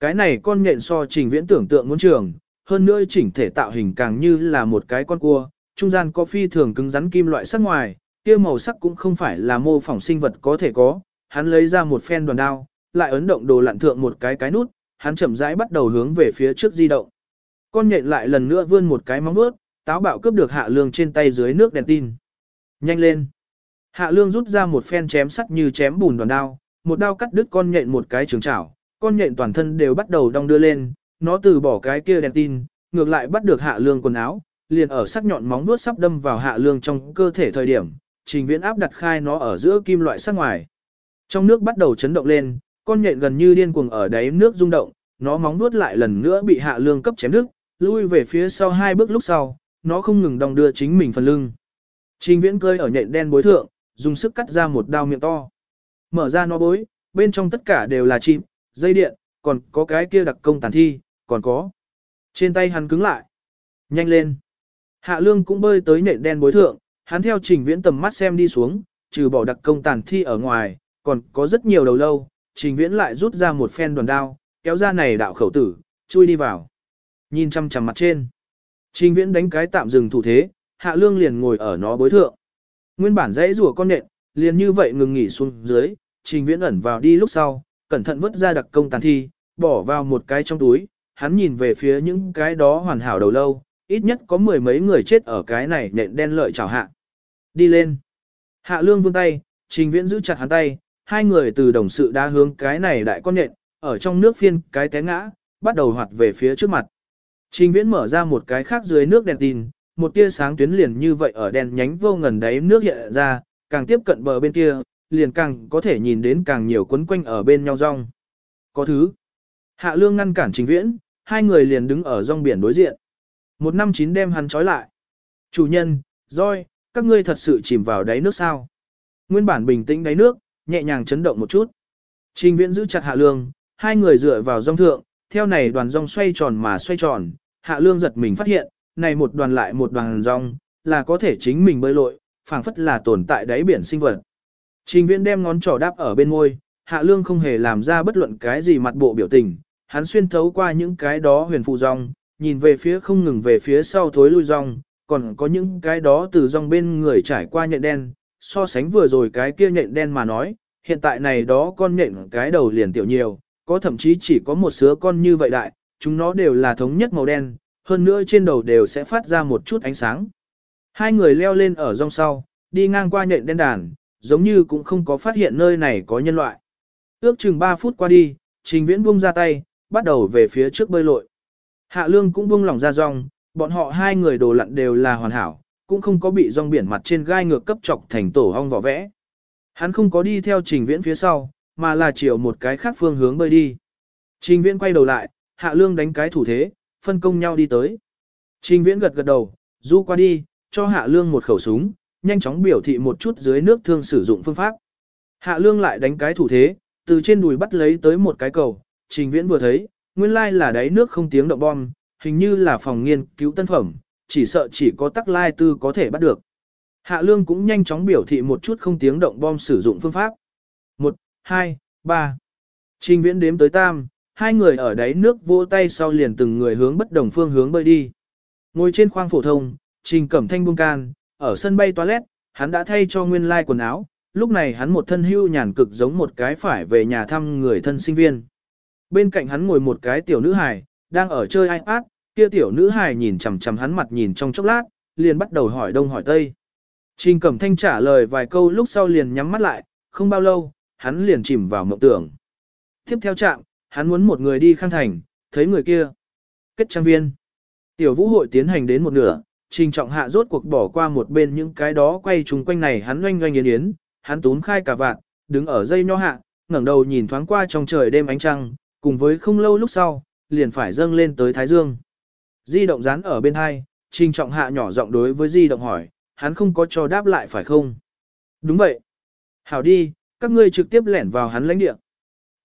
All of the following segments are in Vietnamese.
Cái này con nhện so trình viễn tưởng tượng muốn trường, hơn nữa chỉnh thể tạo hình càng như là một cái con cua, trung gian có phi thường cứng rắn kim loại sắc ngoài, kia màu sắc cũng không phải là mô phỏng sinh vật có thể có, hắn lấy ra một phen đoàn đao, lại ấn động đồ lặn thượng một cái cái nút, hắn chậm rãi bắt đầu hướng về phía trước di động. Con nhện lại lần nữa vươn một cái móng vuốt, táo bạo cướp được hạ lương trên tay dưới nước đèn tin. Nhanh lên! Hạ lương rút ra một phen chém sắt như chém bùn đoàn đao, một đao cắt đứt con nhện một cái trường chảo, con nhện toàn thân đều bắt đầu đong đưa lên, nó từ bỏ cái kia đèn tin, ngược lại bắt được hạ lương quần áo, liền ở sắc nhọn móng vuốt sắp đâm vào hạ lương trong cơ thể thời điểm, trình viễn áp đặt khai nó ở giữa kim loại sắc ngoài. Trong nước bắt đầu chấn động lên, con nhện gần như điên cuồng ở đáy nước rung động, nó móng vuốt lại lần nữa bị hạ lương cấp chém đứt, lui về phía sau hai bước lúc sau, nó không ngừng đong đưa chính mình phần lưng. Trình viễn cơi ở nhện đen bối thượng, dùng sức cắt ra một đao miệng to. Mở ra nó bối, bên trong tất cả đều là chim, dây điện, còn có cái kia đặc công tàn thi, còn có. Trên tay hắn cứng lại. Nhanh lên. Hạ lương cũng bơi tới nhện đen bối thượng, hắn theo trình viễn tầm mắt xem đi xuống, trừ bỏ đặc công tàn thi ở ngoài, còn có rất nhiều đầu lâu, trình viễn lại rút ra một phen đoàn đao, kéo ra này đạo khẩu tử, chui đi vào. Nhìn chăm chăm mặt trên. Trình viễn đánh cái tạm dừng thủ thế, hạ lương liền ngồi ở nó bối thượng. Nguyên bản dãy rùa con nện, liền như vậy ngừng nghỉ xuống dưới, trình viễn ẩn vào đi lúc sau, cẩn thận vứt ra đặc công tàn thi, bỏ vào một cái trong túi, hắn nhìn về phía những cái đó hoàn hảo đầu lâu, ít nhất có mười mấy người chết ở cái này nện đen lợi chào hạ. Đi lên. Hạ lương vươn tay, trình viễn giữ chặt hắn tay, hai người từ đồng sự đã hướng cái này đại con nện, ở trong nước phiên cái té ngã, bắt đầu hoạt về phía trước mặt. Trình viễn mở ra một cái khác dưới nước đèn tin, một tia sáng tuyến liền như vậy ở đèn nhánh vô ngần đáy nước hiện ra, càng tiếp cận bờ bên kia, liền càng có thể nhìn đến càng nhiều quấn quanh ở bên nhau rong. Có thứ. Hạ lương ngăn cản trình viễn, hai người liền đứng ở rong biển đối diện. Một năm chín đem hắn trói lại. Chủ nhân, roi, các ngươi thật sự chìm vào đáy nước sao? Nguyên bản bình tĩnh đáy nước, nhẹ nhàng chấn động một chút. Trình viễn giữ chặt hạ lương, hai người dựa vào rong thượng, theo này đoàn rong xoay tròn mà xoay tròn, hạ lương giật mình phát hiện, này một đoàn lại một đoàn rong, là có thể chính mình bơi lội, phảng phất là tồn tại đáy biển sinh vật. Trình viễn đem ngón trỏ đáp ở bên môi, hạ lương không hề làm ra bất luận cái gì mặt bộ biểu tình, hắn xuyên thấu qua những cái đó huyền phụ rong, nhìn về phía không ngừng về phía sau thối lui rong, còn có những cái đó từ rong bên người trải qua nhện đen, so sánh vừa rồi cái kia nhện đen mà nói, hiện tại này đó con nhện cái đầu liền tiểu nhiều, có thậm chí chỉ có một sứa con như vậy đại, chúng nó đều là thống nhất màu đen, hơn nữa trên đầu đều sẽ phát ra một chút ánh sáng. Hai người leo lên ở rong sau, đi ngang qua nhện đen đàn, giống như cũng không có phát hiện nơi này có nhân loại. Ước chừng 3 phút qua đi, Trình Viễn buông ra tay, bắt đầu về phía trước bơi lội. Hạ Lương cũng buông lỏng ra rong, bọn họ hai người đồ lặn đều là hoàn hảo, cũng không có bị rong biển mặt trên gai ngược cấp chọc thành tổ ong vỏ vẽ. Hắn không có đi theo Trình Viễn phía sau, mà là chiều một cái khác phương hướng bơi đi. Trình Viễn quay đầu lại, Hạ Lương đánh cái thủ thế, phân công nhau đi tới. Trình Viễn gật gật đầu, du qua đi, cho Hạ Lương một khẩu súng, nhanh chóng biểu thị một chút dưới nước thương sử dụng phương pháp. Hạ Lương lại đánh cái thủ thế, từ trên đùi bắt lấy tới một cái cầu, Trình Viễn vừa thấy, nguyên lai là đáy nước không tiếng động bom, hình như là phòng nghiên cứu tân phẩm, chỉ sợ chỉ có tắc lai tư có thể bắt được. Hạ Lương cũng nhanh chóng biểu thị một chút không tiếng động bom sử dụng phương pháp. 1, 2, 3. Trình Viễn đếm tới tam, hai người ở đáy nước vỗ tay sau liền từng người hướng bất đồng phương hướng bơi đi. Ngồi trên khoang phổ thông, Trình Cẩm Thanh buông can, ở sân bay toilet, hắn đã thay cho nguyên lai quần áo, lúc này hắn một thân hưu nhàn cực giống một cái phải về nhà thăm người thân sinh viên. Bên cạnh hắn ngồi một cái tiểu nữ hài, đang ở chơi iPad, kia tiểu nữ hài nhìn chằm chằm hắn mặt nhìn trong chốc lát, liền bắt đầu hỏi đông hỏi tây. Trình Cẩm Thanh trả lời vài câu lúc sau liền nhắm mắt lại, không bao lâu, hắn liền chìm vào mộng tưởng. Tiếp theo trạng, hắn muốn một người đi khang thành, thấy người kia. Kết trang viên. Tiểu vũ hội tiến hành đến một nửa, trình trọng hạ rốt cuộc bỏ qua một bên những cái đó quay chung quanh này hắn oanh oanh yến yến, hắn tốn khai cả vạn, đứng ở dây nho hạ, ngẩng đầu nhìn thoáng qua trong trời đêm ánh trăng, cùng với không lâu lúc sau, liền phải dâng lên tới Thái Dương. Di động dán ở bên hai, trình trọng hạ nhỏ giọng đối với di động hỏi, hắn không có cho đáp lại phải không? Đúng vậy. Hảo đi, các ngươi trực tiếp lẻn vào hắn lãnh địa.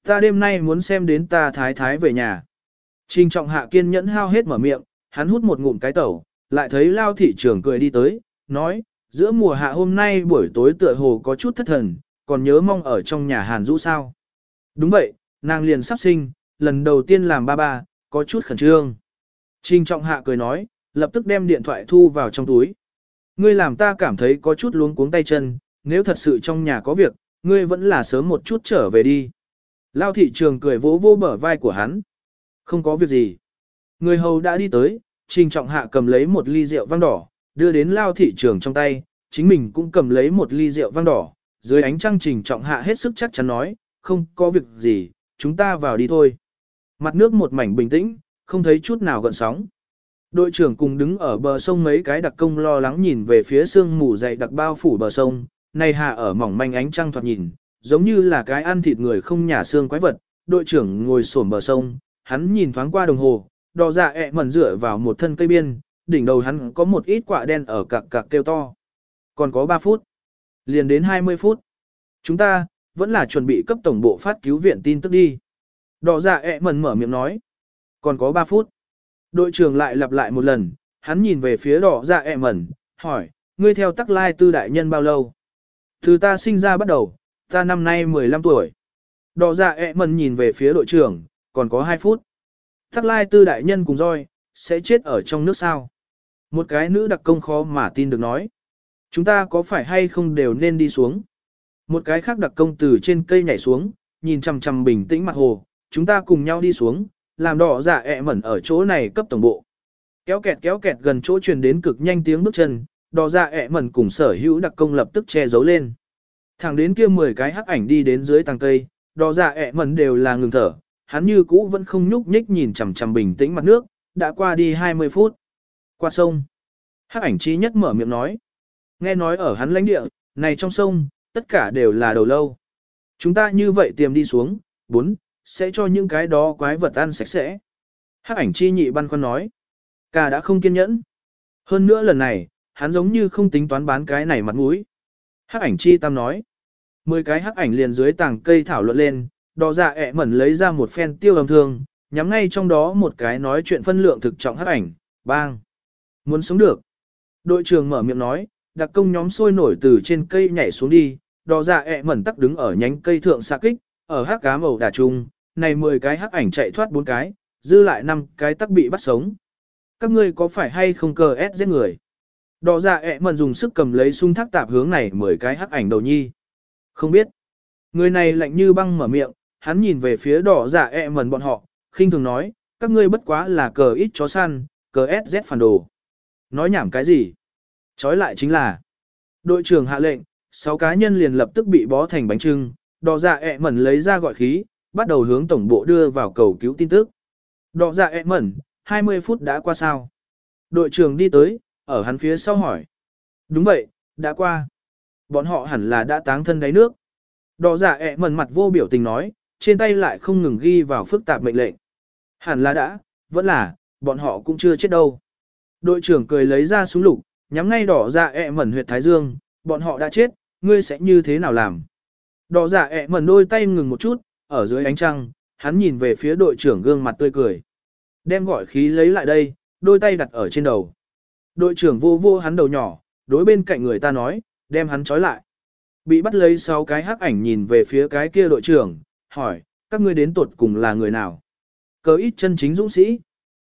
Ta đêm nay muốn xem đến ta thái thái về nhà. Trình trọng hạ kiên nhẫn hao hết mở miệng, hắn hút một ngụm cái tẩu, lại thấy lao thị trưởng cười đi tới, nói, giữa mùa hạ hôm nay buổi tối tựa hồ có chút thất thần, còn nhớ mong ở trong nhà hàn rũ sao. Đúng vậy, nàng liền sắp sinh, lần đầu tiên làm ba ba, có chút khẩn trương. Trình trọng hạ cười nói, lập tức đem điện thoại thu vào trong túi. Ngươi làm ta cảm thấy có chút luống cuống tay chân, nếu thật sự trong nhà có việc, ngươi vẫn là sớm một chút trở về đi. Lao thị trường cười vỗ vỗ bờ vai của hắn. Không có việc gì. Người hầu đã đi tới, trình trọng hạ cầm lấy một ly rượu vang đỏ, đưa đến lao thị trường trong tay, chính mình cũng cầm lấy một ly rượu vang đỏ, dưới ánh trăng trình trọng hạ hết sức chắc chắn nói, không có việc gì, chúng ta vào đi thôi. Mặt nước một mảnh bình tĩnh, không thấy chút nào gợn sóng. Đội trưởng cùng đứng ở bờ sông mấy cái đặc công lo lắng nhìn về phía sương mù dày đặc bao phủ bờ sông, này hạ ở mỏng manh ánh trăng thoạt nhìn, giống như là cái ăn thịt người không nhả xương quái vật. Đội trưởng ngồi xổm bờ sông, hắn nhìn thoáng qua đồng hồ, đò dạ ẹ mẩn rửa vào một thân cây biên, đỉnh đầu hắn có một ít quả đen ở cạc cạc kêu to. Còn có 3 phút, liền đến 20 phút. Chúng ta, vẫn là chuẩn bị cấp tổng bộ phát cứu viện tin tức đi. Đỏ dạ ẹ mẩn mở miệng nói. Còn có 3 phút. Đội trưởng lại lặp lại một lần, hắn nhìn về phía đỏ dạ ẹ mẩn, hỏi, ngươi theo tắc lai tư đại nhân bao lâu? Từ ta sinh ra bắt đầu, ta năm nay 15 tuổi. Đỏ dạ ẹ mẩn nhìn về phía đội trưởng, còn có 2 phút. Tắc lai tư đại nhân cùng roi, sẽ chết ở trong nước sao? Một cái nữ đặc công khó mà tin được nói. Chúng ta có phải hay không đều nên đi xuống? Một cái khác đặc công từ trên cây nhảy xuống, nhìn chằm chằm bình tĩnh mặt hồ, chúng ta cùng nhau đi xuống, làm đỏ dạ ẹ mẩn ở chỗ này cấp tổng bộ. Kéo kẹt kéo kẹt gần chỗ truyền đến cực nhanh tiếng bước chân, đỏ dạ ẹ mẩn cùng sở hữu đặc công lập tức che giấu lên. Thẳng đến kia 10 cái hắc ảnh đi đến dưới tầng cây, đỏ dạ ẹ mẩn đều là ngừng thở, hắn như cũ vẫn không nhúc nhích nhìn chằm chằm bình tĩnh mặt nước, đã qua đi 20 phút. Qua sông. Hắc ảnh chi nhất mở miệng nói. Nghe nói ở hắn lãnh địa, này trong sông, tất cả đều là đầu lâu. Chúng ta như vậy tiềm đi xuống, bốn, sẽ cho những cái đó quái vật ăn sạch sẽ. Hắc ảnh chi nhị băn khoăn nói. Cả đã không kiên nhẫn. Hơn nữa lần này, hắn giống như không tính toán bán cái này mặt mũi. Hắc ảnh chi tam nói. Mười cái hắc ảnh liền dưới tảng cây thảo luận lên, đỏ dạ ẹ mẩn lấy ra một phen tiêu âm thương, nhắm ngay trong đó một cái nói chuyện phân lượng thực trọng hắc ảnh, bang. Muốn sống được. Đội trưởng mở miệng nói, đặc công nhóm sôi nổi từ trên cây nhảy xuống đi, đỏ dạ ẹ mẩn tắc đứng ở nhánh cây thượng xạ kích, ở hắc cá màu đà trung, này 10 cái hắc ảnh chạy thoát 4 cái, dư lại 5 cái tắc bị bắt sống. Các ngươi có phải hay không cờ ép giết người? Đỏ dạ ẹ mẩn dùng sức cầm lấy sung thác tạp hướng này 10 cái hắc ảnh đầu nhi. Không biết. Người này lạnh như băng mở miệng, hắn nhìn về phía đỏ dạ ẹ mần bọn họ, khinh thường nói, các ngươi bất quá là cờ ít chó săn, cờ SZ phản đồ. Nói nhảm cái gì? Chói lại chính là, đội trưởng hạ lệnh, sáu cá nhân liền lập tức bị bó thành bánh trưng, đỏ dạ ẹ mần lấy ra gọi khí, bắt đầu hướng tổng bộ đưa vào cầu cứu tin tức. Đỏ dạ ẹ mẩn, 20 phút đã qua sao? Đội trưởng đi tới, ở hắn phía sau hỏi. Đúng vậy, đã qua. Bọn họ hẳn là đã táng thân đáy nước. Đỏ dạ ẹ mần mặt vô biểu tình nói, trên tay lại không ngừng ghi vào phức tạp mệnh lệnh. Hẳn là đã, vẫn là, bọn họ cũng chưa chết đâu. Đội trưởng cười lấy ra súng lục, nhắm ngay đỏ dạ ẹ mẩn huyệt thái dương, bọn họ đã chết, ngươi sẽ như thế nào làm? Đỏ dạ ẹ mẩn đôi tay ngừng một chút, ở dưới ánh trăng, hắn nhìn về phía đội trưởng gương mặt tươi cười. Đem gọi khí lấy lại đây, đôi tay đặt ở trên đầu. Đội trưởng vô vô hắn đầu nhỏ, đối bên cạnh người ta nói, đem hắn trói lại. Bị bắt lấy sau cái hắc ảnh nhìn về phía cái kia đội trưởng, hỏi, các ngươi đến tuột cùng là người nào? Cờ ít chân chính dũng sĩ.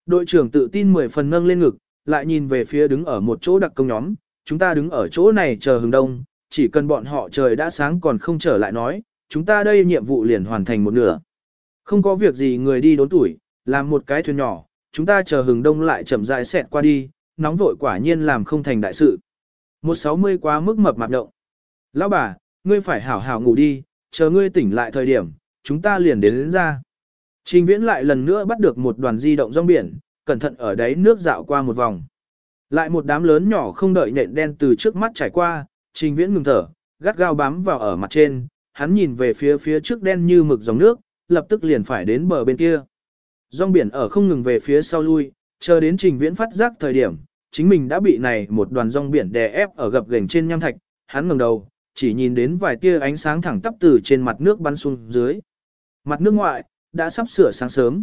Đội trưởng tự tin mười phần nâng lên ngực, lại nhìn về phía đứng ở một chỗ đặc công nhóm, chúng ta đứng ở chỗ này chờ hừng đông, chỉ cần bọn họ trời đã sáng còn không trở lại nói, chúng ta đây nhiệm vụ liền hoàn thành một nửa. Không có việc gì người đi đốn tuổi, làm một cái thuyền nhỏ, chúng ta chờ hừng đông lại chậm rãi xẹt qua đi, nóng vội quả nhiên làm không thành đại sự. Một sáu mươi quá mức mập mạp động. Lão bà, ngươi phải hảo hảo ngủ đi, chờ ngươi tỉnh lại thời điểm, chúng ta liền đến, đến ra. Trình viễn lại lần nữa bắt được một đoàn di động rong biển, cẩn thận ở đấy nước dạo qua một vòng. Lại một đám lớn nhỏ không đợi nện đen từ trước mắt trải qua, trình viễn ngừng thở, gắt gao bám vào ở mặt trên, hắn nhìn về phía phía trước đen như mực dòng nước, lập tức liền phải đến bờ bên kia. Rong biển ở không ngừng về phía sau lui, chờ đến trình viễn phát giác thời điểm, chính mình đã bị này một đoàn rong biển đè ép ở gập gành trên nham thạch, hắn ngẩng đầu, chỉ nhìn đến vài tia ánh sáng thẳng tắp từ trên mặt nước bắn xuống dưới. Mặt nước ngoại, đã sắp sửa sáng sớm.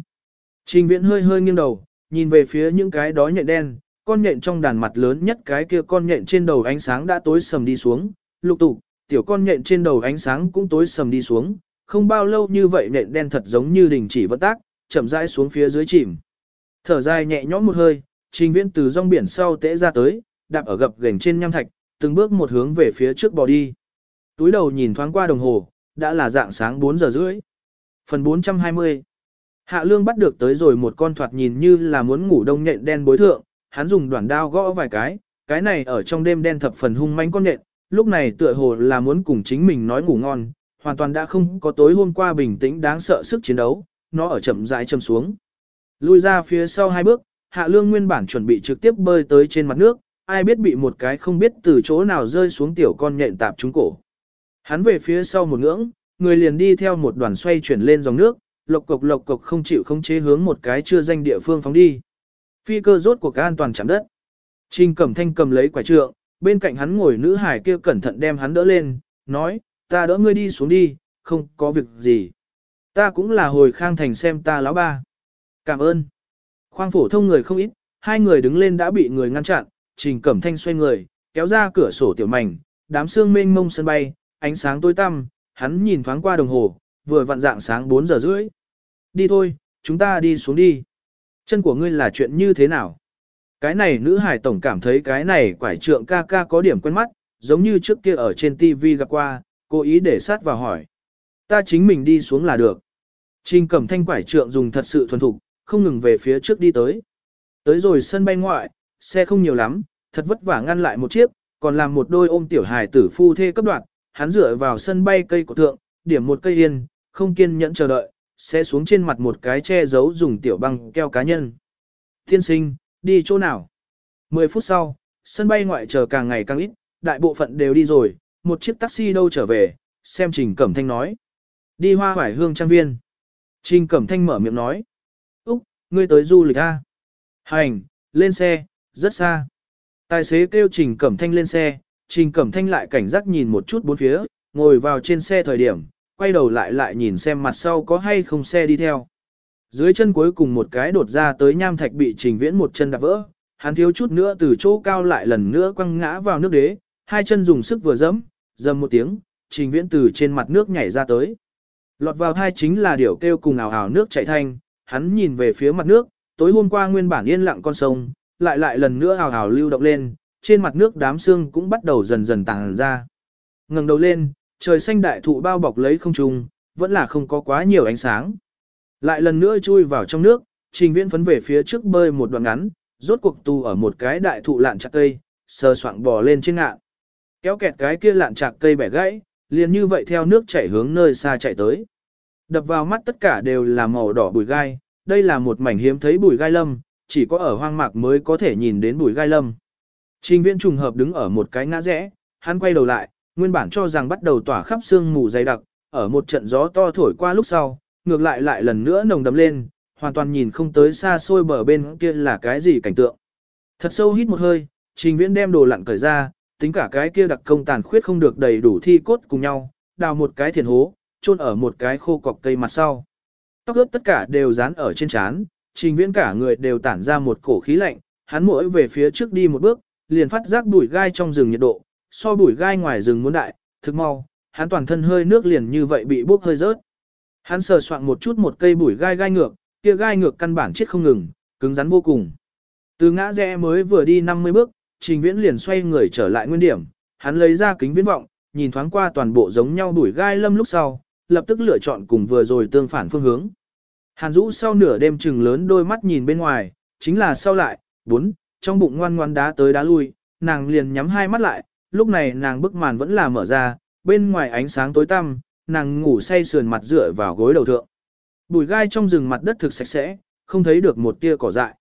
Trình viễn hơi hơi nghiêng đầu, nhìn về phía những cái đó nhện đen, con nhện trong đàn mặt lớn nhất cái kia con nhện trên đầu ánh sáng đã tối sầm đi xuống, lục tục, tiểu con nhện trên đầu ánh sáng cũng tối sầm đi xuống, không bao lâu như vậy nhện đen thật giống như đình chỉ vận tác, chậm rãi xuống phía dưới chìm. Thở dài nhẹ nhõm một hơi, trình viễn từ rong biển sau tễ ra tới, đạp ở gập gềnh trên nham thạch, từng bước một hướng về phía trước bò đi. Túi đầu nhìn thoáng qua đồng hồ, đã là dạng sáng 4 giờ rưỡi. Phần 420 Hạ lương bắt được tới rồi một con thoạt nhìn như là muốn ngủ đông nhện đen bối thượng, hắn dùng đoạn đao gõ vài cái, cái này ở trong đêm đen thập phần hung manh con nhện, lúc này tựa hồ là muốn cùng chính mình nói ngủ ngon, hoàn toàn đã không có tối hôm qua bình tĩnh đáng sợ sức chiến đấu, nó ở chậm rãi châm xuống. Lui ra phía sau hai bước, Hạ Lương nguyên bản chuẩn bị trực tiếp bơi tới trên mặt nước, ai biết bị một cái không biết từ chỗ nào rơi xuống tiểu con nhện tạp trúng cổ. Hắn về phía sau một ngưỡng, người liền đi theo một đoàn xoay chuyển lên dòng nước, lộc cộc lộc cộc không chịu không chế hướng một cái chưa danh địa phương phóng đi. Phi cơ rốt cuộc an toàn chạm đất. Trình Cẩm Thanh cầm lấy quả trượng, bên cạnh hắn ngồi nữ hải kia cẩn thận đem hắn đỡ lên, nói, ta đỡ ngươi đi xuống đi, không có việc gì. Ta cũng là hồi khang thành xem ta lão ba. Cảm ơn. Khoang phổ thông người không ít, hai người đứng lên đã bị người ngăn chặn, Trình Cẩm Thanh xoay người, kéo ra cửa sổ tiểu mảnh, đám sương mênh mông sân bay, ánh sáng tối tăm, hắn nhìn thoáng qua đồng hồ, vừa vặn dạng sáng 4 giờ rưỡi. Đi thôi, chúng ta đi xuống đi. Chân của ngươi là chuyện như thế nào? Cái này nữ hải tổng cảm thấy cái này quải trượng ca ca có điểm quen mắt, giống như trước kia ở trên TV gặp qua, cố ý để sát vào hỏi. Ta chính mình đi xuống là được. Trình cẩm thanh quải trượng dùng thật sự thuần thục, không ngừng về phía trước đi tới. Tới rồi sân bay ngoại, xe không nhiều lắm, thật vất vả ngăn lại một chiếc, còn làm một đôi ôm tiểu hài tử phu thê cấp đoạn, hắn dựa vào sân bay cây của thượng, điểm một cây yên, không kiên nhẫn chờ đợi, sẽ xuống trên mặt một cái che giấu dùng tiểu băng keo cá nhân. Thiên sinh, đi chỗ nào? 10 phút sau, sân bay ngoại chờ càng ngày càng ít, đại bộ phận đều đi rồi, một chiếc taxi đâu trở về, xem Trình Cẩm Thanh nói. Đi hoa hoài hương trang viên. Trình Cẩm Thanh mở miệng nói. Úc, ngươi tới du lịch A. Hành, lên xe, rất xa. Tài xế kêu Trình Cẩm Thanh lên xe, Trình Cẩm Thanh lại cảnh giác nhìn một chút bốn phía, ngồi vào trên xe thời điểm, quay đầu lại lại nhìn xem mặt sau có hay không xe đi theo. Dưới chân cuối cùng một cái đột ra tới nham thạch bị Trình Viễn một chân đạp vỡ, hắn thiếu chút nữa từ chỗ cao lại lần nữa quăng ngã vào nước đế, hai chân dùng sức vừa dẫm, dầm một tiếng, Trình Viễn từ trên mặt nước nhảy ra tới. Lọt vào thai chính là điểu kêu cùng ảo ảo nước chảy thanh, hắn nhìn về phía mặt nước, tối hôm qua nguyên bản yên lặng con sông, lại lại lần nữa ảo ảo lưu động lên, trên mặt nước đám xương cũng bắt đầu dần dần tàng ra. ngẩng đầu lên, trời xanh đại thụ bao bọc lấy không trung, vẫn là không có quá nhiều ánh sáng. Lại lần nữa chui vào trong nước, trình viễn phấn về phía trước bơi một đoạn ngắn, rốt cuộc tù ở một cái đại thụ lạn chặt cây, sờ soạng bò lên trên ngạn. Kéo kẹt cái kia lạn chặt cây bẻ gãy, liền như vậy theo nước chảy hướng nơi xa chạy tới. Đập vào mắt tất cả đều là màu đỏ bùi gai, đây là một mảnh hiếm thấy bùi gai lâm, chỉ có ở hoang mạc mới có thể nhìn đến bùi gai lâm. Trình viễn trùng hợp đứng ở một cái ngã rẽ, hắn quay đầu lại, nguyên bản cho rằng bắt đầu tỏa khắp xương mù dày đặc, ở một trận gió to thổi qua lúc sau, ngược lại lại lần nữa nồng đấm lên, hoàn toàn nhìn không tới xa xôi bờ bên kia là cái gì cảnh tượng. Thật sâu hít một hơi, trình viễn đem đồ lặn cởi ra, tính cả cái kia đặc công tàn khuyết không được đầy đủ thi cốt cùng nhau, đào một cái thiền hố, chôn ở một cái khô cọc cây mặt sau. Tóc ướp tất cả đều dán ở trên trán, trình viễn cả người đều tản ra một cổ khí lạnh, hắn mỗi về phía trước đi một bước, liền phát giác bụi gai trong rừng nhiệt độ, so bụi gai ngoài rừng muốn đại, thực mau, hắn toàn thân hơi nước liền như vậy bị bốc hơi rớt. Hắn sờ soạn một chút một cây bụi gai gai ngược, kia gai ngược căn bản chết không ngừng, cứng rắn vô cùng. Từ ngã rẽ mới vừa đi 50 bước, Trình Viễn liền xoay người trở lại nguyên điểm, hắn lấy ra kính viễn vọng, nhìn thoáng qua toàn bộ giống nhau bụi gai lâm lúc sau, lập tức lựa chọn cùng vừa rồi tương phản phương hướng. Hàn Dũ sau nửa đêm chừng lớn đôi mắt nhìn bên ngoài, chính là sau lại, bốn, trong bụng ngoan ngoan đá tới đá lui, nàng liền nhắm hai mắt lại, lúc này nàng bức màn vẫn là mở ra, bên ngoài ánh sáng tối tăm, nàng ngủ say sườn mặt dựa vào gối đầu thượng. Bùi gai trong rừng mặt đất thực sạch sẽ, không thấy được một tia cỏ dại.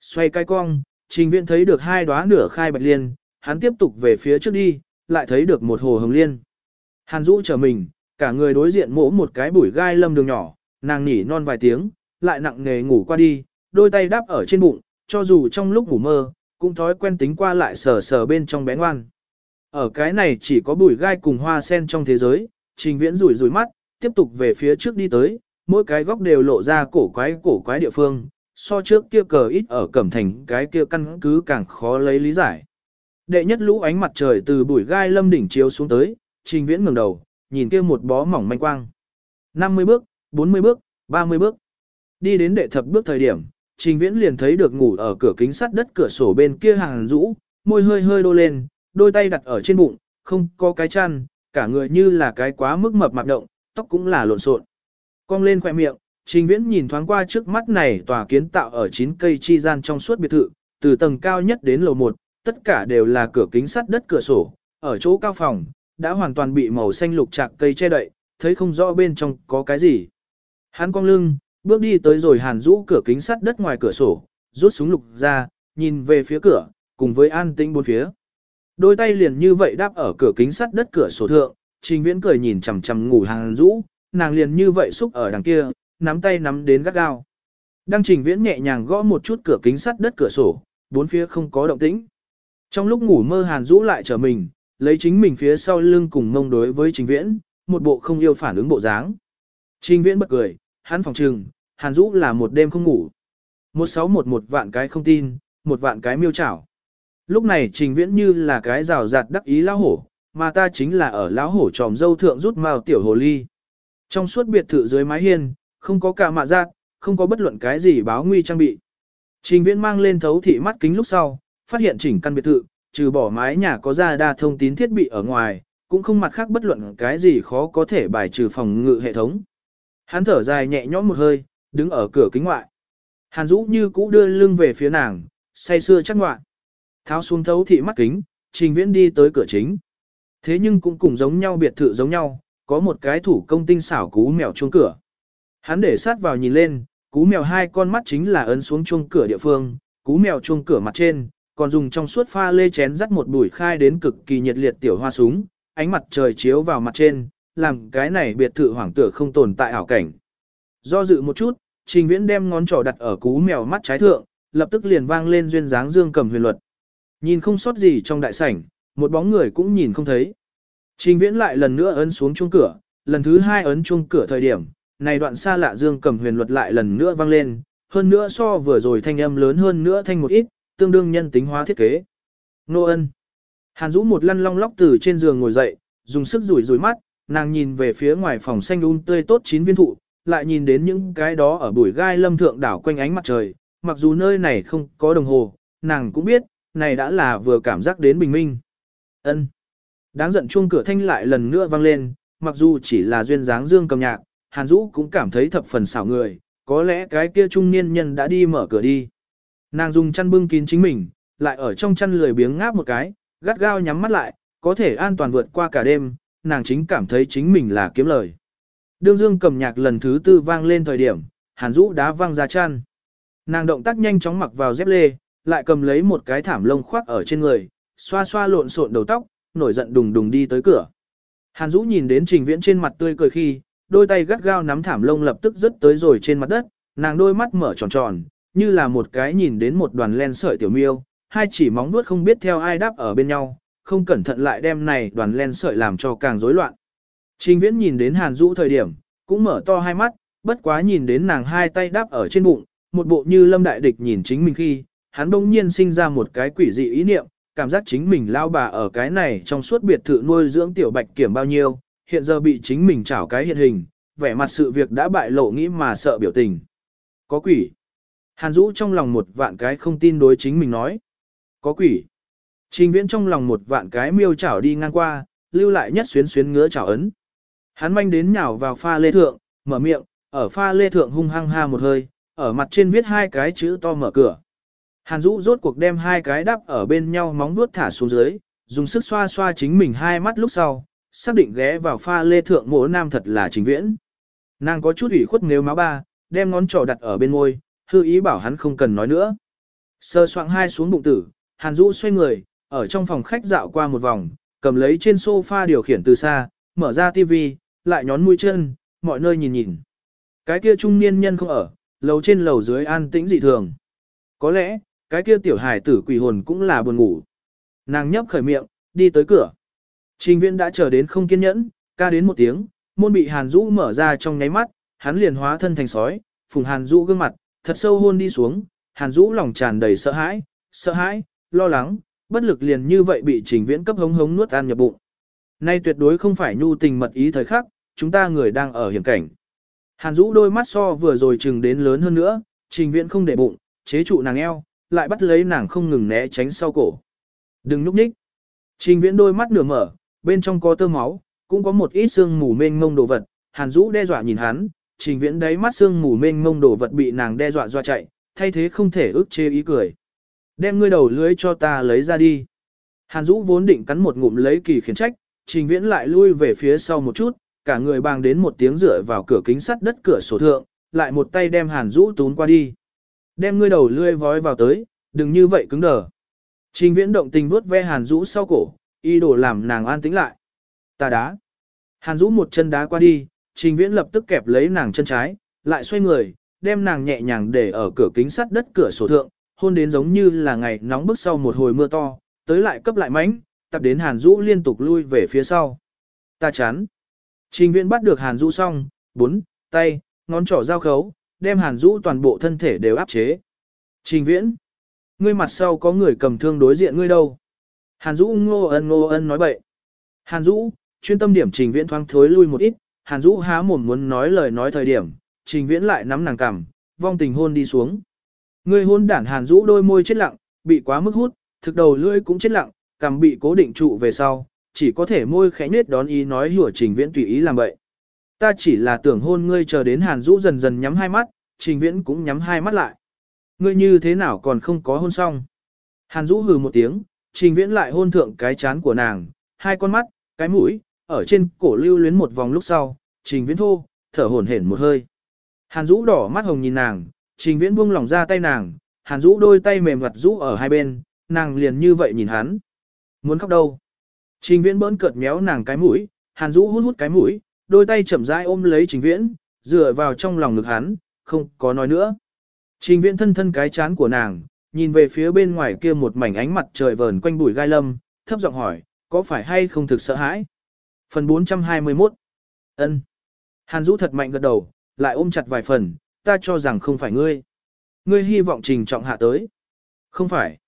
Xoay cái cong, trình viện thấy được hai đóa nửa khai bạch liên, hắn tiếp tục về phía trước đi, lại thấy được một hồ hồng liên. Hàn Dũ trở mình, cả người đối diện mỗ một cái bụi gai lâm đường nhỏ, nàng nhỉ non vài tiếng, lại nặng nề ngủ qua đi, đôi tay đáp ở trên bụng, cho dù trong lúc ngủ mơ, cũng thói quen tính qua lại sờ sờ bên trong bé ngoan. Ở cái này chỉ có bụi gai cùng hoa sen trong thế giới, trình viễn rủi rủi mắt, tiếp tục về phía trước đi tới, mỗi cái góc đều lộ ra cổ quái cổ quái địa phương, so trước kia cờ ít ở cẩm thành cái kia căn cứ càng khó lấy lý giải. Đệ nhất lũ ánh mặt trời từ bụi gai lâm đỉnh chiếu xuống tới, trình viễn ngẩng đầu, nhìn kia một bó mỏng manh quang. 50 bước, 40 bước, 30 bước. Đi đến đệ thập bước thời điểm, Trình Viễn liền thấy được ngủ ở cửa kính sắt đất cửa sổ bên kia hàng rũ, môi hơi hơi đô lên, đôi tay đặt ở trên bụng, không có cái chăn, cả người như là cái quá mức mập mạp động, tóc cũng là lộn xộn. Cong lên khỏe miệng, Trình Viễn nhìn thoáng qua trước mắt này tòa kiến tạo ở chín cây chi gian trong suốt biệt thự, từ tầng cao nhất đến lầu 1, tất cả đều là cửa kính sắt đất cửa sổ, ở chỗ cao phòng, đã hoàn toàn bị màu xanh lục chạc cây che đậy, thấy không rõ bên trong có cái gì. Hắn cong lưng, bước đi tới rồi hàn rũ cửa kính sắt đất ngoài cửa sổ, rút súng lục ra, nhìn về phía cửa, cùng với an tĩnh bốn phía. Đôi tay liền như vậy đáp ở cửa kính sắt đất cửa sổ thượng, trình viễn cười nhìn chằm chằm ngủ hàn rũ, nàng liền như vậy xúc ở đằng kia, nắm tay nắm đến gắt gao. đang trình viễn nhẹ nhàng gõ một chút cửa kính sắt đất cửa sổ, bốn phía không có động tĩnh. Trong lúc ngủ mơ hàn rũ lại trở mình, lấy chính mình phía sau lưng cùng mông đối với trình viễn, một bộ không yêu phản ứng bộ dáng. Trình viễn bật cười, hắn phòng trừng, hàn Dũ là một đêm không ngủ. Một sáu một một vạn cái không tin, một vạn cái miêu chảo. Lúc này trình viễn như là cái rào rạt đắc ý lão hổ, mà ta chính là ở lão hổ tròm dâu thượng rút mao tiểu hồ ly. Trong suốt biệt thự dưới mái hiên, không có cả mạ giác, không có bất luận cái gì báo nguy trang bị. Trình viễn mang lên thấu thị mắt kính lúc sau, phát hiện chỉnh căn biệt thự, trừ bỏ mái nhà có ra đa thông tín thiết bị ở ngoài, cũng không mặt khác bất luận cái gì khó có thể bài trừ phòng ngự hệ thống. Hắn thở dài nhẹ nhõm một hơi, đứng ở cửa kính ngoại. Hàn Dũ như cũ đưa lưng về phía nàng, say sưa chắc ngoạn. Tháo xuống thấu thị mắt kính, trình viễn đi tới cửa chính. Thế nhưng cũng cùng giống nhau biệt thự giống nhau, có một cái thủ công tinh xảo cú mèo chuông cửa. Hắn để sát vào nhìn lên, cú mèo hai con mắt chính là ấn xuống chuông cửa địa phương, cú mèo chuông cửa mặt trên, còn dùng trong suốt pha lê chén dắt một bụi khai đến cực kỳ nhiệt liệt tiểu hoa súng, ánh mặt trời chiếu vào mặt trên, làm cái này biệt thự hoàng tử không tồn tại ảo cảnh. Do dự một chút, Trình Viễn đem ngón trỏ đặt ở cú mèo mắt trái thượng, lập tức liền vang lên duyên dáng dương cầm huyền luật. Nhìn không sót gì trong đại sảnh, một bóng người cũng nhìn không thấy. Trình Viễn lại lần nữa ấn xuống chuông cửa, lần thứ hai ấn chuông cửa thời điểm, này đoạn xa lạ dương cầm huyền luật lại lần nữa vang lên, hơn nữa so vừa rồi thanh âm lớn hơn nữa thanh một ít, tương đương nhân tính hóa thiết kế. Nô ân. Hàn Dũ một lăn long lóc từ trên giường ngồi dậy, dùng sức rủi rủi mắt, nàng nhìn về phía ngoài phòng xanh un tươi tốt chín viên thụ, lại nhìn đến những cái đó ở bụi gai lâm thượng đảo quanh ánh mặt trời, mặc dù nơi này không có đồng hồ, nàng cũng biết, này đã là vừa cảm giác đến bình minh. Ân. Đáng giận chuông cửa thanh lại lần nữa vang lên, mặc dù chỉ là duyên dáng dương cầm nhạc, Hàn Dũ cũng cảm thấy thập phần xảo người, có lẽ cái kia trung niên nhân đã đi mở cửa đi. Nàng dùng chăn bưng kín chính mình, lại ở trong chăn lười biếng ngáp một cái, gắt gao nhắm mắt lại, có thể an toàn vượt qua cả đêm, nàng chính cảm thấy chính mình là kiếm lời. Đương dương cầm nhạc lần thứ tư vang lên thời điểm, hàn rũ đá vang ra chăn. Nàng động tác nhanh chóng mặc vào dép lê, lại cầm lấy một cái thảm lông khoác ở trên người, xoa xoa lộn xộn đầu tóc, nổi giận đùng đùng đi tới cửa. Hàn Dũ nhìn đến Trình Viễn trên mặt tươi cười khi, đôi tay gắt gao nắm thảm lông lập tức rớt tới rồi trên mặt đất, nàng đôi mắt mở tròn tròn, như là một cái nhìn đến một đoàn len sợi tiểu miêu, hai chỉ móng nuốt không biết theo ai đáp ở bên nhau, không cẩn thận lại đem này đoàn len sợi làm cho càng rối loạn. Trình Viễn nhìn đến Hàn Dũ thời điểm, cũng mở to hai mắt, bất quá nhìn đến nàng hai tay đáp ở trên bụng, một bộ như lâm đại địch nhìn chính mình khi, hắn đông nhiên sinh ra một cái quỷ dị ý niệm, cảm giác chính mình lao bà ở cái này trong suốt biệt thự nuôi dưỡng tiểu bạch kiểm bao nhiêu, hiện giờ bị chính mình chảo cái hiện hình, vẻ mặt sự việc đã bại lộ nghĩ mà sợ biểu tình. Có quỷ. Hàn Dũ trong lòng một vạn cái không tin đối chính mình nói. Có quỷ. Trình viễn trong lòng một vạn cái miêu chảo đi ngang qua, lưu lại nhất xuyến xuyến ngứa chảo ấn. Hắn manh đến nhào vào pha lê thượng, mở miệng, ở pha lê thượng hung hăng ha một hơi, ở mặt trên viết hai cái chữ to mở cửa. Hàn Dũ rốt cuộc đem hai cái đắp ở bên nhau móng vuốt thả xuống dưới, dùng sức xoa xoa chính mình hai mắt lúc sau, xác định ghé vào pha lê thượng mỗ nam thật là trình viễn. Nàng có chút ủy khuất nếu máu ba, đem ngón trỏ đặt ở bên môi, hư ý bảo hắn không cần nói nữa. Sơ soạn hai xuống bụng tử, Hàn Dũ xoay người, ở trong phòng khách dạo qua một vòng, cầm lấy trên sofa điều khiển từ xa, mở ra tivi, lại nhón mũi chân, mọi nơi nhìn nhìn. Cái kia trung niên nhân không ở, lầu trên lầu dưới an tĩnh dị thường. Có lẽ, cái kia tiểu hài tử quỷ hồn cũng là buồn ngủ. Nàng nhấp khởi miệng, đi tới cửa. Trình viên đã chờ đến không kiên nhẫn, ca đến một tiếng, môn bị Hàn Dũ mở ra trong nháy mắt, hắn liền hóa thân thành sói, phùng Hàn Dũ gương mặt, thật sâu hôn đi xuống, Hàn Dũ lòng tràn đầy sợ hãi, sợ hãi, lo lắng, bất lực liền như vậy bị trình viễn cấp hống hống nuốt ăn nhập bụng. Nay tuyệt đối không phải nhu tình mật ý thời khắc, chúng ta người đang ở hiểm cảnh. Hàn Dũ đôi mắt so vừa rồi chừng đến lớn hơn nữa, trình viễn không để bụng, chế trụ nàng eo, lại bắt lấy nàng không ngừng né tránh sau cổ. Đừng núp nhích. Trình viễn đôi mắt nửa mở, bên trong có tơ máu, cũng có một ít xương mù mênh mông đồ vật. Hàn Dũ đe dọa nhìn hắn, trình viễn đáy mắt xương mù mênh mông đồ vật bị nàng đe dọa dọa chạy, thay thế không thể ức chế ý cười. Đem ngươi đầu lưới cho ta lấy ra đi. Hàn Dũ vốn định cắn một ngụm lấy kỳ khiển trách, trình viễn lại lui về phía sau một chút, cả người bang đến một tiếng rửa vào cửa kính sắt đất cửa sổ thượng, lại một tay đem Hàn Dũ tún qua đi. Đem ngươi đầu lưỡi vói vào tới, đừng như vậy cứng đờ. Trình viễn động tình vuốt ve Hàn Dũ sau cổ, y đồ làm nàng an tĩnh lại. Ta đá. Hàn Dũ một chân đá qua đi, trình viễn lập tức kẹp lấy nàng chân trái, lại xoay người, đem nàng nhẹ nhàng để ở cửa kính sắt đất cửa sổ thượng, hôn đến giống như là ngày nóng bức sau một hồi mưa to, tới lại cấp lại mánh, tập đến Hàn Dũ liên tục lui về phía sau. Ta chán. Trình viễn bắt được Hàn Dũ xong, bốn, tay, ngón trỏ giao khấu, đem Hàn Dũ toàn bộ thân thể đều áp chế. Trình viễn. Ngươi mặt sau có người cầm thương đối diện ngươi đâu. Hàn Dũ ngô ân ngô ân nói bậy. Hàn Dũ, chuyên tâm điểm trình viễn thoáng thối lui một ít, Hàn Dũ há mồm muốn nói lời nói thời điểm, trình viễn lại nắm nàng cằm, vong tình hôn đi xuống. Ngươi hôn đản Hàn Dũ đôi môi chết lặng, bị quá mức hút, thực đầu lưỡi cũng chết lặng, cằm bị cố định trụ về sau, chỉ có thể môi khẽ nết đón ý nói hủa trình viễn tùy ý làm vậy. Ta chỉ là tưởng hôn ngươi chờ đến Hàn Dũ dần dần nhắm hai mắt, trình viễn cũng nhắm hai mắt lại. Ngươi như thế nào còn không có hôn xong? Hàn Dũ hừ một tiếng, trình viễn lại hôn thượng cái chán của nàng, hai con mắt, cái mũi, ở trên cổ lưu luyến một vòng lúc sau, trình viễn thô, thở hổn hển một hơi. Hàn Dũ đỏ mắt hồng nhìn nàng, trình viễn buông lỏng ra tay nàng, Hàn Dũ đôi tay mềm mặt rũ ở hai bên, nàng liền như vậy nhìn hắn. Muốn khóc đâu? Trình viễn bỡn cợt méo nàng cái mũi, Hàn Dũ hút hút cái mũi, đôi tay chậm rãi ôm lấy trình viễn, dựa vào trong lòng ngực hắn, không có nói nữa. Trình viễn thân thân cái chán của nàng, nhìn về phía bên ngoài kia một mảnh ánh mặt trời vờn quanh bụi gai lâm, thấp giọng hỏi, có phải hay không thực sợ hãi? Phần 421 ân Hàn Dũ thật mạnh gật đầu, lại ôm chặt vài phần, ta cho rằng không phải ngươi. Ngươi hy vọng trình trọng hạ tới. Không phải.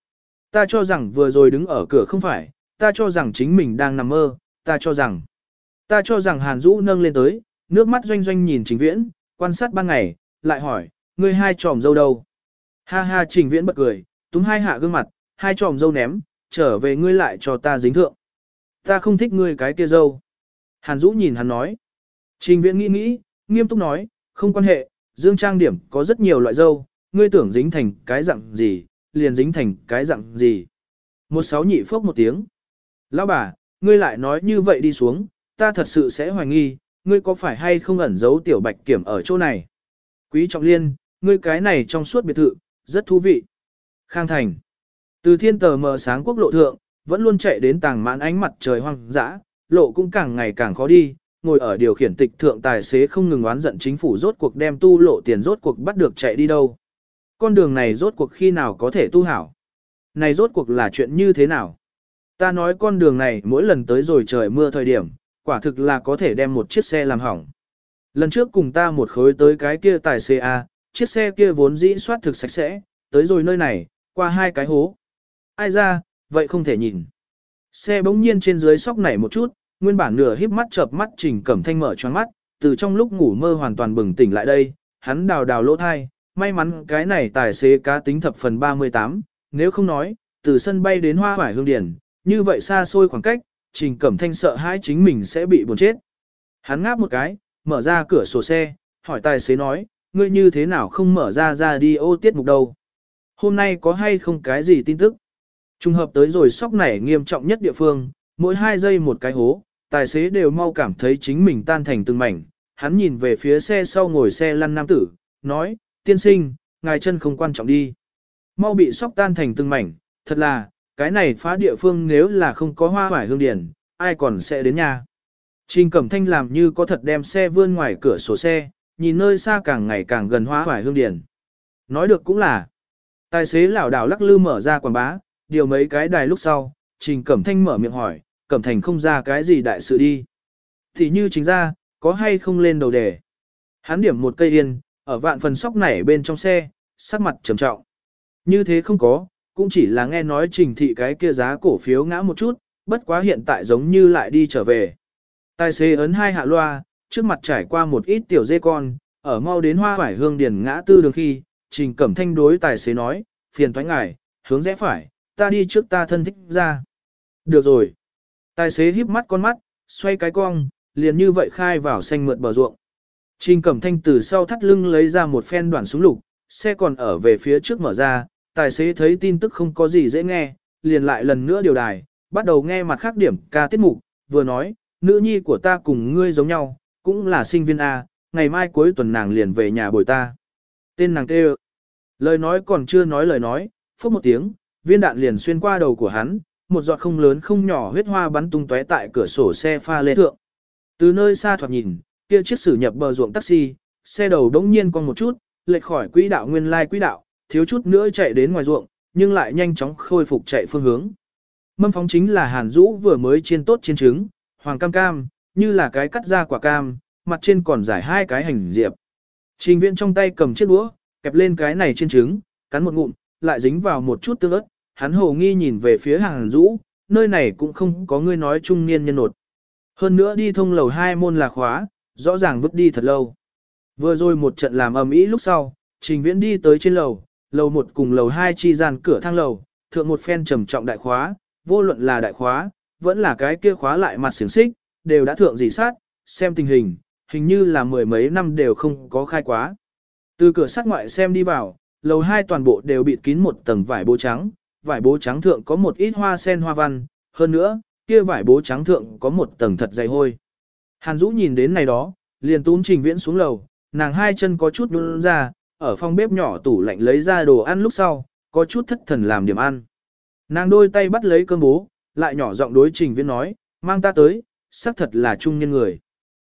Ta cho rằng vừa rồi đứng ở cửa không phải, ta cho rằng chính mình đang nằm mơ, ta cho rằng. Ta cho rằng Hàn Dũ nâng lên tới, nước mắt doanh doanh nhìn trình viễn, quan sát ban ngày, lại hỏi, ngươi hai tròm dâu đâu? Ha ha trình viễn bật cười, túm hai hạ gương mặt, hai tròm dâu ném, trở về ngươi lại cho ta dính thượng. Ta không thích ngươi cái kia dâu. Hàn Dũ nhìn hắn nói. Trình viễn nghĩ nghĩ, nghiêm túc nói, không quan hệ, dương trang điểm có rất nhiều loại dâu, ngươi tưởng dính thành cái dạng gì, liền dính thành cái dạng gì. Một sáu nhị phốc một tiếng. Lão bà, ngươi lại nói như vậy đi xuống, ta thật sự sẽ hoài nghi, ngươi có phải hay không ẩn giấu tiểu bạch kiểm ở chỗ này. Quý trọng liên, ngươi cái này trong suốt biệt thự, rất thú vị. Khang Thành. Từ thiên tờ mờ sáng quốc lộ thượng, vẫn luôn chạy đến tàng mãn ánh mặt trời hoang dã, lộ cũng càng ngày càng khó đi, ngồi ở điều khiển tịch thượng tài xế không ngừng oán giận chính phủ rốt cuộc đem tu lộ tiền rốt cuộc bắt được chạy đi đâu. Con đường này rốt cuộc khi nào có thể tu hảo. Này rốt cuộc là chuyện như thế nào? Ta nói con đường này mỗi lần tới rồi trời mưa thời điểm, quả thực là có thể đem một chiếc xe làm hỏng. Lần trước cùng ta một khối tới cái kia tài xế A, chiếc xe kia vốn dĩ soát thực sạch sẽ, tới rồi nơi này, qua hai cái hố. Ai ra, vậy không thể nhìn. Xe bỗng nhiên trên dưới sóc nảy một chút, nguyên bản nửa híp mắt chợp mắt Trình Cẩm Thanh mở choáng mắt, từ trong lúc ngủ mơ hoàn toàn bừng tỉnh lại đây, hắn đào đào lỗ thai, may mắn cái này tài xế cá tính thập phần 38, nếu không nói, từ sân bay đến hoa hoải hương điển, như vậy xa xôi khoảng cách, Trình Cẩm Thanh sợ hãi chính mình sẽ bị buồn chết. Hắn ngáp một cái, mở ra cửa sổ xe, hỏi tài xế nói, ngươi như thế nào không mở ra ra đi ô tiết mục đâu. Hôm nay có hay không cái gì tin tức? Trùng hợp tới rồi sóc này nghiêm trọng nhất địa phương, mỗi hai giây một cái hố, tài xế đều mau cảm thấy chính mình tan thành từng mảnh. Hắn nhìn về phía xe sau ngồi xe lăn nam tử, nói, tiên sinh, ngài chân không quan trọng đi. Mau bị sóc tan thành từng mảnh, thật là, cái này phá địa phương nếu là không có hoa hoải hương điển, ai còn sẽ đến nhà. Trình Cẩm Thanh làm như có thật đem xe vươn ngoài cửa sổ xe, nhìn nơi xa càng ngày càng gần hoa hoải hương điển. Nói được cũng là, tài xế lảo đảo lắc lư mở ra quảng bá, điều mấy cái đài lúc sau, Trình Cẩm Thanh mở miệng hỏi, Cẩm Thành không ra cái gì đại sự đi. Thì như chính ra, có hay không lên đầu đề. Hắn điểm một cây yên, ở vạn phần sóc nảy bên trong xe, sắc mặt trầm trọng. Như thế không có, cũng chỉ là nghe nói trình thị cái kia giá cổ phiếu ngã một chút, bất quá hiện tại giống như lại đi trở về. Tài xế ấn hai hạ loa, trước mặt trải qua một ít tiểu dê con, ở mau đến hoa vải hương điền ngã tư đường khi, Trình Cẩm Thanh đối tài xế nói, phiền thoái ngài, hướng rẽ phải, ta đi trước ta thân thích ra. Được rồi. Tài xế híp mắt con mắt, xoay cái cong, liền như vậy khai vào xanh mượt bờ ruộng. Trình Cẩm Thanh từ sau thắt lưng lấy ra một phen đoạn súng lục, xe còn ở về phía trước mở ra, tài xế thấy tin tức không có gì dễ nghe, liền lại lần nữa điều đài, bắt đầu nghe mặt khác điểm ca tiết mục, vừa nói, nữ nhi của ta cùng ngươi giống nhau, cũng là sinh viên A, ngày mai cuối tuần nàng liền về nhà bồi ta. Tên nàng kêu. Lời nói còn chưa nói lời nói, phốc một tiếng, viên đạn liền xuyên qua đầu của hắn, một giọt không lớn không nhỏ huyết hoa bắn tung tóe tại cửa sổ xe pha lê thượng. Từ nơi xa thoạt nhìn, kia chiếc sử nhập bờ ruộng taxi, xe đầu đống nhiên con một chút, lệch khỏi quỹ đạo nguyên lai quỹ đạo, thiếu chút nữa chạy đến ngoài ruộng, nhưng lại nhanh chóng khôi phục chạy phương hướng. Mâm phóng chính là Hàn Dũ vừa mới chiên tốt chiên trứng, hoàng cam cam, như là cái cắt ra quả cam, mặt trên còn giải hai cái hành diệp. Trình viện trong tay cầm chiếc đũa, kẹp lên cái này chiên trứng, cắn một ngụm, lại dính vào một chút tương ớt, hắn hồ nghi nhìn về phía hàng rũ, nơi này cũng không có người nói trung niên nhân nột. Hơn nữa đi thông lầu hai môn là khóa, rõ ràng vứt đi thật lâu. Vừa rồi một trận làm ầm ĩ lúc sau, Trình Viễn đi tới trên lầu, lầu một cùng lầu hai chi gian cửa thang lầu, thượng một phen trầm trọng đại khóa, vô luận là đại khóa, vẫn là cái kia khóa lại mặt xiềng xích, đều đã thượng dì sát, xem tình hình, hình như là mười mấy năm đều không có khai quá. Từ cửa sắt ngoại xem đi vào, lầu hai toàn bộ đều bịt kín một tầng vải bố trắng, vải bố trắng thượng có một ít hoa sen hoa văn, hơn nữa, kia vải bố trắng thượng có một tầng thật dày hôi. Hàn Dũ nhìn đến này đó, liền túm Trình Viễn xuống lầu, nàng hai chân có chút nhún ra, ở phòng bếp nhỏ tủ lạnh lấy ra đồ ăn lúc sau, có chút thất thần làm điểm ăn. Nàng đôi tay bắt lấy cơm bố, lại nhỏ giọng đối Trình Viễn nói, mang ta tới, xác thật là trung nhân người.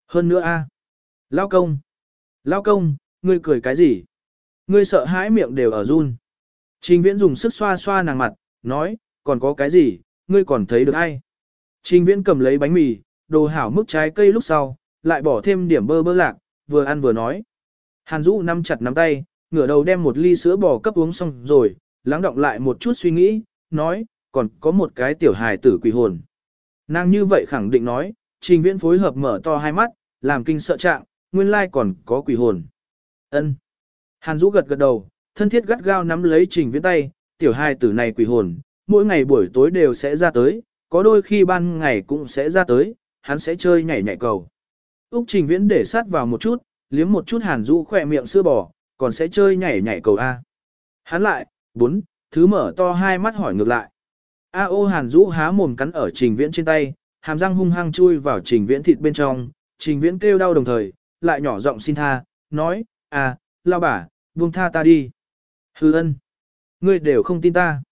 Hơn nữa a, Lao công. Lao công, ngươi cười cái gì? Ngươi sợ hãi miệng đều ở run. Trình Viễn dùng sức xoa xoa nàng mặt, nói, còn có cái gì, ngươi còn thấy được ai? Trình Viễn cầm lấy bánh mì, đồ hảo mức trái cây lúc sau, lại bỏ thêm điểm bơ bơ lạc, vừa ăn vừa nói. Hàn Dũ nắm chặt nắm tay, ngửa đầu đem một ly sữa bò cấp uống xong rồi, lắng động lại một chút suy nghĩ, nói, còn có một cái tiểu hài tử quỷ hồn. Nàng như vậy khẳng định nói, trình viễn phối hợp mở to hai mắt, làm kinh sợ trạng, nguyên lai còn có quỷ hồn. ân Hàn Dũ gật gật đầu, thân thiết gắt gao nắm lấy trình viễn tay, tiểu hai tử này quỷ hồn, mỗi ngày buổi tối đều sẽ ra tới, có đôi khi ban ngày cũng sẽ ra tới, hắn sẽ chơi nhảy nhảy cầu. Úc Trình Viễn để sát vào một chút, liếm một chút Hàn rũ khỏe miệng sữa bò, còn sẽ chơi nhảy nhảy cầu A. Hắn lại, bốn, thứ mở to hai mắt hỏi ngược lại. A ô Hàn rũ há mồm cắn ở Trình Viễn trên tay, hàm răng hung hăng chui vào Trình Viễn thịt bên trong, Trình Viễn kêu đau đồng thời, lại nhỏ giọng xin tha, nói, à, lao bà buông tha ta đi. Hư ân, ngươi đều không tin ta.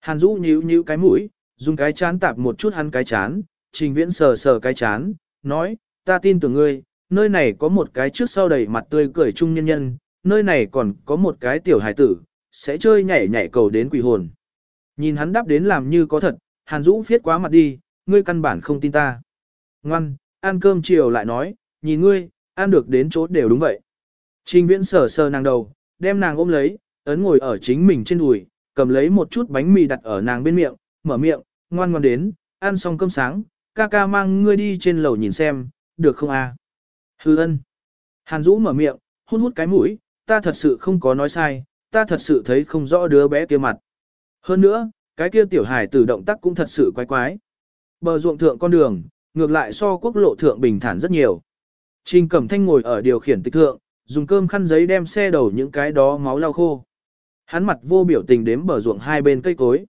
Hàn Dũ nhíu nhíu cái mũi, dùng cái chán tạp một chút hắn cái chán, Trình Viễn sờ sờ cái chán, nói, ta tin tưởng ngươi, nơi này có một cái trước sau đầy mặt tươi cười trung nhân nhân, nơi này còn có một cái tiểu hải tử, sẽ chơi nhảy nhảy cầu đến quỷ hồn. Nhìn hắn đáp đến làm như có thật, Hàn Dũ phiết quá mặt đi, ngươi căn bản không tin ta. Ngoan, ăn cơm chiều lại nói, nhìn ngươi, ăn được đến chỗ đều đúng vậy. Trình viễn sờ sờ nàng đầu, đem nàng ôm lấy, ấn ngồi ở chính mình trên đùi, cầm lấy một chút bánh mì đặt ở nàng bên miệng, mở miệng, ngoan ngoan đến, ăn xong cơm sáng, ca ca mang ngươi đi trên lầu nhìn xem, được không a? Hư ân. Hàn Dũ mở miệng, hút hút cái mũi, ta thật sự không có nói sai, ta thật sự thấy không rõ đứa bé kia mặt. Hơn nữa, cái kia tiểu hài tử động tác cũng thật sự quái quái. Bờ ruộng thượng con đường, ngược lại so quốc lộ thượng bình thản rất nhiều. Trình Cẩm Thanh ngồi ở điều khiển tịch thượng, dùng cơm khăn giấy đem xe đầu những cái đó máu lau khô. Hắn mặt vô biểu tình đếm bờ ruộng hai bên cây cối.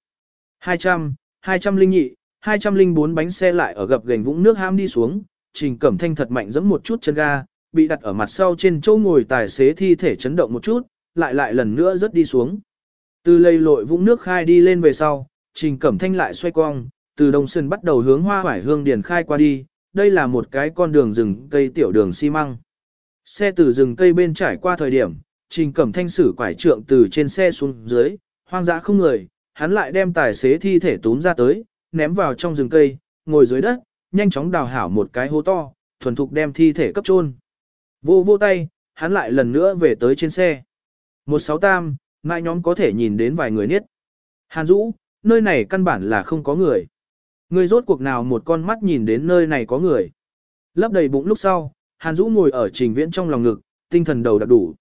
200, 200 linh nhị, 204 bánh xe lại ở gập gành vũng nước ham đi xuống, Trình Cẩm Thanh thật mạnh giẫm một chút chân ga, bị đặt ở mặt sau trên chỗ ngồi tài xế thi thể chấn động một chút, lại lại lần nữa rớt đi xuống. Từ lây lội vũng nước khai đi lên về sau, Trình Cẩm Thanh lại xoay cong, từ Đông Sơn bắt đầu hướng Hoa Hoải Hương Điền khai qua đi, đây là một cái con đường rừng cây tiểu đường xi măng. Xe từ rừng cây bên trải qua thời điểm, Trình Cẩm Thanh sử quải trượng từ trên xe xuống dưới, hoang dã không người, hắn lại đem tài xế thi thể túm ra tới, ném vào trong rừng cây, ngồi dưới đất, nhanh chóng đào hảo một cái hố to, thuần thục đem thi thể cấp chôn. Vô vô tay, hắn lại lần nữa về tới trên xe. Một sáu tam, mai nhóm có thể nhìn đến vài người niết. Hàn Dũ, nơi này căn bản là không có người. Người rốt cuộc nào một con mắt nhìn đến nơi này có người. Lấp đầy bụng lúc sau, Hàn Dũ ngồi ở trình viễn trong lòng ngực, tinh thần đầu đặc đủ.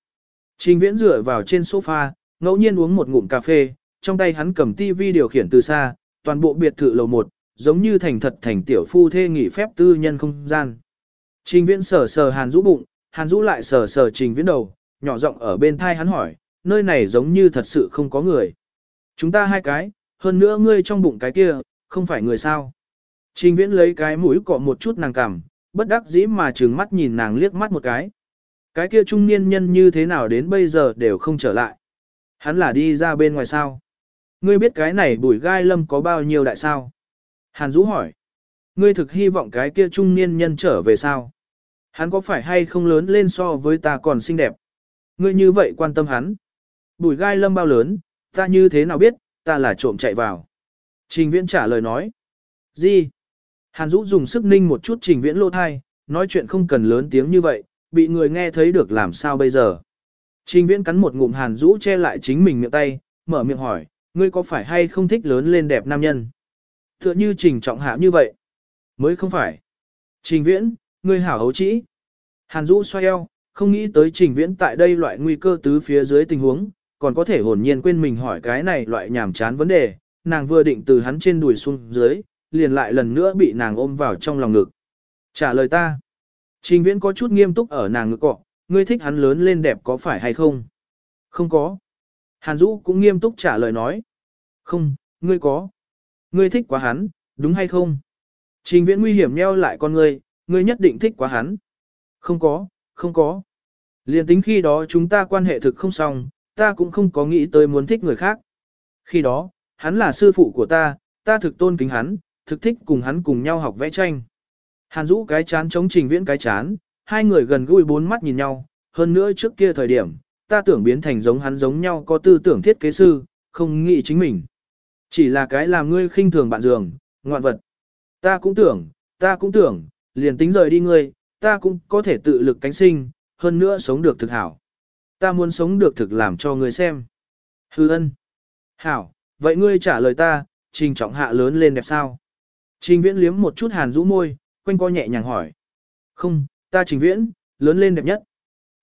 Trình viễn dựa vào trên sofa, ngẫu nhiên uống một ngụm cà phê, trong tay hắn cầm tivi điều khiển từ xa, toàn bộ biệt thự lầu 1, giống như thành thật thành tiểu phu thê nghỉ phép tư nhân không gian. Trình viễn sờ sờ hàn rũ bụng, hàn rũ lại sờ sờ trình viễn đầu, nhỏ giọng ở bên thai hắn hỏi, nơi này giống như thật sự không có người. Chúng ta hai cái, hơn nữa ngươi trong bụng cái kia, không phải người sao. Trình viễn lấy cái mũi cọ một chút nàng cằm, bất đắc dĩ mà trừng mắt nhìn nàng liếc mắt một cái. Cái kia trung niên nhân như thế nào đến bây giờ đều không trở lại. Hắn là đi ra bên ngoài sao. Ngươi biết cái này bùi gai lâm có bao nhiêu đại sao? Hàn Dũ hỏi. Ngươi thực hy vọng cái kia trung niên nhân trở về sao? Hắn có phải hay không lớn lên so với ta còn xinh đẹp? Ngươi như vậy quan tâm hắn. Bùi gai lâm bao lớn, ta như thế nào biết, ta là trộm chạy vào. Trình viễn trả lời nói. Gì? Hàn Dũ dùng sức ninh một chút trình viễn lô thai, nói chuyện không cần lớn tiếng như vậy, bị người nghe thấy được làm sao bây giờ. Trình viễn cắn một ngụm Hàn Dũ che lại chính mình miệng tay, mở miệng hỏi, ngươi có phải hay không thích lớn lên đẹp nam nhân? Tựa như trình trọng hạ như vậy. Mới không phải. Trình viễn, ngươi hảo hấu trĩ. Hàn Dũ xoay eo, không nghĩ tới trình viễn tại đây loại nguy cơ tứ phía dưới tình huống, còn có thể hồn nhiên quên mình hỏi cái này loại nhảm chán vấn đề, nàng vừa định từ hắn trên đùi xuống dưới, liền lại lần nữa bị nàng ôm vào trong lòng ngực. Trả lời ta. Trình viễn có chút nghiêm túc ở nàng ngực cọ, ngươi thích hắn lớn lên đẹp có phải hay không? Không có. Hàn Dũ cũng nghiêm túc trả lời nói. Không, ngươi có. Ngươi thích quá hắn, đúng hay không? Trình viễn nguy hiểm nheo lại con ngươi, ngươi nhất định thích quá hắn. Không có, không có. Liên tính khi đó chúng ta quan hệ thực không xong, ta cũng không có nghĩ tới muốn thích người khác. Khi đó, hắn là sư phụ của ta, ta thực tôn kính hắn, thực thích cùng hắn cùng nhau học vẽ tranh. Hàn Dũ cái chán chống trình viễn cái chán, hai người gần gũi bốn mắt nhìn nhau, hơn nữa trước kia thời điểm, ta tưởng biến thành giống hắn giống nhau có tư tưởng thiết kế sư, không nghĩ chính mình. Chỉ là cái làm ngươi khinh thường bạn giường, ngoạn vật. Ta cũng tưởng, ta cũng tưởng, liền tính rời đi ngươi, ta cũng có thể tự lực cánh sinh, hơn nữa sống được thực hảo. Ta muốn sống được thực làm cho ngươi xem. Hư ân. Hảo, vậy ngươi trả lời ta, trình trọng hạ lớn lên đẹp sao? Trình viễn liếm một chút hàn rũ môi, quanh co nhẹ nhàng hỏi. Không, ta trình viễn, lớn lên đẹp nhất.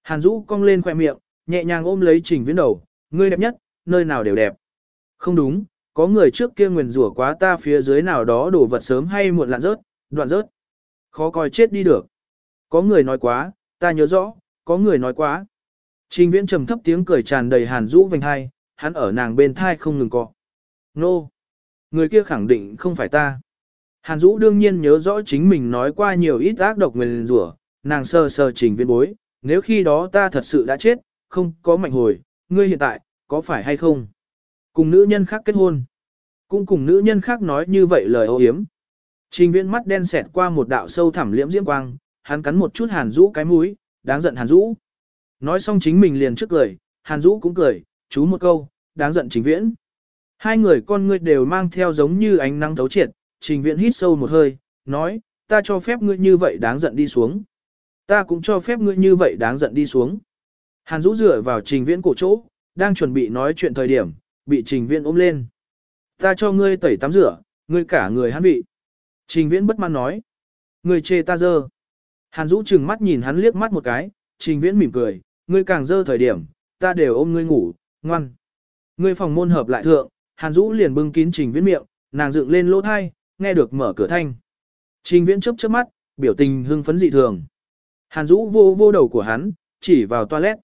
Hàn Dũ cong lên khoe miệng, nhẹ nhàng ôm lấy trình viễn đầu, ngươi đẹp nhất, nơi nào đều đẹp. Không đúng, có người trước kia nguyền rủa quá ta phía dưới nào đó đổ vật sớm hay muộn lạn rớt, đoạn rớt. Khó coi chết đi được. Có người nói quá, ta nhớ rõ, có người nói quá. Trình viễn trầm thấp tiếng cười tràn đầy hàn Dũ vành hai, hắn ở nàng bên thai không ngừng cọ. Nô! Người kia khẳng định không phải ta. Hàn Dũ đương nhiên nhớ rõ chính mình nói qua nhiều ít ác độc nguyền rủa, nàng sơ sơ trình viên bối, nếu khi đó ta thật sự đã chết, không có mạnh hồi, ngươi hiện tại, có phải hay không? Cùng nữ nhân khác kết hôn. Cũng cùng nữ nhân khác nói như vậy lời ô hiếm. Trình viễn mắt đen xẹt qua một đạo sâu thẳm liễm diễm quang, hắn cắn một chút hàn Dũ cái mũi, đáng giận hàn Dũ. Nói xong chính mình liền trước cười, hàn Dũ cũng cười, chú một câu, đáng giận trình viễn. Hai người con ngươi đều mang theo giống như ánh nắng thấu triệt, trình viễn hít sâu một hơi, nói, ta cho phép ngươi như vậy đáng giận đi xuống. Ta cũng cho phép ngươi như vậy đáng giận đi xuống. Hàn Dũ dựa vào trình viễn cổ chỗ, đang chuẩn bị nói chuyện thời điểm, bị trình viễn ôm lên. Ta cho ngươi tẩy tắm rửa, ngươi cả người hắn vị. Trình viễn bất mãn nói. Ngươi chê ta dơ. Hàn Dũ trừng mắt nhìn hắn liếc mắt một cái, trình viễn mỉm cười, ngươi càng dơ thời điểm, ta đều ôm ngươi ngủ, ngoan. Ngươi phòng môn hợp lại thượng, Hàn Dũ liền bưng kín trình viễn miệng, nàng dựng lên lỗ thai, nghe được mở cửa thanh. Trình viễn chớp chớp mắt, biểu tình hưng phấn dị thường. Hàn Dũ vô vô đầu của hắn, chỉ vào toilet.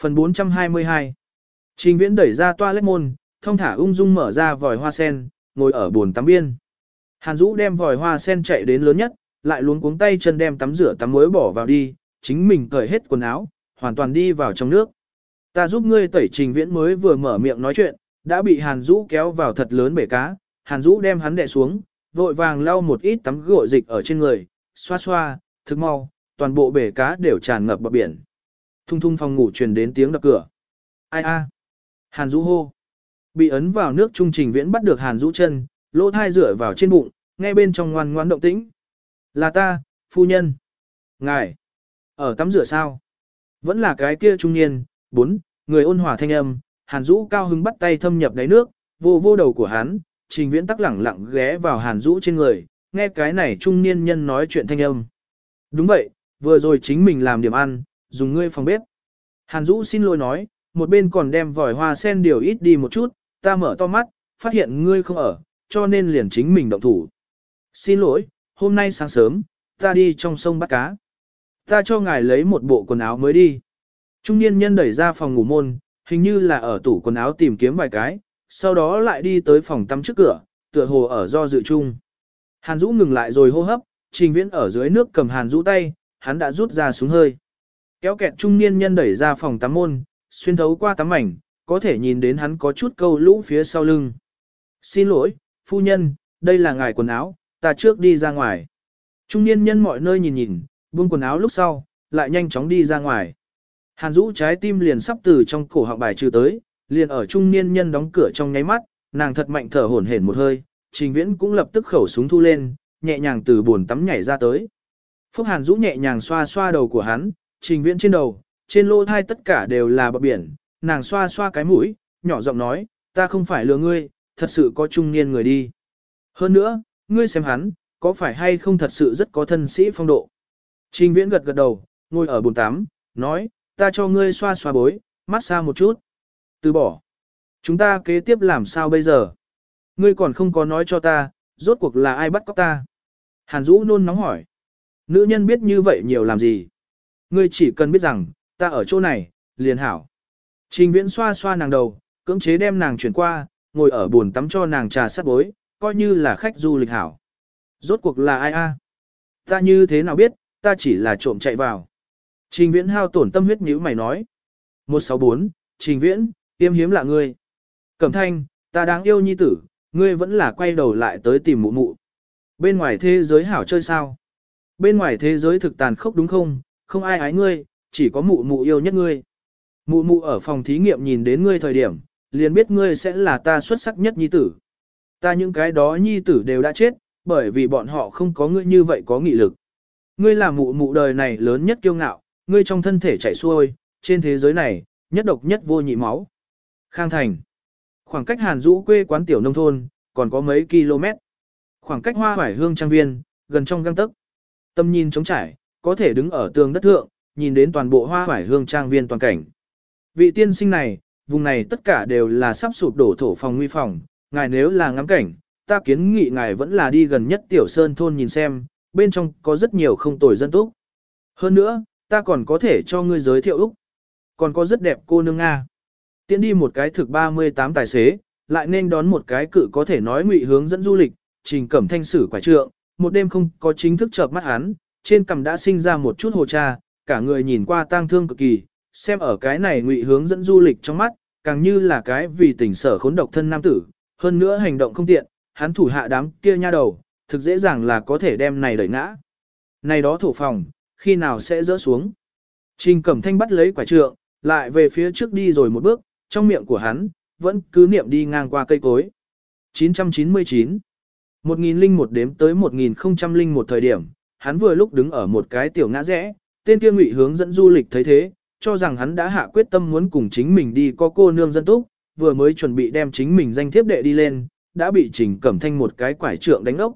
Phần 422 Trình viễn đẩy ra toilet môn, thông thả ung dung mở ra vòi hoa sen, ngồi ở bồn tắm biên. Hàn Dũ đem vòi hoa sen chạy đến lớn nhất, lại luống cuống tay chân đem tắm rửa tắm muối bỏ vào đi, chính mình cởi hết quần áo, hoàn toàn đi vào trong nước. Ta giúp ngươi tẩy trình viễn mới vừa mở miệng nói chuyện, đã bị Hàn Dũ kéo vào thật lớn bể cá, Hàn Dũ đem hắn đè xuống, vội vàng lau một ít tắm gội dịch ở trên người, xoa xoa, thức mau, toàn bộ bể cá đều tràn ngập bờ biển. Thung thung phòng ngủ truyền đến tiếng đập cửa. Ai a? Hàn Dũ hô. Bị ấn vào nước trung trình viễn bắt được Hàn Dũ chân, lỗ thai rửa vào trên bụng, nghe bên trong ngoan ngoan động tĩnh. Là ta, phu nhân. Ngài. Ở tắm rửa sao? Vẫn là cái kia trung niên, bốn, người ôn hòa thanh âm, Hàn Dũ cao hứng bắt tay thâm nhập đáy nước, vô vô đầu của hắn, trình viễn tắc lẳng lặng ghé vào Hàn Dũ trên người, nghe cái này trung niên nhân nói chuyện thanh âm. Đúng vậy, vừa rồi chính mình làm điểm ăn, dùng ngươi phòng bếp. Hàn Dũ xin lỗi nói, một bên còn đem vòi hoa sen điều ít đi một chút, ta mở to mắt, phát hiện ngươi không ở, cho nên liền chính mình động thủ. Xin lỗi, hôm nay sáng sớm, ta đi trong sông bắt cá. Ta cho ngài lấy một bộ quần áo mới đi. Trung niên nhân đẩy ra phòng ngủ môn, hình như là ở tủ quần áo tìm kiếm vài cái, sau đó lại đi tới phòng tắm trước cửa, tựa hồ ở do dự chung. Hàn Dũ ngừng lại rồi hô hấp, Trình Viễn ở dưới nước cầm Hàn Dũ tay, hắn đã rút ra súng hơi. Kéo kẹt trung niên nhân đẩy ra phòng tắm môn, xuyên thấu qua tắm mảnh, có thể nhìn đến hắn có chút câu lũ phía sau lưng. Xin lỗi, phu nhân, đây là ngài quần áo, ta trước đi ra ngoài. Trung niên nhân mọi nơi nhìn nhìn, buông quần áo lúc sau, lại nhanh chóng đi ra ngoài. Hàn Dũ trái tim liền sắp từ trong cổ họng bài trừ tới, liền ở trung niên nhân đóng cửa trong nháy mắt, nàng thật mạnh thở hổn hển một hơi, Trình Viễn cũng lập tức khẩu súng thu lên, nhẹ nhàng từ buồn tắm nhảy ra tới. Phúc Hàn Dũ nhẹ nhàng xoa xoa đầu của hắn, Trình Viễn trên đầu, trên lỗ thai tất cả đều là bọ biển, nàng xoa xoa cái mũi, nhỏ giọng nói, ta không phải lừa ngươi, thật sự có trung niên người đi. Hơn nữa, ngươi xem hắn, có phải hay không thật sự rất có thân sĩ phong độ. Trình Viễn gật gật đầu, ngồi ở bồn tắm, nói, ta cho ngươi xoa xoa bối, mát xa một chút. Từ bỏ. Chúng ta kế tiếp làm sao bây giờ? Ngươi còn không có nói cho ta, rốt cuộc là ai bắt cóc ta? Hàn Dũ nôn nóng hỏi. Nữ nhân biết như vậy nhiều làm gì? Ngươi chỉ cần biết rằng, ta ở chỗ này, liền hảo. Trình viễn xoa xoa nàng đầu, cưỡng chế đem nàng chuyển qua, ngồi ở buồn tắm cho nàng trà sát bối, coi như là khách du lịch hảo. Rốt cuộc là ai a? Ta như thế nào biết, ta chỉ là trộm chạy vào. Trình viễn hao tổn tâm huyết nhíu mày nói. 164, Trình viễn, tiêm hiếm lạ ngươi. Cẩm thanh, ta đáng yêu nhi tử, ngươi vẫn là quay đầu lại tới tìm mụ mụ. Bên ngoài thế giới hảo chơi sao? Bên ngoài thế giới thực tàn khốc đúng không? Không ai ái ngươi, chỉ có mụ mụ yêu nhất ngươi. Mụ mụ ở phòng thí nghiệm nhìn đến ngươi thời điểm, liền biết ngươi sẽ là ta xuất sắc nhất nhi tử. Ta những cái đó nhi tử đều đã chết, bởi vì bọn họ không có ngươi như vậy có nghị lực. Ngươi là mụ mụ đời này lớn nhất kiêu ngạo, ngươi trong thân thể chảy xuôi, trên thế giới này, nhất độc nhất vô nhị máu. Khang Thành Khoảng cách Hàn Dũ quê quán tiểu nông thôn, còn có mấy km. Khoảng cách hoa hoải hương trang viên, gần trong găng tấc. Tâm nhìn trống trải, có thể đứng ở tường đất thượng, nhìn đến toàn bộ hoa hoải hương trang viên toàn cảnh. Vị tiên sinh này, vùng này tất cả đều là sắp sụp đổ thổ phòng nguy phòng, ngài nếu là ngắm cảnh, ta kiến nghị ngài vẫn là đi gần nhất tiểu sơn thôn nhìn xem, bên trong có rất nhiều không tồi dân túc. Hơn nữa, ta còn có thể cho ngươi giới thiệu Úc. Còn có rất đẹp cô nương Nga. Tiến đi một cái thực 38 tài xế, lại nên đón một cái cự có thể nói ngụy hướng dẫn du lịch, trình cẩm thanh sử quả trượng, một đêm không có chính thức chợp mắt hắn, trên cằm đã sinh ra một chút hồ cha, cả người nhìn qua tang thương cực kỳ, xem ở cái này ngụy hướng dẫn du lịch trong mắt, càng như là cái vì tình sở khốn độc thân nam tử, hơn nữa hành động không tiện, hắn thủ hạ đám kia nha đầu, thực dễ dàng là có thể đem này đẩy ngã. Này đó thổ phòng, khi nào sẽ rỡ xuống. Trình Cẩm Thanh bắt lấy quả trượng, lại về phía trước đi rồi một bước, trong miệng của hắn, vẫn cứ niệm đi ngang qua cây cối. 999 1001 đếm tới 1001 thời điểm, hắn vừa lúc đứng ở một cái tiểu ngã rẽ, tên kia ngụy hướng dẫn du lịch thấy thế, cho rằng hắn đã hạ quyết tâm muốn cùng chính mình đi có cô nương dân túc, vừa mới chuẩn bị đem chính mình danh thiếp đệ đi lên, đã bị Trình Cẩm Thanh một cái quải trượng đánh ốc.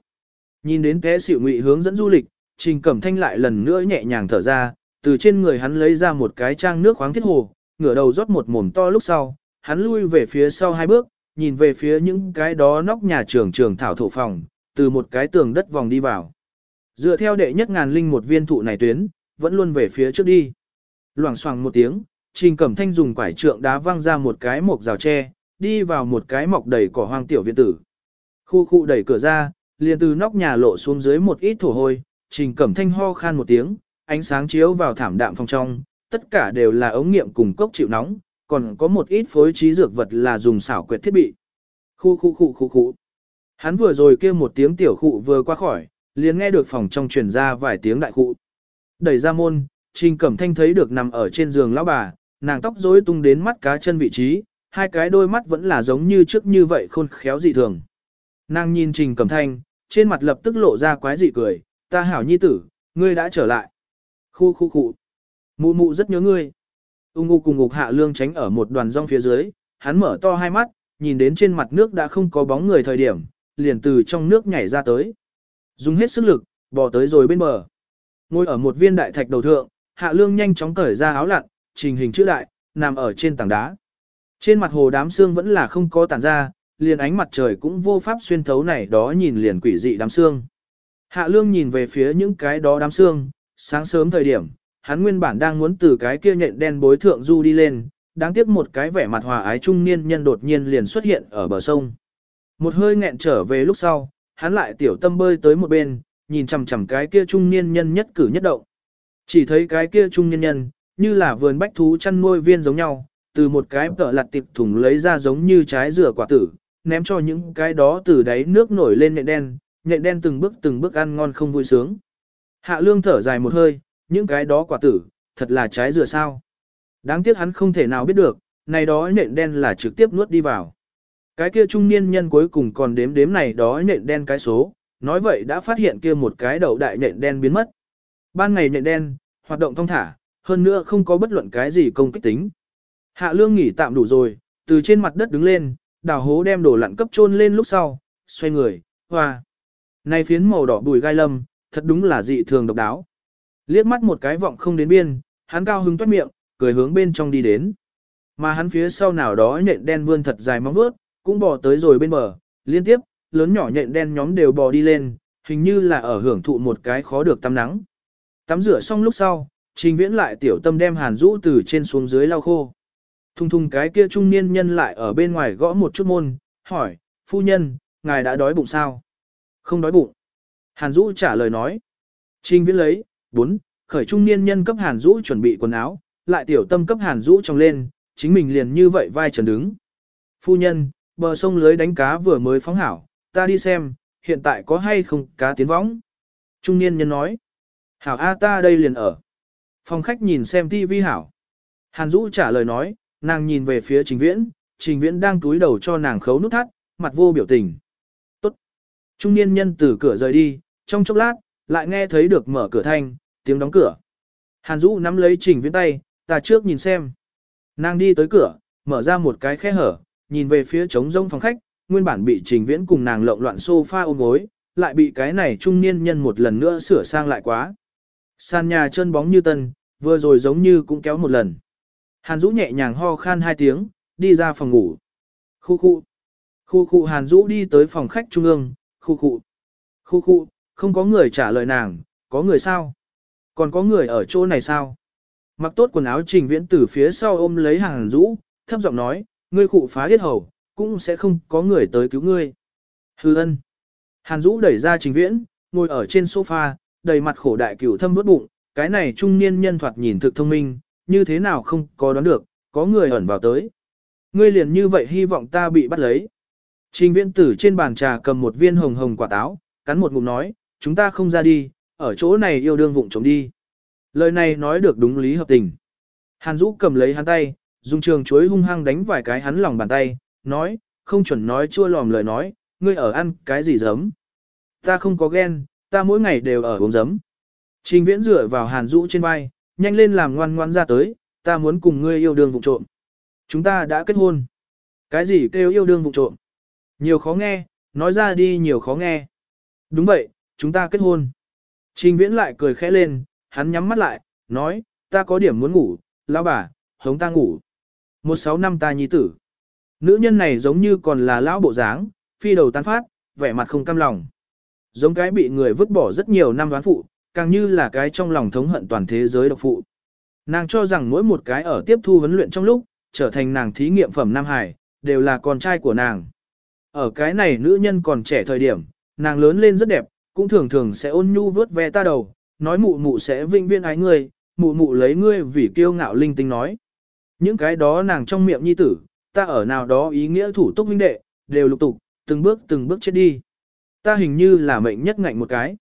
Nhìn đến té xỉu ngụy hướng dẫn du lịch, Trình Cẩm Thanh lại lần nữa nhẹ nhàng thở ra, từ trên người hắn lấy ra một cái trang nước khoáng thiết hồ, ngửa đầu rót một mồm to lúc sau, hắn lui về phía sau hai bước, nhìn về phía những cái đó nóc nhà trường trường thảo thổ phòng, từ một cái tường đất vòng đi vào. Dựa theo đệ nhất ngàn linh một viên thụ này tuyến, vẫn luôn về phía trước đi. Loảng xoảng một tiếng, Trình Cẩm Thanh dùng quải trượng đá văng ra một cái mộc rào tre, đi vào một cái mọc đầy cỏ hoang tiểu viện tử. Khu khu đẩy cửa ra, liền từ nóc nhà lộ xuống dưới một ít thổ hôi, Trình Cẩm Thanh ho khan một tiếng, ánh sáng chiếu vào thảm đạm phòng trong, tất cả đều là ống nghiệm cùng cốc chịu nóng, còn có một ít phối trí dược vật là dùng xảo quyệt thiết bị. Khu khu khu khu khu. Hắn vừa rồi kêu một tiếng tiểu khụ vừa qua khỏi, liền nghe được phòng trong truyền ra vài tiếng đại khụ. Đẩy ra môn, Trình Cẩm Thanh thấy được nằm ở trên giường lão bà, nàng tóc rối tung đến mắt cá chân vị trí, hai cái đôi mắt vẫn là giống như trước như vậy khôn khéo dị thường. Nàng nhìn Trình Cẩm Thanh, trên mặt lập tức lộ ra quái dị cười, ta hảo nhi tử, ngươi đã trở lại. Khu khu khu. Mụ mụ rất nhớ ngươi. Ung ngu cùng ngục hạ lương tránh ở một đoàn rong phía dưới, hắn mở to hai mắt, nhìn đến trên mặt nước đã không có bóng người thời điểm, liền từ trong nước nhảy ra tới. Dùng hết sức lực, bò tới rồi bên bờ. Ngồi ở một viên đại thạch đầu thượng, Hạ Lương nhanh chóng cởi ra áo lặn, trình hình chữ đại, nằm ở trên tảng đá. Trên mặt hồ đám xương vẫn là không có tản ra, liền ánh mặt trời cũng vô pháp xuyên thấu này đó nhìn liền quỷ dị đám xương. Hạ Lương nhìn về phía những cái đó đám xương, sáng sớm thời điểm, hắn nguyên bản đang muốn từ cái kia nhện đen bối thượng du đi lên, đáng tiếc một cái vẻ mặt hòa ái trung niên nhân đột nhiên liền xuất hiện ở bờ sông. Một hơi nghẹn trở về lúc sau, hắn lại tiểu tâm bơi tới một bên, nhìn chằm chằm cái kia trung niên nhân nhất cử nhất động. Chỉ thấy cái kia trung niên nhân, như là vườn bách thú chăn nuôi viên giống nhau, từ một cái tợ lặt tiệp thùng lấy ra giống như trái dừa quả tử, ném cho những cái đó từ đáy nước nổi lên nhện đen, nhện đen từng bước từng bước ăn ngon không vui sướng. Hạ lương thở dài một hơi, những cái đó quả tử, thật là trái dừa sao. Đáng tiếc hắn không thể nào biết được, này đó nện đen là trực tiếp nuốt đi vào. Cái kia trung niên nhân cuối cùng còn đếm đếm này đó nện đen cái số, nói vậy đã phát hiện kia một cái đầu đại nện đen biến mất. Ban ngày nện đen, hoạt động thông thả, hơn nữa không có bất luận cái gì công kích tính. Hạ lương nghỉ tạm đủ rồi, từ trên mặt đất đứng lên, đào hố đem đồ lặn cấp chôn lên lúc sau, xoay người, hoa. Này phiến màu đỏ bùi gai lâm, thật đúng là dị thường độc đáo. Liếc mắt một cái vọng không đến biên, hắn cao hứng toát miệng, cười hướng bên trong đi đến. Mà hắn phía sau nào đó nhện đen vươn thật dài móng vuốt, cũng bò tới rồi bên bờ, liên tiếp, lớn nhỏ nhện đen nhóm đều bò đi lên, hình như là ở hưởng thụ một cái khó được tắm nắng. Tắm rửa xong lúc sau, trình viễn lại tiểu tâm đem hàn Dũ từ trên xuống dưới lau khô. Thùng thùng cái kia trung niên nhân lại ở bên ngoài gõ một chút môn, hỏi, phu nhân, ngài đã đói bụng sao? Không đói bụng. Hàn Dũ trả lời nói. Trình viễn lấy, bốn, khởi trung niên nhân cấp Hàn Dũ chuẩn bị quần áo, lại tiểu tâm cấp Hàn Dũ trong lên, chính mình liền như vậy vai trần đứng. Phu nhân, bờ sông lưới đánh cá vừa mới phóng hảo, ta đi xem, hiện tại có hay không cá tiến võng. Trung niên nhân nói. Hảo A ta đây liền ở. Phòng khách nhìn xem tivi hảo. Hàn Dũ trả lời nói, nàng nhìn về phía trình viễn, trình viễn đang túi đầu cho nàng khấu nút thắt, mặt vô biểu tình. Tốt. Trung niên nhân từ cửa rời đi, trong chốc lát, lại nghe thấy được mở cửa thanh, tiếng đóng cửa. Hàn Dũ nắm lấy trình viễn tay, ta trước nhìn xem. Nàng đi tới cửa, mở ra một cái khe hở, nhìn về phía trống rông phòng khách, nguyên bản bị trình viễn cùng nàng lộn loạn sofa ôm gối, lại bị cái này trung niên nhân một lần nữa sửa sang lại quá. Sàn nhà chân bóng như tân, vừa rồi giống như cũng kéo một lần. Hàn Dũ nhẹ nhàng ho khan hai tiếng, đi ra phòng ngủ. Khu khu. Khu khu Hàn Dũ đi tới phòng khách trung ương, khu khu. Khu khu, không có người trả lời nàng, có người sao? Còn có người ở chỗ này sao? Mặc tốt quần áo trình viễn từ phía sau ôm lấy Hàn Dũ, thấp giọng nói, ngươi khụ phá hết hầu, cũng sẽ không có người tới cứu ngươi. Hư ân. Hàn Dũ đẩy ra trình viễn, ngồi ở trên sofa, đầy mặt khổ đại cửu thâm đốt bụng, cái này trung niên nhân thoạt nhìn thực thông minh, như thế nào không có đoán được, có người ẩn vào tới. Ngươi liền như vậy hy vọng ta bị bắt lấy. Trình viễn tử trên bàn trà cầm một viên hồng hồng quả táo, cắn một ngụm nói, chúng ta không ra đi, ở chỗ này yêu đương vụng trống đi. Lời này nói được đúng lý hợp tình. Hàn Dũ cầm lấy hắn tay, dùng trường chuối hung hăng đánh vài cái hắn lòng bàn tay, nói, không chuẩn nói chua lòm lời nói, ngươi ở ăn cái gì giấm. Ta không có ghen, ta mỗi ngày đều ở uống giấm. Trình viễn dựa vào Hàn Dũ trên vai, nhanh lên làm ngoan ngoan ra tới, ta muốn cùng ngươi yêu đương vụng trộm. Chúng ta đã kết hôn. Cái gì kêu yêu đương vụng trộm? Nhiều khó nghe, nói ra đi nhiều khó nghe. Đúng vậy, chúng ta kết hôn. Trình viễn lại cười khẽ lên, hắn nhắm mắt lại, nói, ta có điểm muốn ngủ, lão bà, hống ta ngủ. Một sáu năm ta nhi tử. Nữ nhân này giống như còn là lão bộ dáng, phi đầu tán phát, vẻ mặt không cam lòng. Giống cái bị người vứt bỏ rất nhiều năm đoán phụ, càng như là cái trong lòng thống hận toàn thế giới độc phụ. Nàng cho rằng mỗi một cái ở tiếp thu huấn luyện trong lúc, trở thành nàng thí nghiệm phẩm Nam Hải, đều là con trai của nàng. Ở cái này nữ nhân còn trẻ thời điểm, nàng lớn lên rất đẹp, cũng thường thường sẽ ôn nhu vớt ve ta đầu, nói mụ mụ sẽ vinh viên ái ngươi, mụ mụ lấy ngươi vì kiêu ngạo linh tinh nói. Những cái đó nàng trong miệng nhi tử, ta ở nào đó ý nghĩa thủ túc huynh đệ, đều lục tục, từng bước từng bước chết đi. Ta hình như là mệnh nhất ngạnh một cái.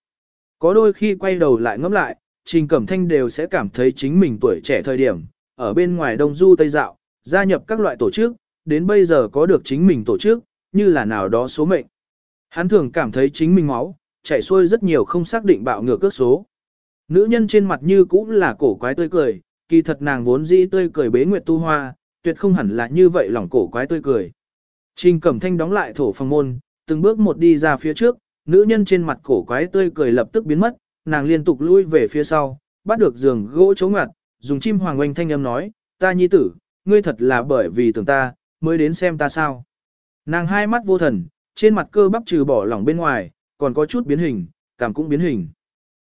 Có đôi khi quay đầu lại ngẫm lại, Trình Cẩm Thanh đều sẽ cảm thấy chính mình tuổi trẻ thời điểm, ở bên ngoài Đông Du Tây Dạo, gia nhập các loại tổ chức, đến bây giờ có được chính mình tổ chức, như là nào đó số mệnh. Hắn thường cảm thấy chính mình máu, chảy xuôi rất nhiều không xác định bạo ngược cước số. Nữ nhân trên mặt như cũng là cổ quái tươi cười, kỳ thật nàng vốn dĩ tươi cười bế nguyệt tu hoa, tuyệt không hẳn là như vậy lòng cổ quái tươi cười. Trình Cẩm Thanh đóng lại thổ phòng môn, từng bước một đi ra phía trước, nữ nhân trên mặt cổ quái tươi cười lập tức biến mất, nàng liên tục lui về phía sau, bắt được giường gỗ chống ngặt, dùng chim hoàng oanh thanh âm nói, ta nhi tử, ngươi thật là bởi vì tưởng ta, mới đến xem ta sao. Nàng hai mắt vô thần, trên mặt cơ bắp trừ bỏ lỏng bên ngoài, còn có chút biến hình, cảm cũng biến hình.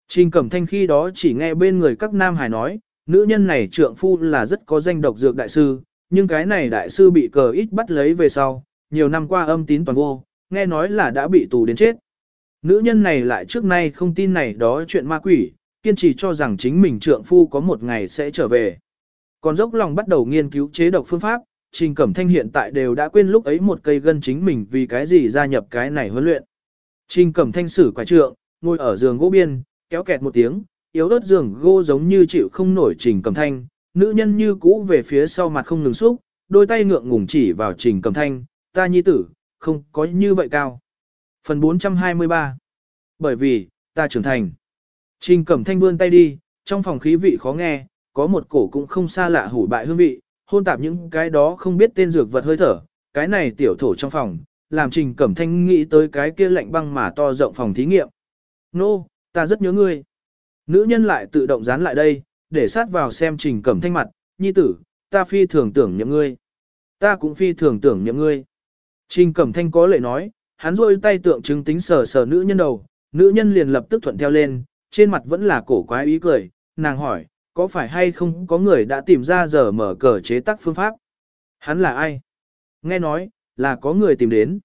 Trình Cẩm Thanh khi đó chỉ nghe bên người các nam hải nói, nữ nhân này trượng phu là rất có danh độc dược đại sư, nhưng cái này đại sư bị cờ ít bắt lấy về sau, nhiều năm qua âm tín toàn vô, nghe nói là đã bị tù đến chết. Nữ nhân này lại trước nay không tin này đó chuyện ma quỷ, kiên trì cho rằng chính mình trượng phu có một ngày sẽ trở về. Còn dốc lòng bắt đầu nghiên cứu chế độc phương pháp, Trình Cẩm Thanh hiện tại đều đã quên lúc ấy một cây gân chính mình vì cái gì gia nhập cái này huấn luyện. Trình Cẩm Thanh sử quả trượng, ngồi ở giường gỗ biên, kéo kẹt một tiếng, yếu ớt giường gỗ giống như chịu không nổi Trình Cẩm Thanh, nữ nhân như cũ về phía sau mặt không ngừng xúc, đôi tay ngượng ngùng chỉ vào Trình Cẩm Thanh, ta nhi tử, không có như vậy cao. Phần 423 Bởi vì, ta trưởng thành. Trình Cẩm Thanh vươn tay đi, trong phòng khí vị khó nghe, có một cổ cũng không xa lạ hủ bại hương vị, hôn tạp những cái đó không biết tên dược vật hơi thở, cái này tiểu thổ trong phòng, làm Trình Cẩm Thanh nghĩ tới cái kia lạnh băng mà to rộng phòng thí nghiệm. Nô, ta rất nhớ ngươi. Nữ nhân lại tự động dán lại đây, để sát vào xem Trình Cẩm Thanh mặt, nhi tử, ta phi thường tưởng nhậm ngươi. Ta cũng phi thường tưởng nhậm ngươi. Trình Cẩm Thanh có lệ nói, hắn rôi tay tượng trưng tính sờ sờ nữ nhân đầu, nữ nhân liền lập tức thuận theo lên, trên mặt vẫn là cổ quái ý cười, nàng hỏi, có phải hay không có người đã tìm ra giờ mở cờ chế tác phương pháp? Hắn là ai? Nghe nói, là có người tìm đến.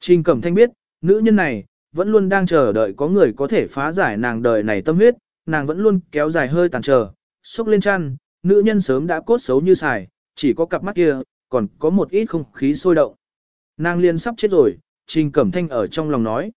Trình Cẩm Thanh biết, nữ nhân này, vẫn luôn đang chờ đợi có người có thể phá giải nàng đời này tâm huyết, nàng vẫn luôn kéo dài hơi tàn chờ, xúc lên chăn, nữ nhân sớm đã cốt xấu như xài, chỉ có cặp mắt kia, còn có một ít không khí sôi động. Nàng liền sắp chết rồi, Trình Cẩm Thanh ở trong lòng nói.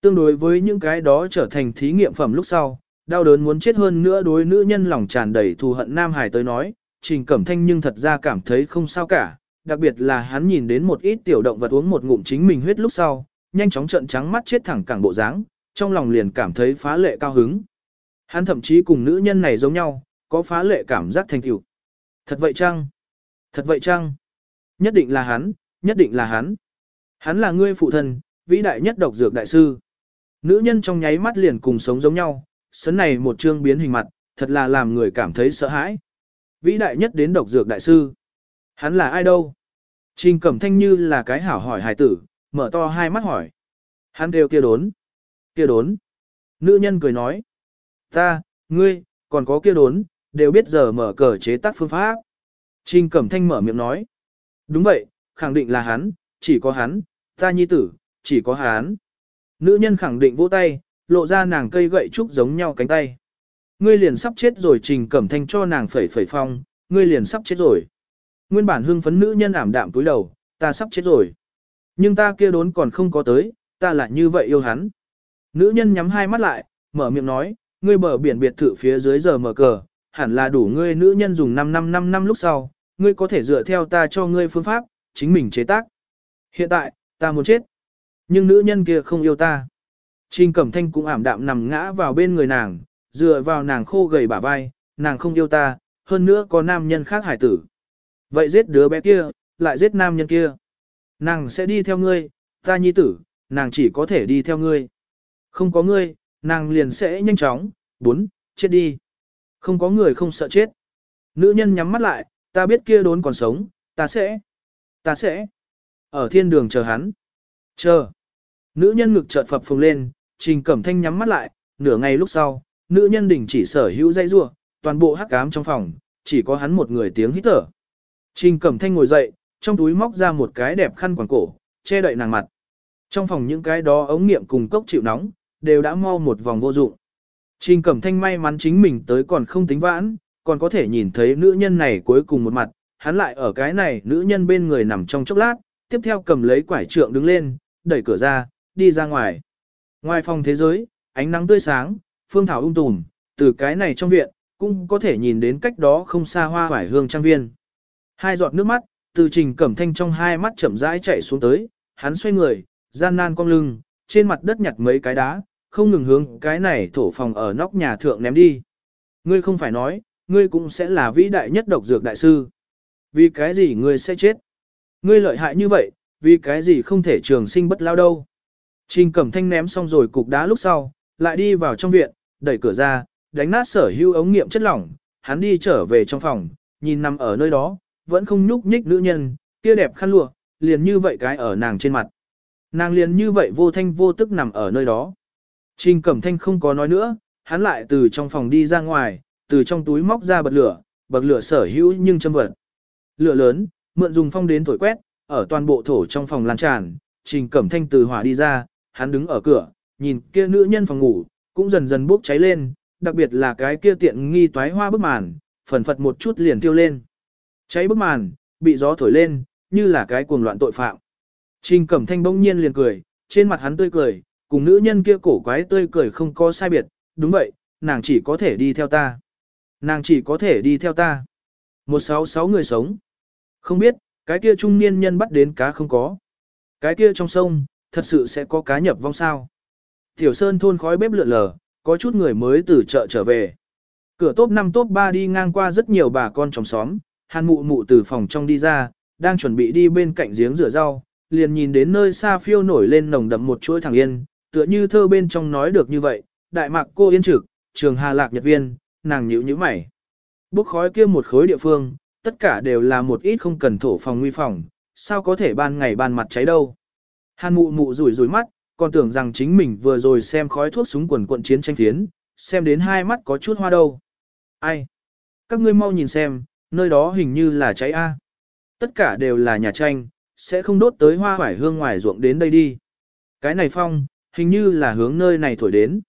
Tương đối với những cái đó trở thành thí nghiệm phẩm lúc sau, đau đớn muốn chết hơn nữa đối nữ nhân lòng tràn đầy thù hận Nam Hải tới nói, Trình Cẩm Thanh nhưng thật ra cảm thấy không sao cả, đặc biệt là hắn nhìn đến một ít tiểu động vật uống một ngụm chính mình huyết lúc sau, nhanh chóng trợn trắng mắt chết thẳng cẳng bộ dáng, trong lòng liền cảm thấy phá lệ cao hứng. Hắn thậm chí cùng nữ nhân này giống nhau, có phá lệ cảm giác thành tựu. Thật vậy chăng? Thật vậy chăng? Nhất định là hắn, nhất định là hắn. Hắn là ngươi phụ thân, vĩ đại nhất độc dược đại sư. Nữ nhân trong nháy mắt liền cùng sống giống nhau, sấn này một chương biến hình mặt, thật là làm người cảm thấy sợ hãi. Vĩ đại nhất đến độc dược đại sư. Hắn là ai đâu? Trình Cẩm Thanh như là cái hảo hỏi hài tử, mở to hai mắt hỏi. Hắn đều kia đốn. Kia đốn. Nữ nhân cười nói. Ta, ngươi, còn có kia đốn, đều biết giờ mở cờ chế tác phương pháp. Trình Cẩm Thanh mở miệng nói. Đúng vậy, khẳng định là hắn, chỉ có hắn, ta nhi tử, chỉ có hắn. Nữ nhân khẳng định vỗ tay, lộ ra nàng cây gậy trúc giống nhau cánh tay. Ngươi liền sắp chết rồi trình cẩm thanh cho nàng phẩy phẩy phong, ngươi liền sắp chết rồi. Nguyên bản hưng phấn nữ nhân ảm đạm túi đầu, ta sắp chết rồi. Nhưng ta kia đốn còn không có tới, ta lại như vậy yêu hắn. Nữ nhân nhắm hai mắt lại, mở miệng nói, ngươi bờ biển biệt thự phía dưới giờ mở cờ, hẳn là đủ ngươi nữ nhân dùng 5 năm 5 năm lúc sau, ngươi có thể dựa theo ta cho ngươi phương pháp, chính mình chế tác. Hiện tại, ta muốn chết. Nhưng nữ nhân kia không yêu ta. Trình Cẩm Thanh cũng ảm đạm nằm ngã vào bên người nàng, dựa vào nàng khô gầy bả vai, nàng không yêu ta, hơn nữa có nam nhân khác hải tử. Vậy giết đứa bé kia, lại giết nam nhân kia. Nàng sẽ đi theo ngươi, ta nhi tử, nàng chỉ có thể đi theo ngươi. Không có ngươi, nàng liền sẽ nhanh chóng, bốn, chết đi. Không có người không sợ chết. Nữ nhân nhắm mắt lại, ta biết kia đốn còn sống, ta sẽ, ta sẽ, ở thiên đường chờ hắn. Chờ. Nữ nhân ngực chợt phập phồng lên, Trình Cẩm Thanh nhắm mắt lại, nửa ngày lúc sau, nữ nhân đình chỉ sở hữu dây rua, toàn bộ hắc ám trong phòng, chỉ có hắn một người tiếng hít thở. Trình Cẩm Thanh ngồi dậy, trong túi móc ra một cái đẹp khăn quàng cổ, che đậy nàng mặt. Trong phòng những cái đó ống nghiệm cùng cốc chịu nóng, đều đã mau một vòng vô dụng. Trình Cẩm Thanh may mắn chính mình tới còn không tính vãn, còn có thể nhìn thấy nữ nhân này cuối cùng một mặt, hắn lại ở cái này nữ nhân bên người nằm trong chốc lát, tiếp theo cầm lấy quải trượng đứng lên, đẩy cửa ra, đi ra ngoài. Ngoài phòng thế giới, ánh nắng tươi sáng, phương thảo ung tùm, từ cái này trong viện, cũng có thể nhìn đến cách đó không xa hoa vải hương trang viên. Hai giọt nước mắt, từ trình cẩm thanh trong hai mắt chậm rãi chạy xuống tới, hắn xoay người, gian nan cong lưng, trên mặt đất nhặt mấy cái đá, không ngừng hướng cái này thổ phòng ở nóc nhà thượng ném đi. Ngươi không phải nói, ngươi cũng sẽ là vĩ đại nhất độc dược đại sư. Vì cái gì ngươi sẽ chết? Ngươi lợi hại như vậy, vì cái gì không thể trường sinh bất lao đâu? Trình Cẩm Thanh ném xong rồi cục đá lúc sau, lại đi vào trong viện, đẩy cửa ra, đánh nát sở hữu ống nghiệm chất lỏng, hắn đi trở về trong phòng, nhìn nằm ở nơi đó, vẫn không nhúc nhích nữ nhân, kia đẹp khăn lụa, liền như vậy cái ở nàng trên mặt. Nàng liền như vậy vô thanh vô tức nằm ở nơi đó. Trình Cẩm Thanh không có nói nữa, hắn lại từ trong phòng đi ra ngoài, từ trong túi móc ra bật lửa, bật lửa sở hữu nhưng châm vật. Lửa lớn, mượn dùng phong đến thổi quét, ở toàn bộ thổ trong phòng lan tràn, Trình Cẩm Thanh từ hỏa đi ra, hắn đứng ở cửa, nhìn kia nữ nhân phòng ngủ, cũng dần dần bốc cháy lên, đặc biệt là cái kia tiện nghi toái hoa bức màn, phần phật một chút liền tiêu lên. Cháy bức màn, bị gió thổi lên, như là cái cuồng loạn tội phạm. Trình Cẩm Thanh bỗng nhiên liền cười, trên mặt hắn tươi cười, cùng nữ nhân kia cổ quái tươi cười không có sai biệt, đúng vậy, nàng chỉ có thể đi theo ta. Nàng chỉ có thể đi theo ta. Một sáu sáu người sống. Không biết, cái kia trung niên nhân bắt đến cá không có. Cái kia trong sông, thật sự sẽ có cá nhập vong sao. Tiểu Sơn thôn khói bếp lượn lờ, có chút người mới từ chợ trở về. Cửa top 5 top 3 đi ngang qua rất nhiều bà con trong xóm, hàn mụ mụ từ phòng trong đi ra, đang chuẩn bị đi bên cạnh giếng rửa rau, liền nhìn đến nơi xa phiêu nổi lên nồng đậm một chuỗi thẳng yên, tựa như thơ bên trong nói được như vậy, đại mạc cô yên trực, trường hà lạc nhật viên, nàng nhíu nhíu mày. Bốc khói kia một khối địa phương, tất cả đều là một ít không cần thổ phòng nguy phòng, sao có thể ban ngày ban mặt cháy đâu. Hàn mụ mụ rủi rủi mắt, còn tưởng rằng chính mình vừa rồi xem khói thuốc súng quần quận chiến tranh thiến, xem đến hai mắt có chút hoa đâu. Ai? Các ngươi mau nhìn xem, nơi đó hình như là cháy A. Tất cả đều là nhà tranh, sẽ không đốt tới hoa hoải hương ngoài ruộng đến đây đi. Cái này phong, hình như là hướng nơi này thổi đến.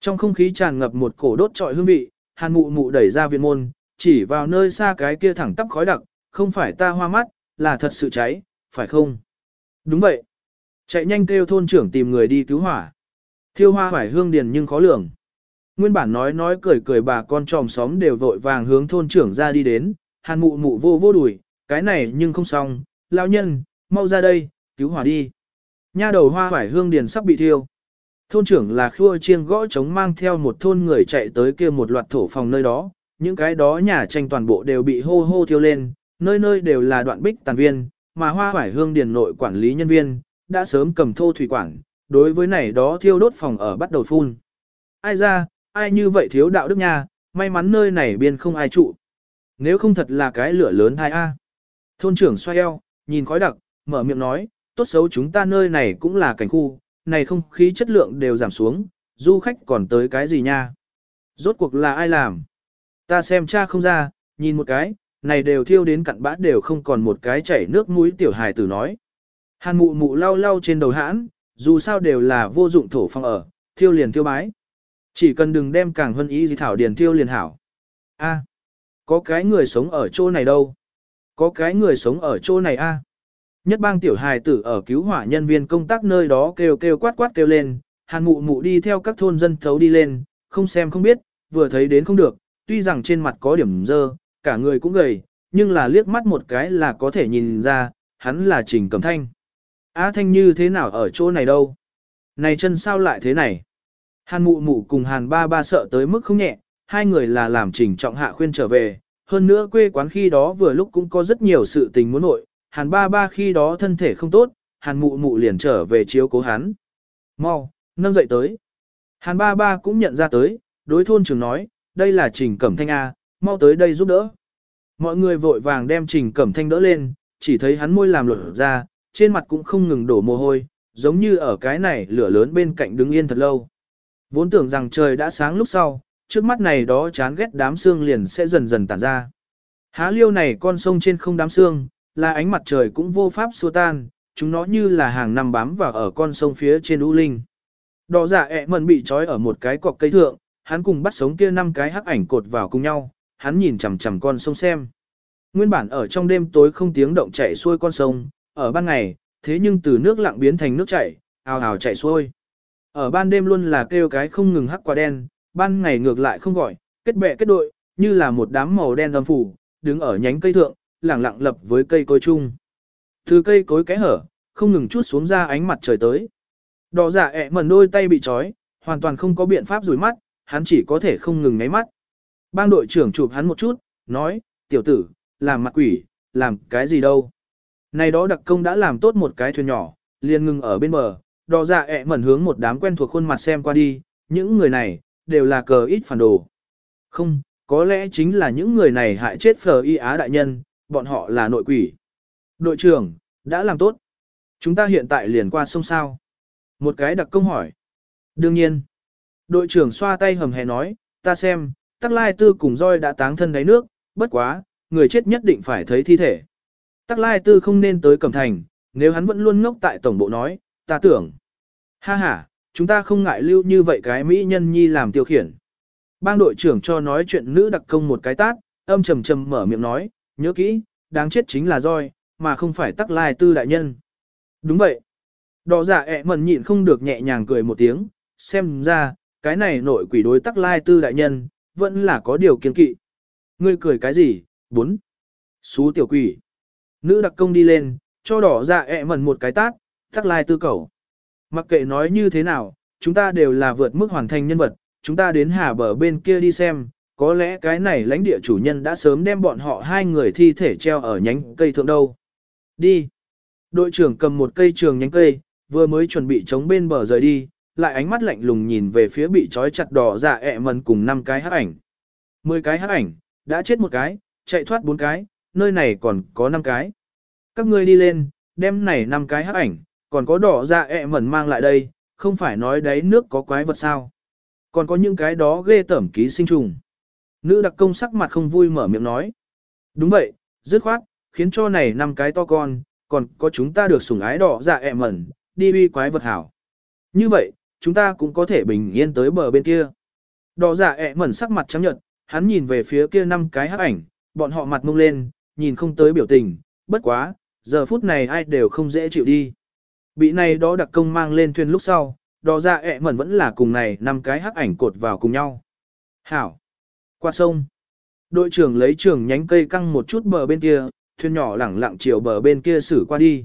Trong không khí tràn ngập một cổ đốt trọi hương vị, hàn mụ mụ đẩy ra viện môn, chỉ vào nơi xa cái kia thẳng tắp khói đặc, không phải ta hoa mắt, là thật sự cháy, phải không? Đúng vậy. Chạy nhanh kêu thôn trưởng tìm người đi cứu hỏa. Thiêu hoa phải hương điền nhưng khó lường. Nguyên bản nói nói cười cười bà con tròm xóm đều vội vàng hướng thôn trưởng ra đi đến, hàn mụ mụ vô vô đuổi, cái này nhưng không xong, lão nhân, mau ra đây, cứu hỏa đi. Nha đầu hoa phải hương điền sắp bị thiêu. Thôn trưởng là khua chiêng gõ trống mang theo một thôn người chạy tới kia một loạt thổ phòng nơi đó, những cái đó nhà tranh toàn bộ đều bị hô hô thiêu lên, nơi nơi đều là đoạn bích tàn viên, mà hoa phải hương điền nội quản lý nhân viên, đã sớm cầm thô thủy quản, đối với này đó thiêu đốt phòng ở bắt đầu phun. Ai ra, ai như vậy thiếu đạo đức nha, may mắn nơi này biên không ai trụ. Nếu không thật là cái lửa lớn thai A. Thôn trưởng xoay eo, nhìn khói đặc, mở miệng nói, tốt xấu chúng ta nơi này cũng là cảnh khu, này không khí chất lượng đều giảm xuống, du khách còn tới cái gì nha. Rốt cuộc là ai làm? Ta xem cha không ra, nhìn một cái, này đều thiêu đến cặn bã đều không còn một cái chảy nước mũi tiểu hài tử nói. Hàn mụ mụ lau lau trên đầu hãn, dù sao đều là vô dụng thổ phong ở, thiêu liền thiêu bái. Chỉ cần đừng đem càng hân ý gì thảo điền thiêu liền hảo. A, có cái người sống ở chỗ này đâu? Có cái người sống ở chỗ này a? Nhất bang tiểu hài tử ở cứu hỏa nhân viên công tác nơi đó kêu kêu quát quát kêu lên, hàn mụ mụ đi theo các thôn dân thấu đi lên, không xem không biết, vừa thấy đến không được, tuy rằng trên mặt có điểm dơ, cả người cũng gầy, nhưng là liếc mắt một cái là có thể nhìn ra, hắn là Trình Cẩm Thanh. Á Thanh như thế nào ở chỗ này đâu? Này chân sao lại thế này? Hàn mụ mụ cùng hàn ba ba sợ tới mức không nhẹ, hai người là làm Trình Trọng Hạ khuyên trở về, hơn nữa quê quán khi đó vừa lúc cũng có rất nhiều sự tình muốn nội, hàn ba ba khi đó thân thể không tốt, hàn mụ mụ liền trở về chiếu cố hắn. Mau, nâng dậy tới. Hàn ba ba cũng nhận ra tới, đối thôn trưởng nói, đây là Trình Cẩm Thanh A, mau tới đây giúp đỡ. Mọi người vội vàng đem Trình Cẩm Thanh đỡ lên, chỉ thấy hắn môi làm lột ra, trên mặt cũng không ngừng đổ mồ hôi, giống như ở cái này lửa lớn bên cạnh đứng yên thật lâu. Vốn tưởng rằng trời đã sáng lúc sau, trước mắt này đó chán ghét đám xương liền sẽ dần dần tản ra. Há liêu này con sông trên không đám xương, là ánh mặt trời cũng vô pháp xua tan, chúng nó như là hàng năm bám vào ở con sông phía trên u linh. Đỏ giả ẹ mần bị trói ở một cái cọc cây thượng, hắn cùng bắt sống kia năm cái hắc ảnh cột vào cùng nhau, hắn nhìn chằm chằm con sông xem. Nguyên bản ở trong đêm tối không tiếng động chảy xuôi con sông, ở ban ngày, thế nhưng từ nước lặng biến thành nước chảy, ào ào chảy xuôi. Ở ban đêm luôn là kêu cái không ngừng hắc quả đen, ban ngày ngược lại không gọi, kết bè kết đội, như là một đám màu đen âm phủ, đứng ở nhánh cây thượng, lẳng lặng lập với cây cối chung. Từ cây cối kẽ hở, không ngừng chút xuống ra ánh mặt trời tới. Đỏ giả ẹ mẩn đôi tay bị trói, hoàn toàn không có biện pháp rủi mắt, hắn chỉ có thể không ngừng ngáy mắt. Bang đội trưởng chụp hắn một chút, nói, tiểu tử, làm mặt quỷ, làm cái gì đâu. Này đó đặc công đã làm tốt một cái thuyền nhỏ, liền ngừng ở bên bờ, đỏ dạ ẹ mẩn hướng một đám quen thuộc khuôn mặt xem qua đi, những người này, đều là cờ ít phản đồ. Không, có lẽ chính là những người này hại chết phờ y á đại nhân, bọn họ là nội quỷ. Đội trưởng, đã làm tốt. Chúng ta hiện tại liền qua sông sao. Một cái đặc công hỏi. Đương nhiên. Đội trưởng xoa tay hầm hè nói, ta xem, tắc lai tư cùng roi đã táng thân đáy nước, bất quá, người chết nhất định phải thấy thi thể. Tắc lai tư không nên tới cẩm thành, nếu hắn vẫn luôn ngốc tại tổng bộ nói, ta tưởng. Ha ha, chúng ta không ngại lưu như vậy cái mỹ nhân nhi làm tiêu khiển. Bang đội trưởng cho nói chuyện nữ đặc công một cái tát, âm trầm trầm mở miệng nói, nhớ kỹ, đáng chết chính là roi, mà không phải tắc lai tư đại nhân. Đúng vậy. Đỏ giả dạ ẹ mẩn nhịn không được nhẹ nhàng cười một tiếng, xem ra, cái này nội quỷ đối tắc lai tư đại nhân, vẫn là có điều kiên kỵ. Ngươi cười cái gì? Bốn. Xú tiểu quỷ. Nữ đặc công đi lên, cho đỏ dạ ẹ mẩn một cái tát, tắc lai tư cầu. Mặc kệ nói như thế nào, chúng ta đều là vượt mức hoàn thành nhân vật, chúng ta đến hà bờ bên kia đi xem, có lẽ cái này lãnh địa chủ nhân đã sớm đem bọn họ hai người thi thể treo ở nhánh cây thượng đâu. Đi. Đội trưởng cầm một cây trường nhánh cây, vừa mới chuẩn bị chống bên bờ rời đi, lại ánh mắt lạnh lùng nhìn về phía bị trói chặt đỏ dạ ẹ mần cùng năm cái hắc ảnh. Mười cái hắc ảnh, đã chết một cái, chạy thoát bốn cái, nơi này còn có năm cái. Các ngươi đi lên, đem này năm cái hắc ảnh, còn có đỏ dạ ẹ mẩn mang lại đây, không phải nói đấy nước có quái vật sao. Còn có những cái đó ghê tẩm ký sinh trùng. Nữ đặc công sắc mặt không vui mở miệng nói. Đúng vậy, dứt khoát, khiến cho này năm cái to con, còn có chúng ta được sủng ái đỏ dạ ẹ mẩn, đi uy quái vật hảo. Như vậy, chúng ta cũng có thể bình yên tới bờ bên kia. Đỏ dạ ẹ mẩn sắc mặt trắng nhợt, hắn nhìn về phía kia năm cái hắc ảnh, bọn họ mặt mông lên, nhìn không tới biểu tình, bất quá, giờ phút này ai đều không dễ chịu đi. Bị này đó đặc công mang lên thuyền lúc sau, đó ra ẹ mẩn vẫn là cùng này năm cái hắc ảnh cột vào cùng nhau. Hảo! Qua sông. Đội trưởng lấy trường nhánh cây căng một chút bờ bên kia, thuyền nhỏ lẳng lặng chiều bờ bên kia xử qua đi.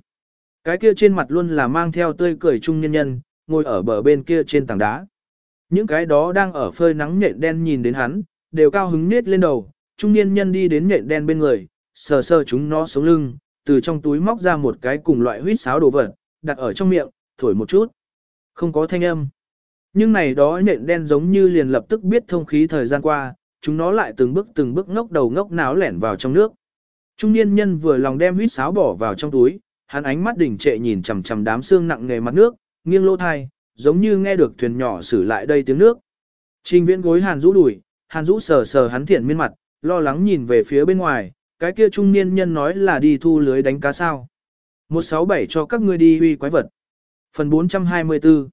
Cái kia trên mặt luôn là mang theo tươi cười trung nhân nhân, ngồi ở bờ bên kia trên tảng đá. Những cái đó đang ở phơi nắng nhện đen nhìn đến hắn, đều cao hứng nết lên đầu, trung niên nhân đi đến nhện đen bên người, sờ sờ chúng nó sống lưng, từ trong túi móc ra một cái cùng loại huyết sáo đồ vật, đặt ở trong miệng, thổi một chút. Không có thanh âm. Nhưng này đó nện đen giống như liền lập tức biết thông khí thời gian qua, chúng nó lại từng bước từng bước ngốc đầu ngốc náo lẻn vào trong nước. Trung niên nhân vừa lòng đem huyết sáo bỏ vào trong túi, hắn ánh mắt đỉnh trệ nhìn chằm chằm đám xương nặng nề mặt nước, nghiêng lỗ thai, giống như nghe được thuyền nhỏ xử lại đây tiếng nước. Trình viễn gối hàn rũ đuổi, hàn rũ sờ sờ hắn thiện miên mặt, lo lắng nhìn về phía bên ngoài, cái kia trung niên nhân nói là đi thu lưới đánh cá sao. 167 cho các ngươi đi huy quái vật. Phần 424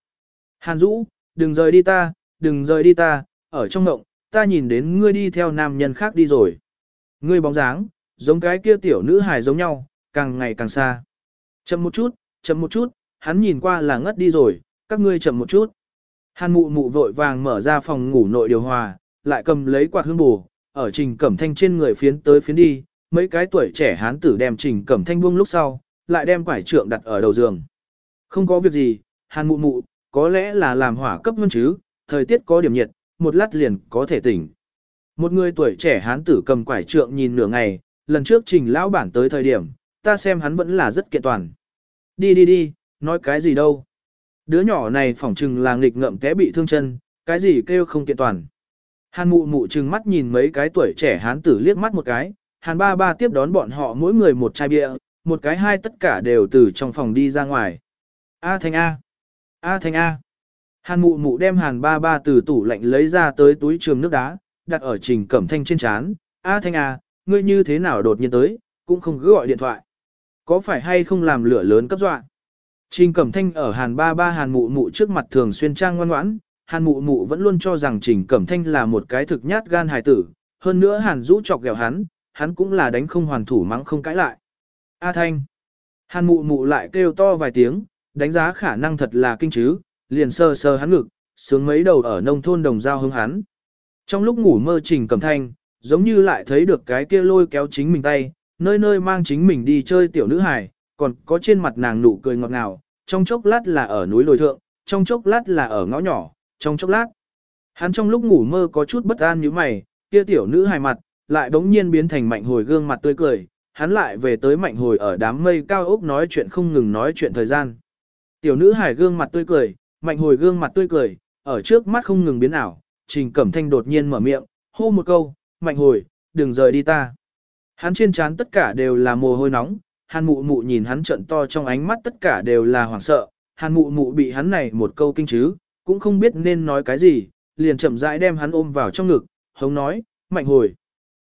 Hàn Dũ, đừng rời đi ta, đừng rời đi ta, ở trong ngộng, ta nhìn đến ngươi đi theo nam nhân khác đi rồi. Ngươi bóng dáng, giống cái kia tiểu nữ hài giống nhau, càng ngày càng xa. Chậm một chút, chậm một chút, hắn nhìn qua là ngất đi rồi, các ngươi chậm một chút. Hàn mụ mụ vội vàng mở ra phòng ngủ nội điều hòa, lại cầm lấy quạt hương bù, ở trình cẩm thanh trên người phiến tới phiến đi, mấy cái tuổi trẻ hán tử đem trình cẩm thanh buông lúc sau, lại đem quải trượng đặt ở đầu giường. Không có việc gì, hàn mụ mụ, có lẽ là làm hỏa cấp hơn chứ, thời tiết có điểm nhiệt, một lát liền có thể tỉnh. Một người tuổi trẻ hán tử cầm quải trượng nhìn nửa ngày, lần trước trình lão bản tới thời điểm, ta xem hắn vẫn là rất kiện toàn. Đi đi đi, nói cái gì đâu. Đứa nhỏ này phỏng chừng là nghịch ngợm té bị thương chân, cái gì kêu không kiện toàn. Hàn mụ mụ trừng mắt nhìn mấy cái tuổi trẻ hán tử liếc mắt một cái, hàn ba ba tiếp đón bọn họ mỗi người một chai bia, một cái hai tất cả đều từ trong phòng đi ra ngoài. A thanh A. A thanh A. Hàn mụ mụ đem hàn ba ba từ tủ lạnh lấy ra tới túi trường nước đá, đặt ở trình cẩm thanh trên chán. A thanh A, ngươi như thế nào đột nhiên tới, cũng không cứ gọi điện thoại. Có phải hay không làm lửa lớn cấp dọa? Trình Cẩm Thanh ở Hàn Ba Ba Hàn Mụ Mụ trước mặt thường xuyên trang ngoan ngoãn, Hàn Mụ Mụ vẫn luôn cho rằng Trình Cẩm Thanh là một cái thực nhát gan hài tử, hơn nữa Hàn Dũ chọc ghẹo hắn, hắn cũng là đánh không hoàn thủ mắng không cãi lại. A Thanh. Hàn Mụ Mụ lại kêu to vài tiếng, đánh giá khả năng thật là kinh chứ, liền sơ sơ hắn ngực, sướng mấy đầu ở nông thôn đồng giao hướng hắn. Trong lúc ngủ mơ Trình cầm Thanh, giống như lại thấy được cái kia lôi kéo chính mình tay, nơi nơi mang chính mình đi chơi tiểu nữ hài, còn có trên mặt nàng nụ cười ngọt ngào, trong chốc lát là ở núi lồi thượng, trong chốc lát là ở ngõ nhỏ, trong chốc lát. Hắn trong lúc ngủ mơ có chút bất an như mày, kia tiểu nữ hài mặt, lại đống nhiên biến thành mạnh hồi gương mặt tươi cười, hắn lại về tới mạnh hồi ở đám mây cao ốc nói chuyện không ngừng nói chuyện thời gian. Tiểu nữ hài gương mặt tươi cười, mạnh hồi gương mặt tươi cười, ở trước mắt không ngừng biến ảo, trình cẩm thanh đột nhiên mở miệng, hô một câu, mạnh hồi, đừng rời đi ta. Hắn trên trán tất cả đều là mồ hôi nóng, hàn mụ mụ nhìn hắn trận to trong ánh mắt tất cả đều là hoảng sợ, hàn mụ mụ bị hắn này một câu kinh chứ, cũng không biết nên nói cái gì, liền chậm rãi đem hắn ôm vào trong ngực, hống nói, mạnh hồi.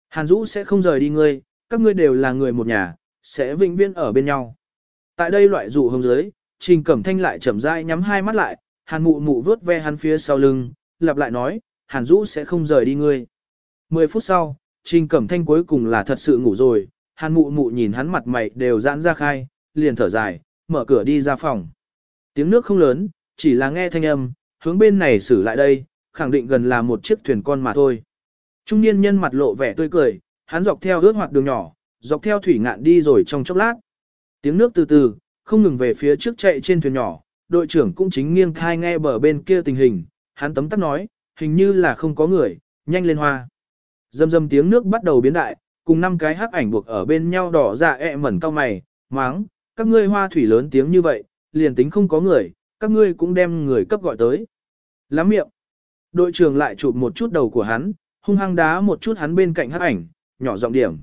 Hàn Dũ sẽ không rời đi ngươi, các ngươi đều là người một nhà, sẽ vĩnh viễn ở bên nhau. Tại đây loại dụ hông dưới, Trình Cẩm Thanh lại chậm rãi nhắm hai mắt lại, Hàn Mụ Mụ vớt ve hắn phía sau lưng, lặp lại nói, Hàn Dũ sẽ không rời đi ngươi. Mười phút sau, Trình Cẩm Thanh cuối cùng là thật sự ngủ rồi, Hàn Mụ Mụ nhìn hắn mặt mày đều giãn ra khai, liền thở dài, mở cửa đi ra phòng. Tiếng nước không lớn, chỉ là nghe thanh âm, hướng bên này xử lại đây, khẳng định gần là một chiếc thuyền con mà thôi. Trung niên nhân mặt lộ vẻ tươi cười, hắn dọc theo ướt hoạt đường nhỏ, dọc theo thủy ngạn đi rồi trong chốc lát. Tiếng nước từ từ, không ngừng về phía trước chạy trên thuyền nhỏ, đội trưởng cũng chính nghiêng thai nghe bờ bên kia tình hình, hắn tấm tắc nói, hình như là không có người, nhanh lên hoa. Dầm dầm tiếng nước bắt đầu biến đại, cùng năm cái hắc ảnh buộc ở bên nhau đỏ dạ ẹ mẩn cao mày, máng, các ngươi hoa thủy lớn tiếng như vậy, liền tính không có người, các ngươi cũng đem người cấp gọi tới. Lắm miệng. Đội trưởng lại chụp một chút đầu của hắn, hung hăng đá một chút hắn bên cạnh hắc ảnh, nhỏ giọng điểm.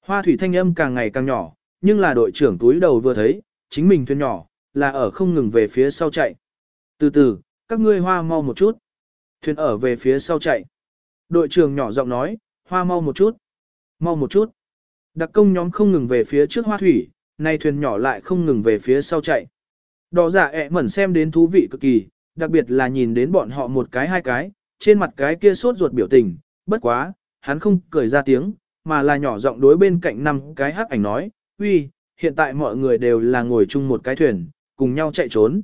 Hoa thủy thanh âm càng ngày càng nhỏ, nhưng là đội trưởng túi đầu vừa thấy, chính mình thuyền nhỏ, là ở không ngừng về phía sau chạy. Từ từ, các ngươi hoa mau một chút. Thuyền ở về phía sau chạy. Đội trưởng nhỏ giọng nói, hoa mau một chút. Mau một chút. Đặc công nhóm không ngừng về phía trước hoa thủy, nay thuyền nhỏ lại không ngừng về phía sau chạy. Đỏ giả ẹ mẩn xem đến thú vị cực kỳ, đặc biệt là nhìn đến bọn họ một cái hai cái, trên mặt cái kia sốt ruột biểu tình, bất quá, hắn không cười ra tiếng, mà là nhỏ giọng đối bên cạnh năm cái hắc ảnh nói, uy, hiện tại mọi người đều là ngồi chung một cái thuyền, cùng nhau chạy trốn.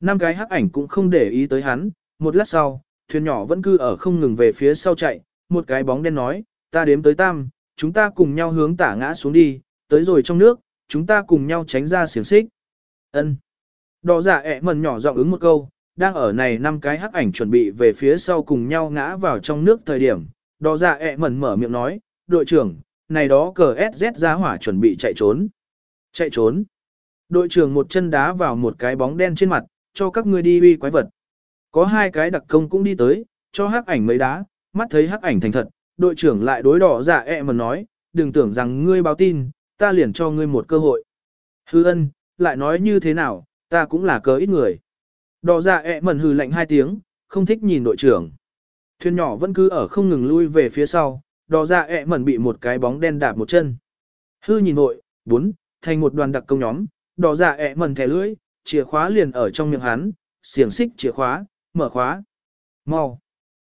Năm cái hắc ảnh cũng không để ý tới hắn, một lát sau, thuyền nhỏ vẫn cứ ở không ngừng về phía sau chạy, một cái bóng đen nói, ta đếm tới tam, chúng ta cùng nhau hướng tả ngã xuống đi, tới rồi trong nước, chúng ta cùng nhau tránh ra xiềng xích. Ân. Đỏ giả ẹ mần nhỏ giọng ứng một câu, đang ở này năm cái hắc ảnh chuẩn bị về phía sau cùng nhau ngã vào trong nước thời điểm. Đỏ giả ẹ mần mở miệng nói, đội trưởng, này đó cờ SZ ra hỏa chuẩn bị chạy trốn. Chạy trốn. Đội trưởng một chân đá vào một cái bóng đen trên mặt, cho các ngươi đi uy quái vật. Có hai cái đặc công cũng đi tới, cho hắc ảnh mấy đá, mắt thấy hắc ảnh thành thật, đội trưởng lại đối đỏ giả ẹ mần nói, đừng tưởng rằng ngươi báo tin, ta liền cho ngươi một cơ hội. Hư ân, lại nói như thế nào, ta cũng là cớ ít người. Đỏ dạ ẹ mẩn hừ lạnh hai tiếng, không thích nhìn đội trưởng. Thuyền nhỏ vẫn cứ ở không ngừng lui về phía sau, đỏ dạ ẹ mẩn bị một cái bóng đen đạp một chân. Hư nhìn nội, bốn, thành một đoàn đặc công nhóm, đỏ dạ ẹ mẩn thẻ lưỡi, chìa khóa liền ở trong miệng hắn, xiềng xích chìa khóa, mở khóa. Mau.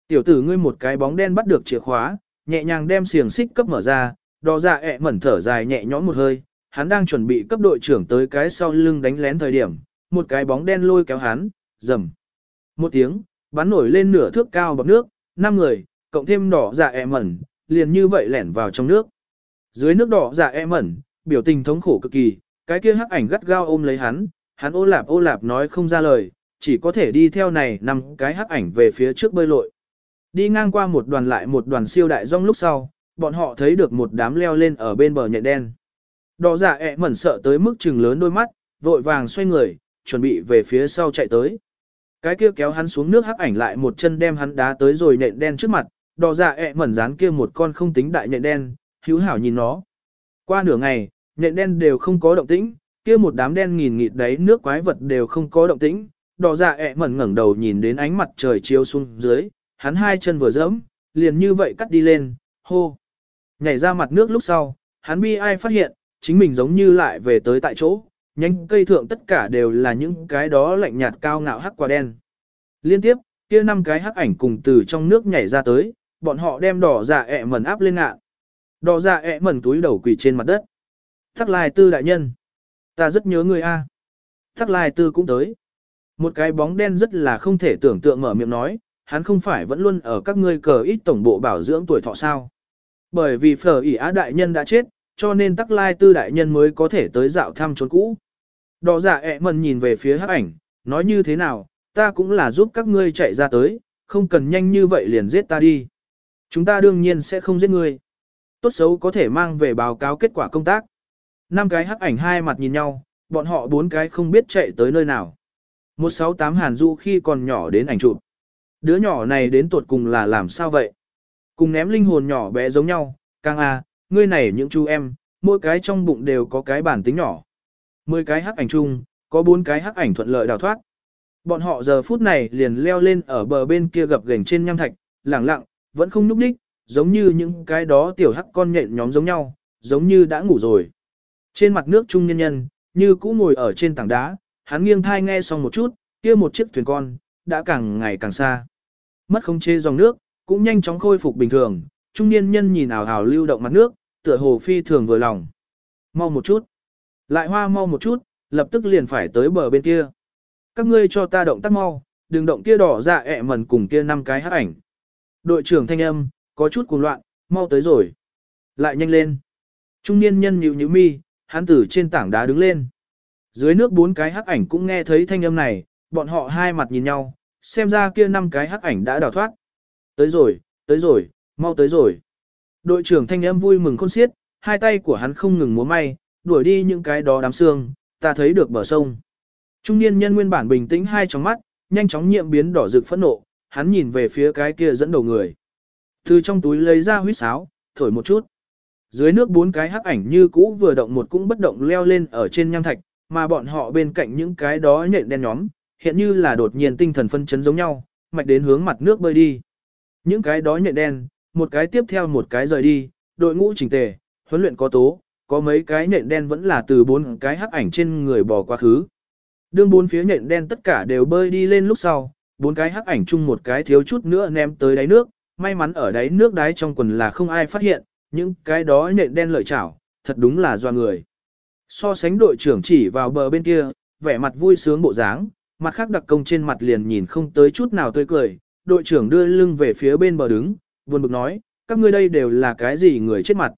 Tiểu tử ngươi một cái bóng đen bắt được chìa khóa, nhẹ nhàng đem xiềng xích cấp mở ra, đỏ dạ ẹ mẩn thở dài nhẹ nhõm một hơi, hắn đang chuẩn bị cấp đội trưởng tới cái sau lưng đánh lén thời điểm, một cái bóng đen lôi kéo hắn, rầm. Một tiếng, bắn nổi lên nửa thước cao bọc nước, năm người, cộng thêm đỏ dạ e mẩn, liền như vậy lẻn vào trong nước. Dưới nước đỏ dạ e mẩn, biểu tình thống khổ cực kỳ, cái kia hắc ảnh gắt gao ôm lấy hắn, hắn ô lạp ô lạp nói không ra lời, chỉ có thể đi theo này nằm cái hắc ảnh về phía trước bơi lội. Đi ngang qua một đoàn lại một đoàn siêu đại rong lúc sau, bọn họ thấy được một đám leo lên ở bên bờ nhện đen. Đỏ dạ ẹ mẩn sợ tới mức trừng lớn đôi mắt, vội vàng xoay người, chuẩn bị về phía sau chạy tới. Cái kia kéo hắn xuống nước hắc ảnh lại một chân đem hắn đá tới rồi nện đen trước mặt, đỏ dạ ẹ mẩn dán kia một con không tính đại nhện đen, hữu hảo nhìn nó. Qua nửa ngày, nhện đen đều không có động tĩnh, kia một đám đen nghìn nghịt đấy nước quái vật đều không có động tĩnh, đỏ dạ ẹ mẩn ngẩng đầu nhìn đến ánh mặt trời chiếu xuống dưới, hắn hai chân vừa dẫm, liền như vậy cắt đi lên, hô. Nhảy ra mặt nước lúc sau, hắn bi ai phát hiện, chính mình giống như lại về tới tại chỗ, nhánh cây thượng tất cả đều là những cái đó lạnh nhạt cao ngạo hắc quả đen. Liên tiếp, kia năm cái hắc ảnh cùng từ trong nước nhảy ra tới, bọn họ đem đỏ dạ ẹ mẩn áp lên ngạn. Đỏ dạ ẹ mẩn túi đầu quỳ trên mặt đất. Thắc lai tư đại nhân. Ta rất nhớ người A. À. Thắc lai tư cũng tới. Một cái bóng đen rất là không thể tưởng tượng mở miệng nói, hắn không phải vẫn luôn ở các ngươi cờ ít tổng bộ bảo dưỡng tuổi thọ sao. Bởi vì phở ỉ á đại nhân đã chết, cho nên tắc lai tư đại nhân mới có thể tới dạo thăm chốn cũ. Đỏ giả ẹ mần nhìn về phía hắc ảnh, nói như thế nào, ta cũng là giúp các ngươi chạy ra tới, không cần nhanh như vậy liền giết ta đi. Chúng ta đương nhiên sẽ không giết ngươi. Tốt xấu có thể mang về báo cáo kết quả công tác. Năm cái hắc ảnh hai mặt nhìn nhau, bọn họ bốn cái không biết chạy tới nơi nào. 168 Hàn Du khi còn nhỏ đến ảnh chụp. Đứa nhỏ này đến tuột cùng là làm sao vậy? Cùng ném linh hồn nhỏ bé giống nhau, càng à, ngươi này những chú em, mỗi cái trong bụng đều có cái bản tính nhỏ. Mười cái hắc ảnh chung, có bốn cái hắc ảnh thuận lợi đào thoát. Bọn họ giờ phút này liền leo lên ở bờ bên kia gập gềnh trên nham thạch, lẳng lặng, vẫn không núp đích, giống như những cái đó tiểu hắc con nhện nhóm giống nhau, giống như đã ngủ rồi. Trên mặt nước trung nhân nhân, như cũ ngồi ở trên tảng đá, hắn nghiêng thai nghe xong một chút, kia một chiếc thuyền con, đã càng ngày càng xa. Mất không chế dòng nước, cũng nhanh chóng khôi phục bình thường, trung niên nhân nhìn ảo ảo lưu động mặt nước, tựa hồ phi thường vừa lòng. Mau một chút. Lại hoa mau một chút, lập tức liền phải tới bờ bên kia. Các ngươi cho ta động tác mau, đừng động kia đỏ dạ ẹ mần cùng kia năm cái hát ảnh. Đội trưởng thanh âm, có chút cuồng loạn, mau tới rồi. Lại nhanh lên. Trung niên nhân nhíu nhíu mi, hắn từ trên tảng đá đứng lên. Dưới nước bốn cái hắc ảnh cũng nghe thấy thanh âm này, bọn họ hai mặt nhìn nhau, xem ra kia năm cái hắc ảnh đã đào thoát. Tới rồi, tới rồi, mau tới rồi. Đội trưởng thanh âm vui mừng khôn xiết, hai tay của hắn không ngừng múa may, đuổi đi những cái đó đám xương, ta thấy được bờ sông. Trung niên nhân nguyên bản bình tĩnh hai trong mắt, nhanh chóng nhiệm biến đỏ rực phẫn nộ, hắn nhìn về phía cái kia dẫn đầu người. Từ trong túi lấy ra huyết sáo, thổi một chút. Dưới nước bốn cái hắc ảnh như cũ vừa động một cũng bất động leo lên ở trên nham thạch, mà bọn họ bên cạnh những cái đó nhện đen nhóm, hiện như là đột nhiên tinh thần phân chấn giống nhau, mạch đến hướng mặt nước bơi đi. Những cái đó nhện đen, một cái tiếp theo một cái rời đi, đội ngũ chỉnh tề, huấn luyện có tố, có mấy cái nhện đen vẫn là từ bốn cái hắc ảnh trên người bò quá khứ. Đương bốn phía nhện đen tất cả đều bơi đi lên lúc sau, bốn cái hắc ảnh chung một cái thiếu chút nữa ném tới đáy nước, may mắn ở đáy nước đáy trong quần là không ai phát hiện, những cái đó nện đen lợi chảo, thật đúng là doa người. So sánh đội trưởng chỉ vào bờ bên kia, vẻ mặt vui sướng bộ dáng, mặt khác đặc công trên mặt liền nhìn không tới chút nào tươi cười, đội trưởng đưa lưng về phía bên bờ đứng, buồn bực nói, các ngươi đây đều là cái gì người chết mặt.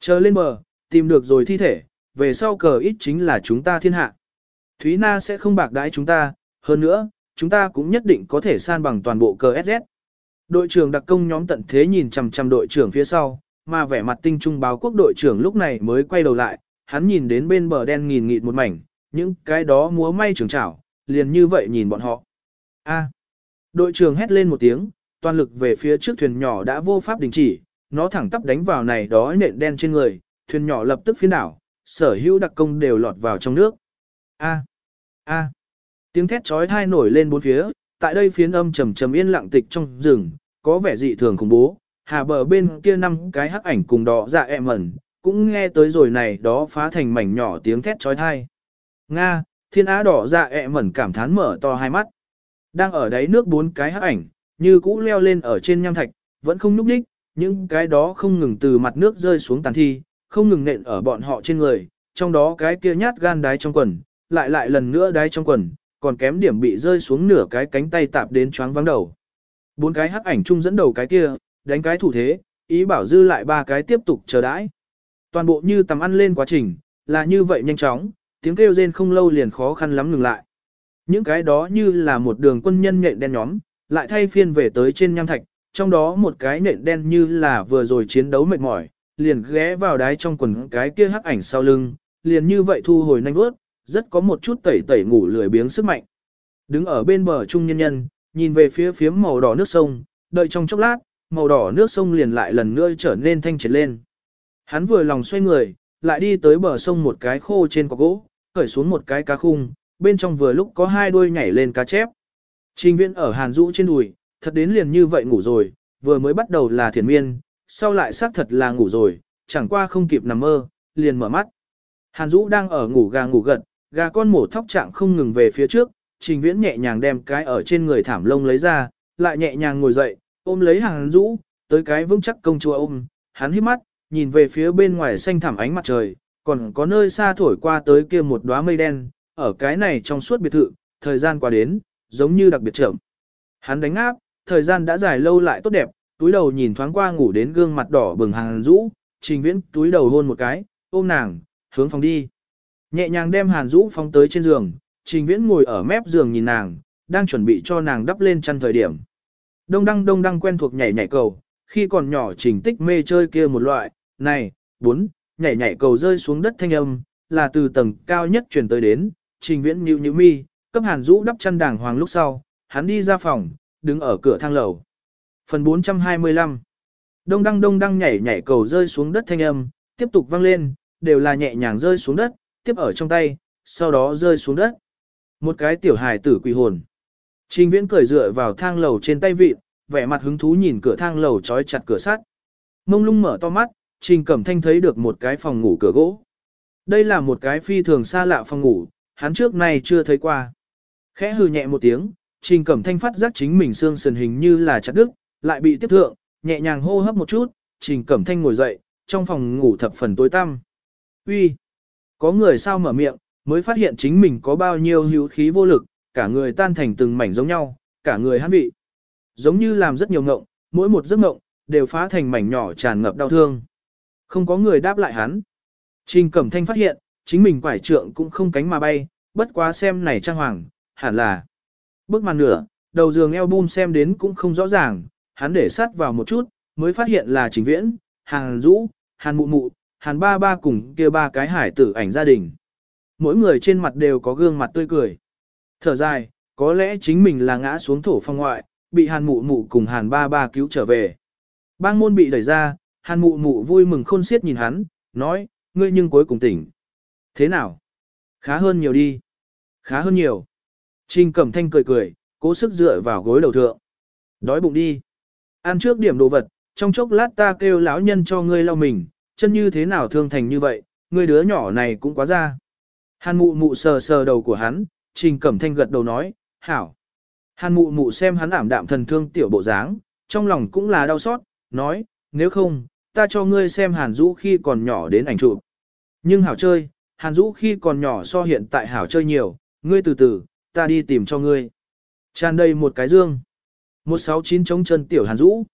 Chờ lên bờ, tìm được rồi thi thể, về sau cờ ít chính là chúng ta thiên hạ. Thúy Na sẽ không bạc đãi chúng ta, hơn nữa, chúng ta cũng nhất định có thể san bằng toàn bộ cờ SZ. Đội trưởng đặc công nhóm tận thế nhìn chằm chằm đội trưởng phía sau, mà vẻ mặt tinh trung báo quốc đội trưởng lúc này mới quay đầu lại, hắn nhìn đến bên bờ đen nghìn nghịt một mảnh, những cái đó múa may trường trảo, liền như vậy nhìn bọn họ. A. Đội trưởng hét lên một tiếng, toàn lực về phía trước thuyền nhỏ đã vô pháp đình chỉ, nó thẳng tắp đánh vào này đó nện đen trên người, thuyền nhỏ lập tức phiến đảo, sở hữu đặc công đều lọt vào trong nước. A. A. Tiếng thét chói tai nổi lên bốn phía, tại đây phiến âm trầm trầm yên lặng tịch trong rừng, có vẻ dị thường khủng bố. Hà bờ bên kia năm cái hắc ảnh cùng đỏ dạ em ẩn, cũng nghe tới rồi này đó phá thành mảnh nhỏ tiếng thét chói tai. Nga, thiên á đỏ dạ ẹ mẩn cảm thán mở to hai mắt. Đang ở đáy nước bốn cái hắc ảnh, như cũ leo lên ở trên nham thạch, vẫn không núp đích, những cái đó không ngừng từ mặt nước rơi xuống tàn thi, không ngừng nện ở bọn họ trên người, trong đó cái kia nhát gan đái trong quần, lại lại lần nữa đái trong quần, còn kém điểm bị rơi xuống nửa cái cánh tay tạp đến choáng vắng đầu. Bốn cái hắc ảnh chung dẫn đầu cái kia, đánh cái thủ thế, ý bảo dư lại ba cái tiếp tục chờ đãi. Toàn bộ như tầm ăn lên quá trình, là như vậy nhanh chóng, tiếng kêu rên không lâu liền khó khăn lắm ngừng lại. Những cái đó như là một đường quân nhân nhện đen nhóm, lại thay phiên về tới trên nham thạch, trong đó một cái nện đen như là vừa rồi chiến đấu mệt mỏi, liền ghé vào đáy trong quần cái kia hắc ảnh sau lưng, liền như vậy thu hồi nhanh bước, rất có một chút tẩy tẩy ngủ lười biếng sức mạnh. Đứng ở bên bờ trung nhân nhân, nhìn về phía phía màu đỏ nước sông, đợi trong chốc lát, màu đỏ nước sông liền lại lần nữa trở nên thanh triệt lên. Hắn vừa lòng xoay người, lại đi tới bờ sông một cái khô trên cọc gỗ, khởi xuống một cái cá khung, bên trong vừa lúc có hai đuôi nhảy lên cá chép. Trình viễn ở hàn rũ trên đùi, thật đến liền như vậy ngủ rồi, vừa mới bắt đầu là thiền miên, sau lại xác thật là ngủ rồi, chẳng qua không kịp nằm mơ, liền mở mắt. Hàn Dũ đang ở ngủ gà ngủ gật, gà con mổ thóc trạng không ngừng về phía trước, Trình Viễn nhẹ nhàng đem cái ở trên người thảm lông lấy ra, lại nhẹ nhàng ngồi dậy, ôm lấy hàng rũ, tới cái vững chắc công chúa ôm, hắn hít mắt, nhìn về phía bên ngoài xanh thảm ánh mặt trời, còn có nơi xa thổi qua tới kia một đóa mây đen, ở cái này trong suốt biệt thự, thời gian qua đến, giống như đặc biệt chậm. Hắn đánh áp, thời gian đã dài lâu lại tốt đẹp, túi đầu nhìn thoáng qua ngủ đến gương mặt đỏ bừng hàng rũ, trình viễn túi đầu hôn một cái, ôm nàng, hướng phòng đi. Nhẹ nhàng đem hàn Dũ phóng tới trên giường, trình viễn ngồi ở mép giường nhìn nàng, đang chuẩn bị cho nàng đắp lên chăn thời điểm. Đông đăng đông đăng quen thuộc nhảy nhảy cầu, khi còn nhỏ trình tích mê chơi kia một loại, này, bốn, nhảy nhảy cầu rơi xuống đất thanh âm, là từ tầng cao nhất truyền tới đến, trình viễn nhíu nhíu mi, cấp hàn Dũ đắp chăn đàng hoàng lúc sau, hắn đi ra phòng, đứng ở cửa thang lầu. Phần 425 đông đăng đông đăng nhảy nhảy cầu rơi xuống đất thanh âm, tiếp tục vang lên, đều là nhẹ nhàng rơi xuống đất, tiếp ở trong tay, sau đó rơi xuống đất. Một cái tiểu hài tử quỳ hồn. Trình viễn cười dựa vào thang lầu trên tay vịt, vẻ mặt hứng thú nhìn cửa thang lầu trói chặt cửa sắt. Mông lung mở to mắt, Trình Cẩm Thanh thấy được một cái phòng ngủ cửa gỗ. Đây là một cái phi thường xa lạ phòng ngủ, hắn trước nay chưa thấy qua. Khẽ hừ nhẹ một tiếng, Trình Cẩm Thanh phát giác chính mình xương sườn hình như là chặt đứt, lại bị tiếp thượng, nhẹ nhàng hô hấp một chút, Trình Cẩm Thanh ngồi dậy, trong phòng ngủ thập phần tối tăm. Uy, có người sao mở miệng, mới phát hiện chính mình có bao nhiêu hữu khí vô lực, cả người tan thành từng mảnh giống nhau, cả người hắn vị. Giống như làm rất nhiều ngộng, mỗi một giấc ngộng, đều phá thành mảnh nhỏ tràn ngập đau thương. Không có người đáp lại hắn. Trình Cẩm Thanh phát hiện, chính mình quải trượng cũng không cánh mà bay, bất quá xem này trang hoàng, hẳn là. Bước màn nửa, đầu giường album xem đến cũng không rõ ràng, hắn để sát vào một chút, mới phát hiện là trình viễn, hàng rũ, hàn mụ mụ, hàn ba ba cùng kia ba cái hải tử ảnh gia đình. Mỗi người trên mặt đều có gương mặt tươi cười. Thở dài, có lẽ chính mình là ngã xuống thổ phong ngoại, bị hàn mụ mụ cùng hàn ba ba cứu trở về. Bang môn bị đẩy ra, hàn mụ mụ vui mừng khôn xiết nhìn hắn, nói, ngươi nhưng cuối cùng tỉnh. Thế nào? Khá hơn nhiều đi. Khá hơn nhiều. Trình Cẩm Thanh cười cười, cố sức dựa vào gối đầu thượng. Đói bụng đi. Ăn trước điểm đồ vật, trong chốc lát ta kêu lão nhân cho ngươi lau mình, chân như thế nào thương thành như vậy, người đứa nhỏ này cũng quá ra. Hàn mụ mụ sờ sờ đầu của hắn, Trình Cẩm Thanh gật đầu nói, hảo. Hàn mụ mụ xem hắn ảm đạm thần thương tiểu bộ dáng, trong lòng cũng là đau xót, nói, nếu không, ta cho ngươi xem Hàn Dũ khi còn nhỏ đến ảnh chụp. Nhưng hảo chơi, Hàn Dũ khi còn nhỏ so hiện tại hảo chơi nhiều, ngươi từ từ, ta đi tìm cho ngươi. Tràn đầy một cái dương. 169 chống chân tiểu Hàn Dũ.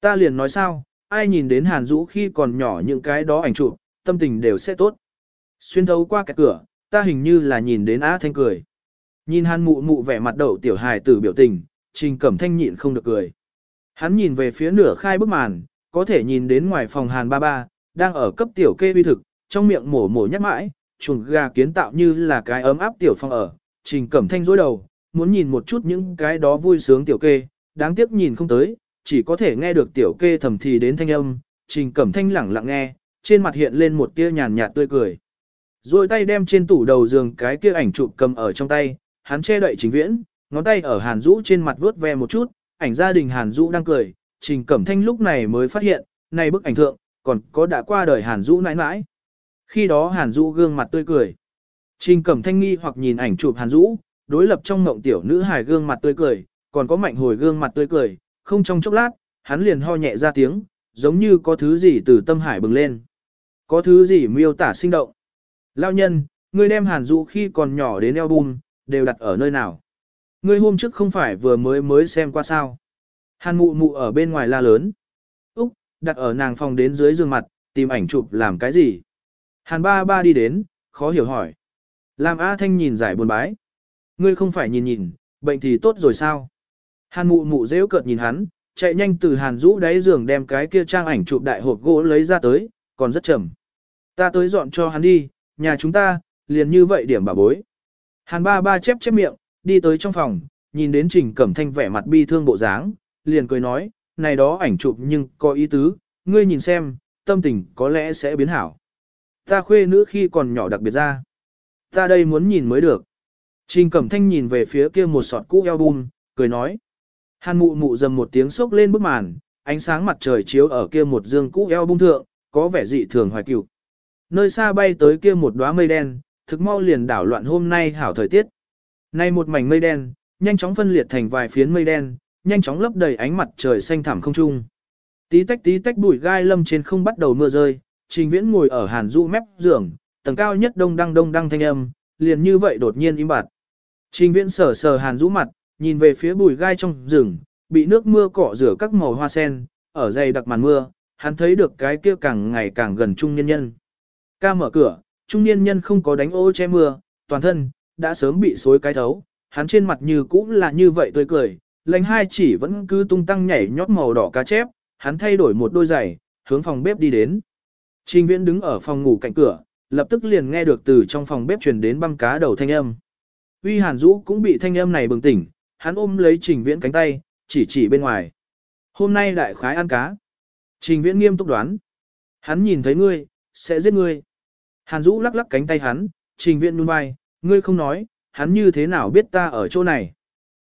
Ta liền nói sao, ai nhìn đến Hàn Dũ khi còn nhỏ những cái đó ảnh chụp, tâm tình đều sẽ tốt. Xuyên thấu qua cái cửa, ta hình như là nhìn đến Á Thanh cười. Nhìn Hàn mụ mụ vẻ mặt đậu tiểu hài tử biểu tình, Trình Cẩm Thanh nhịn không được cười. Hắn nhìn về phía nửa khai bức màn, có thể nhìn đến ngoài phòng Hàn ba ba, đang ở cấp tiểu kê uy thực, trong miệng mổ mổ nhắc mãi, chuồng gà kiến tạo như là cái ấm áp tiểu phòng ở. Trình Cẩm Thanh dối đầu, muốn nhìn một chút những cái đó vui sướng tiểu kê, đáng tiếc nhìn không tới, chỉ có thể nghe được tiểu kê thầm thì đến thanh âm, Trình Cẩm Thanh lẳng lặng nghe, trên mặt hiện lên một tia nhàn nhạt tươi cười. Rồi tay đem trên tủ đầu giường cái kia ảnh chụp cầm ở trong tay, hắn che đậy Trình Viễn, ngón tay ở Hàn Dũ trên mặt vuốt ve một chút, ảnh gia đình Hàn Dũ đang cười, Trình Cẩm Thanh lúc này mới phát hiện, này bức ảnh thượng, còn có đã qua đời Hàn Dũ nãi nãi. Khi đó Hàn Dũ gương mặt tươi cười. Trình Cẩm Thanh nghi hoặc nhìn ảnh chụp Hàn Dũ, đối lập trong mộng tiểu nữ hài gương mặt tươi cười, còn có mạnh hồi gương mặt tươi cười, không trong chốc lát, hắn liền ho nhẹ ra tiếng, giống như có thứ gì từ tâm hải bừng lên. Có thứ gì miêu tả sinh động. Lao nhân, ngươi đem Hàn Dụ khi còn nhỏ đến album, đều đặt ở nơi nào? Ngươi hôm trước không phải vừa mới mới xem qua sao? Hàn mụ mụ ở bên ngoài la lớn. Úc, đặt ở nàng phòng đến dưới giường mặt, tìm ảnh chụp làm cái gì? Hàn ba ba đi đến, khó hiểu hỏi. Làm A Thanh nhìn giải buồn bái. Ngươi không phải nhìn nhìn, bệnh thì tốt rồi sao? Hàn mụ mụ rêu cợt nhìn hắn, chạy nhanh từ hàn rũ đáy giường đem cái kia trang ảnh chụp đại hộp gỗ lấy ra tới, còn rất chậm. Ta tới dọn cho hắn đi, nhà chúng ta, liền như vậy điểm bà bối. Hàn ba ba chép chép miệng, đi tới trong phòng, nhìn đến Trình Cẩm Thanh vẻ mặt bi thương bộ dáng, liền cười nói, này đó ảnh chụp nhưng có ý tứ, ngươi nhìn xem, tâm tình có lẽ sẽ biến hảo. Ta khuê nữ khi còn nhỏ đặc biệt ra. Ta đây muốn nhìn mới được. Trình Cẩm Thanh nhìn về phía kia một sọt cũ album, cười nói. Hàn mụ mụ dầm một tiếng sốc lên bức màn, ánh sáng mặt trời chiếu ở kia một dương cũ eo bung thượng, có vẻ dị thường hoài cựu. Nơi xa bay tới kia một đóa mây đen, thực mau liền đảo loạn hôm nay hảo thời tiết. Nay một mảnh mây đen, nhanh chóng phân liệt thành vài phiến mây đen, nhanh chóng lấp đầy ánh mặt trời xanh thẳm không trung. Tí tách tí tách bụi gai lâm trên không bắt đầu mưa rơi, Trình Viễn ngồi ở Hàn Du mép giường, tầng cao nhất đông đăng đông đăng thanh âm, liền như vậy đột nhiên im bặt. Trình Viễn sờ sờ Hàn Du mặt, nhìn về phía bụi gai trong rừng, bị nước mưa cọ rửa các màu hoa sen, ở dày đặc màn mưa, hắn thấy được cái kia càng ngày càng gần trung Niên nhân. Ca mở cửa, trung niên nhân không có đánh ô che mưa, toàn thân, đã sớm bị xối cái thấu, hắn trên mặt như cũ là như vậy tươi cười, lành hai chỉ vẫn cứ tung tăng nhảy nhót màu đỏ cá chép, hắn thay đổi một đôi giày, hướng phòng bếp đi đến. Trình viễn đứng ở phòng ngủ cạnh cửa, lập tức liền nghe được từ trong phòng bếp truyền đến băm cá đầu thanh âm. Uy Hàn Dũ cũng bị thanh âm này bừng tỉnh, hắn ôm lấy trình viễn cánh tay, chỉ chỉ bên ngoài. Hôm nay đại khái ăn cá. Trình viễn nghiêm túc đoán. Hắn nhìn thấy ngươi, sẽ giết ngươi. Hàn Dũ lắc lắc cánh tay hắn, trình viễn nuôn vai, ngươi không nói, hắn như thế nào biết ta ở chỗ này.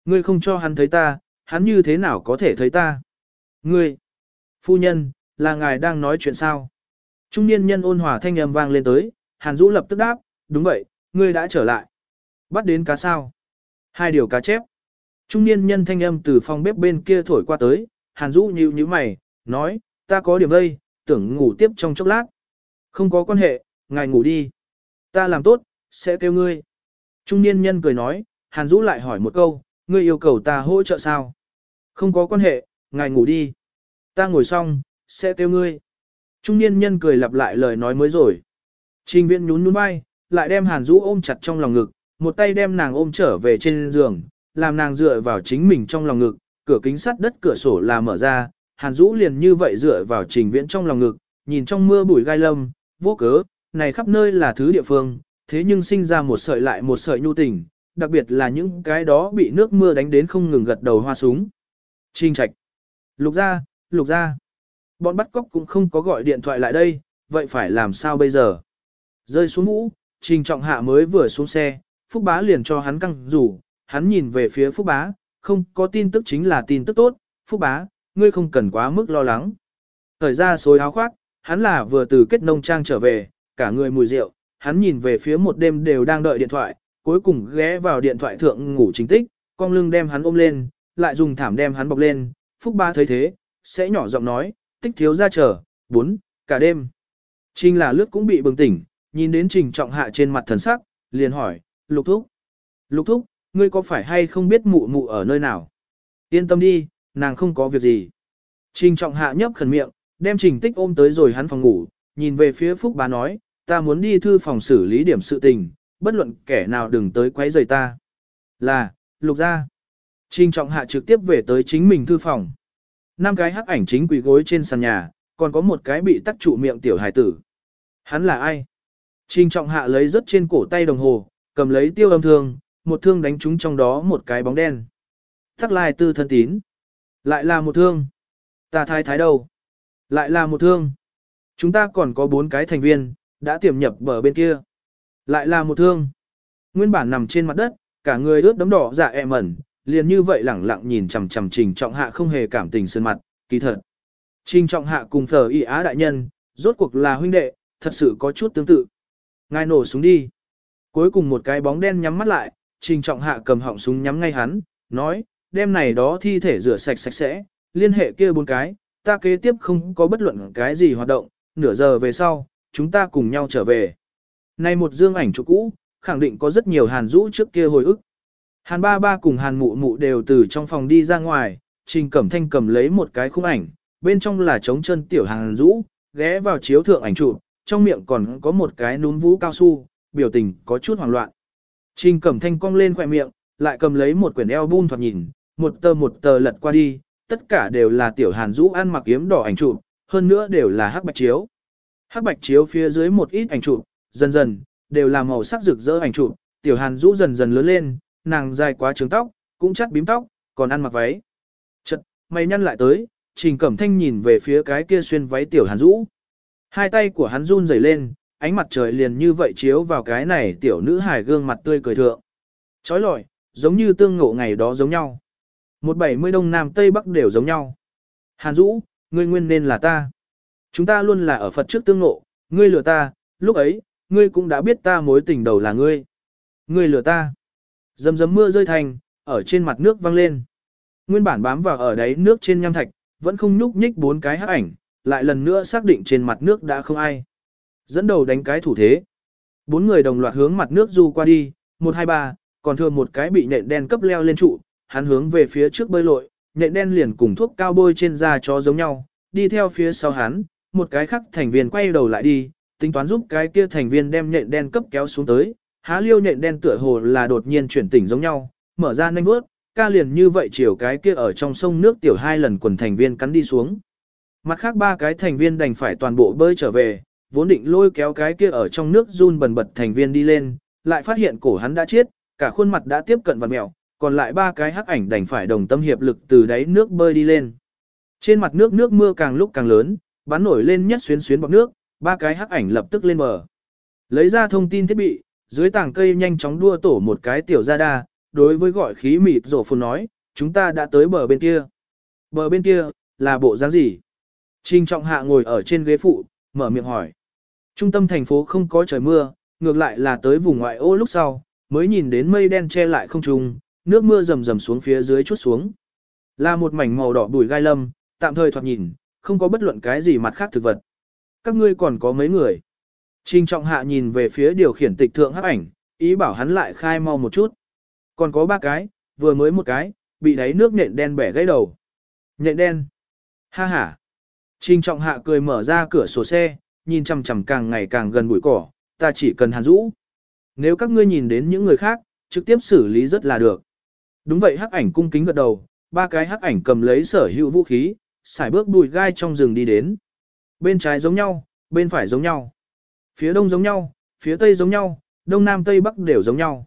Ngươi không cho hắn thấy ta, hắn như thế nào có thể thấy ta. Ngươi, phu nhân, là ngài đang nói chuyện sao? Trung niên nhân ôn hòa thanh âm vang lên tới, Hàn Dũ lập tức đáp, đúng vậy, ngươi đã trở lại. Bắt đến cá sao? Hai điều cá chép. Trung niên nhân thanh âm từ phòng bếp bên kia thổi qua tới, Hàn Dũ nhíu nhíu mày, nói, ta có điểm vây, tưởng ngủ tiếp trong chốc lát. Không có quan hệ, ngài ngủ đi. Ta làm tốt, sẽ kêu ngươi. Trung niên nhân cười nói, Hàn Dũ lại hỏi một câu, ngươi yêu cầu ta hỗ trợ sao? Không có quan hệ, ngài ngủ đi. Ta ngồi xong, sẽ kêu ngươi. Trung niên nhân cười lặp lại lời nói mới rồi. Trình viện nhún nhún vai, lại đem Hàn Dũ ôm chặt trong lòng ngực, một tay đem nàng ôm trở về trên giường, làm nàng dựa vào chính mình trong lòng ngực, cửa kính sắt đất cửa sổ là mở ra, Hàn Dũ liền như vậy dựa vào trình viễn trong lòng ngực, nhìn trong mưa bụi gai lâm, vô cớ, này khắp nơi là thứ địa phương, thế nhưng sinh ra một sợi lại một sợi nhu tình, đặc biệt là những cái đó bị nước mưa đánh đến không ngừng gật đầu hoa súng. Trình trạch. Lục ra, lục ra. Bọn bắt cóc cũng không có gọi điện thoại lại đây, vậy phải làm sao bây giờ? Rơi xuống mũ, trình trọng hạ mới vừa xuống xe, Phúc Bá liền cho hắn căng rủ, hắn nhìn về phía Phúc Bá, không có tin tức chính là tin tức tốt, Phúc Bá, ngươi không cần quá mức lo lắng. Thời ra xối áo khoác, hắn là vừa từ kết nông trang trở về, cả người mùi rượu, hắn nhìn về phía một đêm đều đang đợi điện thoại, cuối cùng ghé vào điện thoại thượng ngủ chính tích, con lưng đem hắn ôm lên, lại dùng thảm đem hắn bọc lên, Phúc Ba thấy thế, sẽ nhỏ giọng nói, tích thiếu ra chờ, bốn, cả đêm. Trình là lướt cũng bị bừng tỉnh, nhìn đến trình trọng hạ trên mặt thần sắc, liền hỏi, lục thúc. Lục thúc, ngươi có phải hay không biết mụ mụ ở nơi nào? Yên tâm đi, nàng không có việc gì. Trình trọng hạ nhấp khẩn miệng, đem trình tích ôm tới rồi hắn phòng ngủ, nhìn về phía Phúc Bá nói, ta muốn đi thư phòng xử lý điểm sự tình, bất luận kẻ nào đừng tới quấy rầy ta. Là, lục ra. Trình trọng hạ trực tiếp về tới chính mình thư phòng. Năm cái hắc ảnh chính quỳ gối trên sàn nhà, còn có một cái bị tắc trụ miệng tiểu hải tử. Hắn là ai? Trình trọng hạ lấy rất trên cổ tay đồng hồ, cầm lấy tiêu âm thương, một thương đánh trúng trong đó một cái bóng đen. Tắc lai tư thân tín. Lại là một thương. Ta thái thái đầu Lại là một thương. Chúng ta còn có bốn cái thành viên, đã tiềm nhập bờ bên kia. Lại là một thương. Nguyên bản nằm trên mặt đất, cả người ướt đấm đỏ dạ em ẩn, liền như vậy lẳng lặng nhìn chằm chằm trình trọng hạ không hề cảm tình sơn mặt, kỳ thật. Trình trọng hạ cùng phở y á đại nhân, rốt cuộc là huynh đệ, thật sự có chút tương tự. Ngài nổ súng đi. Cuối cùng một cái bóng đen nhắm mắt lại, trình trọng hạ cầm họng súng nhắm ngay hắn, nói, đêm này đó thi thể rửa sạch sạch sẽ, liên hệ kia bốn cái, ta kế tiếp không có bất luận cái gì hoạt động, nửa giờ về sau, chúng ta cùng nhau trở về. Này một dương ảnh chụp cũ, khẳng định có rất nhiều hàn rũ trước kia hồi ức. Hàn ba ba cùng hàn mụ mụ đều từ trong phòng đi ra ngoài, trình cẩm thanh cầm lấy một cái khung ảnh, bên trong là trống chân tiểu hàn rũ, ghé vào chiếu thượng ảnh chụp, trong miệng còn có một cái núm vũ cao su, biểu tình có chút hoảng loạn. Trình cẩm thanh cong lên khỏe miệng, lại cầm lấy một quyển album thoạt nhìn, một tờ một tờ lật qua đi, tất cả đều là tiểu hàn Dũ ăn mặc yếm đỏ ảnh chụp, hơn nữa đều là hắc bạch chiếu. Hắc bạch chiếu phía dưới một ít ảnh chụp, dần dần, đều là màu sắc rực rỡ ảnh chụp, tiểu hàn Dũ dần dần lớn lên, nàng dài quá trường tóc, cũng chắt bím tóc, còn ăn mặc váy. Chật, mày nhăn lại tới, trình cẩm thanh nhìn về phía cái kia xuyên váy tiểu hàn Dũ, Hai tay của hắn run rẩy lên, ánh mặt trời liền như vậy chiếu vào cái này tiểu nữ hài gương mặt tươi cười thượng. Chói lọi, giống như tương ngộ ngày đó giống nhau. Một bảy mươi đông nam tây bắc đều giống nhau. Hàn Dũ, ngươi nguyên nên là ta. Chúng ta luôn là ở Phật trước tương ngộ, ngươi lừa ta, lúc ấy, ngươi cũng đã biết ta mối tình đầu là ngươi. Ngươi lừa ta. Dầm dầm mưa rơi thành, ở trên mặt nước văng lên. Nguyên bản bám vào ở đáy nước trên nham thạch, vẫn không nhúc nhích bốn cái hắc ảnh, lại lần nữa xác định trên mặt nước đã không ai. Dẫn đầu đánh cái thủ thế. Bốn người đồng loạt hướng mặt nước du qua đi, một hai ba, còn thừa một cái bị nện đen cấp leo lên trụ, hắn hướng về phía trước bơi lội, nện đen liền cùng thuốc cao bôi trên da chó giống nhau, đi theo phía sau hắn, một cái khác thành viên quay đầu lại đi, tính toán giúp cái kia thành viên đem nện đen cấp kéo xuống tới, há liêu nện đen tựa hồ là đột nhiên chuyển tỉnh giống nhau, mở ra nhanh bước, ca liền như vậy chiều cái kia ở trong sông nước tiểu hai lần quần thành viên cắn đi xuống. Mặt khác ba cái thành viên đành phải toàn bộ bơi trở về, vốn định lôi kéo cái kia ở trong nước run bần bật thành viên đi lên, lại phát hiện cổ hắn đã chết, cả khuôn mặt đã tiếp cận vặn mèo, còn lại ba cái hắc ảnh đành phải đồng tâm hiệp lực từ đáy nước bơi đi lên. Trên mặt nước nước mưa càng lúc càng lớn, bắn nổi lên nhất xuyến xuyến bọc nước, ba cái hắc ảnh lập tức lên bờ. Lấy ra thông tin thiết bị, dưới tảng cây nhanh chóng đua tổ một cái tiểu gia đa, đối với gọi khí mịt rổ phun nói, chúng ta đã tới bờ bên kia. Bờ bên kia, là bộ dáng gì? Trình trọng hạ ngồi ở trên ghế phụ, mở miệng hỏi. Trung tâm thành phố không có trời mưa, ngược lại là tới vùng ngoại ô lúc sau, mới nhìn đến mây đen che lại không trung, nước mưa rầm rầm xuống phía dưới chút xuống. Là một mảnh màu đỏ bùi gai lâm, tạm thời thoạt nhìn, không có bất luận cái gì mặt khác thực vật. Các ngươi còn có mấy người. Trình trọng hạ nhìn về phía điều khiển tịch thượng hắc ảnh, ý bảo hắn lại khai mau một chút. Còn có ba cái, vừa mới một cái, bị đáy nước nện đen bẻ gãy đầu. Nện đen. Ha ha. Trình trọng hạ cười mở ra cửa sổ xe, nhìn chằm chằm càng ngày càng gần bụi cỏ, ta chỉ cần hàn rũ. Nếu các ngươi nhìn đến những người khác, trực tiếp xử lý rất là được. Đúng vậy hắc ảnh cung kính gật đầu, ba cái hắc ảnh cầm lấy sở hữu vũ khí, xài bước bùi gai trong rừng đi đến. Bên trái giống nhau, bên phải giống nhau. Phía đông giống nhau, phía tây giống nhau, đông nam tây bắc đều giống nhau.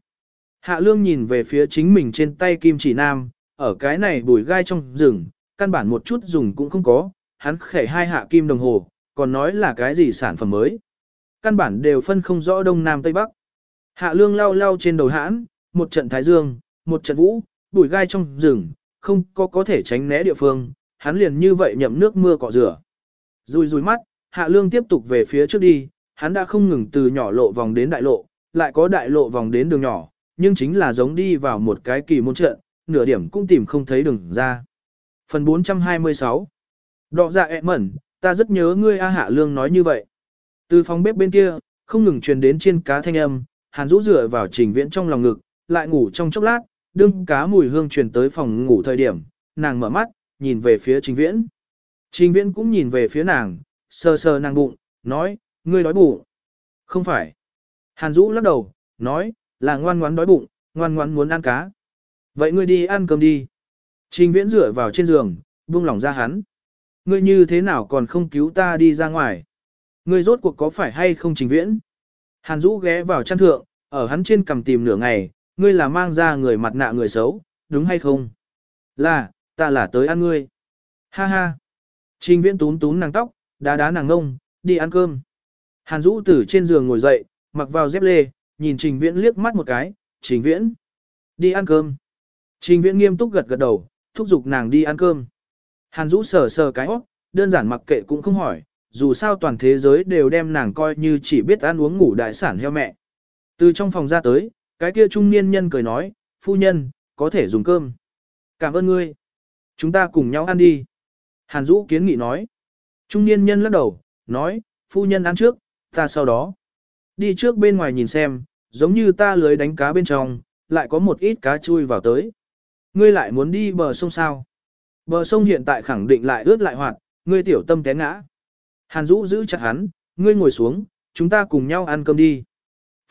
Hạ lương nhìn về phía chính mình trên tay kim chỉ nam, ở cái này bùi gai trong rừng, căn bản một chút dùng cũng không có, hắn khẻ hai hạ kim đồng hồ, còn nói là cái gì sản phẩm mới. Căn bản đều phân không rõ đông nam tây bắc. Hạ lương lau lau trên đầu hãn, một trận thái dương, một trận vũ, đuổi gai trong rừng, không có có thể tránh né địa phương, hắn liền như vậy nhậm nước mưa cọ rửa. Rùi rùi mắt, hạ lương tiếp tục về phía trước đi, hắn đã không ngừng từ nhỏ lộ vòng đến đại lộ, lại có đại lộ vòng đến đường nhỏ, nhưng chính là giống đi vào một cái kỳ môn trận, nửa điểm cũng tìm không thấy đường ra. Phần 426 Đọ dạ ẹ mẩn, ta rất nhớ ngươi A Hạ Lương nói như vậy. Từ phòng bếp bên kia, không ngừng truyền đến trên cá thanh âm, hàn dũ rửa vào trình viễn trong lòng ngực, lại ngủ trong chốc lát, đương cá mùi hương truyền tới phòng ngủ thời điểm, nàng mở mắt, nhìn về phía trình viễn. Trình viễn cũng nhìn về phía nàng, sờ sờ nàng bụng, nói, ngươi đói bụng. Không phải. Hàn Dũ lắc đầu, nói, là ngoan ngoãn đói bụng, ngoan ngoãn muốn ăn cá. Vậy ngươi đi ăn cơm đi. Trình viễn rửa vào trên giường, buông lỏng ra hắn. Ngươi như thế nào còn không cứu ta đi ra ngoài? Ngươi rốt cuộc có phải hay không trình viễn? Hàn Dũ ghé vào chăn thượng, ở hắn trên cầm tìm nửa ngày, ngươi là mang ra người mặt nạ người xấu, đúng hay không? Là, ta là tới ăn ngươi. Ha ha. Trình viễn tún tún nàng tóc, đá đá nàng ngông, đi ăn cơm. Hàn Dũ từ trên giường ngồi dậy, mặc vào dép lê, nhìn Trình Viễn liếc mắt một cái, Trình Viễn, đi ăn cơm. Trình Viễn nghiêm túc gật gật đầu, thúc giục nàng đi ăn cơm. Hàn Dũ sờ sờ cái óc, đơn giản mặc kệ cũng không hỏi, dù sao toàn thế giới đều đem nàng coi như chỉ biết ăn uống ngủ đại sản heo mẹ. Từ trong phòng ra tới, cái kia trung niên nhân cười nói, phu nhân, có thể dùng cơm. Cảm ơn ngươi. Chúng ta cùng nhau ăn đi. Hàn Dũ kiến nghị nói. Trung niên nhân lắc đầu, nói, phu nhân ăn trước, ta sau đó. Đi trước bên ngoài nhìn xem, giống như ta lưới đánh cá bên trong, lại có một ít cá chui vào tới. Ngươi lại muốn đi bờ sông sao? Bờ sông hiện tại khẳng định lại ướt lại hoạt, ngươi tiểu tâm té ngã. Hàn Dũ giữ chặt hắn, ngươi ngồi xuống, chúng ta cùng nhau ăn cơm đi.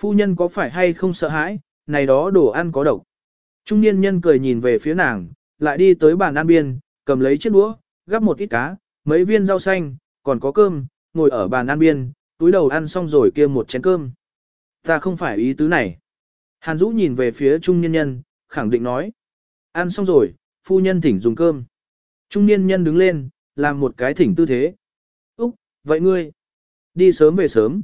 Phu nhân có phải hay không sợ hãi, này đó đồ ăn có độc. Trung niên nhân cười nhìn về phía nàng, lại đi tới bàn ăn biên, cầm lấy chiếc đũa, gắp một ít cá, mấy viên rau xanh, còn có cơm, ngồi ở bàn ăn biên, túi đầu ăn xong rồi kia một chén cơm. Ta không phải ý tứ này. Hàn Dũ nhìn về phía trung nhân nhân, khẳng định nói. Ăn xong rồi, phu nhân thỉnh dùng cơm. Trung niên nhân đứng lên, làm một cái thỉnh tư thế. Úc, vậy ngươi, đi sớm về sớm.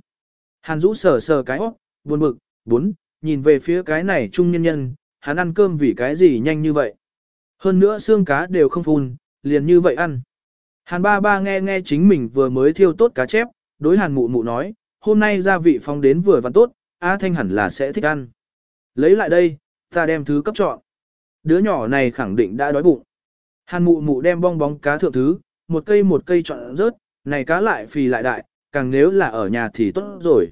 Hàn Dũ sờ sờ cái óc, buồn bực, bốn, nhìn về phía cái này trung niên nhân, hắn ăn cơm vì cái gì nhanh như vậy. Hơn nữa xương cá đều không phun, liền như vậy ăn. Hàn ba ba nghe nghe chính mình vừa mới thiêu tốt cá chép, đối hàn mụ mụ nói, hôm nay gia vị phong đến vừa vặn tốt, A Thanh hẳn là sẽ thích ăn. Lấy lại đây, ta đem thứ cấp chọn. Đứa nhỏ này khẳng định đã đói bụng. Hàn mụ mụ đem bong bóng cá thượng thứ, một cây một cây chọn rớt, này cá lại phì lại đại, càng nếu là ở nhà thì tốt rồi.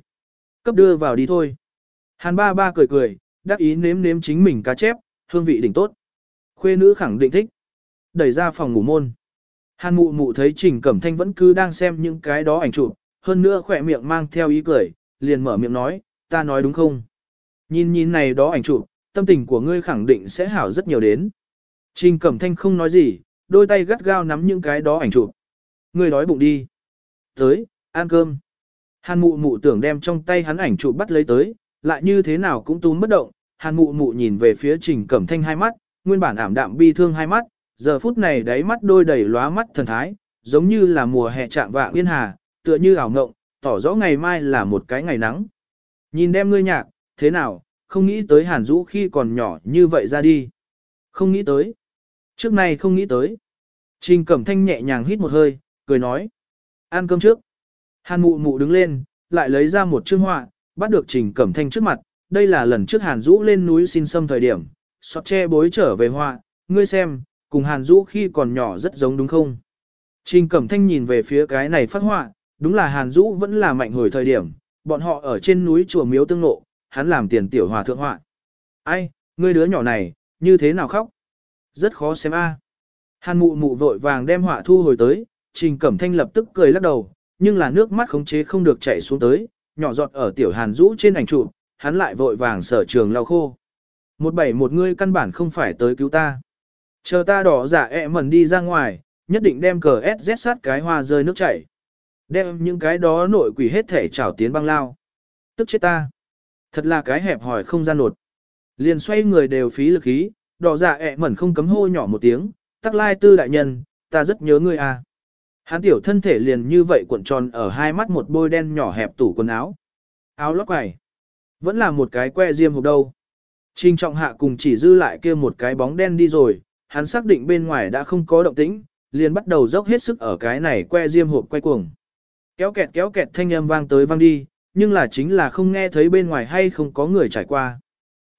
Cấp đưa vào đi thôi. Hàn ba ba cười cười, đắc ý nếm nếm chính mình cá chép, hương vị đỉnh tốt. Khuê nữ khẳng định thích. Đẩy ra phòng ngủ môn. Hàn mụ mụ thấy Trình Cẩm Thanh vẫn cứ đang xem những cái đó ảnh chụp, hơn nữa khỏe miệng mang theo ý cười, liền mở miệng nói, ta nói đúng không? Nhìn nhìn này đó ảnh chụp, tâm tình của ngươi khẳng định sẽ hảo rất nhiều đến. Trình Cẩm Thanh không nói gì, đôi tay gắt gao nắm những cái đó ảnh chụp. Người đói bụng đi. Tới, ăn cơm. Hàn mụ mụ tưởng đem trong tay hắn ảnh chụp bắt lấy tới, lại như thế nào cũng túm bất động. Hàn mụ mụ nhìn về phía Trình Cẩm Thanh hai mắt, nguyên bản ảm đạm bi thương hai mắt, giờ phút này đáy mắt đôi đầy lóa mắt thần thái, giống như là mùa hè trạng vạng yên hà, tựa như ảo ngộng, tỏ rõ ngày mai là một cái ngày nắng. Nhìn đem ngươi nhạc, thế nào, không nghĩ tới Hàn Dũ khi còn nhỏ như vậy ra đi. Không nghĩ tới. Trước nay không nghĩ tới. Trình Cẩm Thanh nhẹ nhàng hít một hơi, cười nói. Ăn cơm trước. Hàn mụ mụ đứng lên, lại lấy ra một chương họa, bắt được Trình Cẩm Thanh trước mặt. Đây là lần trước Hàn Dũ lên núi xin xâm thời điểm, xót che bối trở về họa, ngươi xem, cùng Hàn Dũ khi còn nhỏ rất giống đúng không? Trình Cẩm Thanh nhìn về phía cái này phát họa, đúng là Hàn Dũ vẫn là mạnh hồi thời điểm, bọn họ ở trên núi chùa miếu tương nộ, hắn làm tiền tiểu hòa thượng họa. Ai, ngươi đứa nhỏ này, như thế nào khóc? Rất khó xem a. À. Hàn mụ mụ vội vàng đem họa thu hồi tới, Trình Cẩm Thanh lập tức cười lắc đầu, nhưng là nước mắt khống chế không được chảy xuống tới, nhỏ giọt ở tiểu Hàn Dũ trên ảnh chụp, hắn lại vội vàng sở trường lau khô. Một bảy một ngươi căn bản không phải tới cứu ta. Chờ ta đỏ giả ẹ mẩn đi ra ngoài, nhất định đem cờ SZ sát cái hoa rơi nước chảy. Đem những cái đó nội quỷ hết thể trảo tiến băng lao. Tức chết ta. Thật là cái hẹp hỏi không gian nột. Liền xoay người đều phí lực khí, đỏ dạ ẹ mẩn không cấm hô nhỏ một tiếng, tắc lai tư đại nhân, ta rất nhớ ngươi à. Hán tiểu thân thể liền như vậy cuộn tròn ở hai mắt một bôi đen nhỏ hẹp tủ quần áo. Áo lót quầy. Vẫn là một cái que diêm hộp đâu. Trình trọng hạ cùng chỉ dư lại kia một cái bóng đen đi rồi, hắn xác định bên ngoài đã không có động tĩnh, liền bắt đầu dốc hết sức ở cái này que diêm hộp quay cuồng. Kéo kẹt kéo kẹt thanh âm vang tới vang đi, nhưng là chính là không nghe thấy bên ngoài hay không có người trải qua.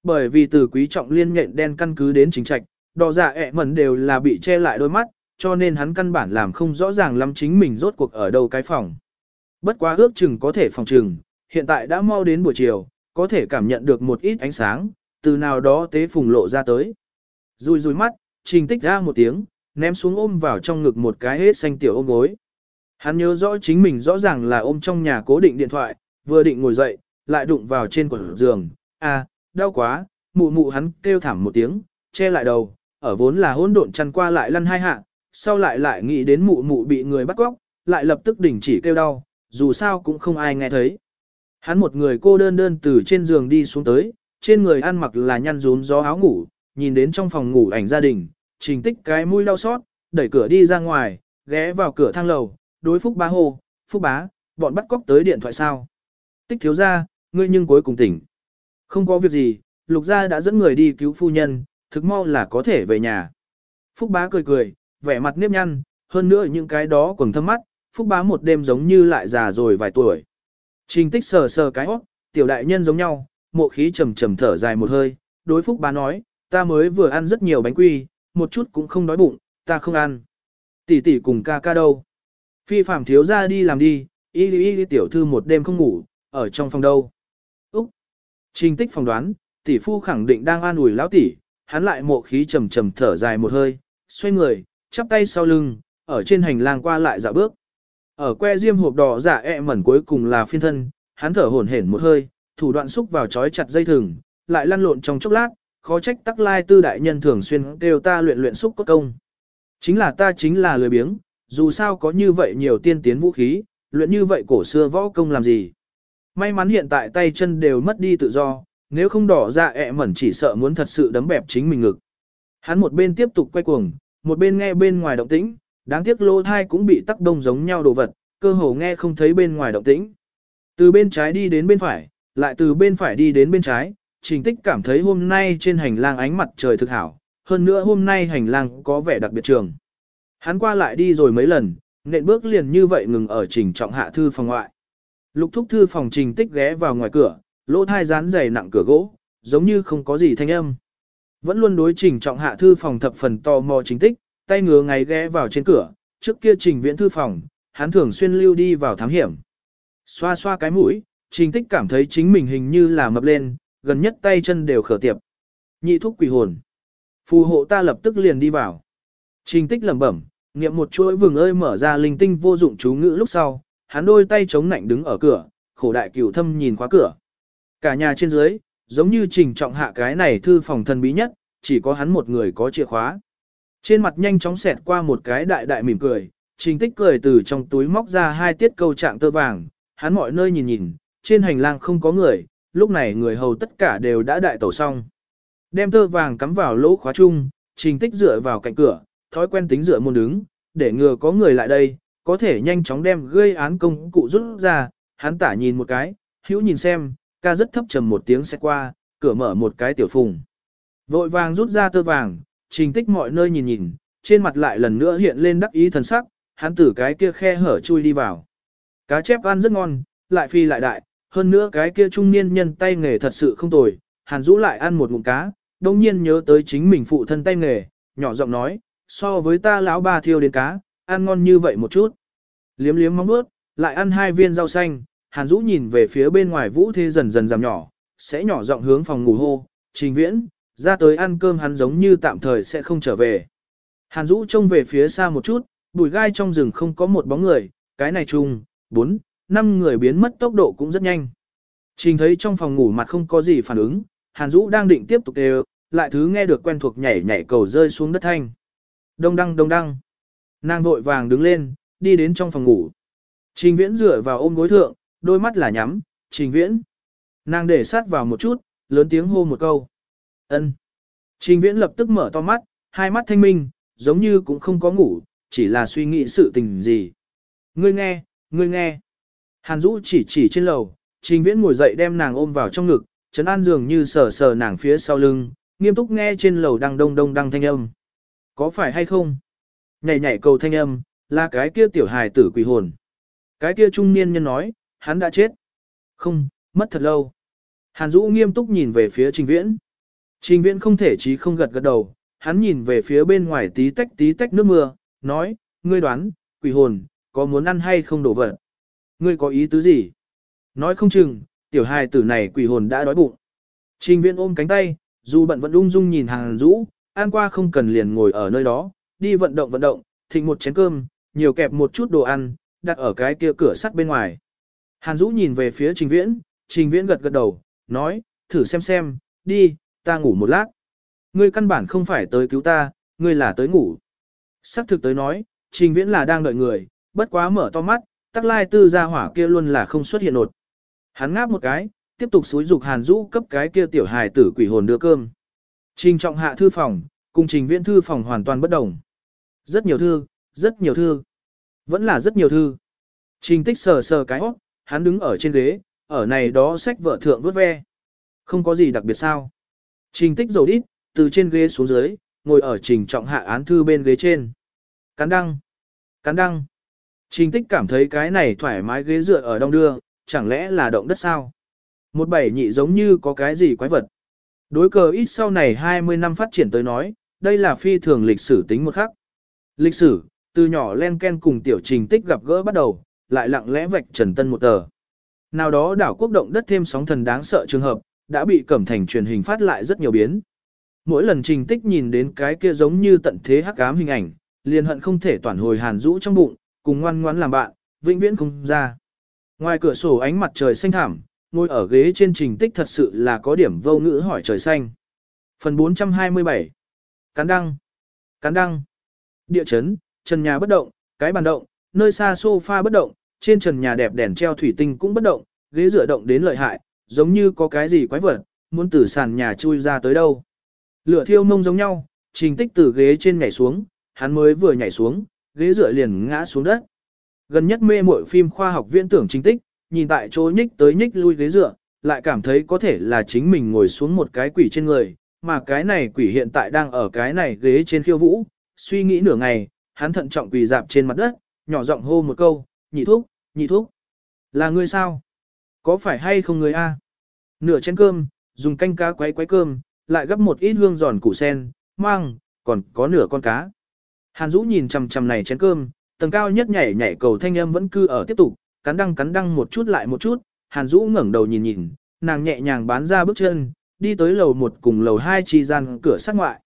Bởi vì từ quý trọng liên nhện đen căn cứ đến chính trạch, đỏ dạ ẹ mẩn đều là bị che lại đôi mắt, cho nên hắn căn bản làm không rõ ràng lắm chính mình rốt cuộc ở đâu cái phòng. Bất quá ước chừng có thể phòng chừng, hiện tại đã mau đến buổi chiều, có thể cảm nhận được một ít ánh sáng, từ nào đó tế phùng lộ ra tới. Rùi rùi mắt, trình tích ra một tiếng, ném xuống ôm vào trong ngực một cái hết xanh tiểu ôm gối. Hắn nhớ rõ chính mình rõ ràng là ôm trong nhà cố định điện thoại, vừa định ngồi dậy, lại đụng vào trên quần giường, à, đau quá, mụ mụ hắn kêu thảm một tiếng, che lại đầu, ở vốn là hỗn độn chăn qua lại lăn hai hạ, sau lại lại nghĩ đến mụ mụ bị người bắt cóc, lại lập tức đình chỉ kêu đau, dù sao cũng không ai nghe thấy. Hắn một người cô đơn đơn từ trên giường đi xuống tới, trên người ăn mặc là nhăn rúm gió áo ngủ, nhìn đến trong phòng ngủ ảnh gia đình, trình tích cái mũi đau xót, đẩy cửa đi ra ngoài, ghé vào cửa thang lầu, đối phúc bá hồ phúc bá, bọn bắt cóc tới điện thoại sao. Tích thiếu ra, ngươi nhưng cuối cùng tỉnh. Không có việc gì, lục gia đã dẫn người đi cứu phu nhân, thực mau là có thể về nhà. Phúc bá cười cười, vẻ mặt nếp nhăn, hơn nữa những cái đó quầng thâm mắt, phúc bá một đêm giống như lại già rồi vài tuổi. Trình tích sờ sờ cái hót, tiểu đại nhân giống nhau, mộ khí trầm trầm thở dài một hơi, đối phúc bá nói, ta mới vừa ăn rất nhiều bánh quy, một chút cũng không đói bụng, ta không ăn. Tỷ tỷ cùng ca ca đâu? Phi phạm thiếu ra đi làm đi, y y y tiểu thư một đêm không ngủ, ở trong phòng đâu. Trình tích phòng đoán, tỷ phu khẳng định đang an ủi lão tỷ, hắn lại mộ khí trầm trầm thở dài một hơi, xoay người, chắp tay sau lưng, ở trên hành lang qua lại dạo bước. Ở que diêm hộp đỏ giả ẹ mẩn cuối cùng là phiên thân, hắn thở hổn hển một hơi, thủ đoạn xúc vào chói chặt dây thừng, lại lăn lộn trong chốc lát, khó trách tắc lai tư đại nhân thường xuyên kêu ta luyện luyện xúc cốt công. Chính là ta chính là lười biếng, dù sao có như vậy nhiều tiên tiến vũ khí, luyện như vậy cổ xưa võ công làm gì. May mắn hiện tại tay chân đều mất đi tự do, nếu không đỏ ra ẹ mẩn chỉ sợ muốn thật sự đấm bẹp chính mình ngực. Hắn một bên tiếp tục quay cuồng, một bên nghe bên ngoài động tĩnh, đáng tiếc lô thai cũng bị tắc đông giống nhau đồ vật, cơ hồ nghe không thấy bên ngoài động tĩnh. Từ bên trái đi đến bên phải, lại từ bên phải đi đến bên trái, trình tích cảm thấy hôm nay trên hành lang ánh mặt trời thực hảo, hơn nữa hôm nay hành lang có vẻ đặc biệt trường. Hắn qua lại đi rồi mấy lần, nện bước liền như vậy ngừng ở trình trọng hạ thư phòng ngoại. Lục thúc thư phòng trình tích ghé vào ngoài cửa, lỗ thai dán dày nặng cửa gỗ, giống như không có gì thanh âm. Vẫn luôn đối trình trọng hạ thư phòng thập phần tò mò trình tích, tay ngứa ngày ghé vào trên cửa, trước kia trình viễn thư phòng, hắn thường xuyên lưu đi vào thám hiểm. Xoa xoa cái mũi, trình tích cảm thấy chính mình hình như là mập lên, gần nhất tay chân đều khở tiệp. Nhị thúc quỷ hồn. Phù hộ ta lập tức liền đi vào. Trình tích lẩm bẩm, niệm một chuỗi vừng ơi mở ra linh tinh vô dụng chú ngữ lúc sau, hắn đôi tay chống nạnh đứng ở cửa, khổ đại cửu thâm nhìn khóa cửa. Cả nhà trên dưới, giống như trình trọng hạ cái này thư phòng thần bí nhất, chỉ có hắn một người có chìa khóa. Trên mặt nhanh chóng xẹt qua một cái đại đại mỉm cười, trình tích cười từ trong túi móc ra hai tiết câu trạng tơ vàng, hắn mọi nơi nhìn nhìn, trên hành lang không có người, lúc này người hầu tất cả đều đã đại tẩu xong. Đem tơ vàng cắm vào lỗ khóa chung, trình tích dựa vào cạnh cửa, thói quen tính dựa môn đứng, để ngừa có người lại đây, có thể nhanh chóng đem gây án công cụ rút ra, hắn tả nhìn một cái, hữu nhìn xem, ca rất thấp trầm một tiếng sẽ qua, cửa mở một cái tiểu phùng. Vội vàng rút ra tơ vàng, trình tích mọi nơi nhìn nhìn, trên mặt lại lần nữa hiện lên đắc ý thần sắc, hắn từ cái kia khe hở chui đi vào. Cá chép ăn rất ngon, lại phi lại đại, hơn nữa cái kia trung niên nhân tay nghề thật sự không tồi, hàn rũ lại ăn một ngụm cá, đồng nhiên nhớ tới chính mình phụ thân tay nghề, nhỏ giọng nói, so với ta lão ba thiêu đến cá, ăn ngon như vậy một chút. Liếm liếm móng bước, lại ăn hai viên rau xanh, hàn Dũ nhìn về phía bên ngoài vũ thế dần dần giảm nhỏ, sẽ nhỏ giọng hướng phòng ngủ hô, trình viễn, ra tới ăn cơm hắn giống như tạm thời sẽ không trở về. Hàn Dũ trông về phía xa một chút, bụi gai trong rừng không có một bóng người, cái này chung, bốn, năm người biến mất tốc độ cũng rất nhanh. Trình thấy trong phòng ngủ mặt không có gì phản ứng, Hàn Dũ đang định tiếp tục đều, lại thứ nghe được quen thuộc nhảy nhảy cầu rơi xuống đất thanh. Đông đăng đông đăng. Nàng vội vàng đứng lên, đi đến trong phòng ngủ. Trình viễn dựa vào ôm gối thượng, đôi mắt là nhắm, trình viễn. Nàng để sát vào một chút, lớn tiếng hô một câu. ân. Trình viễn lập tức mở to mắt, hai mắt thanh minh, giống như cũng không có ngủ, chỉ là suy nghĩ sự tình gì. Ngươi nghe, ngươi nghe. Hàn Dũ chỉ chỉ trên lầu, Trình Viễn ngồi dậy đem nàng ôm vào trong ngực, Trấn An dường như sờ sờ nàng phía sau lưng, nghiêm túc nghe trên lầu đang đông đông đang thanh âm. Có phải hay không? Nhảy nhảy cầu thanh âm, là cái kia tiểu hài tử quỷ hồn. Cái kia trung niên nhân nói, hắn đã chết. Không, mất thật lâu. Hàn Dũ nghiêm túc nhìn về phía Trình Viễn. Trình Viễn không thể chí không gật gật đầu, hắn nhìn về phía bên ngoài tí tách tí tách nước mưa, nói, ngươi đoán, quỷ hồn, có muốn ăn hay không đổ vật? Ngươi có ý tứ gì? Nói không chừng, tiểu hài tử này quỷ hồn đã đói bụng. Trình Viễn ôm cánh tay, dù bận vẫn ung dung nhìn Hàn Dũ ăn qua không cần liền ngồi ở nơi đó, đi vận động vận động, thịnh một chén cơm, nhiều kẹp một chút đồ ăn, đặt ở cái kia cửa sắt bên ngoài. Hàn Dũ nhìn về phía Trình Viễn, Trình Viễn gật gật đầu, nói, thử xem xem, đi, ta ngủ một lát. Ngươi căn bản không phải tới cứu ta, ngươi là tới ngủ. Sắc thực tới nói, Trình Viễn là đang đợi người, bất quá mở to mắt, tắc lai tư gia hỏa kia luôn là không xuất hiện nột. Hắn ngáp một cái, tiếp tục xúi dục Hàn Dũ cấp cái kia tiểu hài tử quỷ hồn đưa cơm. Trình trọng hạ thư phòng, cùng trình viễn thư phòng hoàn toàn bất đồng. Rất nhiều thư, rất nhiều thư. Vẫn là rất nhiều thư. Trình tích sờ sờ cái hót, hắn đứng ở trên ghế, ở này đó sách vợ thượng vớt ve. Không có gì đặc biệt sao. Trình tích dầu đít, từ trên ghế xuống dưới, ngồi ở trình trọng hạ án thư bên ghế trên. Cắn đăng. Cắn đăng. Trình tích cảm thấy cái này thoải mái ghế dựa ở đông đưa, chẳng lẽ là động đất sao? Một bảy nhị giống như có cái gì quái vật. Đối cờ ít sau này 20 năm phát triển tới nói, đây là phi thường lịch sử tính một khắc. Lịch sử, từ nhỏ len ken cùng tiểu trình tích gặp gỡ bắt đầu, lại lặng lẽ vạch trần tân một tờ. Nào đó đảo quốc động đất thêm sóng thần đáng sợ trường hợp, đã bị cẩm thành truyền hình phát lại rất nhiều biến. Mỗi lần trình tích nhìn đến cái kia giống như tận thế hắc ám hình ảnh, liền hận không thể toàn hồi hàn rũ trong bụng, cùng ngoan ngoãn làm bạn, vĩnh viễn không ra. Ngoài cửa sổ ánh mặt trời xanh thẳm, ngồi ở ghế trên trình tích thật sự là có điểm vô ngữ hỏi trời xanh. Phần 427 Cán đăng Cán đăng Địa chấn, trần nhà bất động, cái bàn động, nơi xa sofa bất động, trên trần nhà đẹp đèn treo thủy tinh cũng bất động, ghế dựa động đến lợi hại, giống như có cái gì quái vật, muốn từ sàn nhà chui ra tới đâu. Lửa thiêu mông giống nhau, trình tích từ ghế trên nhảy xuống, hắn mới vừa nhảy xuống, ghế dựa liền ngã xuống đất. Gần nhất mê muội phim khoa học viễn tưởng chính tích, nhìn tại chỗ nhích tới nhích lui ghế dựa, lại cảm thấy có thể là chính mình ngồi xuống một cái quỷ trên người, mà cái này quỷ hiện tại đang ở cái này ghế trên khiêu vũ, suy nghĩ nửa ngày, hắn thận trọng quỳ dạp trên mặt đất, nhỏ giọng hô một câu, nhị thúc, nhị thúc. Là ngươi sao? Có phải hay không người a? Nửa chén cơm, dùng canh cá quấy quấy cơm, lại gấp một ít hương giòn củ sen, mang, còn có nửa con cá. Hàn Dũ nhìn chằm chằm này chén cơm, tầng cao nhất nhảy nhảy cầu thanh âm vẫn cư ở tiếp tục, cắn đăng cắn đăng một chút lại một chút, Hàn Dũ ngẩng đầu nhìn nhìn, nàng nhẹ nhàng bán ra bước chân, đi tới lầu một cùng lầu hai chi gian cửa sát ngoại.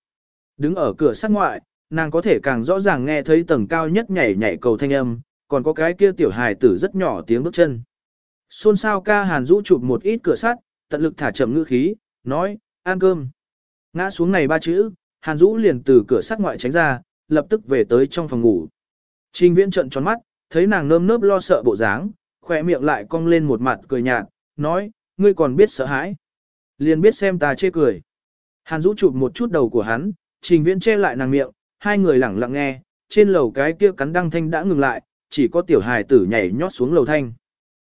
Đứng ở cửa sát ngoại, nàng có thể càng rõ ràng nghe thấy tầng cao nhất nhảy nhảy cầu thanh âm, còn có cái kia tiểu hài tử rất nhỏ tiếng bước chân. Xôn xao ca Hàn Dũ chụp một ít cửa sắt, tận lực thả chậm ngữ khí, nói, ăn cơm. Ngã xuống này ba chữ, Hàn Dũ liền từ cửa sắt ngoại tránh ra, lập tức về tới trong phòng ngủ. Trình viễn trận tròn mắt, thấy nàng nơm nớp lo sợ bộ dáng, khỏe miệng lại cong lên một mặt cười nhạt, nói, ngươi còn biết sợ hãi. Liền biết xem ta chê cười. Hàn Dũ chụp một chút đầu của hắn, trình viễn che lại nàng miệng, hai người lặng lặng nghe, trên lầu cái kia cắn đăng thanh đã ngừng lại, chỉ có tiểu hài tử nhảy nhót xuống lầu thanh.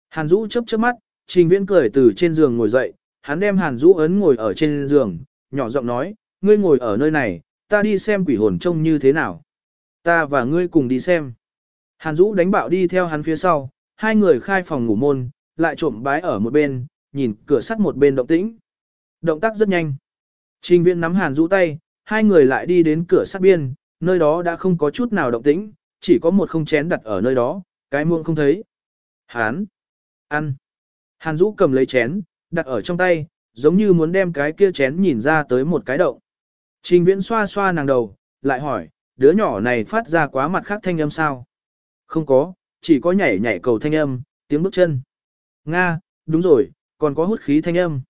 Hàn Dũ chớp chớp mắt, Trình Viễn cười từ trên giường ngồi dậy, hắn đem Hàn Dũ ấn ngồi ở trên giường, nhỏ giọng nói, ngươi ngồi ở nơi này, ta đi xem quỷ hồn trông như thế nào. Ta và ngươi cùng đi xem. Hàn Dũ đánh bạo đi theo hắn phía sau, hai người khai phòng ngủ môn, lại trộm bái ở một bên, nhìn cửa sắt một bên động tĩnh. Động tác rất nhanh. Trình Viễn nắm Hàn Dũ tay, hai người lại đi đến cửa sắt biên, nơi đó đã không có chút nào động tĩnh, chỉ có một không chén đặt ở nơi đó, cái muông không thấy. Hán! Ăn! Hàn Dũ cầm lấy chén, đặt ở trong tay, giống như muốn đem cái kia chén nhìn ra tới một cái động. Trình viễn xoa xoa nàng đầu, lại hỏi, đứa nhỏ này phát ra quá mặt khác thanh âm sao? Không có, chỉ có nhảy nhảy cầu thanh âm, tiếng bước chân. Nga, đúng rồi, còn có hút khí thanh âm.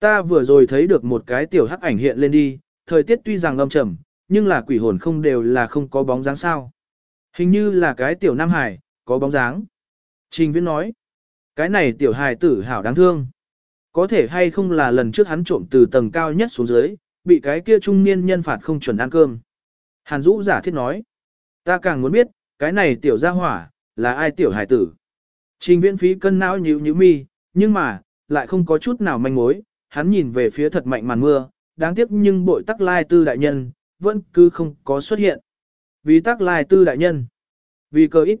Ta vừa rồi thấy được một cái tiểu hắc ảnh hiện lên đi, thời tiết tuy rằng âm trầm, nhưng là quỷ hồn không đều là không có bóng dáng sao. Hình như là cái tiểu nam hải, có bóng dáng. Trình viễn nói, cái này tiểu hài tử hảo đáng thương. Có thể hay không là lần trước hắn trộm từ tầng cao nhất xuống dưới, bị cái kia trung niên nhân phạt không chuẩn ăn cơm. Hàn Dũ giả thiết nói, ta càng muốn biết, cái này tiểu gia hỏa, là ai tiểu hài tử. Trình viễn phí cân não nhíu nhíu mi, nhưng mà, lại không có chút nào manh mối, hắn nhìn về phía thật mạnh màn mưa, đáng tiếc nhưng bội tắc lai tư đại nhân, vẫn cứ không có xuất hiện. Vì tắc lai tư đại nhân. Vì cơ ít.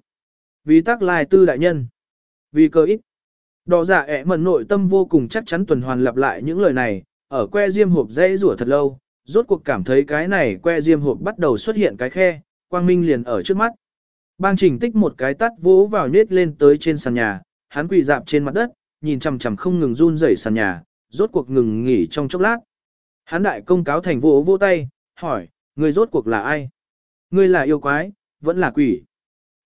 Vì tắc lai tư đại nhân. Vì cơ ít. Đỏ giả ẻ ẹ mẩn nội tâm vô cùng chắc chắn tuần hoàn lặp lại những lời này, ở que diêm hộp dây rủa thật lâu, rốt cuộc cảm thấy cái này que diêm hộp bắt đầu xuất hiện cái khe, quang minh liền ở trước mắt. Bang trình tích một cái tắt vỗ vào nết lên tới trên sàn nhà, hắn quỳ dạp trên mặt đất, nhìn chằm chằm không ngừng run rẩy sàn nhà, rốt cuộc ngừng nghỉ trong chốc lát. Hắn đại công cáo thành vỗ vỗ tay, hỏi, người rốt cuộc là ai? Ngươi là yêu quái, vẫn là quỷ.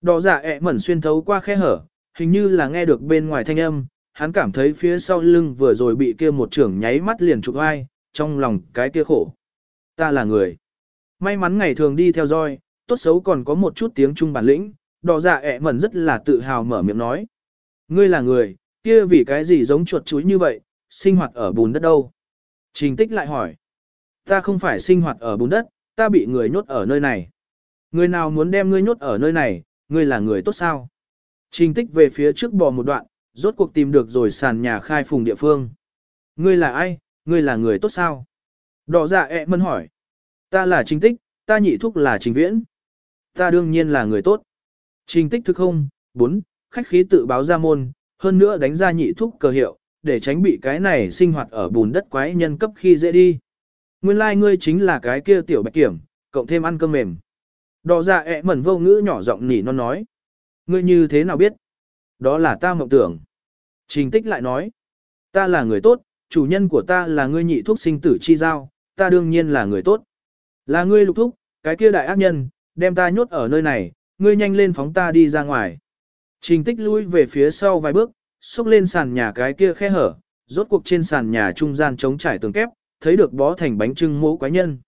Đỏ giả ẹ mẩn xuyên thấu qua khe hở, hình như là nghe được bên ngoài thanh âm, hắn cảm thấy phía sau lưng vừa rồi bị kia một trưởng nháy mắt liền trục ai, trong lòng cái kia khổ. Ta là người. May mắn ngày thường đi theo dõi, tốt xấu còn có một chút tiếng trung bản lĩnh, đỏ dạ ẹ mẩn rất là tự hào mở miệng nói. Ngươi là người, kia vì cái gì giống chuột chuối như vậy, sinh hoạt ở bùn đất đâu? Trình tích lại hỏi. Ta không phải sinh hoạt ở bùn đất, ta bị người nhốt ở nơi này. Người nào muốn đem ngươi nhốt ở nơi này, ngươi là người tốt sao? Trình tích về phía trước bò một đoạn, rốt cuộc tìm được rồi sàn nhà khai phùng địa phương. Ngươi là ai, ngươi là người tốt sao? Đỏ dạ ẹ mân hỏi. Ta là trình tích, ta nhị thúc là trình viễn. Ta đương nhiên là người tốt. Trình tích thực không, bốn, khách khí tự báo ra môn, hơn nữa đánh ra nhị thúc cờ hiệu, để tránh bị cái này sinh hoạt ở bùn đất quái nhân cấp khi dễ đi. Nguyên lai like ngươi chính là cái kia tiểu bạch kiểm, cộng thêm ăn cơm mềm. Đỏ dạ ẹ mẩn vô ngữ nhỏ giọng nỉ non nói. Ngươi như thế nào biết? Đó là ta mộng tưởng. Trình tích lại nói. Ta là người tốt, chủ nhân của ta là ngươi nhị thuốc sinh tử chi giao, ta đương nhiên là người tốt. Là ngươi lục thúc, cái kia đại ác nhân, đem ta nhốt ở nơi này, ngươi nhanh lên phóng ta đi ra ngoài. Trình tích lui về phía sau vài bước, xúc lên sàn nhà cái kia khe hở, rốt cuộc trên sàn nhà trung gian chống trải tường kép, thấy được bó thành bánh trưng mố quái nhân.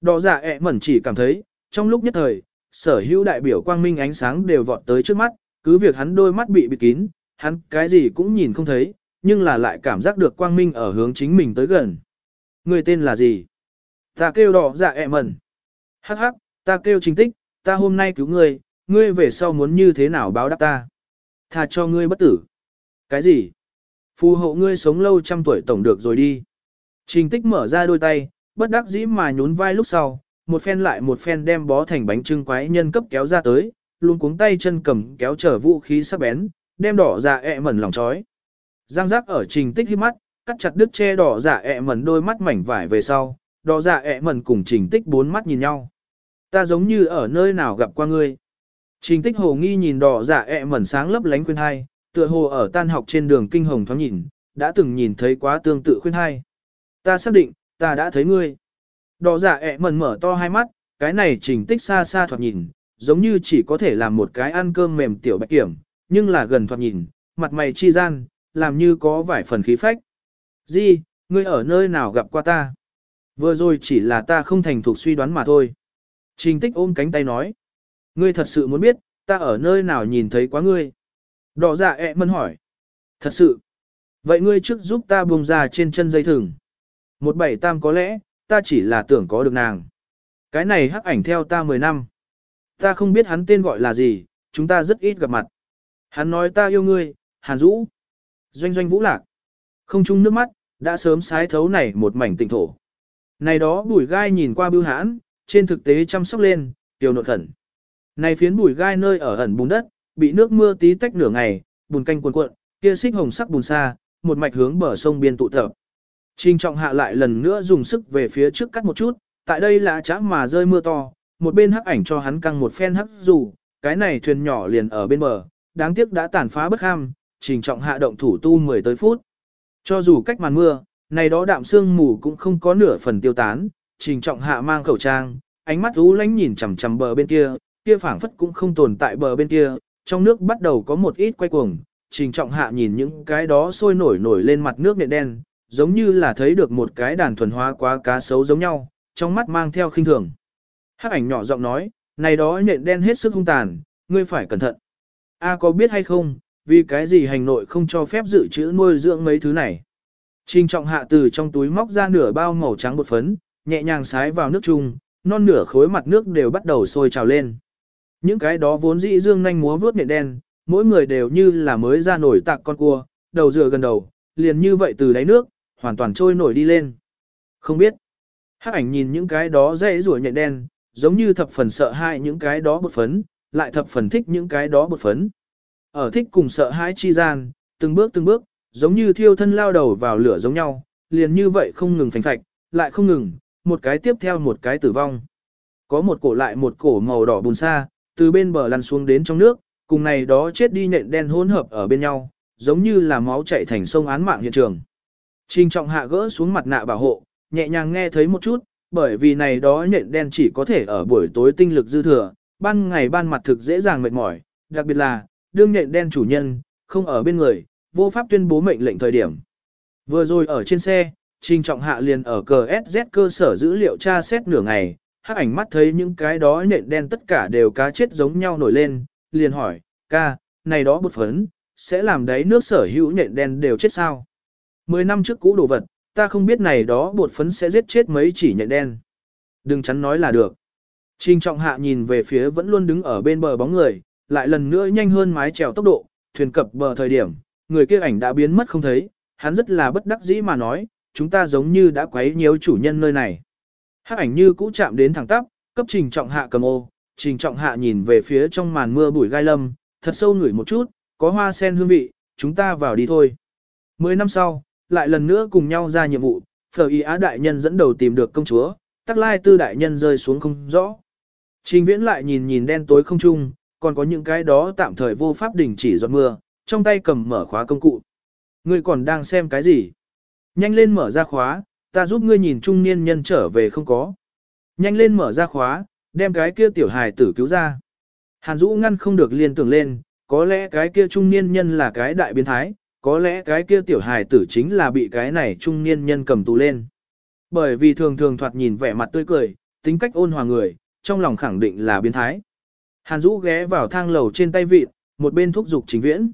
Đỏ dạ ẹ mẩn chỉ cảm thấy, trong lúc nhất thời, sở hữu đại biểu quang minh ánh sáng đều vọt tới trước mắt, cứ việc hắn đôi mắt bị bịt kín, hắn cái gì cũng nhìn không thấy, nhưng là lại cảm giác được quang minh ở hướng chính mình tới gần. Người tên là gì? Ta kêu đỏ dạ ẹ mẩn. Hắc hắc, ta kêu chính tích, ta hôm nay cứu ngươi, ngươi về sau muốn như thế nào báo đáp ta? Thà cho ngươi bất tử. Cái gì? Phù hộ ngươi sống lâu trăm tuổi tổng được rồi đi. Trình tích mở ra đôi tay, bất đắc dĩ mà nhún vai lúc sau, một phen lại một phen đem bó thành bánh trưng quái nhân cấp kéo ra tới, luôn cuống tay chân cầm kéo trở vũ khí sắc bén, đem đỏ dạ ẹ mẩn lòng chói. Giang giác ở trình tích hiếp mắt, cắt chặt đứt che đỏ dạ ẹ mẩn đôi mắt mảnh vải về sau, đỏ dạ ẹ mẩn cùng trình tích bốn mắt nhìn nhau. Ta giống như ở nơi nào gặp qua ngươi. Trình tích hồ nghi nhìn đỏ dạ ẹ mẩn sáng lấp lánh khuyên hai, tựa hồ ở tan học trên đường kinh hồng thoáng nhìn, đã từng nhìn thấy quá tương tự khuyên hai. Ta xác định, ta đã thấy ngươi. Đỏ giả ẹ mẩn mở to hai mắt, cái này trình tích xa xa thoạt nhìn, giống như chỉ có thể làm một cái ăn cơm mềm tiểu bạch kiểm, nhưng là gần thoạt nhìn, mặt mày chi gian, làm như có vài phần khí phách. Di, ngươi ở nơi nào gặp qua ta? Vừa rồi chỉ là ta không thành thục suy đoán mà thôi. Trình tích ôm cánh tay nói. Ngươi thật sự muốn biết, ta ở nơi nào nhìn thấy quá ngươi? Đỏ dạ ẹ mân hỏi. Thật sự. Vậy ngươi trước giúp ta buông ra trên chân dây thừng. Một bảy tam có lẽ, ta chỉ là tưởng có được nàng. Cái này hắc ảnh theo ta 10 năm. Ta không biết hắn tên gọi là gì, chúng ta rất ít gặp mặt. Hắn nói ta yêu ngươi, Hàn Dũ. Doanh doanh vũ lạc. Không chung nước mắt, đã sớm sái thấu này một mảnh tịnh thổ. Này đó bùi gai nhìn qua bưu hãn, trên thực tế chăm sóc lên, tiểu nội khẩn. Này phiến bùi gai nơi ở ẩn bùn đất, bị nước mưa tí tách nửa ngày, bùn canh cuồn cuộn, kia xích hồng sắc bùn xa, một mạch hướng bờ sông biên tụ tập. Trình trọng hạ lại lần nữa dùng sức về phía trước cắt một chút, tại đây là chã mà rơi mưa to, một bên hắc ảnh cho hắn căng một phen hắc dù, cái này thuyền nhỏ liền ở bên bờ, đáng tiếc đã tàn phá bất ham, trình trọng hạ động thủ tu 10 tới phút. Cho dù cách màn mưa, này đó đạm sương mù cũng không có nửa phần tiêu tán, trình trọng hạ mang khẩu trang, ánh mắt ú lánh nhìn chằm chằm bờ bên kia, kia phảng phất cũng không tồn tại bờ bên kia, trong nước bắt đầu có một ít quay cuồng, trình trọng hạ nhìn những cái đó sôi nổi nổi lên mặt nước nện đen, giống như là thấy được một cái đàn thuần hóa quá cá sấu giống nhau, trong mắt mang theo khinh thường. Hắc ảnh nhỏ giọng nói, này đó nện đen hết sức hung tàn, ngươi phải cẩn thận. A có biết hay không, vì cái gì hành nội không cho phép dự trữ nuôi dưỡng mấy thứ này. Trình trọng hạ từ trong túi móc ra nửa bao màu trắng bột phấn, nhẹ nhàng sái vào nước chung, non nửa khối mặt nước đều bắt đầu sôi trào lên. Những cái đó vốn dĩ dương nhanh múa vuốt nện đen, mỗi người đều như là mới ra nổi tạc con cua, đầu rửa gần đầu, liền như vậy từ đáy nước, hoàn toàn trôi nổi đi lên. Không biết. Hắc ảnh nhìn những cái đó dễ rủa nhện đen, giống như thập phần sợ hãi những cái đó bột phấn, lại thập phần thích những cái đó bột phấn. Ở thích cùng sợ hãi chi gian, từng bước từng bước, giống như thiêu thân lao đầu vào lửa giống nhau, liền như vậy không ngừng phành phạch, lại không ngừng, một cái tiếp theo một cái tử vong. Có một cổ lại một cổ màu đỏ bùn xa, từ bên bờ lăn xuống đến trong nước, cùng này đó chết đi nhện đen hỗn hợp ở bên nhau, giống như là máu chảy thành sông án mạng hiện trường. Trình trọng hạ gỡ xuống mặt nạ bảo hộ, nhẹ nhàng nghe thấy một chút, bởi vì này đó nện đen chỉ có thể ở buổi tối tinh lực dư thừa, ban ngày ban mặt thực dễ dàng mệt mỏi, đặc biệt là, đương nện đen chủ nhân, không ở bên người, vô pháp tuyên bố mệnh lệnh thời điểm. Vừa rồi ở trên xe, Trình Trọng Hạ liền ở cờ SZ cơ sở dữ liệu tra xét nửa ngày, hắc ảnh mắt thấy những cái đó nện đen tất cả đều cá chết giống nhau nổi lên, liền hỏi, ca, này đó bột phấn, sẽ làm đấy nước sở hữu nện đen đều chết sao? Mười năm trước cũ đồ vật, ta không biết này đó bột phấn sẽ giết chết mấy chỉ nhện đen. Đừng chắn nói là được. Trình trọng hạ nhìn về phía vẫn luôn đứng ở bên bờ bóng người, lại lần nữa nhanh hơn mái chèo tốc độ, thuyền cập bờ thời điểm, người kia ảnh đã biến mất không thấy, hắn rất là bất đắc dĩ mà nói, chúng ta giống như đã quấy nhiều chủ nhân nơi này. Hắc ảnh như cũ chạm đến thẳng tắp, cấp trình trọng hạ cầm ô, trình trọng hạ nhìn về phía trong màn mưa bụi gai lâm, thật sâu ngửi một chút, có hoa sen hương vị, chúng ta vào đi thôi. Mười năm sau, lại lần nữa cùng nhau ra nhiệm vụ, phở y á đại nhân dẫn đầu tìm được công chúa, tắc lai tư đại nhân rơi xuống không rõ. Trình viễn lại nhìn nhìn đen tối không trung, còn có những cái đó tạm thời vô pháp đình chỉ giọt mưa, trong tay cầm mở khóa công cụ. Ngươi còn đang xem cái gì? Nhanh lên mở ra khóa, ta giúp ngươi nhìn trung niên nhân trở về không có. Nhanh lên mở ra khóa, đem cái kia tiểu hài tử cứu ra. Hàn Dũ ngăn không được liên tưởng lên, có lẽ cái kia trung niên nhân là cái đại biến thái, có lẽ cái kia tiểu hài tử chính là bị cái này trung niên nhân cầm tù lên. Bởi vì thường thường thoạt nhìn vẻ mặt tươi cười, tính cách ôn hòa người, trong lòng khẳng định là biến thái. Hàn Dũ ghé vào thang lầu trên tay vịt, một bên thúc giục Trình Viễn.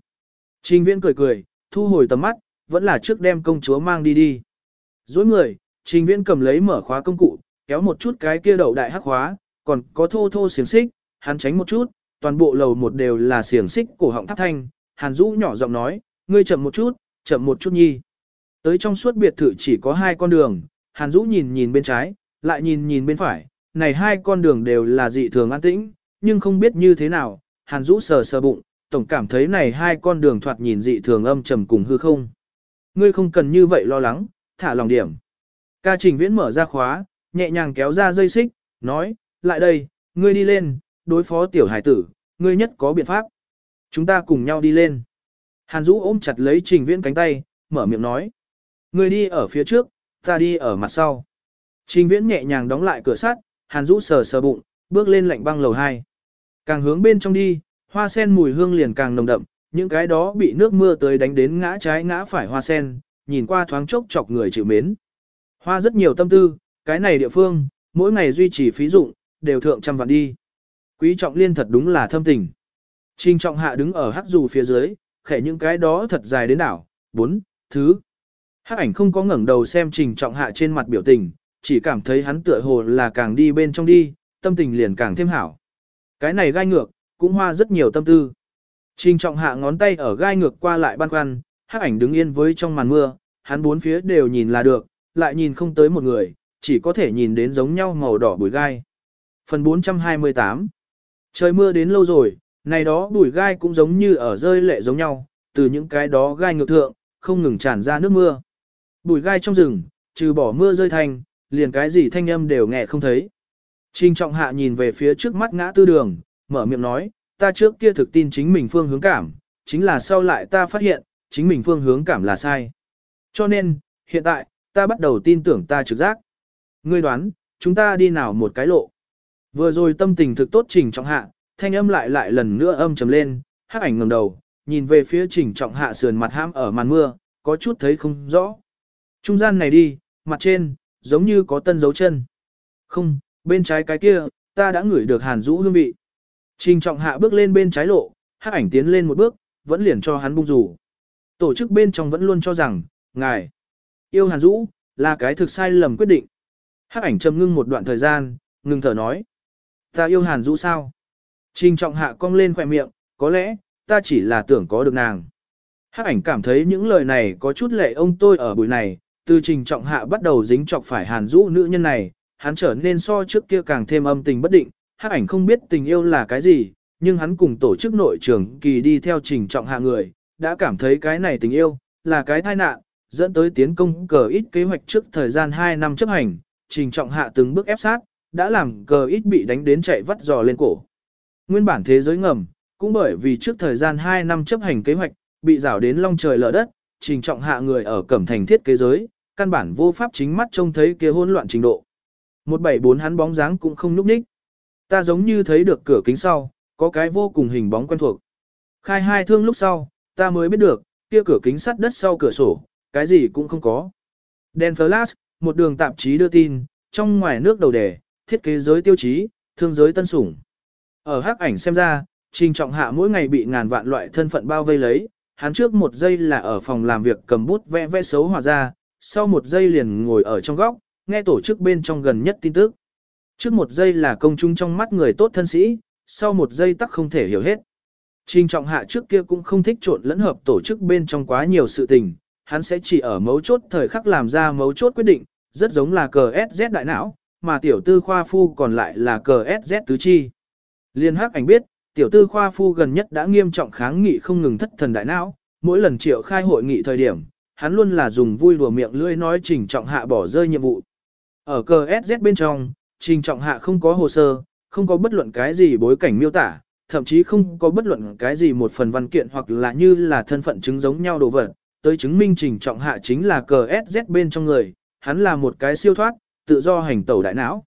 Trình Viễn cười cười, thu hồi tầm mắt, vẫn là trước đem công chúa mang đi đi. Dối người, Trình Viễn cầm lấy mở khóa công cụ, kéo một chút cái kia đầu đại hắc khóa, còn có thô thô xiềng xích, hắn tránh một chút, toàn bộ lầu một đều là xiềng xích cổ họng tháp thanh, Hàn Dũ nhỏ giọng nói, ngươi chậm một chút, chậm một chút nhi. Tới trong suốt biệt thự chỉ có hai con đường, Hàn Dũ nhìn nhìn bên trái, lại nhìn nhìn bên phải, này hai con đường đều là dị thường an tĩnh, nhưng không biết như thế nào, Hàn Dũ sờ sờ bụng, tổng cảm thấy này hai con đường thoạt nhìn dị thường âm trầm cùng hư không. Ngươi không cần như vậy lo lắng, thả lòng điểm. Ca trình viễn mở ra khóa, nhẹ nhàng kéo ra dây xích, nói, lại đây, ngươi đi lên, đối phó tiểu hải tử, ngươi nhất có biện pháp. Chúng ta cùng nhau đi lên. Hàn Dũ ôm chặt lấy trình viễn cánh tay, mở miệng nói. Ngươi đi ở phía trước, ta đi ở mặt sau. Trình viễn nhẹ nhàng đóng lại cửa sắt, Hàn Dũ sờ sờ bụng, bước lên lạnh băng lầu 2. Càng hướng bên trong đi, hoa sen mùi hương liền càng nồng đậm, những cái đó bị nước mưa tới đánh đến ngã trái ngã phải hoa sen, nhìn qua thoáng chốc chọc người chịu mến. Hoa rất nhiều tâm tư, cái này địa phương, mỗi ngày duy trì phí dụng, đều thượng trăm vạn đi. Quý trọng liên thật đúng là thâm tình. Trình trọng hạ đứng ở hắc dù phía dưới, khẽ những cái đó thật dài đến đảo. Bốn, thứ. Hắc ảnh không có ngẩng đầu xem trình trọng hạ trên mặt biểu tình, chỉ cảm thấy hắn tựa hồ là càng đi bên trong đi, tâm tình liền càng thêm hảo. Cái này gai ngược, cũng hoa rất nhiều tâm tư. Trình trọng hạ ngón tay ở gai ngược qua lại ban khoăn, hắc ảnh đứng yên với trong màn mưa, hắn bốn phía đều nhìn là được, lại nhìn không tới một người, chỉ có thể nhìn đến giống nhau màu đỏ bùi gai. Phần 428 Trời mưa đến lâu rồi, này đó bùi gai cũng giống như ở rơi lệ giống nhau, từ những cái đó gai ngược thượng, không ngừng tràn ra nước mưa. Bùi gai trong rừng, trừ bỏ mưa rơi thành, liền cái gì thanh âm đều nghe không thấy. Trình trọng hạ nhìn về phía trước mắt ngã tư đường, mở miệng nói, ta trước kia thực tin chính mình phương hướng cảm, chính là sau lại ta phát hiện, chính mình phương hướng cảm là sai. Cho nên, hiện tại, ta bắt đầu tin tưởng ta trực giác. Ngươi đoán, chúng ta đi nào một cái lộ. Vừa rồi tâm tình thực tốt trình trọng hạ, thanh âm lại lại lần nữa âm trầm lên, hắc ảnh ngẩng đầu, nhìn về phía trình trọng hạ sườn mặt hãm ở màn mưa, có chút thấy không rõ. Trung gian này đi, mặt trên, giống như có tân dấu chân. Không, bên trái cái kia, ta đã ngửi được hàn rũ hương vị. Trình trọng hạ bước lên bên trái lộ, hắc ảnh tiến lên một bước, vẫn liền cho hắn bung rủ. Tổ chức bên trong vẫn luôn cho rằng, ngài, yêu hàn rũ, là cái thực sai lầm quyết định. Hắc ảnh trầm ngưng một đoạn thời gian, ngừng thở nói. Ta yêu hàn rũ sao? Trình trọng hạ cong lên khỏe miệng, có lẽ, ta chỉ là tưởng có được nàng. Hắc ảnh cảm thấy những lời này có chút lệ ông tôi ở buổi này, từ trình trọng hạ bắt đầu dính chọc phải hàn rũ nữ nhân này, hắn trở nên so trước kia càng thêm âm tình bất định, hắc ảnh không biết tình yêu là cái gì, nhưng hắn cùng tổ chức nội trưởng kỳ đi theo trình trọng hạ người, đã cảm thấy cái này tình yêu, là cái tai nạn, dẫn tới tiến công cờ ít kế hoạch trước thời gian 2 năm chấp hành, trình trọng hạ từng bước ép sát, đã làm cờ ít bị đánh đến chạy vắt giò lên cổ. Nguyên bản thế giới ngầm, cũng bởi vì trước thời gian 2 năm chấp hành kế hoạch, bị rảo đến long trời lở đất, trình trọng hạ người ở cẩm thành thiết kế giới, căn bản vô pháp chính mắt trông thấy kia hỗn loạn trình độ. 174 hắn bóng dáng cũng không núp ních. Ta giống như thấy được cửa kính sau, có cái vô cùng hình bóng quen thuộc. Khai hai thương lúc sau, ta mới biết được, kia cửa kính sắt đất sau cửa sổ, cái gì cũng không có. Dan flash, một đường tạp chí đưa tin, trong ngoài nước đầu đề, thiết kế giới tiêu chí, thương giới tân sủng. Ở hắc ảnh xem ra, trình trọng hạ mỗi ngày bị ngàn vạn loại thân phận bao vây lấy, hắn trước một giây là ở phòng làm việc cầm bút vẽ vẽ xấu hòa ra, sau một giây liền ngồi ở trong góc, nghe tổ chức bên trong gần nhất tin tức. Trước một giây là công chúng trong mắt người tốt thân sĩ, sau một giây tắc không thể hiểu hết. Trình trọng hạ trước kia cũng không thích trộn lẫn hợp tổ chức bên trong quá nhiều sự tình, hắn sẽ chỉ ở mấu chốt thời khắc làm ra mấu chốt quyết định, rất giống là cờ SZ đại não, mà tiểu tư khoa phu còn lại là cờ SZ tứ chi. Liên hắc ảnh biết, tiểu tư khoa phu gần nhất đã nghiêm trọng kháng nghị không ngừng thất thần đại não, mỗi lần triệu khai hội nghị thời điểm, hắn luôn là dùng vui đùa miệng lưỡi nói trình trọng hạ bỏ rơi nhiệm vụ. Ở cờ SZ bên trong, trình trọng hạ không có hồ sơ, không có bất luận cái gì bối cảnh miêu tả, thậm chí không có bất luận cái gì một phần văn kiện hoặc là như là thân phận chứng giống nhau đồ vật, tới chứng minh trình trọng hạ chính là cờ SZ bên trong người, hắn là một cái siêu thoát, tự do hành tẩu đại não.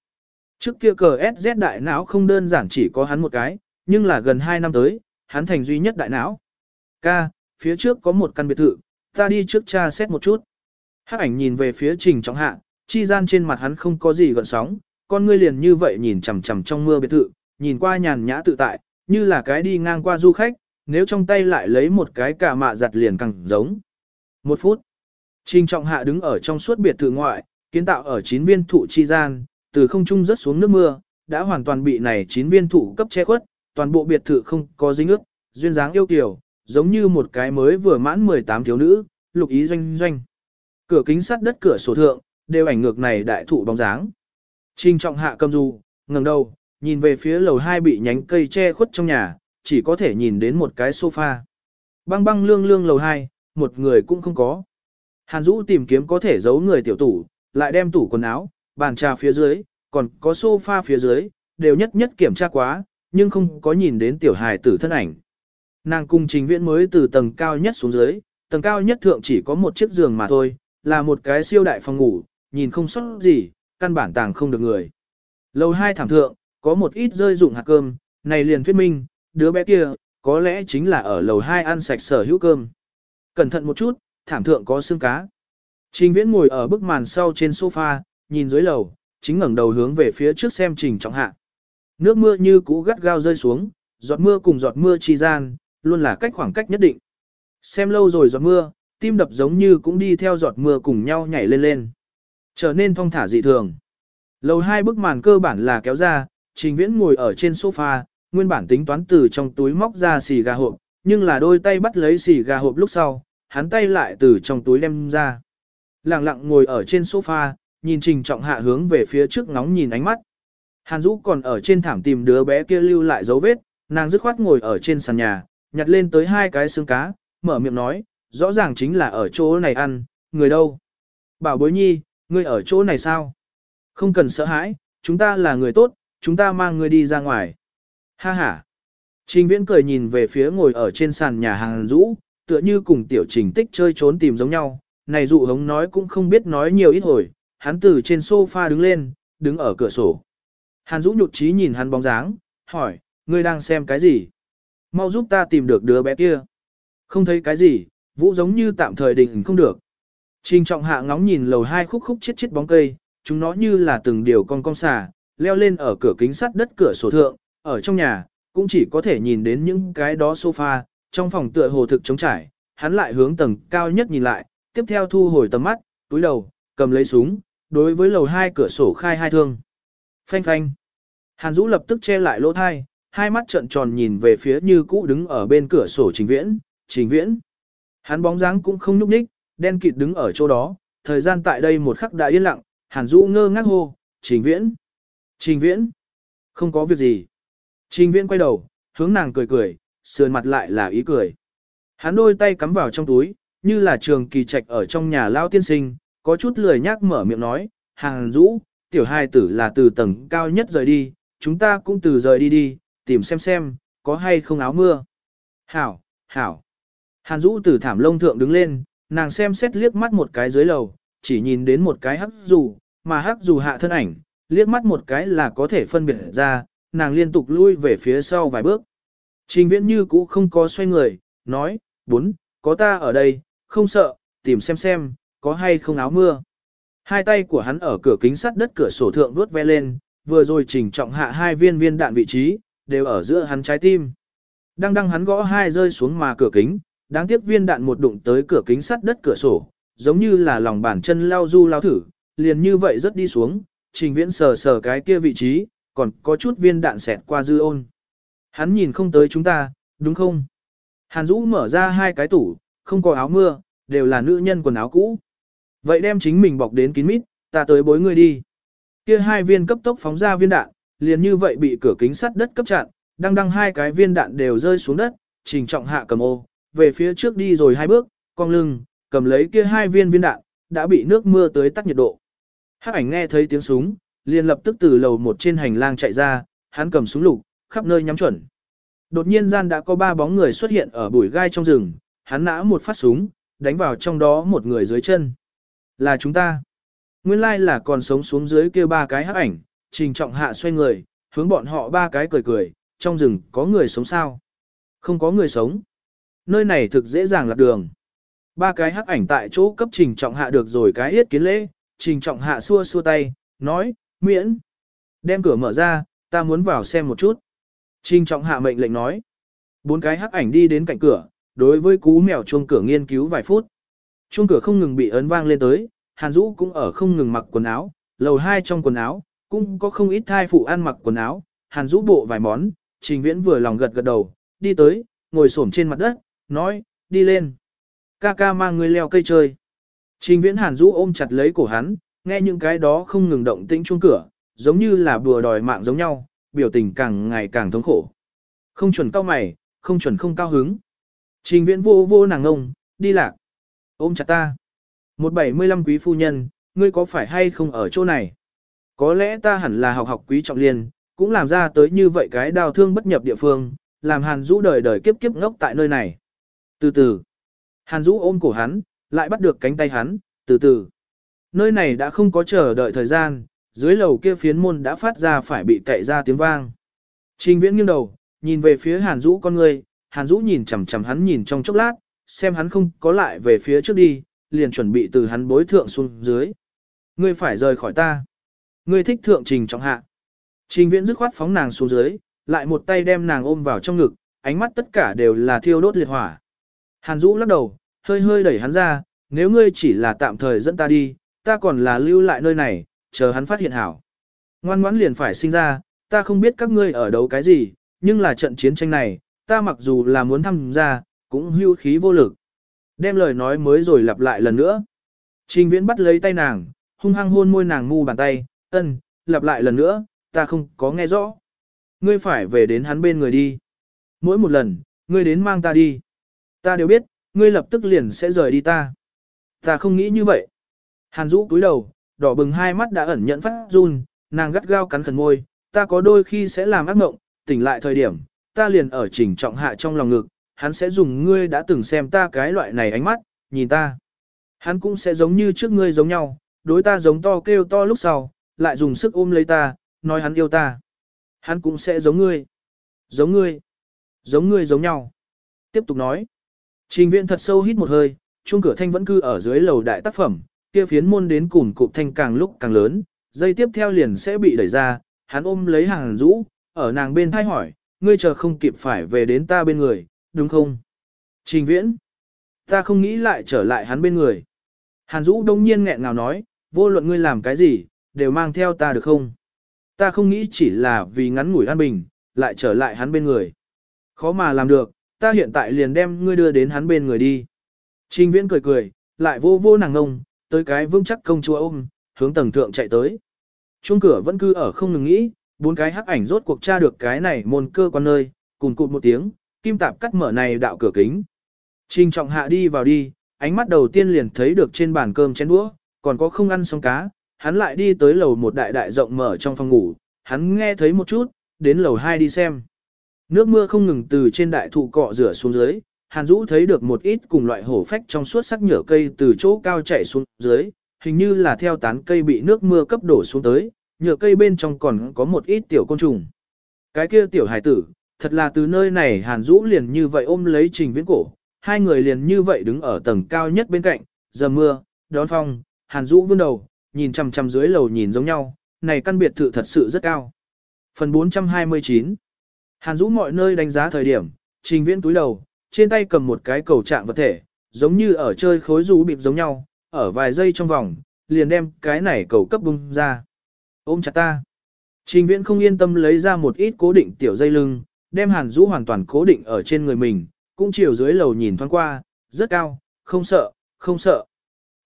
Trước kia cờ SZ đại não không đơn giản chỉ có hắn một cái, nhưng là gần 2 năm tới, hắn thành duy nhất đại não. Ca, phía trước có một căn biệt thự, ta đi trước cha xét một chút. Hắc ảnh nhìn về phía trình trọng hạ, chi gian trên mặt hắn không có gì gợn sóng, con ngươi liền như vậy nhìn chằm chằm trong mưa biệt thự, nhìn qua nhàn nhã tự tại, như là cái đi ngang qua du khách, nếu trong tay lại lấy một cái cả mạ giặt liền càng giống. Một phút. Trình trọng hạ đứng ở trong suốt biệt thự ngoại, kiến tạo ở chín viên thụ chi gian, từ không trung rớt xuống nước mưa, đã hoàn toàn bị này chín viên thụ cấp che khuất, toàn bộ biệt thự không có dính ướt, duyên dáng yêu kiều, giống như một cái mới vừa mãn 18 thiếu nữ, lục ý doanh doanh. Cửa kính sắt đất cửa sổ thượng, đều ảnh ngược này đại thụ bóng dáng. Trình trọng hạ cầm du, ngẩng đầu, nhìn về phía lầu hai bị nhánh cây che khuất trong nhà, chỉ có thể nhìn đến một cái sofa. Băng băng lương lương lầu hai, một người cũng không có. Hàn Dũ tìm kiếm có thể giấu người tiểu tủ, lại đem tủ quần áo, bàn trà phía dưới, còn có sofa phía dưới, đều nhất nhất kiểm tra quá, nhưng không có nhìn đến tiểu hài tử thân ảnh. Nàng cùng trình viễn mới từ tầng cao nhất xuống dưới, tầng cao nhất thượng chỉ có một chiếc giường mà thôi, là một cái siêu đại phòng ngủ, nhìn không sót gì, căn bản tàng không được người. Lầu hai thảm thượng, có một ít rơi dụng hạt cơm, này liền thuyết minh, đứa bé kia, có lẽ chính là ở lầu hai ăn sạch sở hữu cơm. Cẩn thận một chút, thảm thượng có xương cá. Trình viễn ngồi ở bức màn sau trên sofa, nhìn dưới lầu, chính ngẩng đầu hướng về phía trước xem trình trọng hạ. Nước mưa như cũ gắt gao rơi xuống, giọt mưa cùng giọt mưa chi gian, luôn là cách khoảng cách nhất định. Xem lâu rồi giọt mưa, tim đập giống như cũng đi theo giọt mưa cùng nhau nhảy lên lên. Trở nên thong thả dị thường. Lầu hai bức màn cơ bản là kéo ra, Trình Viễn ngồi ở trên sofa, nguyên bản tính toán từ trong túi móc ra xì gà hộp, nhưng là đôi tay bắt lấy xì gà hộp lúc sau, hắn tay lại từ trong túi đem ra. Lặng lặng ngồi ở trên sofa, nhìn Trình Trọng Hạ hướng về phía trước ngóng nhìn ánh mắt. Hàn Dũ còn ở trên thảm tìm đứa bé kia lưu lại dấu vết, nàng dứt khoát ngồi ở trên sàn nhà, nhặt lên tới hai cái xương cá, mở miệng nói, rõ ràng chính là ở chỗ này ăn, người đâu? Bảo bối nhi, ngươi ở chỗ này sao? Không cần sợ hãi, chúng ta là người tốt, chúng ta mang ngươi đi ra ngoài. Ha ha. Trình viễn cười nhìn về phía ngồi ở trên sàn nhà hàng rũ, tựa như cùng tiểu trình tích chơi trốn tìm giống nhau, này dụ hống nói cũng không biết nói nhiều ít hồi, hắn từ trên sofa đứng lên, đứng ở cửa sổ. Hàn Dũ nhụt chí nhìn hắn bóng dáng, hỏi, ngươi đang xem cái gì? Mau giúp ta tìm được đứa bé kia. Không thấy cái gì, Vũ giống như tạm thời đình không được. Trình trọng hạ ngóng nhìn lầu hai khúc khúc chết chết bóng cây, chúng nó như là từng điều con cong xà, leo lên ở cửa kính sắt đất cửa sổ thượng, ở trong nhà, cũng chỉ có thể nhìn đến những cái đó sofa, trong phòng tựa hồ thực trống trải, hắn lại hướng tầng cao nhất nhìn lại, tiếp theo thu hồi tầm mắt, túi đầu, cầm lấy súng, đối với lầu hai cửa sổ khai hai thương. Phanh phanh. Hàn Dũ lập tức che lại lỗ thai, hai mắt trợn tròn nhìn về phía như cũ đứng ở bên cửa sổ trình viễn, trình viễn. Hắn bóng dáng cũng không nhúc nhích, đen kịt đứng ở chỗ đó, thời gian tại đây một khắc đã yên lặng, Hàn Dũ ngơ ngác hô, trình viễn. Trình viễn. Không có việc gì. Trình viễn quay đầu, hướng nàng cười cười, sườn mặt lại là ý cười. Hắn đôi tay cắm vào trong túi, như là trường kỳ trạch ở trong nhà lao tiên sinh, có chút lười nhác mở miệng nói, Hàn Dũ, tiểu hai tử là từ tầng cao nhất rời đi, chúng ta cũng từ rời đi đi, tìm xem xem, có hay không áo mưa. Hảo, hảo. Hàn Dũ từ thảm lông thượng đứng lên, nàng xem xét liếc mắt một cái dưới lầu, chỉ nhìn đến một cái hắc dù, mà hắc dù hạ thân ảnh, liếc mắt một cái là có thể phân biệt ra, nàng liên tục lui về phía sau vài bước. Trình viễn như cũ không có xoay người, nói, bốn, có ta ở đây, không sợ, tìm xem xem, có hay không áo mưa. Hai tay của hắn ở cửa kính sắt đất cửa sổ thượng vuốt ve lên, vừa rồi chỉnh trọng hạ hai viên viên đạn vị trí, đều ở giữa hắn trái tim. Đang đang hắn gõ hai rơi xuống mà cửa kính, đáng tiếc viên đạn một đụng tới cửa kính sắt đất cửa sổ, giống như là lòng bàn chân lao du lao thử, liền như vậy rất đi xuống, trình viễn sờ sờ cái kia vị trí, còn có chút viên đạn xẹt qua dư ôn. Hắn nhìn không tới chúng ta, đúng không? Hàn Dũ mở ra hai cái tủ, không có áo mưa, đều là nữ nhân quần áo cũ. Vậy đem chính mình bọc đến kín mít, ta tới bối ngươi đi. Kia hai viên cấp tốc phóng ra viên đạn, liền như vậy bị cửa kính sắt đất cấp chặn, đang đăng hai cái viên đạn đều rơi xuống đất, trình trọng hạ cầm ô, về phía trước đi rồi hai bước, cong lưng, cầm lấy kia hai viên viên đạn, đã bị nước mưa tới tắt nhiệt độ. Hắc ảnh nghe thấy tiếng súng, liền lập tức từ lầu một trên hành lang chạy ra, hắn cầm súng lục, khắp nơi nhắm chuẩn. Đột nhiên gian đã có ba bóng người xuất hiện ở bụi gai trong rừng, hắn nã một phát súng, đánh vào trong đó một người dưới chân. Là chúng ta. Nguyên lai là còn sống xuống dưới kia ba cái hắc ảnh, trình trọng hạ xoay người, hướng bọn họ ba cái cười cười, trong rừng có người sống sao? Không có người sống. Nơi này thực dễ dàng lạc đường. Ba cái hắc ảnh tại chỗ cấp trình trọng hạ được rồi cái yết kiến lễ, trình trọng hạ xua xua tay, nói, miễn. Đem cửa mở ra, ta muốn vào xem một chút. Trình trọng hạ mệnh lệnh nói. Bốn cái hắc ảnh đi đến cạnh cửa, đối với cú mèo chuông cửa nghiên cứu vài phút. Chuông cửa không ngừng bị ấn vang lên tới, Hàn Dũ cũng ở không ngừng mặc quần áo, lầu hai trong quần áo, cũng có không ít thai phụ ăn mặc quần áo, Hàn Dũ bộ vài món, Trình Viễn vừa lòng gật gật đầu, đi tới, ngồi xổm trên mặt đất, nói, đi lên. Ca ca mang người leo cây chơi. Trình Viễn Hàn Dũ ôm chặt lấy cổ hắn, nghe những cái đó không ngừng động tĩnh chuông cửa, giống như là bùa đòi mạng giống nhau, biểu tình càng ngày càng thống khổ. Không chuẩn cao mày, không chuẩn không cao hứng. Trình Viễn vô vô nàng ngông, đi lạc. Ôm chặt ta. Một bảy mươi lăm quý phu nhân, ngươi có phải hay không ở chỗ này? Có lẽ ta hẳn là học học quý trọng liên, cũng làm ra tới như vậy cái đào thương bất nhập địa phương, làm Hàn Dũ đời đời kiếp kiếp ngốc tại nơi này. Từ từ, Hàn Dũ ôm cổ hắn, lại bắt được cánh tay hắn, từ từ. Nơi này đã không có chờ đợi thời gian, dưới lầu kia phiến môn đã phát ra phải bị cậy ra tiếng vang. Trình viễn nghiêng đầu, nhìn về phía Hàn Dũ con người, Hàn Dũ nhìn chằm chằm hắn nhìn trong chốc lát, xem hắn không có lại về phía trước đi, liền chuẩn bị từ hắn bối thượng xuống dưới. Ngươi phải rời khỏi ta. Ngươi thích thượng trình trọng hạ. Trình viễn dứt khoát phóng nàng xuống dưới, lại một tay đem nàng ôm vào trong ngực, ánh mắt tất cả đều là thiêu đốt liệt hỏa. Hàn Dũ lắc đầu, hơi hơi đẩy hắn ra, nếu ngươi chỉ là tạm thời dẫn ta đi, ta còn là lưu lại nơi này, chờ hắn phát hiện hảo. Ngoan ngoãn liền phải sinh ra, ta không biết các ngươi ở đấu cái gì, nhưng là trận chiến tranh này, ta mặc dù là muốn tham gia, cũng hưu khí vô lực. Đem lời nói mới rồi lặp lại lần nữa. Trình viễn bắt lấy tay nàng, hung hăng hôn môi nàng ngu bàn tay, ân, lặp lại lần nữa, ta không có nghe rõ. Ngươi phải về đến hắn bên người đi. Mỗi một lần, ngươi đến mang ta đi. Ta đều biết, ngươi lập tức liền sẽ rời đi ta. Ta không nghĩ như vậy. Hàn Dũ cúi đầu, đỏ bừng hai mắt đã ẩn nhận phát run, nàng gắt gao cắn khẩn môi, ta có đôi khi sẽ làm ác mộng, tỉnh lại thời điểm, ta liền ở chỉnh trọng hạ trong lòng ngực, hắn sẽ dùng ngươi đã từng xem ta cái loại này ánh mắt, nhìn ta. Hắn cũng sẽ giống như trước ngươi giống nhau, đối ta giống to kêu to lúc sau, lại dùng sức ôm lấy ta, nói hắn yêu ta. Hắn cũng sẽ giống ngươi. Giống ngươi. Giống ngươi giống nhau. Tiếp tục nói. Trình viện thật sâu hít một hơi, chuông cửa thanh vẫn cư ở dưới lầu đại tác phẩm, kia phiến môn đến cùng cụm thanh càng lúc càng lớn, dây tiếp theo liền sẽ bị đẩy ra, hắn ôm lấy hàng rũ, ở nàng bên thay hỏi, ngươi chờ không kịp phải về đến ta bên người, đúng không? Trình viễn, ta không nghĩ lại trở lại hắn bên người. Hàn Dũ đông nhiên nghẹn ngào nói, vô luận ngươi làm cái gì, đều mang theo ta được không? Ta không nghĩ chỉ là vì ngắn ngủi an bình, lại trở lại hắn bên người. Khó mà làm được, ta hiện tại liền đem ngươi đưa đến hắn bên người đi. Trình viễn cười cười, lại vô vô nàng ngông, tới cái vững chắc công chúa ôm, hướng tầng thượng chạy tới. Chuông cửa vẫn cứ ở không ngừng nghĩ, bốn cái hắc ảnh rốt cuộc tra được cái này môn cơ quan nơi, cùng cụt một tiếng, kim tạp cắt mở này đạo cửa kính. Trình trọng hạ đi vào đi, ánh mắt đầu tiên liền thấy được trên bàn cơm chén đũa, còn có không ăn xong cá, hắn lại đi tới lầu một đại đại rộng mở trong phòng ngủ, hắn nghe thấy một chút, đến lầu hai đi xem. Nước mưa không ngừng từ trên đại thụ cọ rửa xuống dưới, Hàn Dũ thấy được một ít cùng loại hổ phách trong suốt sắc nhựa cây từ chỗ cao chảy xuống dưới, hình như là theo tán cây bị nước mưa cấp đổ xuống tới, nhựa cây bên trong còn có một ít tiểu côn trùng. Cái kia tiểu hải tử, thật là từ nơi này Hàn Dũ liền như vậy ôm lấy Trình Viễn cổ, hai người liền như vậy đứng ở tầng cao nhất bên cạnh, giờ mưa, đón phong, Hàn Dũ vươn đầu, nhìn chằm chằm dưới lầu nhìn giống nhau, này căn biệt thự thật sự rất cao. Phần 429 Hàn Dũ mọi nơi đánh giá thời điểm, Trình Viễn túi đầu, trên tay cầm một cái cầu trạng vật thể, giống như ở chơi khối rú bịp giống nhau, ở vài giây trong vòng, liền đem cái này cầu cấp bung ra. Ôm chặt ta. Trình Viễn không yên tâm lấy ra một ít cố định tiểu dây lưng, đem Hàn Dũ hoàn toàn cố định ở trên người mình, cũng chiều dưới lầu nhìn thoáng qua, rất cao, không sợ, không sợ.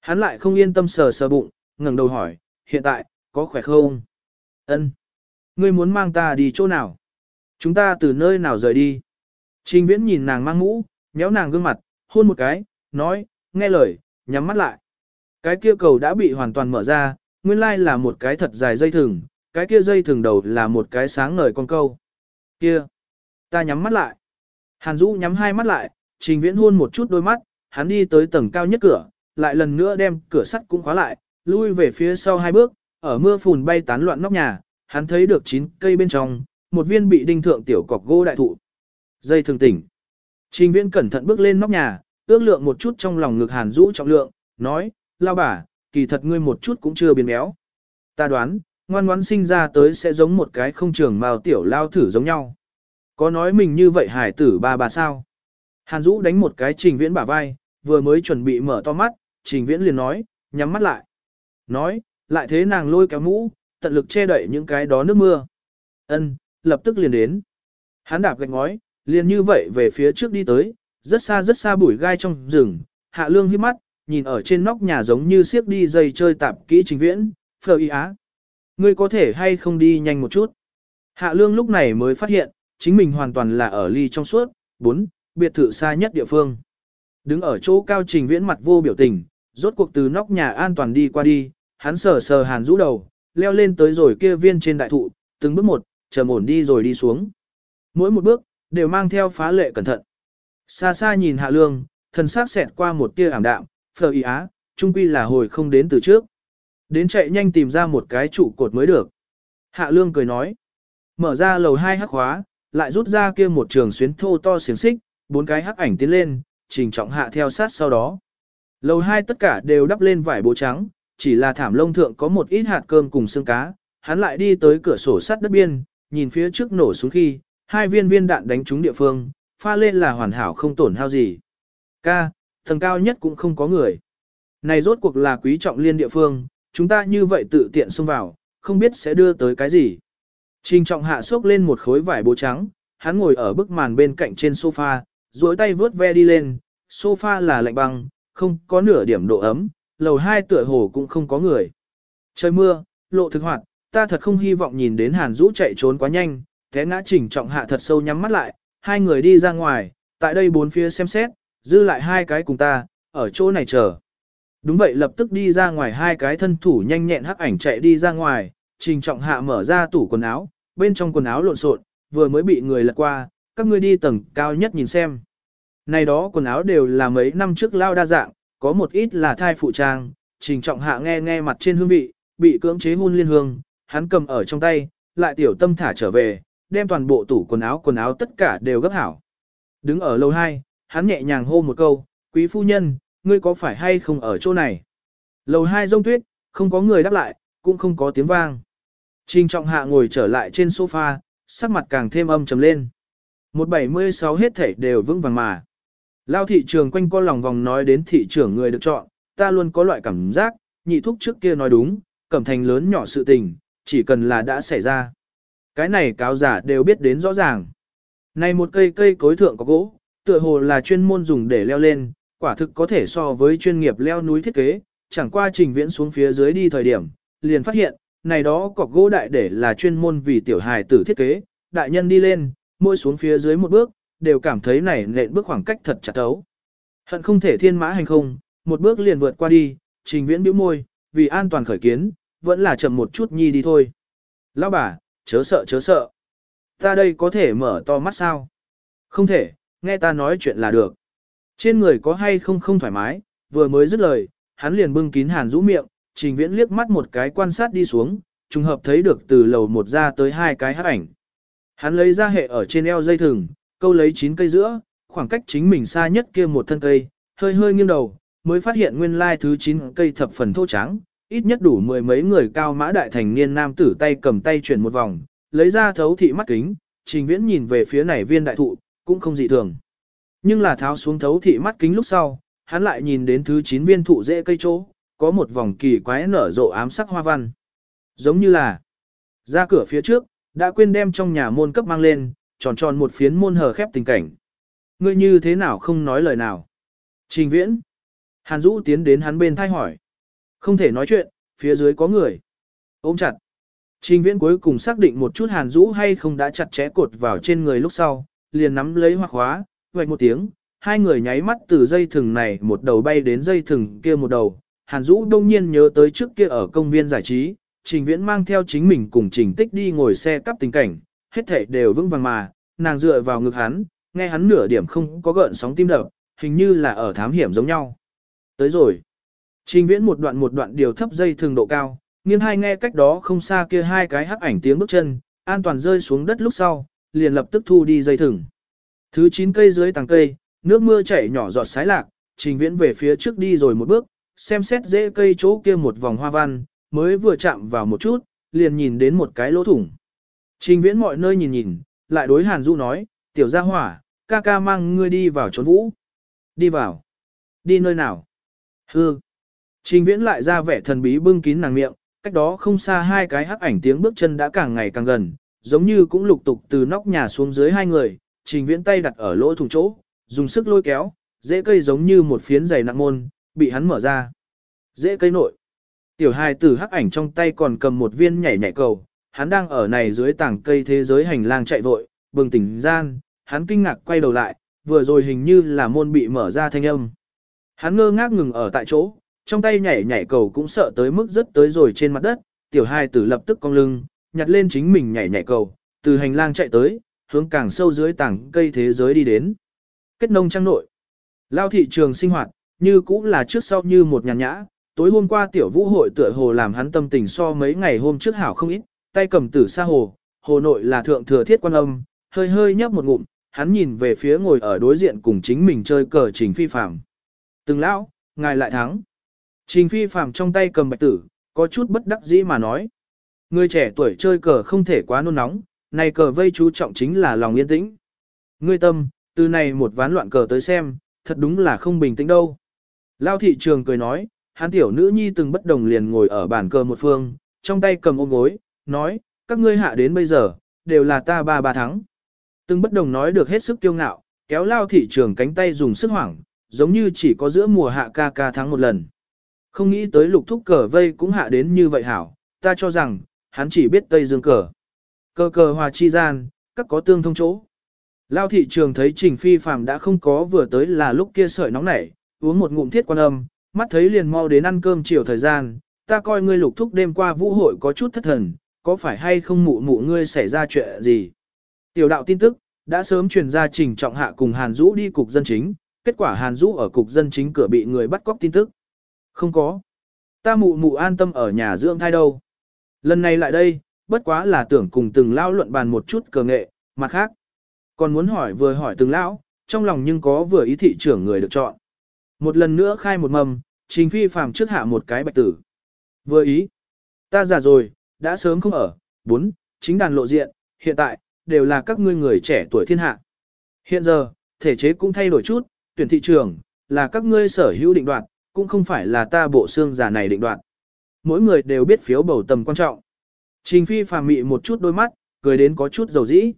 Hắn lại không yên tâm sờ sờ bụng, ngẩng đầu hỏi, hiện tại, có khỏe không? Ân, Ngươi muốn mang ta đi chỗ nào? Chúng ta từ nơi nào rời đi? Trình viễn nhìn nàng mang mũ, méo nàng gương mặt, hôn một cái, nói, nghe lời, nhắm mắt lại. Cái kia cầu đã bị hoàn toàn mở ra, nguyên lai là một cái thật dài dây thừng, cái kia dây thừng đầu là một cái sáng ngời con câu. Kia, ta nhắm mắt lại. Hàn Dũ nhắm hai mắt lại, trình viễn hôn một chút đôi mắt, hắn đi tới tầng cao nhất cửa, lại lần nữa đem cửa sắt cũng khóa lại, lui về phía sau hai bước, ở mưa phùn bay tán loạn nóc nhà, hắn thấy được chín cây bên trong, một viên bị đinh thượng tiểu cọc gỗ đại thụ. Dây thường tỉnh. Trình viễn cẩn thận bước lên nóc nhà, ước lượng một chút trong lòng ngực hàn Dũ trọng lượng, nói, lao bà, kỳ thật ngươi một chút cũng chưa biến béo. Ta đoán, ngoan ngoãn sinh ra tới sẽ giống một cái không trường màu tiểu lao thử giống nhau. Có nói mình như vậy hải tử ba bà sao? Hàn Dũ đánh một cái trình viễn bả vai, vừa mới chuẩn bị mở to mắt, trình viễn liền nói, nhắm mắt lại. Nói, lại thế nàng lôi kéo mũ, tận lực che đậy những cái đó nước mưa. Ân, lập tức liền đến. Hắn đạp gạch ngói, liền như vậy về phía trước đi tới, rất xa rất xa bụi gai trong rừng, hạ lương hiếp mắt, nhìn ở trên nóc nhà giống như siếc đi dây chơi tạp kỹ trình viễn, phờ y á. Ngươi có thể hay không đi nhanh một chút. Hạ lương lúc này mới phát hiện, chính mình hoàn toàn là ở ly trong suốt, bốn, biệt thự xa nhất địa phương. Đứng ở chỗ cao trình viễn mặt vô biểu tình, rốt cuộc từ nóc nhà an toàn đi qua đi, hắn sờ sờ hàn rũ đầu, leo lên tới rồi kia viên trên đại thụ, từng bước một, chờ ổn đi rồi đi xuống. Mỗi một bước, đều mang theo phá lệ cẩn thận. Xa xa nhìn hạ lương, thần sắc xẹt qua một tia ảm đạm, phờ ý á, trung quy là hồi không đến từ trước. Đến chạy nhanh tìm ra một cái trụ cột mới được. Hạ lương cười nói. Mở ra lầu hai hắc khóa, lại rút ra kia một trường xuyến thô to xiềng xích, bốn cái hắc ảnh tiến lên, trình trọng hạ theo sát sau đó. Lầu hai tất cả đều đắp lên vải bố trắng, chỉ là thảm lông thượng có một ít hạt cơm cùng xương cá, hắn lại đi tới cửa sổ sắt đất biên, nhìn phía trước nổ xuống khi, hai viên viên đạn đánh trúng địa phương, pha lên là hoàn hảo không tổn hao gì. Ca, tầng cao nhất cũng không có người. Này rốt cuộc là quý trọng liên địa phương, chúng ta như vậy tự tiện xông vào, không biết sẽ đưa tới cái gì. Trình trọng hạ xốc lên một khối vải bố trắng, hắn ngồi ở bức màn bên cạnh trên sofa, duỗi tay vướt ve đi lên, sofa là lạnh băng, không có nửa điểm độ ấm, lầu hai tựa hồ cũng không có người. Trời mưa, lộ thực hoạt, ta thật không hy vọng nhìn đến Hàn Dũ chạy trốn quá nhanh, té ngã trình trọng hạ thật sâu nhắm mắt lại, hai người đi ra ngoài, tại đây bốn phía xem xét, dư lại hai cái cùng ta, ở chỗ này chờ. Đúng vậy lập tức đi ra ngoài hai cái thân thủ nhanh nhẹn hắc ảnh chạy đi ra ngoài, trình trọng hạ mở ra tủ quần áo, bên trong quần áo lộn xộn, vừa mới bị người lật qua, các ngươi đi tầng cao nhất nhìn xem. Này đó quần áo đều là mấy năm trước lao đa dạng, có một ít là thai phụ trang, trình trọng hạ nghe nghe mặt trên hương vị, bị cưỡng chế hôn liên hương, hắn cầm ở trong tay, lại tiểu tâm thả trở về, đem toàn bộ tủ quần áo quần áo tất cả đều gấp hảo. Đứng ở lầu 2, hắn nhẹ nhàng hô một câu, quý phu nhân, ngươi có phải hay không ở chỗ này? Lầu 2 rông tuyết, không có người đáp lại, cũng không có tiếng vang. Trình trọng hạ ngồi trở lại trên sofa, sắc mặt càng thêm âm trầm lên. 176 hết thảy đều vững vàng mà. Lao thị trường quanh co lòng vòng nói đến thị trưởng người được chọn, ta luôn có loại cảm giác, nhị thúc trước kia nói đúng, cẩm thành lớn nhỏ sự tình, chỉ cần là đã xảy ra. Cái này cáo giả đều biết đến rõ ràng. Này một cây cây cối thượng có gỗ, tựa hồ là chuyên môn dùng để leo lên, quả thực có thể so với chuyên nghiệp leo núi thiết kế, chẳng qua trình viễn xuống phía dưới đi thời điểm, liền phát hiện, này đó cọc gỗ đại để là chuyên môn vì tiểu hài tử thiết kế, đại nhân đi lên, môi xuống phía dưới một bước, đều cảm thấy này nện bước khoảng cách thật chặt thấu. Hận không thể thiên mã hành không, một bước liền vượt qua đi, trình viễn bĩu môi, vì an toàn khởi kiến, vẫn là chậm một chút nhi đi thôi. Lão bà, chớ sợ chớ sợ. Ta đây có thể mở to mắt sao? Không thể, nghe ta nói chuyện là được. Trên người có hay không không thoải mái, vừa mới dứt lời, hắn liền bưng kín hàn rũ miệng, trình viễn liếc mắt một cái quan sát đi xuống, trùng hợp thấy được từ lầu một ra tới hai cái hát ảnh. Hắn lấy ra hệ ở trên eo dây thừng, câu lấy chín cây giữa, khoảng cách chính mình xa nhất kia một thân cây, hơi hơi nghiêng đầu, mới phát hiện nguyên lai thứ chín cây thập phần thô trắng, ít nhất đủ mười mấy người cao mã đại thành niên nam tử tay cầm tay chuyển một vòng, lấy ra thấu thị mắt kính, trình viễn nhìn về phía này viên đại thụ, cũng không dị thường. Nhưng là tháo xuống thấu thị mắt kính lúc sau, hắn lại nhìn đến thứ 9 viên thụ dễ cây chỗ, có một vòng kỳ quái nở rộ ám sắc hoa văn. Giống như là ra cửa phía trước, đã quên đem trong nhà môn cấp mang lên, tròn tròn một phiến môn hờ khép tình cảnh. Ngươi như thế nào không nói lời nào? Trình viễn. Hàn Dũ tiến đến hắn bên thay hỏi. Không thể nói chuyện, phía dưới có người. Ôm chặt. Trình viễn cuối cùng xác định một chút Hàn Dũ hay không đã chặt chẽ cột vào trên người lúc sau, liền nắm lấy hoa khóa, vạch một tiếng, hai người nháy mắt từ dây thừng này một đầu bay đến dây thừng kia một đầu. Hàn Dũ đông nhiên nhớ tới trước kia ở công viên giải trí, Trình Viễn mang theo chính mình cùng Trình Tích đi ngồi xe cắp tình cảnh, hết thảy đều vững vàng mà, nàng dựa vào ngực hắn, nghe hắn nửa điểm không có gợn sóng tim đập, hình như là ở thám hiểm giống nhau. Tới rồi. Trình Viễn một đoạn một đoạn điều thấp dây thường độ cao, nghiêng hai nghe cách đó không xa kia hai cái hắc ảnh tiếng bước chân, an toàn rơi xuống đất lúc sau, liền lập tức thu đi dây thừng. Thứ 9 cây dưới tàng cây, nước mưa chảy nhỏ giọt sái lạc, trình viễn về phía trước đi rồi một bước, xem xét dễ cây chỗ kia một vòng hoa văn, mới vừa chạm vào một chút, liền nhìn đến một cái lỗ thủng. Trình viễn mọi nơi nhìn nhìn, lại đối Hàn Du nói, tiểu gia hỏa, ca ca mang ngươi đi vào trốn vũ. Đi vào. Đi nơi nào? Hư. Trình viễn lại ra vẻ thần bí bưng kín nàng miệng, cách đó không xa hai cái hắc ảnh tiếng bước chân đã càng ngày càng gần, giống như cũng lục tục từ nóc nhà xuống dưới hai người, trình viễn tay đặt ở lỗ thủng chỗ, dùng sức lôi kéo, dễ cây giống như một phiến dày nặng môn, bị hắn mở ra. Dễ cây nội. Tiểu hài tử hắc ảnh trong tay còn cầm một viên nhảy nhảy cầu, hắn đang ở này dưới tảng cây thế giới hành lang chạy vội, bừng tỉnh gian, hắn kinh ngạc quay đầu lại, vừa rồi hình như là môn bị mở ra thanh âm. Hắn ngơ ngác ngừng ở tại chỗ, trong tay nhảy nhảy cầu cũng sợ tới mức rất tới rồi trên mặt đất, tiểu hài tử lập tức cong lưng, nhặt lên chính mình nhảy nhảy cầu, từ hành lang chạy tới, hướng càng sâu dưới tảng cây thế giới đi đến. Kết nông trang nội. Lao thị trường sinh hoạt, như cũng là trước sau như một nhàn nhã, tối hôm qua tiểu vũ hội tựa hồ làm hắn tâm tình so mấy ngày hôm trước hảo không ít, tay cầm tử xa hồ, hồ nội là thượng thừa thiết quan âm, hơi hơi nhấp một ngụm, hắn nhìn về phía ngồi ở đối diện cùng chính mình chơi cờ trình phi phạm. Từng lão, ngài lại thắng. Trình phi phạm trong tay cầm bạch tử, có chút bất đắc dĩ mà nói. Người trẻ tuổi chơi cờ không thể quá nôn nóng, này cờ vây chú trọng chính là lòng yên tĩnh. Ngươi tâm, từ này một ván loạn cờ tới xem, thật đúng là không bình tĩnh đâu. Lao thị trường cười nói, hắn tiểu nữ nhi từng bất đồng liền ngồi ở bàn cờ một phương, trong tay cầm ôm gối, nói, các ngươi hạ đến bây giờ, đều là ta ba ba thắng. Từng bất đồng nói được hết sức kiêu ngạo, kéo lao thị trường cánh tay dùng sức hoảng, giống như chỉ có giữa mùa hạ ca ca thắng một lần. Không nghĩ tới lục thúc cờ vây cũng hạ đến như vậy hảo, ta cho rằng, hắn chỉ biết Tây Dương cờ. Cờ cờ hòa chi gian, các có tương thông chỗ. Lao thị trường thấy Trình Phi Phạm đã không có vừa tới là lúc kia sợi nóng nảy, uống một ngụm thiết quan âm, mắt thấy liền mau đến ăn cơm chiều thời gian, ta coi ngươi lục thúc đêm qua vũ hội có chút thất thần, có phải hay không mụ mụ ngươi xảy ra chuyện gì? Tiểu đạo tin tức, đã sớm truyền ra Trình Trọng Hạ cùng Hàn Dũ đi cục dân chính, kết quả Hàn Dũ ở cục dân chính cửa bị người bắt cóc tin tức. Không có. Ta mụ mụ an tâm ở nhà dưỡng thai đâu. Lần này lại đây, bất quá là tưởng cùng từng lao luận bàn một chút cờ nghệ, mặt khác. Còn muốn hỏi vừa hỏi từng lão, trong lòng nhưng có vừa ý thị trưởng người được chọn. Một lần nữa khai một mầm, trình phi phàm trước hạ một cái bạch tử. Vừa ý. Ta già rồi, đã sớm không ở. Bốn, chính đàn lộ diện, hiện tại, đều là các ngươi người trẻ tuổi thiên hạ. Hiện giờ, thể chế cũng thay đổi chút, tuyển thị trường, là các ngươi sở hữu định đoạt, cũng không phải là ta bộ xương già này định đoạt. Mỗi người đều biết phiếu bầu tầm quan trọng. Trình phi phàm mị một chút đôi mắt, cười đến có chút dầu dĩ.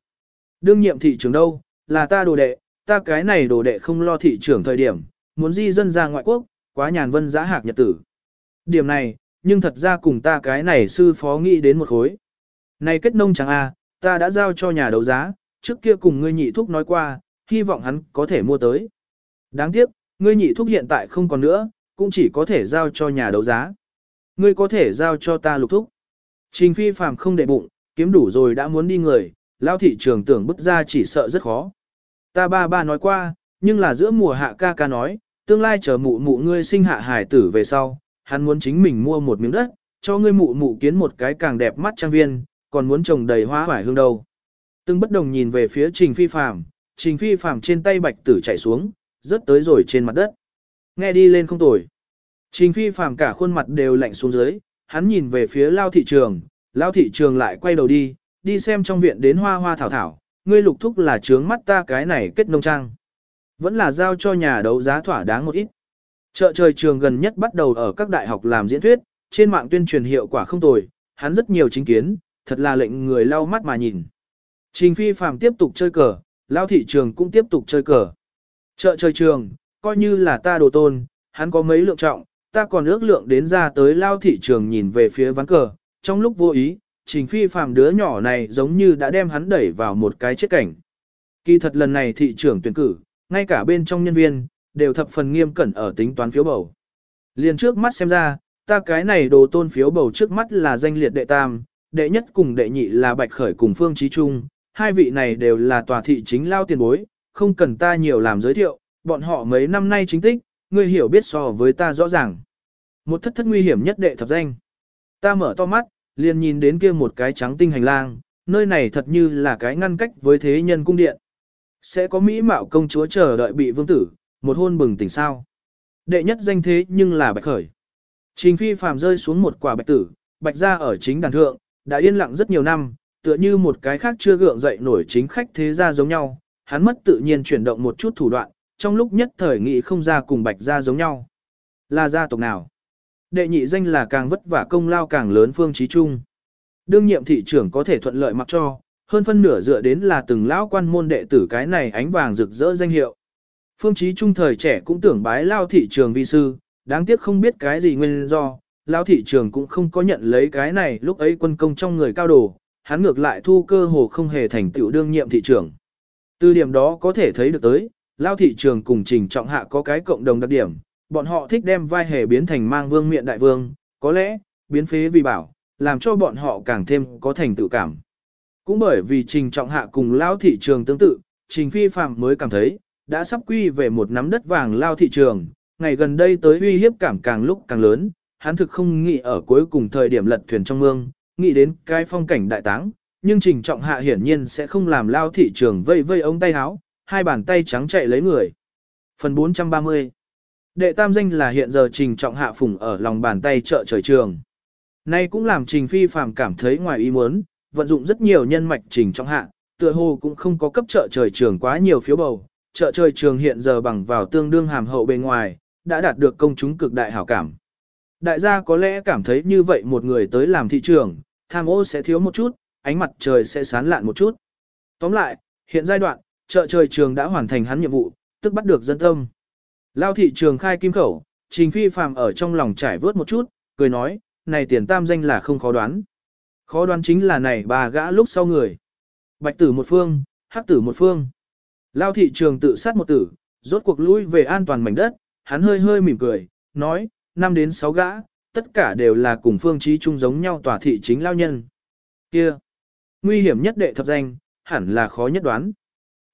Đương nhiệm thị trường đâu, là ta đồ đệ, ta cái này đồ đệ không lo thị trường thời điểm, muốn di dân ra ngoại quốc, quá nhàn vân giã hạc nhật tử. Điểm này, nhưng thật ra cùng ta cái này sư phó nghĩ đến một khối. Này kết nông chẳng a, ta đã giao cho nhà đấu giá, trước kia cùng ngươi nhị thúc nói qua, hy vọng hắn có thể mua tới. Đáng tiếc, ngươi nhị thúc hiện tại không còn nữa, cũng chỉ có thể giao cho nhà đấu giá. Ngươi có thể giao cho ta lục thúc. Trình phi phàm không để bụng, kiếm đủ rồi đã muốn đi người, lao thị trường tưởng bức ra chỉ sợ rất khó. Ta ba ba nói qua, nhưng là giữa mùa hạ ca ca nói, tương lai chờ mụ mụ ngươi sinh hạ hải tử về sau, hắn muốn chính mình mua một miếng đất, cho ngươi mụ mụ kiến một cái càng đẹp mắt trang viên, còn muốn trồng đầy hoa hoải hương đâu. Từng bất đồng nhìn về phía trình phi phàm, trình phi phàm trên tay bạch tử chạy xuống, rớt tới rồi trên mặt đất. Nghe đi lên không tồi. Trình phi phàm cả khuôn mặt đều lạnh xuống dưới, hắn nhìn về phía lao thị trường, lao thị trường lại quay đầu đi, đi xem trong viện đến hoa hoa thảo thảo, ngươi lục thúc là trướng mắt ta cái này kết nông trang. Vẫn là giao cho nhà đấu giá thỏa đáng một ít. Chợ trời trường gần nhất bắt đầu ở các đại học làm diễn thuyết, trên mạng tuyên truyền hiệu quả không tồi, hắn rất nhiều chính kiến, thật là lệnh người lau mắt mà nhìn. Trình phi phàm tiếp tục chơi cờ, lao thị trường cũng tiếp tục chơi cờ. Chợ trời trường, coi như là ta đồ tôn, hắn có mấy lượng trọng, ta còn ước lượng đến ra tới lao thị trường nhìn về phía ván cờ, trong lúc vô ý, trình phi phàm đứa nhỏ này giống như đã đem hắn đẩy vào một cái chết cảnh. Kỳ thật lần này thị trường tuyển cử, ngay cả bên trong nhân viên, đều thập phần nghiêm cẩn ở tính toán phiếu bầu. Liền trước mắt xem ra, ta cái này đồ tôn phiếu bầu trước mắt là danh liệt đệ tam, đệ nhất cùng đệ nhị là Bạch Khởi cùng Phương Trí Trung, hai vị này đều là tòa thị chính lao tiền bối, không cần ta nhiều làm giới thiệu, bọn họ mấy năm nay chính tích, ngươi hiểu biết so với ta rõ ràng. Một thất thất nguy hiểm nhất đệ thập danh. Ta mở to mắt, liền nhìn đến kia một cái trắng tinh hành lang, nơi này thật như là cái ngăn cách với thế nhân cung điện. Sẽ có mỹ mạo công chúa chờ đợi bị vương tử, một hôn bừng tỉnh sao. Đệ nhất danh thế nhưng là bạch khởi. Trình phi phàm rơi xuống một quả bạch tử, bạch ra ở chính đàn thượng, đã yên lặng rất nhiều năm, tựa như một cái khác chưa gượng dậy nổi chính khách thế gia giống nhau, hắn mất tự nhiên chuyển động một chút thủ đoạn, trong lúc nhất thời nghị không ra cùng bạch gia giống nhau. Là gia tộc nào? Đệ nhị danh là càng vất vả công lao càng lớn phương trí trung. Đương nhiệm thị trưởng có thể thuận lợi mặc cho, hơn phân nửa dựa đến là từng lão quan môn đệ tử cái này ánh vàng rực rỡ danh hiệu. Phương Chí trung thời trẻ cũng tưởng bái lao thị trường vi sư, đáng tiếc không biết cái gì nguyên do, lao thị trường cũng không có nhận lấy cái này lúc ấy quân công trong người cao đồ, hắn ngược lại thu cơ hồ không hề thành tựu đương nhiệm thị trưởng. Từ điểm đó có thể thấy được tới, lao thị trường cùng trình trọng hạ có cái cộng đồng đặc điểm, bọn họ thích đem vai hề biến thành mang vương miện đại vương, có lẽ, biến phế vì bảo, làm cho bọn họ càng thêm có thành tựu cảm. Cũng bởi vì trình trọng hạ cùng lao thị trường tương tự, trình phi phạm mới cảm thấy, đã sắp quy về một nắm đất vàng lao thị trường, ngày gần đây tới uy hiếp cảm càng lúc càng lớn, hắn thực không nghĩ ở cuối cùng thời điểm lật thuyền trong mương, nghĩ đến cái phong cảnh đại táng, nhưng trình trọng hạ hiển nhiên sẽ không làm lao thị trường vây vây ông tay háo, hai bàn tay trắng chạy lấy người. Phần 430 Đệ tam danh là hiện giờ trình trọng hạ phùng ở lòng bàn tay chợ trời trường. Nay cũng làm trình phi phàm cảm thấy ngoài ý muốn, vận dụng rất nhiều nhân mạch trình trong hạ, tựa hồ cũng không có cấp trợ trời trường quá nhiều phiếu bầu. Trợ trời trường hiện giờ bằng vào tương đương hàm hậu bên ngoài, đã đạt được công chúng cực đại hảo cảm. Đại gia có lẽ cảm thấy như vậy một người tới làm thị trường, tham ô sẽ thiếu một chút, ánh mặt trời sẽ sán lạn một chút. Tóm lại, hiện giai đoạn, chợ trời trường đã hoàn thành hắn nhiệm vụ, tức bắt được dân tâm. Lao thị trường khai kim khẩu, trình phi phàm ở trong lòng trải vớt một chút, cười nói, này tiền tam danh là không khó đoán. Khó đoán chính là này bà gã lúc sau người. Bạch tử một phương, hắc tử một phương. Lao thị trường tự sát một tử, rốt cuộc lui về an toàn mảnh đất, hắn hơi hơi mỉm cười, nói, năm đến sáu gã, tất cả đều là cùng phương trí chung giống nhau tòa thị chính lao nhân. Kia, nguy hiểm nhất đệ thập danh, hẳn là khó nhất đoán.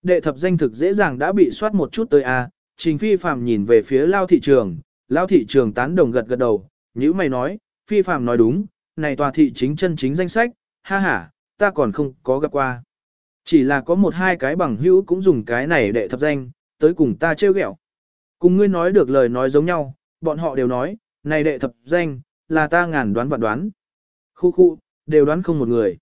Đệ thập danh thực dễ dàng đã bị soát một chút tới a. Trình Phi Phạm nhìn về phía Lao thị trường, Lao thị trường tán đồng gật gật đầu, như mày nói, Phi Phạm nói đúng, này tòa thị chính chân chính danh sách, ha ha, ta còn không có gặp qua. Chỉ là có một hai cái bằng hữu cũng dùng cái này để thập danh, tới cùng ta trêu ghẹo. Cùng ngươi nói được lời nói giống nhau, bọn họ đều nói, này đệ thập danh, là ta ngàn đoán vạn đoán. Khu khu, đều đoán không một người.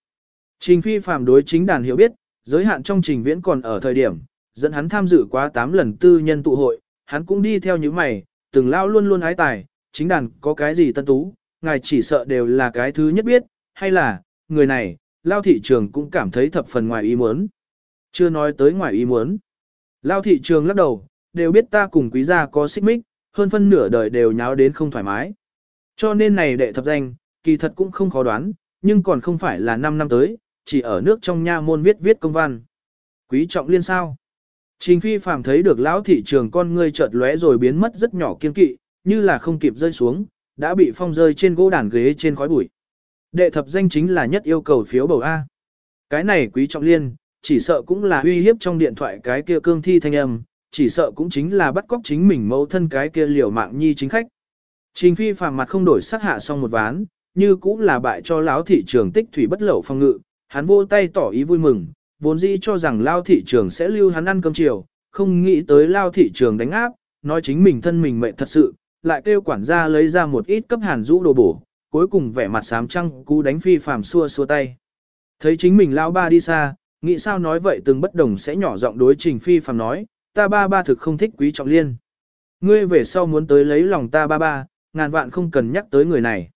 Trình phi phàm đối chính đàn hiểu biết, giới hạn trong trình viễn còn ở thời điểm, dẫn hắn tham dự quá 8 lần tư nhân tụ hội, hắn cũng đi theo những mày, từng lao luôn luôn ái tài, chính đàn có cái gì tân tú, ngài chỉ sợ đều là cái thứ nhất biết, hay là, người này, lao thị trường cũng cảm thấy thập phần ngoài ý muốn. Chưa nói tới ngoài ý muốn. Lao thị trường lắc đầu, đều biết ta cùng quý gia có xích mích, hơn phân nửa đời đều nháo đến không thoải mái. Cho nên này đệ thập danh, kỳ thật cũng không khó đoán, nhưng còn không phải là 5 năm tới, chỉ ở nước trong nha môn viết viết công văn. Quý trọng liên sao? Trình phi phàm thấy được lão thị trường con ngươi chợt lóe rồi biến mất rất nhỏ kiên kỵ, như là không kịp rơi xuống, đã bị phong rơi trên gỗ đàn ghế trên khói bụi. Đệ thập danh chính là nhất yêu cầu phiếu bầu A. Cái này quý trọng liên, chỉ sợ cũng là uy hiếp trong điện thoại cái kia cương thi thanh âm, chỉ sợ cũng chính là bắt cóc chính mình mẫu thân cái kia liều mạng nhi chính khách. Trình phi phàm mặt không đổi sắc hạ xong một ván, như cũng là bại cho lão thị trường tích thủy bất lẩu phong ngự, hắn vô tay tỏ ý vui mừng, vốn dĩ cho rằng lao thị trường sẽ lưu hắn ăn cơm chiều, không nghĩ tới lao thị trường đánh áp, nói chính mình thân mình mệnh thật sự, lại kêu quản gia lấy ra một ít cấp hàn rũ đồ bổ, cuối cùng vẻ mặt sám trăng cú đánh phi phàm xua xua tay. Thấy chính mình lao ba đi xa, nghĩ sao nói vậy từng bất đồng sẽ nhỏ giọng đối trình phi phàm nói, ta ba ba thực không thích quý trọng liên. Ngươi về sau muốn tới lấy lòng ta ba ba, ngàn vạn không cần nhắc tới người này.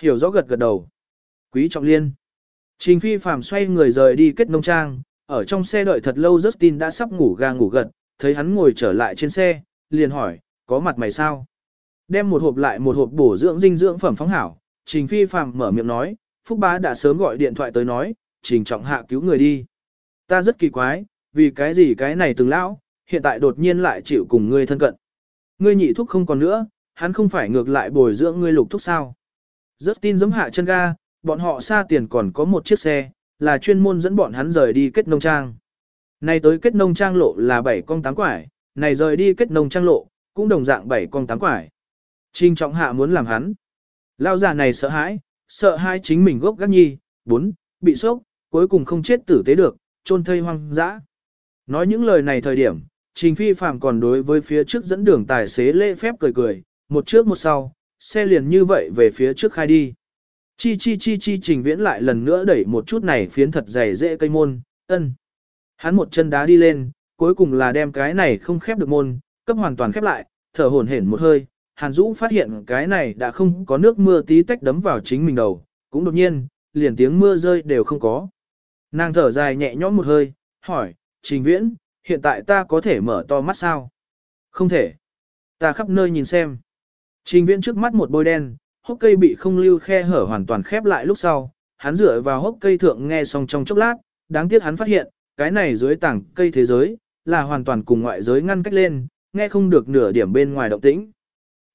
Hiểu rõ gật gật đầu. Quý trọng liên. Trình phi phàm xoay người rời đi kết nông trang, ở trong xe đợi thật lâu Justin đã sắp ngủ ga ngủ gật, thấy hắn ngồi trở lại trên xe, liền hỏi, có mặt mày sao? Đem một hộp lại một hộp bổ dưỡng dinh dưỡng phẩm phóng hảo, Trình phi phàm mở miệng nói, Phúc bá đã sớm gọi điện thoại tới nói, Trình trọng hạ cứu người đi. Ta rất kỳ quái, vì cái gì cái này từng lão, hiện tại đột nhiên lại chịu cùng ngươi thân cận. Ngươi nhị thúc không còn nữa, hắn không phải ngược lại bồi dưỡng ngươi lục thúc sao. Rất tin giấm hạ chân ga, bọn họ xa tiền còn có một chiếc xe, là chuyên môn dẫn bọn hắn rời đi kết nông trang. Này tới kết nông trang lộ là 7 con 8 quải, này rời đi kết nông trang lộ, cũng đồng dạng 7 con 8 quải. Trình trọng hạ muốn làm hắn. Lao già này sợ hãi, sợ hai chính mình gốc gác nhi, bốn, bị sốc, cuối cùng không chết tử tế được, trôn thây hoang dã. Nói những lời này thời điểm, Trình Phi Phạm còn đối với phía trước dẫn đường tài xế lễ phép cười cười, một trước một sau, xe liền như vậy về phía trước khai đi. Chi chi chi chi Trình Viễn lại lần nữa đẩy một chút này phiến thật dày dễ cây môn, ân. Hắn một chân đá đi lên, cuối cùng là đem cái này không khép được môn, cấp hoàn toàn khép lại, thở hổn hển một hơi. Hàn Dũ phát hiện cái này đã không có nước mưa tí tách đấm vào chính mình đầu, cũng đột nhiên, liền tiếng mưa rơi đều không có. Nàng thở dài nhẹ nhõm một hơi, hỏi, Trình Viễn, hiện tại ta có thể mở to mắt sao? Không thể. Ta khắp nơi nhìn xem. Trình Viễn trước mắt một bôi đen, hốc cây bị không lưu khe hở hoàn toàn khép lại lúc sau, hắn dựa vào hốc cây thượng nghe xong trong chốc lát, đáng tiếc hắn phát hiện, cái này dưới tảng cây thế giới, là hoàn toàn cùng ngoại giới ngăn cách lên, nghe không được nửa điểm bên ngoài động tĩnh.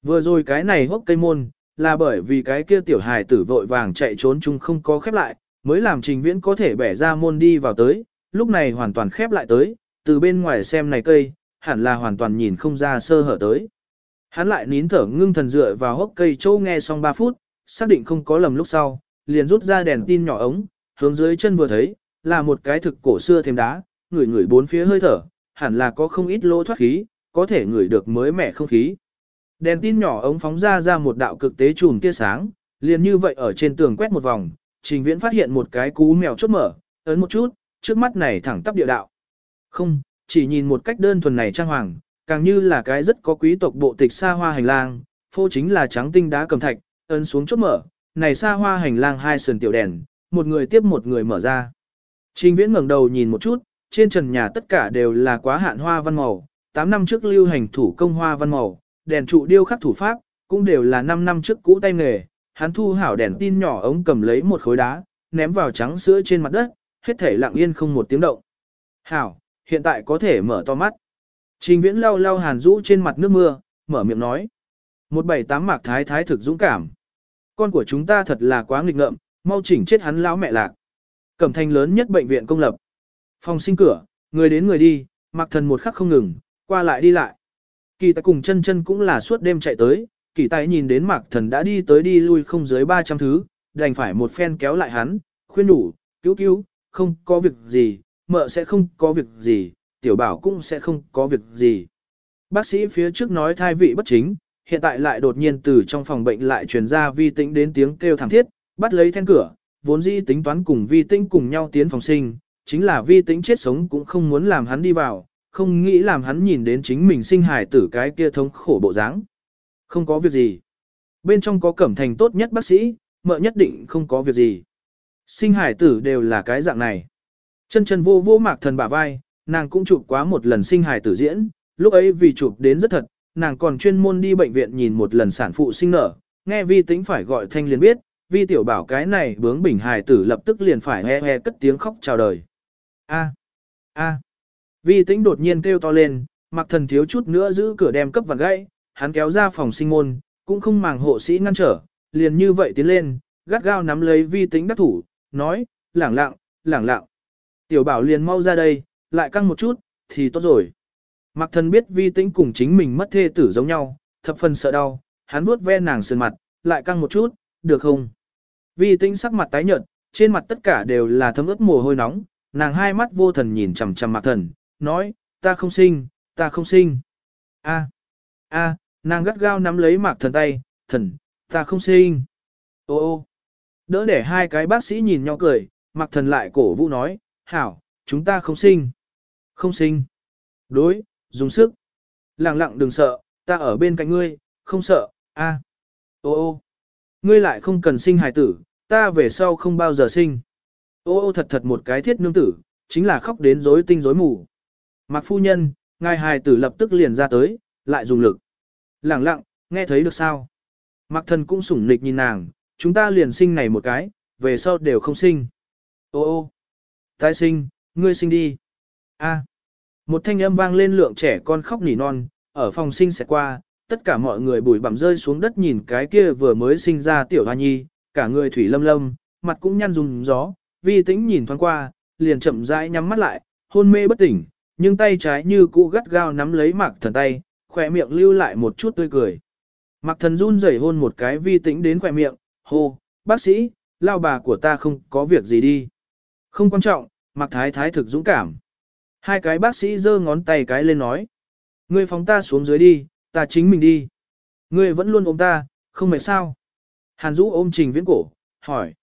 Vừa rồi cái này hốc cây môn, là bởi vì cái kia tiểu hài tử vội vàng chạy trốn chung không có khép lại, mới làm trình viễn có thể bẻ ra môn đi vào tới, lúc này hoàn toàn khép lại tới, từ bên ngoài xem này cây, hẳn là hoàn toàn nhìn không ra sơ hở tới. Hắn lại nín thở ngưng thần dựa vào hốc cây châu nghe xong 3 phút, xác định không có lầm lúc sau, liền rút ra đèn tin nhỏ ống, hướng dưới chân vừa thấy, là một cái thực cổ xưa thêm đá, ngửi ngửi bốn phía hơi thở, hẳn là có không ít lỗ thoát khí, có thể ngửi được mới mẻ không khí. Đèn tin nhỏ ống phóng ra ra một đạo cực tế chùm tia sáng, liền như vậy ở trên tường quét một vòng, trình viễn phát hiện một cái cú mèo chốt mở, ấn một chút, trước mắt này thẳng tắp địa đạo. Không, chỉ nhìn một cách đơn thuần này trang hoàng, càng như là cái rất có quý tộc bộ tịch xa hoa hành lang, phô chính là trắng tinh đá cầm thạch, ấn xuống chốt mở, này xa hoa hành lang hai sườn tiểu đèn, một người tiếp một người mở ra. Trình viễn ngẩng đầu nhìn một chút, trên trần nhà tất cả đều là quá hạn hoa văn màu, 8 năm trước lưu hành thủ công hoa văn màu, đèn trụ điêu khắc thủ pháp, cũng đều là 5 năm trước cũ tay nghề, hắn thu hảo đèn tin nhỏ ống cầm lấy một khối đá, ném vào trắng sữa trên mặt đất, hết thể lặng yên không một tiếng động. Hảo, hiện tại có thể mở to mắt. Trình viễn lau lau hàn rũ trên mặt nước mưa, mở miệng nói. Một bảy tám mạc thái thái thực dũng cảm. Con của chúng ta thật là quá nghịch ngợm, mau chỉnh chết hắn lão mẹ lạc. Cẩm thành lớn nhất bệnh viện công lập. Phòng sinh cửa, người đến người đi, mặc thần một khắc không ngừng, qua lại đi lại. Kỳ tài cùng chân chân cũng là suốt đêm chạy tới, kỳ tài nhìn đến mạc thần đã đi tới đi lui không dưới 300 thứ, đành phải một phen kéo lại hắn, khuyên đủ, cứu cứu, không có việc gì, mợ sẽ không có việc gì, tiểu bảo cũng sẽ không có việc gì. Bác sĩ phía trước nói thai vị bất chính, hiện tại lại đột nhiên từ trong phòng bệnh lại truyền ra vi tĩnh đến tiếng kêu thảm thiết, bắt lấy then cửa, vốn dĩ tính toán cùng vi tĩnh cùng nhau tiến phòng sinh, chính là vi tĩnh chết sống cũng không muốn làm hắn đi vào, không nghĩ làm hắn nhìn đến chính mình sinh hài tử cái kia thống khổ bộ dáng. Không có việc gì. Bên trong có cẩm thành tốt nhất bác sĩ, mợ nhất định không có việc gì. Sinh hải tử đều là cái dạng này. Chân chân vô vô mạc thần bả vai, nàng cũng chụp quá một lần sinh hải tử diễn, lúc ấy vì chụp đến rất thật, nàng còn chuyên môn đi bệnh viện nhìn một lần sản phụ sinh nở, nghe vi tính phải gọi thanh liền biết, vi tiểu bảo cái này bướng bình hài tử lập tức liền phải he he cất tiếng khóc chào đời. A, a, vi Tĩnh đột nhiên kêu to lên, mặc thần thiếu chút nữa giữ cửa đem cấp vặn gãy, hắn kéo ra phòng sinh môn, cũng không màng hộ sĩ ngăn trở, liền như vậy tiến lên, gắt gao nắm lấy vi Tĩnh đắc thủ, nói, lẳng lặng, lẳng lặng. Tiểu bảo liền mau ra đây, lại căng một chút, thì tốt rồi. Mặc thần biết vi tĩnh cùng chính mình mất thê tử giống nhau, thập phần sợ đau, hắn vuốt ve nàng sườn mặt, lại căng một chút, được không? Vi tĩnh sắc mặt tái nhợt, trên mặt tất cả đều là thấm ướt mồ hôi nóng, nàng hai mắt vô thần nhìn chằm chằm Mặc thần, nói, ta không sinh, ta không sinh. A, a, nàng gắt gao nắm lấy mạc thần tay, thần, ta không sinh. Ô ô, đỡ để hai cái bác sĩ nhìn nhau cười, mạc thần lại cổ vũ nói, hảo, chúng ta không sinh. Không sinh. Đối, dùng sức. Lặng lặng đừng sợ, ta ở bên cạnh ngươi, không sợ, a. Ô ô, ngươi lại không cần sinh hài tử, ta về sau không bao giờ sinh. Ô ô thật thật một cái thiết nương tử, chính là khóc đến rối tinh rối mù. Mặc phu nhân, ngài hài tử lập tức liền ra tới, lại dùng lực. Lặng lặng, nghe thấy được sao? Mặc thần cũng sủng nịch nhìn nàng, chúng ta liền sinh này một cái, về sau đều không sinh. Ô ô, tái sinh, ngươi sinh đi. A. Một thanh âm vang lên lượng trẻ con khóc nỉ non, ở phòng sinh sẽ qua, tất cả mọi người bùi bặm rơi xuống đất nhìn cái kia vừa mới sinh ra tiểu hoa nhi, cả người thủy lâm lâm, mặt cũng nhăn rùng gió, vi tĩnh nhìn thoáng qua, liền chậm rãi nhắm mắt lại, hôn mê bất tỉnh, nhưng tay trái như cũ gắt gao nắm lấy mạc thần tay, khỏe miệng lưu lại một chút tươi cười. Mạc thần run rẩy hôn một cái vi tĩnh đến khỏe miệng, hô, bác sĩ, lao bà của ta không có việc gì đi. Không quan trọng, Mạc Thái Thái thực dũng cảm. Hai cái bác sĩ giơ ngón tay cái lên nói. Ngươi phóng ta xuống dưới đi, ta chính mình đi. Ngươi vẫn luôn ôm ta, không mệt sao? Hàn Dũ ôm Trình Viễn cổ, hỏi.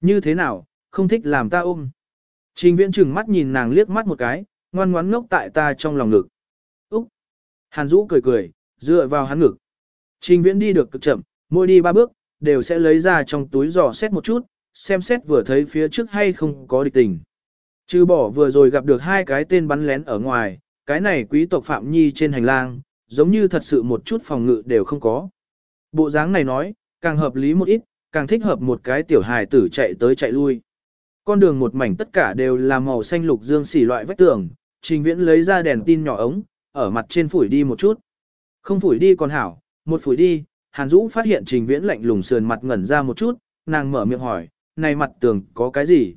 Như thế nào, không thích làm ta ôm? Trình Viễn chừng mắt nhìn nàng liếc mắt một cái, ngoan ngoãn ngốc tại ta trong lòng ngực. Úc! Hàn Dũ cười cười, dựa vào hắn ngực. Trình Viễn đi được cực chậm, mỗi đi ba bước, đều sẽ lấy ra trong túi giò xét một chút, xem xét vừa thấy phía trước hay không có địch tình. Trừ bỏ vừa rồi gặp được hai cái tên bắn lén ở ngoài, cái này quý tộc Phạm Nhi trên hành lang, giống như thật sự một chút phòng ngự đều không có. Bộ dáng này nói, càng hợp lý một ít, càng thích hợp một cái tiểu hài tử chạy tới chạy lui. Con đường một mảnh tất cả đều là màu xanh lục dương xỉ loại vách tường, trình viễn lấy ra đèn tin nhỏ ống, ở mặt trên phủi đi một chút. Không phủi đi còn hảo, một phủi đi, Hàn Dũ phát hiện trình viễn lạnh lùng sườn mặt ngẩn ra một chút, nàng mở miệng hỏi, này mặt tường có cái gì?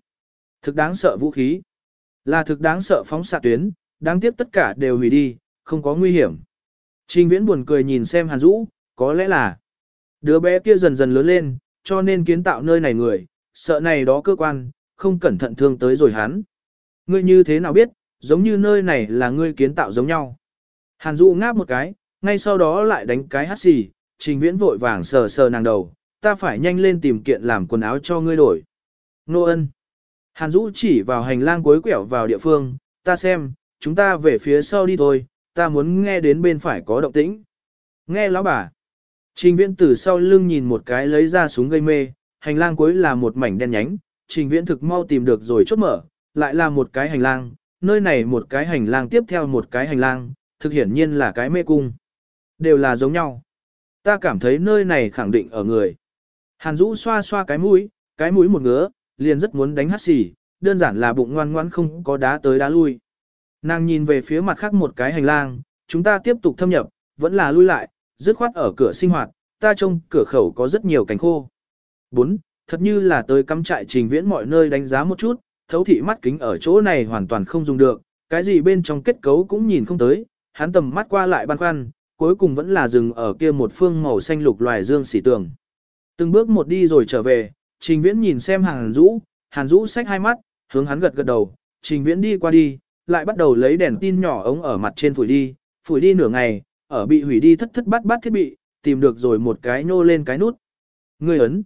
Thực đáng sợ vũ khí. Là thực đáng sợ phóng xạ tuyến, đáng tiếc tất cả đều hủy đi, không có nguy hiểm. Trình viễn buồn cười nhìn xem Hàn Dũ, có lẽ là đứa bé kia dần dần lớn lên, cho nên kiến tạo nơi này người, sợ này đó cơ quan, không cẩn thận thương tới rồi hắn. Ngươi như thế nào biết, giống như nơi này là ngươi kiến tạo giống nhau. Hàn Dũ ngáp một cái, ngay sau đó lại đánh cái hắt xì, trình viễn vội vàng sờ sờ nàng đầu, ta phải nhanh lên tìm kiện làm quần áo cho ngươi đổi. Nô ân. Hàn Dũ chỉ vào hành lang cuối quẹo vào địa phương, ta xem, chúng ta về phía sau đi thôi, ta muốn nghe đến bên phải có động tĩnh. Nghe lão bà. Trình viễn từ sau lưng nhìn một cái lấy ra súng gây mê, hành lang cuối là một mảnh đen nhánh, trình viễn thực mau tìm được rồi chốt mở, lại là một cái hành lang, nơi này một cái hành lang tiếp theo một cái hành lang, thực hiển nhiên là cái mê cung. Đều là giống nhau. Ta cảm thấy nơi này khẳng định ở người. Hàn Dũ xoa xoa cái mũi, cái mũi một ngứa, liền rất muốn đánh hát xì, đơn giản là bụng ngoan ngoãn không có đá tới đá lui. Nàng nhìn về phía mặt khác một cái hành lang, chúng ta tiếp tục thâm nhập, vẫn là lui lại, dứt khoát ở cửa sinh hoạt, ta trông cửa khẩu có rất nhiều cánh khô. 4. Thật như là tới cắm trại trình viễn mọi nơi đánh giá một chút, thấu thị mắt kính ở chỗ này hoàn toàn không dùng được, cái gì bên trong kết cấu cũng nhìn không tới, hắn tầm mắt qua lại băn khoăn, cuối cùng vẫn là dừng ở kia một phương màu xanh lục loài dương xỉ tường. Từng bước một đi rồi trở về, trình viễn nhìn xem Hàn rũ, hàn rũ xách hai mắt, hướng hắn gật gật đầu, trình viễn đi qua đi, lại bắt đầu lấy đèn tin nhỏ ống ở mặt trên phủi đi, phủi đi nửa ngày, ở bị hủy đi thất thất bát bát thiết bị, tìm được rồi một cái nhô lên cái nút. Ngươi ấn.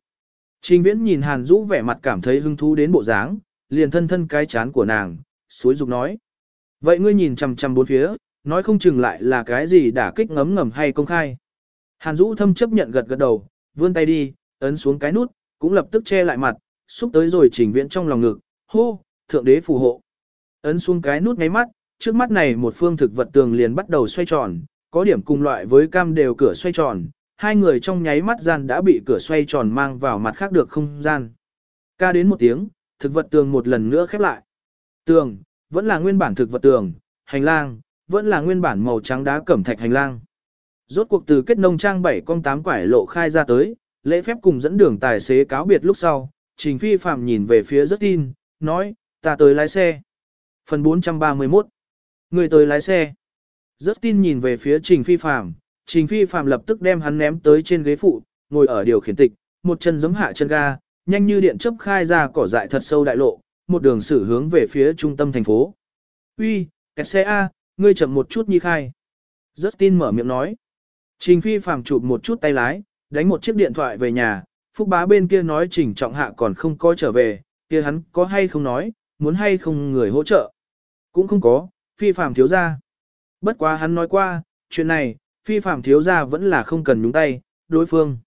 Trình viễn nhìn hàn rũ vẻ mặt cảm thấy hứng thú đến bộ dáng, liền thân thân cái chán của nàng, suối dục nói. Vậy ngươi nhìn chằm chằm bốn phía, nói không chừng lại là cái gì đã kích ngấm ngầm hay công khai. Hàn Dũ thâm chấp nhận gật gật đầu, vươn tay đi, ấn xuống cái nút, cũng lập tức che lại mặt, xúc tới rồi trình viễn trong lòng ngực, hô, thượng đế phù hộ. Ấn xuống cái nút ngáy mắt, trước mắt này một phương thực vật tường liền bắt đầu xoay tròn, có điểm cùng loại với cam đều cửa xoay tròn, hai người trong nháy mắt gian đã bị cửa xoay tròn mang vào mặt khác được không gian. Ca đến một tiếng, thực vật tường một lần nữa khép lại. Tường, vẫn là nguyên bản thực vật tường, hành lang, vẫn là nguyên bản màu trắng đá cẩm thạch hành lang. Rốt cuộc từ kết nông trang 7 con 8 quải lộ khai ra tới, lễ phép cùng dẫn đường tài xế cáo biệt lúc sau, Trình Phi Phạm nhìn về phía rất tin, nói, ta tới lái xe. Phần 431 Người tới lái xe. Rất tin nhìn về phía Trình Phi Phạm, Trình Phi Phạm lập tức đem hắn ném tới trên ghế phụ, ngồi ở điều khiển tịch, một chân giấm hạ chân ga, nhanh như điện chớp khai ra cỏ dại thật sâu đại lộ, một đường xử hướng về phía trung tâm thành phố. Uy, kẹt xe A, ngươi chậm một chút nhi khai. Rất tin mở miệng nói. Trình Phi phàm chụp một chút tay lái, đánh một chiếc điện thoại về nhà, Phúc bá bên kia nói Trình Trọng Hạ còn không có trở về, kia hắn có hay không nói, muốn hay không người hỗ trợ. Cũng không có, Phi phàm thiếu ra. Bất quá hắn nói qua, chuyện này, Phi phàm thiếu ra vẫn là không cần nhúng tay, đối phương.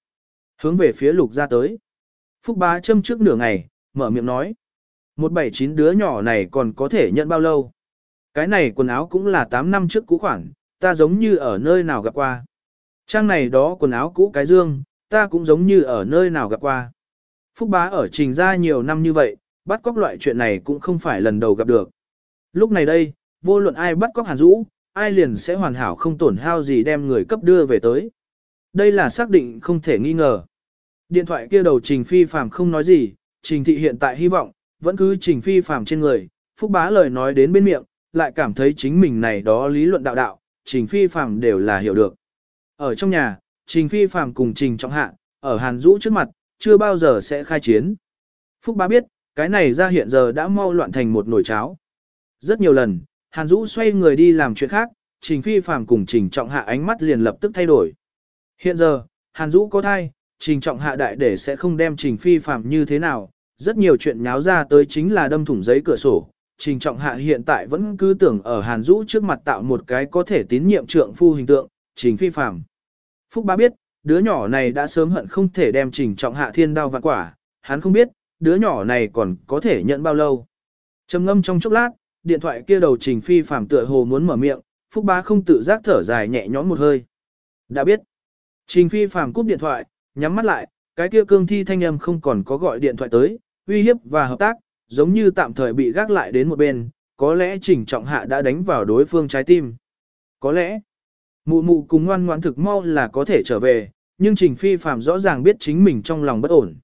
Hướng về phía lục ra tới. Phúc bá châm trước nửa ngày, mở miệng nói. Một bảy chín đứa nhỏ này còn có thể nhận bao lâu? Cái này quần áo cũng là 8 năm trước cũ khoảng, ta giống như ở nơi nào gặp qua. Trang này đó quần áo cũ cái dương, ta cũng giống như ở nơi nào gặp qua. Phúc bá ở trình ra nhiều năm như vậy, bắt cóc loại chuyện này cũng không phải lần đầu gặp được. Lúc này đây, vô luận ai bắt cóc hàn rũ, ai liền sẽ hoàn hảo không tổn hao gì đem người cấp đưa về tới. Đây là xác định không thể nghi ngờ. Điện thoại kia đầu trình phi phàm không nói gì, trình thị hiện tại hy vọng, vẫn cứ trình phi phàm trên người, phúc bá lời nói đến bên miệng, lại cảm thấy chính mình này đó lý luận đạo đạo, trình phi phàm đều là hiểu được. Ở trong nhà, Trình Phi Phạm cùng Trình Trọng Hạ, ở Hàn Dũ trước mặt, chưa bao giờ sẽ khai chiến. Phúc Bá biết, cái này ra hiện giờ đã mau loạn thành một nồi cháo. Rất nhiều lần, Hàn Dũ xoay người đi làm chuyện khác, Trình Phi Phạm cùng Trình Trọng Hạ ánh mắt liền lập tức thay đổi. Hiện giờ, Hàn Dũ có thai, Trình Trọng Hạ đại để sẽ không đem Trình Phi Phạm như thế nào, rất nhiều chuyện nháo ra tới chính là đâm thủng giấy cửa sổ. Trình Trọng Hạ hiện tại vẫn cứ tưởng ở Hàn Dũ trước mặt tạo một cái có thể tín nhiệm trượng phu hình tượng, Trình Phi Phạm. Phúc Bá biết, đứa nhỏ này đã sớm hận không thể đem trình trọng hạ thiên đao vạn quả, hắn không biết, đứa nhỏ này còn có thể nhận bao lâu. Trầm ngâm trong chốc lát, điện thoại kia đầu trình phi phàm tựa hồ muốn mở miệng, Phúc Bá không tự giác thở dài nhẹ nhõm một hơi. Đã biết. Trình phi phàm cúp điện thoại, nhắm mắt lại, cái kia cương thi thanh âm không còn có gọi điện thoại tới, uy hiếp và hợp tác, giống như tạm thời bị gác lại đến một bên, có lẽ trình trọng hạ đã đánh vào đối phương trái tim. Có lẽ, Mụ mụ cùng ngoan ngoãn thực mau là có thể trở về, nhưng Trình Phi Phạm rõ ràng biết chính mình trong lòng bất ổn.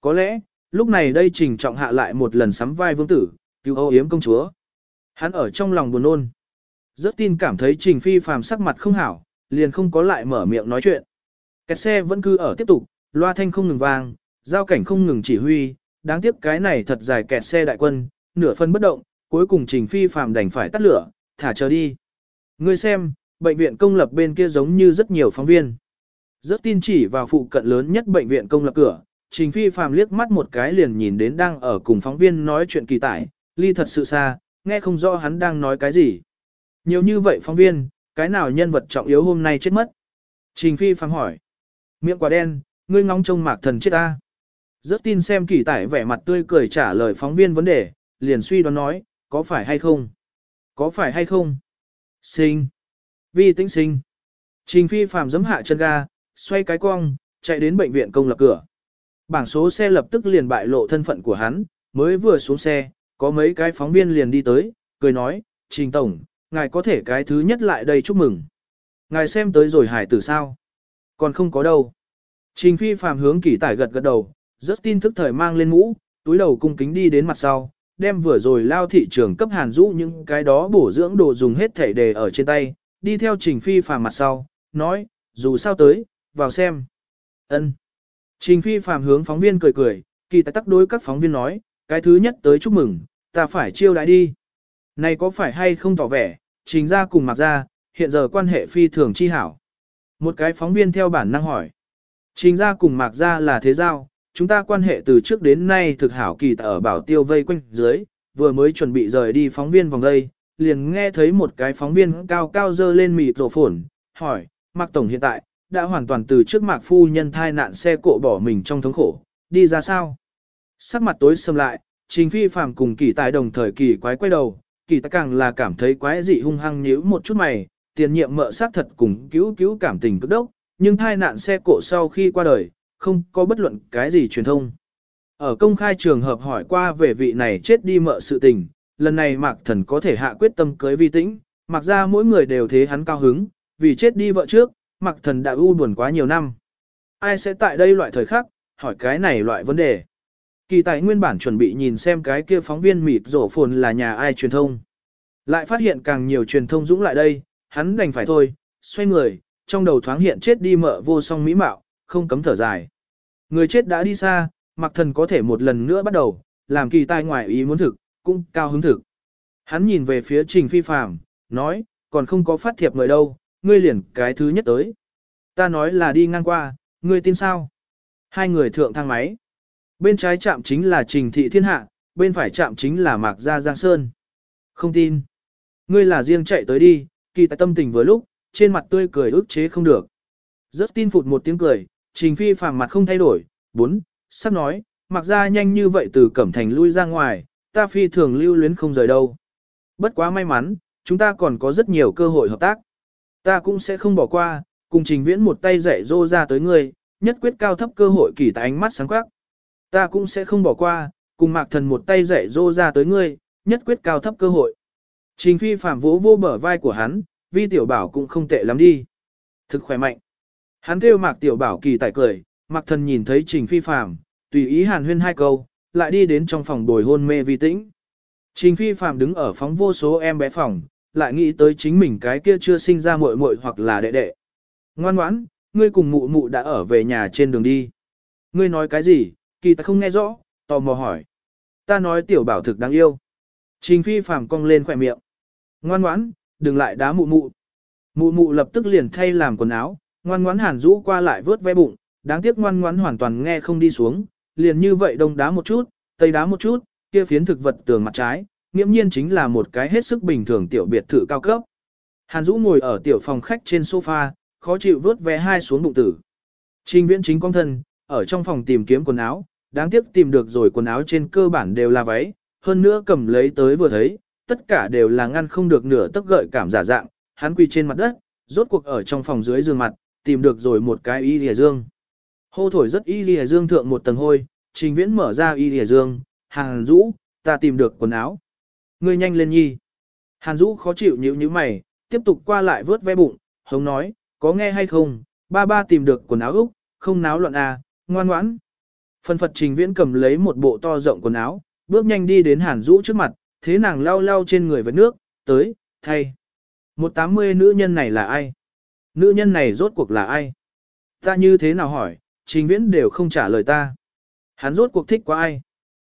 Có lẽ, lúc này đây Trình Trọng Hạ lại một lần sắm vai vương tử, cứu âu yếm công chúa. Hắn ở trong lòng buồn ôn. Rất tin cảm thấy Trình Phi Phạm sắc mặt không hảo, liền không có lại mở miệng nói chuyện. Kẹt xe vẫn cứ ở tiếp tục, loa thanh không ngừng vang, giao cảnh không ngừng chỉ huy, đáng tiếc cái này thật dài kẹt xe đại quân, nửa phân bất động, cuối cùng Trình Phi Phạm đành phải tắt lửa, thả chờ đi. Ngươi xem, bệnh viện công lập bên kia giống như rất nhiều phóng viên. Rất tin chỉ vào phụ cận lớn nhất bệnh viện công lập cửa, Trình Phi Phạm liếc mắt một cái liền nhìn đến đang ở cùng phóng viên nói chuyện kỳ tải, ly thật sự xa, nghe không rõ hắn đang nói cái gì. Nhiều như vậy phóng viên, cái nào nhân vật trọng yếu hôm nay chết mất? Trình Phi Phạm hỏi. Miệng quả đen, ngươi ngóng trông mạc thần chết ta. Rất tin xem kỳ tải vẻ mặt tươi cười trả lời phóng viên vấn đề, liền suy đoán nói, có phải hay không? Có phải hay không? Sinh. Vi tĩnh sinh. Trình phi phàm giấm hạ chân ga, xoay cái cong, chạy đến bệnh viện công lập cửa. Bảng số xe lập tức liền bại lộ thân phận của hắn, mới vừa xuống xe, có mấy cái phóng viên liền đi tới, cười nói, Trình Tổng, ngài có thể cái thứ nhất lại đây chúc mừng. Ngài xem tới rồi hải tử sao? Còn không có đâu. Trình phi phàm hướng kỳ tải gật gật đầu, rất tin thức thời mang lên mũ, túi đầu cung kính đi đến mặt sau, đem vừa rồi lao thị trường cấp hàn rũ những cái đó bổ dưỡng đồ dùng hết thể đề ở trên tay, đi theo trình phi phàm mặt sau, nói, dù sao tới, vào xem. ân Trình phi phàm hướng phóng viên cười cười, kỳ tài tắc đối các phóng viên nói, cái thứ nhất tới chúc mừng, ta phải chiêu đãi đi. Này có phải hay không tỏ vẻ, trình ra cùng mặc ra, hiện giờ quan hệ phi thường chi hảo. Một cái phóng viên theo bản năng hỏi. Trình ra cùng mạc ra là thế giao, chúng ta quan hệ từ trước đến nay thực hảo kỳ ở bảo tiêu vây quanh dưới, vừa mới chuẩn bị rời đi phóng viên vòng đây, liền nghe thấy một cái phóng viên cao cao dơ lên mịt rổ phổn, hỏi, Mạc Tổng hiện tại, đã hoàn toàn từ trước Mạc Phu nhân thai nạn xe cộ bỏ mình trong thống khổ, đi ra sao? Sắc mặt tối sầm lại, Trình Phi Phạm cùng kỳ tài đồng thời kỳ quái quay đầu, kỳ tài càng là cảm thấy quái dị hung hăng nhíu một chút mày, tiền nhiệm mợ sát thật cùng cứu cứu cảm tình cực đốc, nhưng thai nạn xe cộ sau khi qua đời, không có bất luận cái gì truyền thông. Ở công khai trường hợp hỏi qua về vị này chết đi mợ sự tình, lần này Mạc Thần có thể hạ quyết tâm cưới vi tĩnh, mặc ra mỗi người đều thế hắn cao hứng, vì chết đi vợ trước, Mạc Thần đã u buồn quá nhiều năm. Ai sẽ tại đây loại thời khắc, hỏi cái này loại vấn đề. Kỳ tài nguyên bản chuẩn bị nhìn xem cái kia phóng viên mịt rổ phồn là nhà ai truyền thông. Lại phát hiện càng nhiều truyền thông dũng lại đây, hắn đành phải thôi, xoay người, trong đầu thoáng hiện chết đi mợ vô song mỹ mạo, không cấm thở dài. Người chết đã đi xa, mặc thần có thể một lần nữa bắt đầu, làm kỳ tai ngoài ý muốn thực, cũng cao hứng thực. Hắn nhìn về phía trình phi phàm, nói, còn không có phát thiệp người đâu, ngươi liền cái thứ nhất tới. Ta nói là đi ngang qua, ngươi tin sao? Hai người thượng thang máy. Bên trái chạm chính là trình thị thiên hạ, bên phải chạm chính là mạc gia giang sơn. Không tin. Ngươi là riêng chạy tới đi, kỳ tại tâm tình vừa lúc, trên mặt tươi cười ức chế không được. Rất tin phụt một tiếng cười, trình phi phàm mặt không thay đổi, bốn, sắp nói, mặc ra nhanh như vậy từ cẩm thành lui ra ngoài, ta phi thường lưu luyến không rời đâu. Bất quá may mắn, chúng ta còn có rất nhiều cơ hội hợp tác. Ta cũng sẽ không bỏ qua, cùng trình viễn một tay dạy dô ra tới ngươi, nhất quyết cao thấp cơ hội kỳ tại ánh mắt sáng quắc. Ta cũng sẽ không bỏ qua, cùng mạc thần một tay dạy dô ra tới ngươi, nhất quyết cao thấp cơ hội. Trình phi phạm vỗ vô bờ vai của hắn, vi tiểu bảo cũng không tệ lắm đi. Thực khỏe mạnh. Hắn kêu mạc tiểu bảo kỳ tại cười, mạc thần nhìn thấy trình phi phạm, tùy ý hàn huyên hai câu, lại đi đến trong phòng bồi hôn mê vi tĩnh. Trình phi phạm đứng ở phóng vô số em bé phòng, lại nghĩ tới chính mình cái kia chưa sinh ra muội muội hoặc là đệ đệ. Ngoan ngoãn, ngươi cùng mụ mụ đã ở về nhà trên đường đi. Ngươi nói cái gì, kỳ ta không nghe rõ, tò mò hỏi. Ta nói tiểu bảo thực đáng yêu. Trình phi phàm cong lên khỏe miệng. Ngoan ngoãn, đừng lại đá mụ mụ. Mụ mụ lập tức liền thay làm quần áo, ngoan ngoãn hàn rũ qua lại vớt ve bụng, đáng tiếc ngoan ngoãn hoàn toàn nghe không đi xuống, liền như vậy đông đá một chút, tây đá một chút, kia phiến thực vật tường mặt trái, nghiễm nhiên chính là một cái hết sức bình thường tiểu biệt thự cao cấp. Hàn Dũ ngồi ở tiểu phòng khách trên sofa, khó chịu vớt ve hai xuống bụng tử. Trình viễn chính công thân, ở trong phòng tìm kiếm quần áo, đáng tiếc tìm được rồi quần áo trên cơ bản đều là váy, hơn nữa cầm lấy tới vừa thấy, tất cả đều là ngăn không được nửa tấc gợi cảm giả dạng, hắn quỳ trên mặt đất, rốt cuộc ở trong phòng dưới giường mặt, tìm được rồi một cái y lìa dương. Hô thổi rất y lìa dương thượng một tầng hôi, trình viễn mở ra y lìa dương, hàng rũ, ta tìm được quần áo. Ngươi nhanh lên nhi. Hàn rũ khó chịu nhíu nhíu mày, tiếp tục qua lại vớt ve bụng, hống nói, có nghe hay không, ba ba tìm được quần áo Úc, không náo loạn à, ngoan ngoãn. Phần Phật Trình Viễn cầm lấy một bộ to rộng quần áo, bước nhanh đi đến Hàn Dũ trước mặt, thế nàng lau lau trên người vật nước, tới, thay. Một tám mươi nữ nhân này là ai? Nữ nhân này rốt cuộc là ai? Ta như thế nào hỏi, Trình Viễn đều không trả lời ta. Hắn rốt cuộc thích quá ai?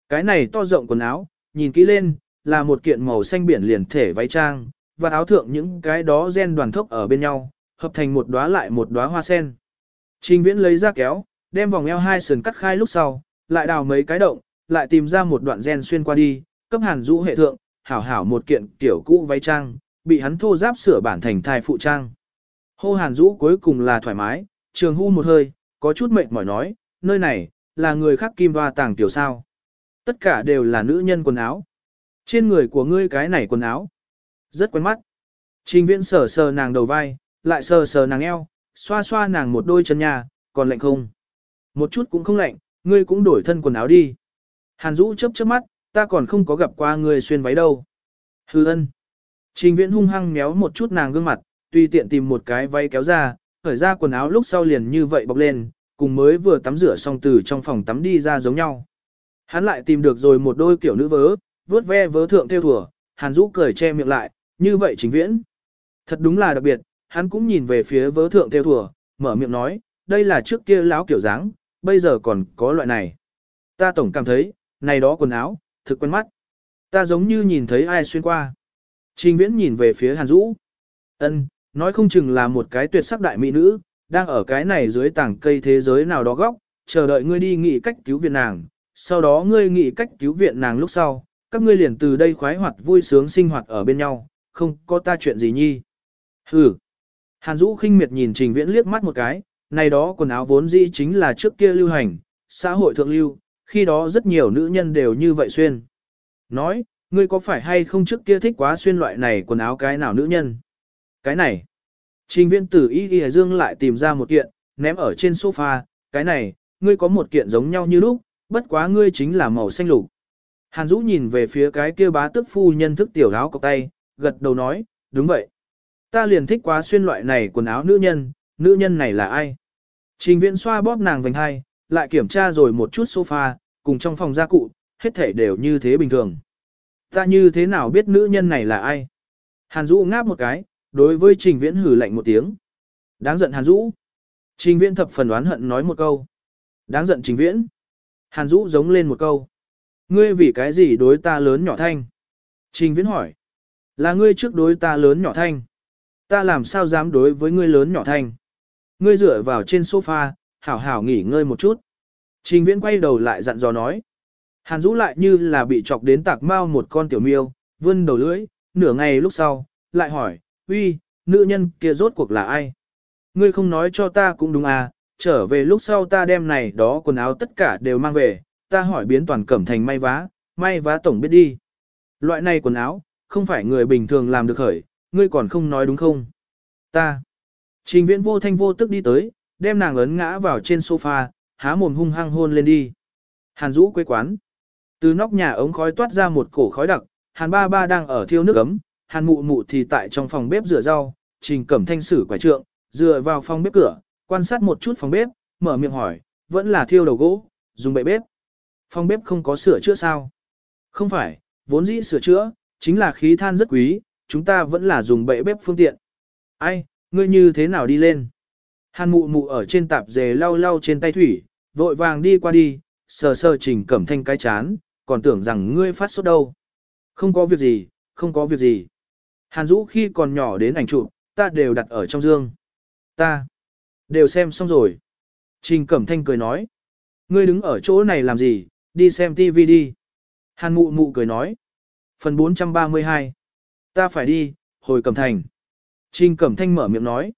Cái này to rộng quần áo, nhìn kỹ lên, là một kiện màu xanh biển liền thể váy trang, và áo thượng những cái đó gen đoàn thốc ở bên nhau, hợp thành một đóa lại một đóa hoa sen. Trình Viễn lấy ra kéo, đem vòng eo hai sườn cắt khai lúc sau, lại đào mấy cái động, lại tìm ra một đoạn gen xuyên qua đi, cấp hàn rũ hệ thượng, hảo hảo một kiện tiểu cũ váy trang, bị hắn thô giáp sửa bản thành thai phụ trang. Hô hàn rũ cuối cùng là thoải mái, trường hưu một hơi, có chút mệt mỏi nói, nơi này, là người khác kim hoa tàng tiểu sao. Tất cả đều là nữ nhân quần áo. Trên người của ngươi cái này quần áo. Rất quen mắt. Trình viễn sờ sờ nàng đầu vai, lại sờ sờ nàng eo, xoa xoa nàng một đôi chân nhà, còn lạnh không? Một chút cũng không lạnh, ngươi cũng đổi thân quần áo đi. Hàn Dũ chớp chớp mắt, ta còn không có gặp qua ngươi xuyên váy đâu. Hư ân. Trình viễn hung hăng méo một chút nàng gương mặt, tùy tiện tìm một cái váy kéo ra, khởi ra quần áo lúc sau liền như vậy bọc lên, cùng mới vừa tắm rửa xong từ trong phòng tắm đi ra giống nhau. Hắn lại tìm được rồi một đôi kiểu nữ vớ, vớt ve vớ thượng theo thùa, Hàn rũ cười che miệng lại, như vậy trình viễn. Thật đúng là đặc biệt, hắn cũng nhìn về phía vớ thượng theo thùa, mở miệng nói, đây là trước kia láo kiểu dáng, bây giờ còn có loại này. Ta tổng cảm thấy, này đó quần áo, thực quen mắt. Ta giống như nhìn thấy ai xuyên qua. Trình viễn nhìn về phía Hàn Dũ. ân nói không chừng là một cái tuyệt sắc đại mỹ nữ, đang ở cái này dưới tảng cây thế giới nào đó góc, chờ đợi ngươi đi nghĩ cách cứu viện nàng. Sau đó ngươi nghĩ cách cứu viện nàng lúc sau, các ngươi liền từ đây khoái hoạt vui sướng sinh hoạt ở bên nhau, không có ta chuyện gì nhi. Hừ. Hàn Dũ khinh miệt nhìn Trình Viễn liếc mắt một cái, này đó quần áo vốn dĩ chính là trước kia lưu hành, xã hội thượng lưu, khi đó rất nhiều nữ nhân đều như vậy xuyên. Nói, ngươi có phải hay không trước kia thích quá xuyên loại này quần áo cái nào nữ nhân? Cái này. Trình Viễn tử y y dương lại tìm ra một kiện, ném ở trên sofa, cái này, ngươi có một kiện giống nhau như lúc, bất quá ngươi chính là màu xanh lục. Hàn Dũ nhìn về phía cái kia bá tức phu nhân thức tiểu áo cọc tay, gật đầu nói, đúng vậy. Ta liền thích quá xuyên loại này quần áo nữ nhân, nữ nhân này là ai? Trình viễn xoa bóp nàng vành hai, lại kiểm tra rồi một chút sofa, cùng trong phòng gia cụ, hết thể đều như thế bình thường. Ta như thế nào biết nữ nhân này là ai? Hàn Dũ ngáp một cái, đối với Trình Viễn hử lạnh một tiếng. Đáng giận Hàn Dũ. Trình Viễn thập phần oán hận nói một câu. Đáng giận Trình Viễn. Hàn Dũ giống lên một câu. Ngươi vì cái gì đối ta lớn nhỏ thanh? Trình Viễn hỏi. Là ngươi trước đối ta lớn nhỏ thanh. Ta làm sao dám đối với ngươi lớn nhỏ thanh? Ngươi dựa vào trên sofa, hảo hảo nghỉ ngơi một chút. Trình Viễn quay đầu lại dặn dò nói. Hàn Dũ lại như là bị chọc đến tạc mau một con tiểu miêu, vươn đầu lưỡi, nửa ngày lúc sau, lại hỏi, uy, nữ nhân kia rốt cuộc là ai? Ngươi không nói cho ta cũng đúng à, trở về lúc sau ta đem này đó quần áo tất cả đều mang về, ta hỏi biến toàn cẩm thành may vá, may vá tổng biết đi. Loại này quần áo, không phải người bình thường làm được khởi, ngươi còn không nói đúng không? Ta. Trình viễn vô thanh vô tức đi tới, đem nàng ấn ngã vào trên sofa, há mồm hung hăng hôn lên đi. Hàn Dũ quê quán. Từ nóc nhà ống khói toát ra một cổ khói đặc, Hàn ba ba đang ở thiêu nước ấm, Hàn mụ mụ thì tại trong phòng bếp rửa rau, trình cẩm thanh sử quả trượng, dựa vào phòng bếp cửa, quan sát một chút phòng bếp, mở miệng hỏi, vẫn là thiêu đầu gỗ, dùng bậy bếp. Phòng bếp không có sửa chữa sao? Không phải, vốn dĩ sửa chữa, chính là khí than rất quý, chúng ta vẫn là dùng bậy bếp phương tiện. Ai, ngươi như thế nào đi lên? Hàn mụ mụ ở trên tạp dề lau lau trên tay thủy, vội vàng đi qua đi, sờ sờ trình cẩm thanh cái chán, còn tưởng rằng ngươi phát sốt đâu. Không có việc gì, không có việc gì. Hàn Dũ khi còn nhỏ đến ảnh chụp, ta đều đặt ở trong dương. Ta đều xem xong rồi. Trình Cẩm Thanh cười nói. Ngươi đứng ở chỗ này làm gì, đi xem TV đi. Hàn Mụ Mụ cười nói. Phần 432. Ta phải đi, hồi Cẩm Thành. Trình Cẩm Thanh mở miệng nói.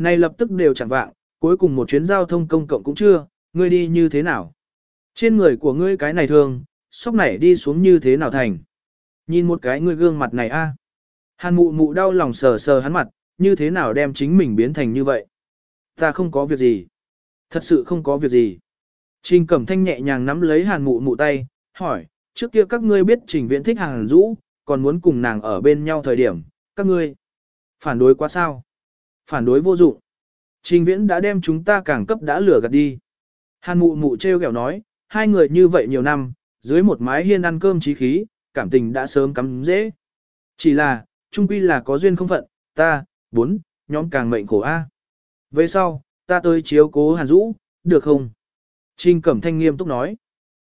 Này lập tức đều chẳng vạng, cuối cùng một chuyến giao thông công cộng cũng chưa, ngươi đi như thế nào? Trên người của ngươi cái này thường, sóc này đi xuống như thế nào thành? Nhìn một cái ngươi gương mặt này a. Hàn mụ mụ đau lòng sờ sờ hắn mặt, như thế nào đem chính mình biến thành như vậy? Ta không có việc gì. Thật sự không có việc gì. Trình Cẩm Thanh nhẹ nhàng nắm lấy hàn mụ mụ tay, hỏi, trước kia các ngươi biết trình viễn thích hàn rũ, còn muốn cùng nàng ở bên nhau thời điểm, các ngươi phản đối quá sao? Phản đối vô dụng. Trình viễn đã đem chúng ta càng cấp đã lửa gạt đi. Hàn mụ mụ treo kẹo nói, hai người như vậy nhiều năm, dưới một mái hiên ăn cơm trí khí, cảm tình đã sớm cắm dễ. Chỉ là, trung quy là có duyên không phận, ta, bốn, nhóm càng mệnh khổ A. Về sau, ta tới chiếu cố Hàn Dũ, được không? Trình Cẩm Thanh nghiêm túc nói.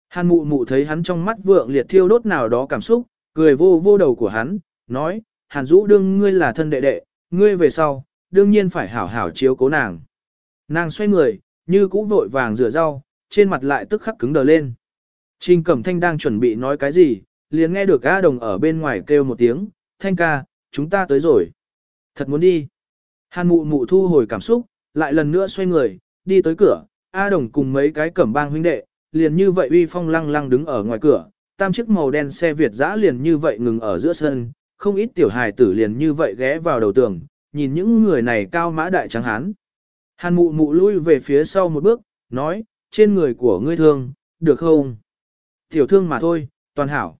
Hàn mụ mụ thấy hắn trong mắt vượng liệt thiêu đốt nào đó cảm xúc, cười vô vô đầu của hắn, nói, Hàn Dũ đương ngươi là thân đệ đệ, ngươi về sau, đương nhiên phải hảo hảo chiếu cố nàng. Nàng xoay người, như cũ vội vàng rửa rau, trên mặt lại tức khắc cứng đờ lên. Trình Cẩm Thanh đang chuẩn bị nói cái gì, liền nghe được A Đồng ở bên ngoài kêu một tiếng, Thanh ca, chúng ta tới rồi. Thật muốn đi. Hàn mụ mụ thu hồi cảm xúc, lại lần nữa xoay người, đi tới cửa, A Đồng cùng mấy cái cẩm bang huynh đệ, liền như vậy uy phong lăng lăng đứng ở ngoài cửa, tam chiếc màu đen xe Việt dã liền như vậy ngừng ở giữa sân, không ít tiểu hài tử liền như vậy ghé vào đầu tường, nhìn những người này cao mã đại trắng hán. Hàn mụ mụ lui về phía sau một bước, nói, trên người của ngươi thương, được không? Tiểu thương mà thôi, toàn hảo.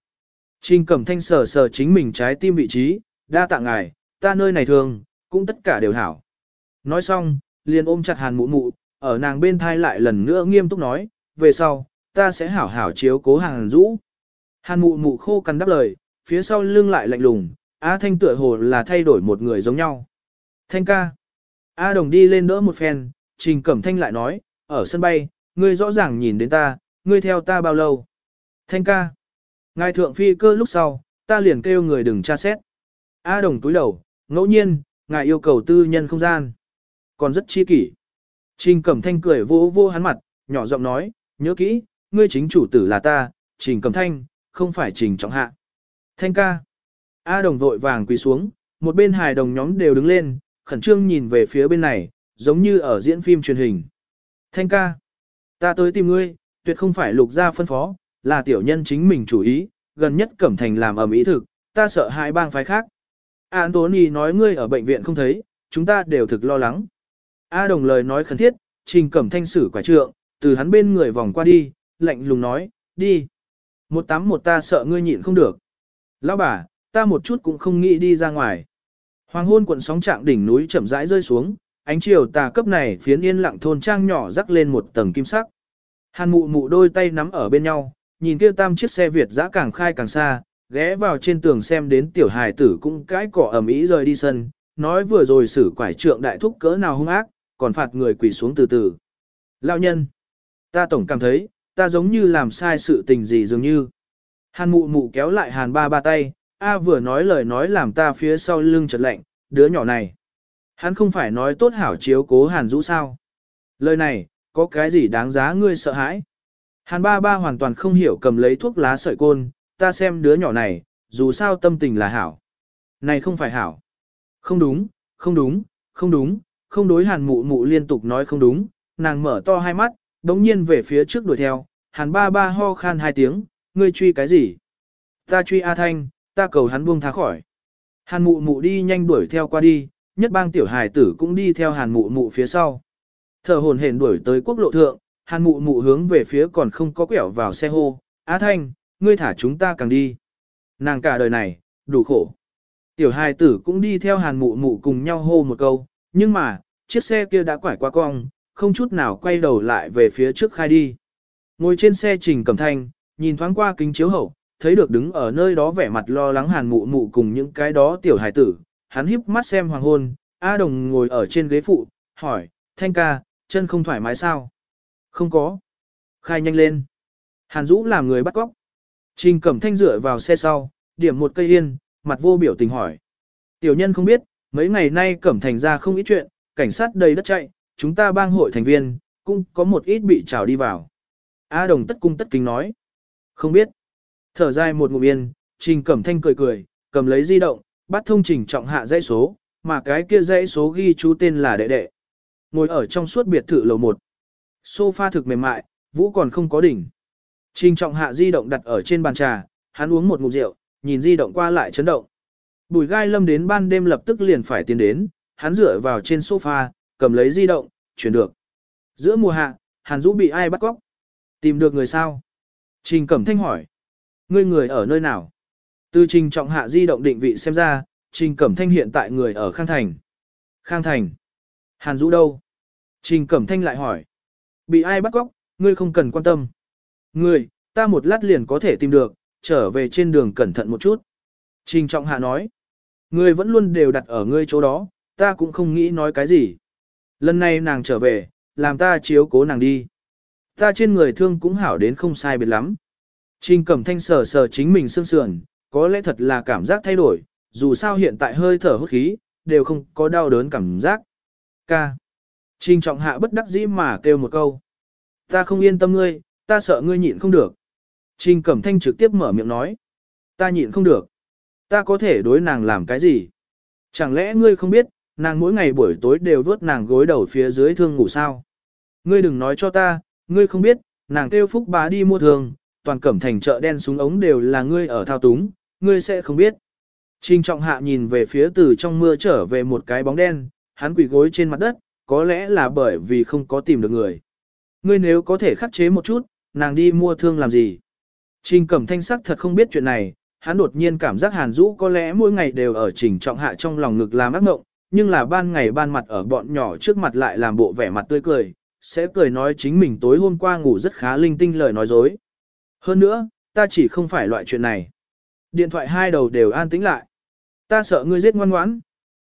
Trình cẩm thanh sờ sờ chính mình trái tim vị trí, đa tạ ngài, ta nơi này thương, cũng tất cả đều hảo. Nói xong, liền ôm chặt hàn mụ mụ, ở nàng bên thai lại lần nữa nghiêm túc nói, về sau, ta sẽ hảo hảo chiếu cố hàng rũ. Hàn mụ mụ khô cằn đáp lời, phía sau lưng lại lạnh lùng, A Thanh tựa hồ là thay đổi một người giống nhau. Thanh ca. A Đồng đi lên đỡ một phen, Trình Cẩm Thanh lại nói, ở sân bay, ngươi rõ ràng nhìn đến ta, ngươi theo ta bao lâu. Thanh ca. Ngài thượng phi cơ lúc sau, ta liền kêu người đừng tra xét. A Đồng túi đầu, ngẫu nhiên, ngài yêu cầu tư nhân không gian. Còn rất chi kỷ. Trình Cẩm Thanh cười vô vô hắn mặt, nhỏ giọng nói, nhớ kỹ, ngươi chính chủ tử là ta, Trình Cẩm Thanh, không phải Trình Trọng Hạ. Thanh ca. A đồng vội vàng quỳ xuống, một bên hài đồng nhóm đều đứng lên, khẩn trương nhìn về phía bên này, giống như ở diễn phim truyền hình. Thanh ca. Ta tới tìm ngươi, tuyệt không phải lục gia phân phó, là tiểu nhân chính mình chủ ý, gần nhất Cẩm Thành làm ở mỹ thực, ta sợ hai bang phái khác. Anthony nói ngươi ở bệnh viện không thấy, chúng ta đều thực lo lắng. A đồng lời nói khẩn thiết, trình cẩm thanh sử quả trượng, từ hắn bên người vòng qua đi, lạnh lùng nói, đi. Một tắm một ta sợ ngươi nhịn không được. Lão bà, ta một chút cũng không nghĩ đi ra ngoài. Hoàng hôn cuộn sóng trạng đỉnh núi chậm rãi rơi xuống, ánh chiều tà cấp này phiến yên lặng thôn trang nhỏ rắc lên một tầng kim sắc. Hàn mụ mụ đôi tay nắm ở bên nhau, nhìn kia tam chiếc xe Việt dã càng khai càng xa, ghé vào trên tường xem đến tiểu hài tử cũng cái cỏ ẩm ý rời đi sân, nói vừa rồi xử quải trượng đại thúc cỡ nào hung ác, còn phạt người quỳ xuống từ từ. Lão nhân, ta tổng cảm thấy, ta giống như làm sai sự tình gì dường như. Hàn mụ mụ kéo lại hàn ba ba tay, A vừa nói lời nói làm ta phía sau lưng chợt lạnh, đứa nhỏ này. Hắn không phải nói tốt hảo chiếu cố hàn Dũ sao. Lời này, có cái gì đáng giá ngươi sợ hãi. Hàn ba ba hoàn toàn không hiểu cầm lấy thuốc lá sợi côn, ta xem đứa nhỏ này, dù sao tâm tình là hảo. Này không phải hảo. Không đúng, không đúng, không đúng, không đối hàn mụ mụ liên tục nói không đúng, nàng mở to hai mắt, đống nhiên về phía trước đuổi theo, hàn ba ba ho khan hai tiếng, ngươi truy cái gì? Ta truy A Thanh, ta cầu hắn buông tha khỏi. Hàn mụ mụ đi nhanh đuổi theo qua đi, nhất bang tiểu hài tử cũng đi theo hàn mụ mụ phía sau. Thở hồn hển đuổi tới quốc lộ thượng, hàn mụ mụ hướng về phía còn không có quẹo vào xe hô, Á Thanh, ngươi thả chúng ta càng đi. Nàng cả đời này, đủ khổ. Tiểu hài tử cũng đi theo hàn mụ mụ cùng nhau hô một câu, nhưng mà, chiếc xe kia đã quải qua cong, không chút nào quay đầu lại về phía trước khai đi. Ngồi trên xe trình cầm thanh, nhìn thoáng qua kính chiếu hậu, thấy được đứng ở nơi đó vẻ mặt lo lắng hàn mụ mụ cùng những cái đó tiểu hài tử, hắn híp mắt xem hoàng hôn, A Đồng ngồi ở trên ghế phụ, hỏi, Thanh ca, chân không thoải mái sao? Không có. Khai nhanh lên. Hàn Dũ làm người bắt cóc. Trình Cẩm Thanh dựa vào xe sau, điểm một cây yên, mặt vô biểu tình hỏi. Tiểu nhân không biết, mấy ngày nay Cẩm Thành ra không ít chuyện, cảnh sát đầy đất chạy, chúng ta bang hội thành viên, cũng có một ít bị trào đi vào. A Đồng tất cung tất kính nói. Không biết. Thở dài một ngụm yên, Trình Cẩm Thanh cười cười, cầm lấy di động, bắt thông trình trọng hạ dãy số, mà cái kia dãy số ghi chú tên là đệ đệ. Ngồi ở trong suốt biệt thự lầu 1. Sofa thực mềm mại, vũ còn không có đỉnh. Trình trọng hạ di động đặt ở trên bàn trà, hắn uống một ngụm rượu, nhìn di động qua lại chấn động. Bùi gai lâm đến ban đêm lập tức liền phải tiến đến, hắn dựa vào trên sofa, cầm lấy di động, chuyển được. Giữa mùa hạ, hàn Dũ bị ai bắt cóc? Tìm được người sao? Trình Cẩm Thanh hỏi. Ngươi người ở nơi nào? Từ trình trọng hạ di động định vị xem ra, trình Cẩm Thanh hiện tại người ở Khang Thành. Khang Thành. Hàn Dũ đâu? Trình Cẩm Thanh lại hỏi. Bị ai bắt cóc, ngươi không cần quan tâm. Ngươi, ta một lát liền có thể tìm được, trở về trên đường cẩn thận một chút. Trình trọng hạ nói. Ngươi vẫn luôn đều đặt ở ngươi chỗ đó, ta cũng không nghĩ nói cái gì. Lần này nàng trở về, làm ta chiếu cố nàng đi. Ta trên người thương cũng hảo đến không sai biệt lắm. Trình cẩm thanh sờ sờ chính mình sương sườn, có lẽ thật là cảm giác thay đổi, dù sao hiện tại hơi thở hút khí, đều không có đau đớn cảm giác. Ca. Trình trọng hạ bất đắc dĩ mà kêu một câu. Ta không yên tâm ngươi, ta sợ ngươi nhịn không được. Trình cẩm thanh trực tiếp mở miệng nói. Ta nhịn không được. Ta có thể đối nàng làm cái gì? Chẳng lẽ ngươi không biết, nàng mỗi ngày buổi tối đều vớt nàng gối đầu phía dưới thương ngủ sao? Ngươi đừng nói cho ta, ngươi không biết, nàng kêu phúc bá đi mua thường, toàn cẩm thành chợ đen súng ống đều là ngươi ở thao túng, ngươi sẽ không biết. Trình trọng hạ nhìn về phía từ trong mưa trở về một cái bóng đen, hắn quỳ gối trên mặt đất, có lẽ là bởi vì không có tìm được người. Ngươi nếu có thể khắc chế một chút, nàng đi mua thương làm gì? Trình cẩm thanh sắc thật không biết chuyện này, hắn đột nhiên cảm giác hàn Dũ có lẽ mỗi ngày đều ở trình trọng hạ trong lòng ngực làm ác mộng, nhưng là ban ngày ban mặt ở bọn nhỏ trước mặt lại làm bộ vẻ mặt tươi cười, sẽ cười nói chính mình tối hôm qua ngủ rất khá linh tinh lời nói dối. Hơn nữa, ta chỉ không phải loại chuyện này. Điện thoại hai đầu đều an tĩnh lại. Ta sợ ngươi giết ngoan ngoãn.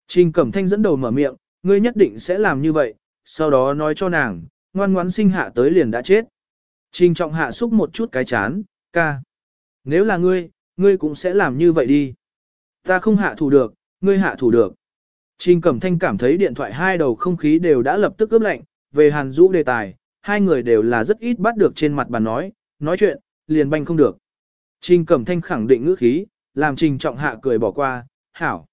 Trình Cẩm Thanh dẫn đầu mở miệng, ngươi nhất định sẽ làm như vậy, sau đó nói cho nàng, ngoan ngoãn sinh hạ tới liền đã chết. Trình Trọng hạ xúc một chút cái chán, ca. Nếu là ngươi, ngươi cũng sẽ làm như vậy đi. Ta không hạ thủ được, ngươi hạ thủ được. Trình Cẩm Thanh cảm thấy điện thoại hai đầu không khí đều đã lập tức ướp lạnh, về Hàn Dũ đề tài, hai người đều là rất ít bắt được trên mặt bàn nói, nói chuyện, liền banh không được. Trình Cẩm Thanh khẳng định ngữ khí, làm Trình Trọng Hạ cười bỏ qua, hảo.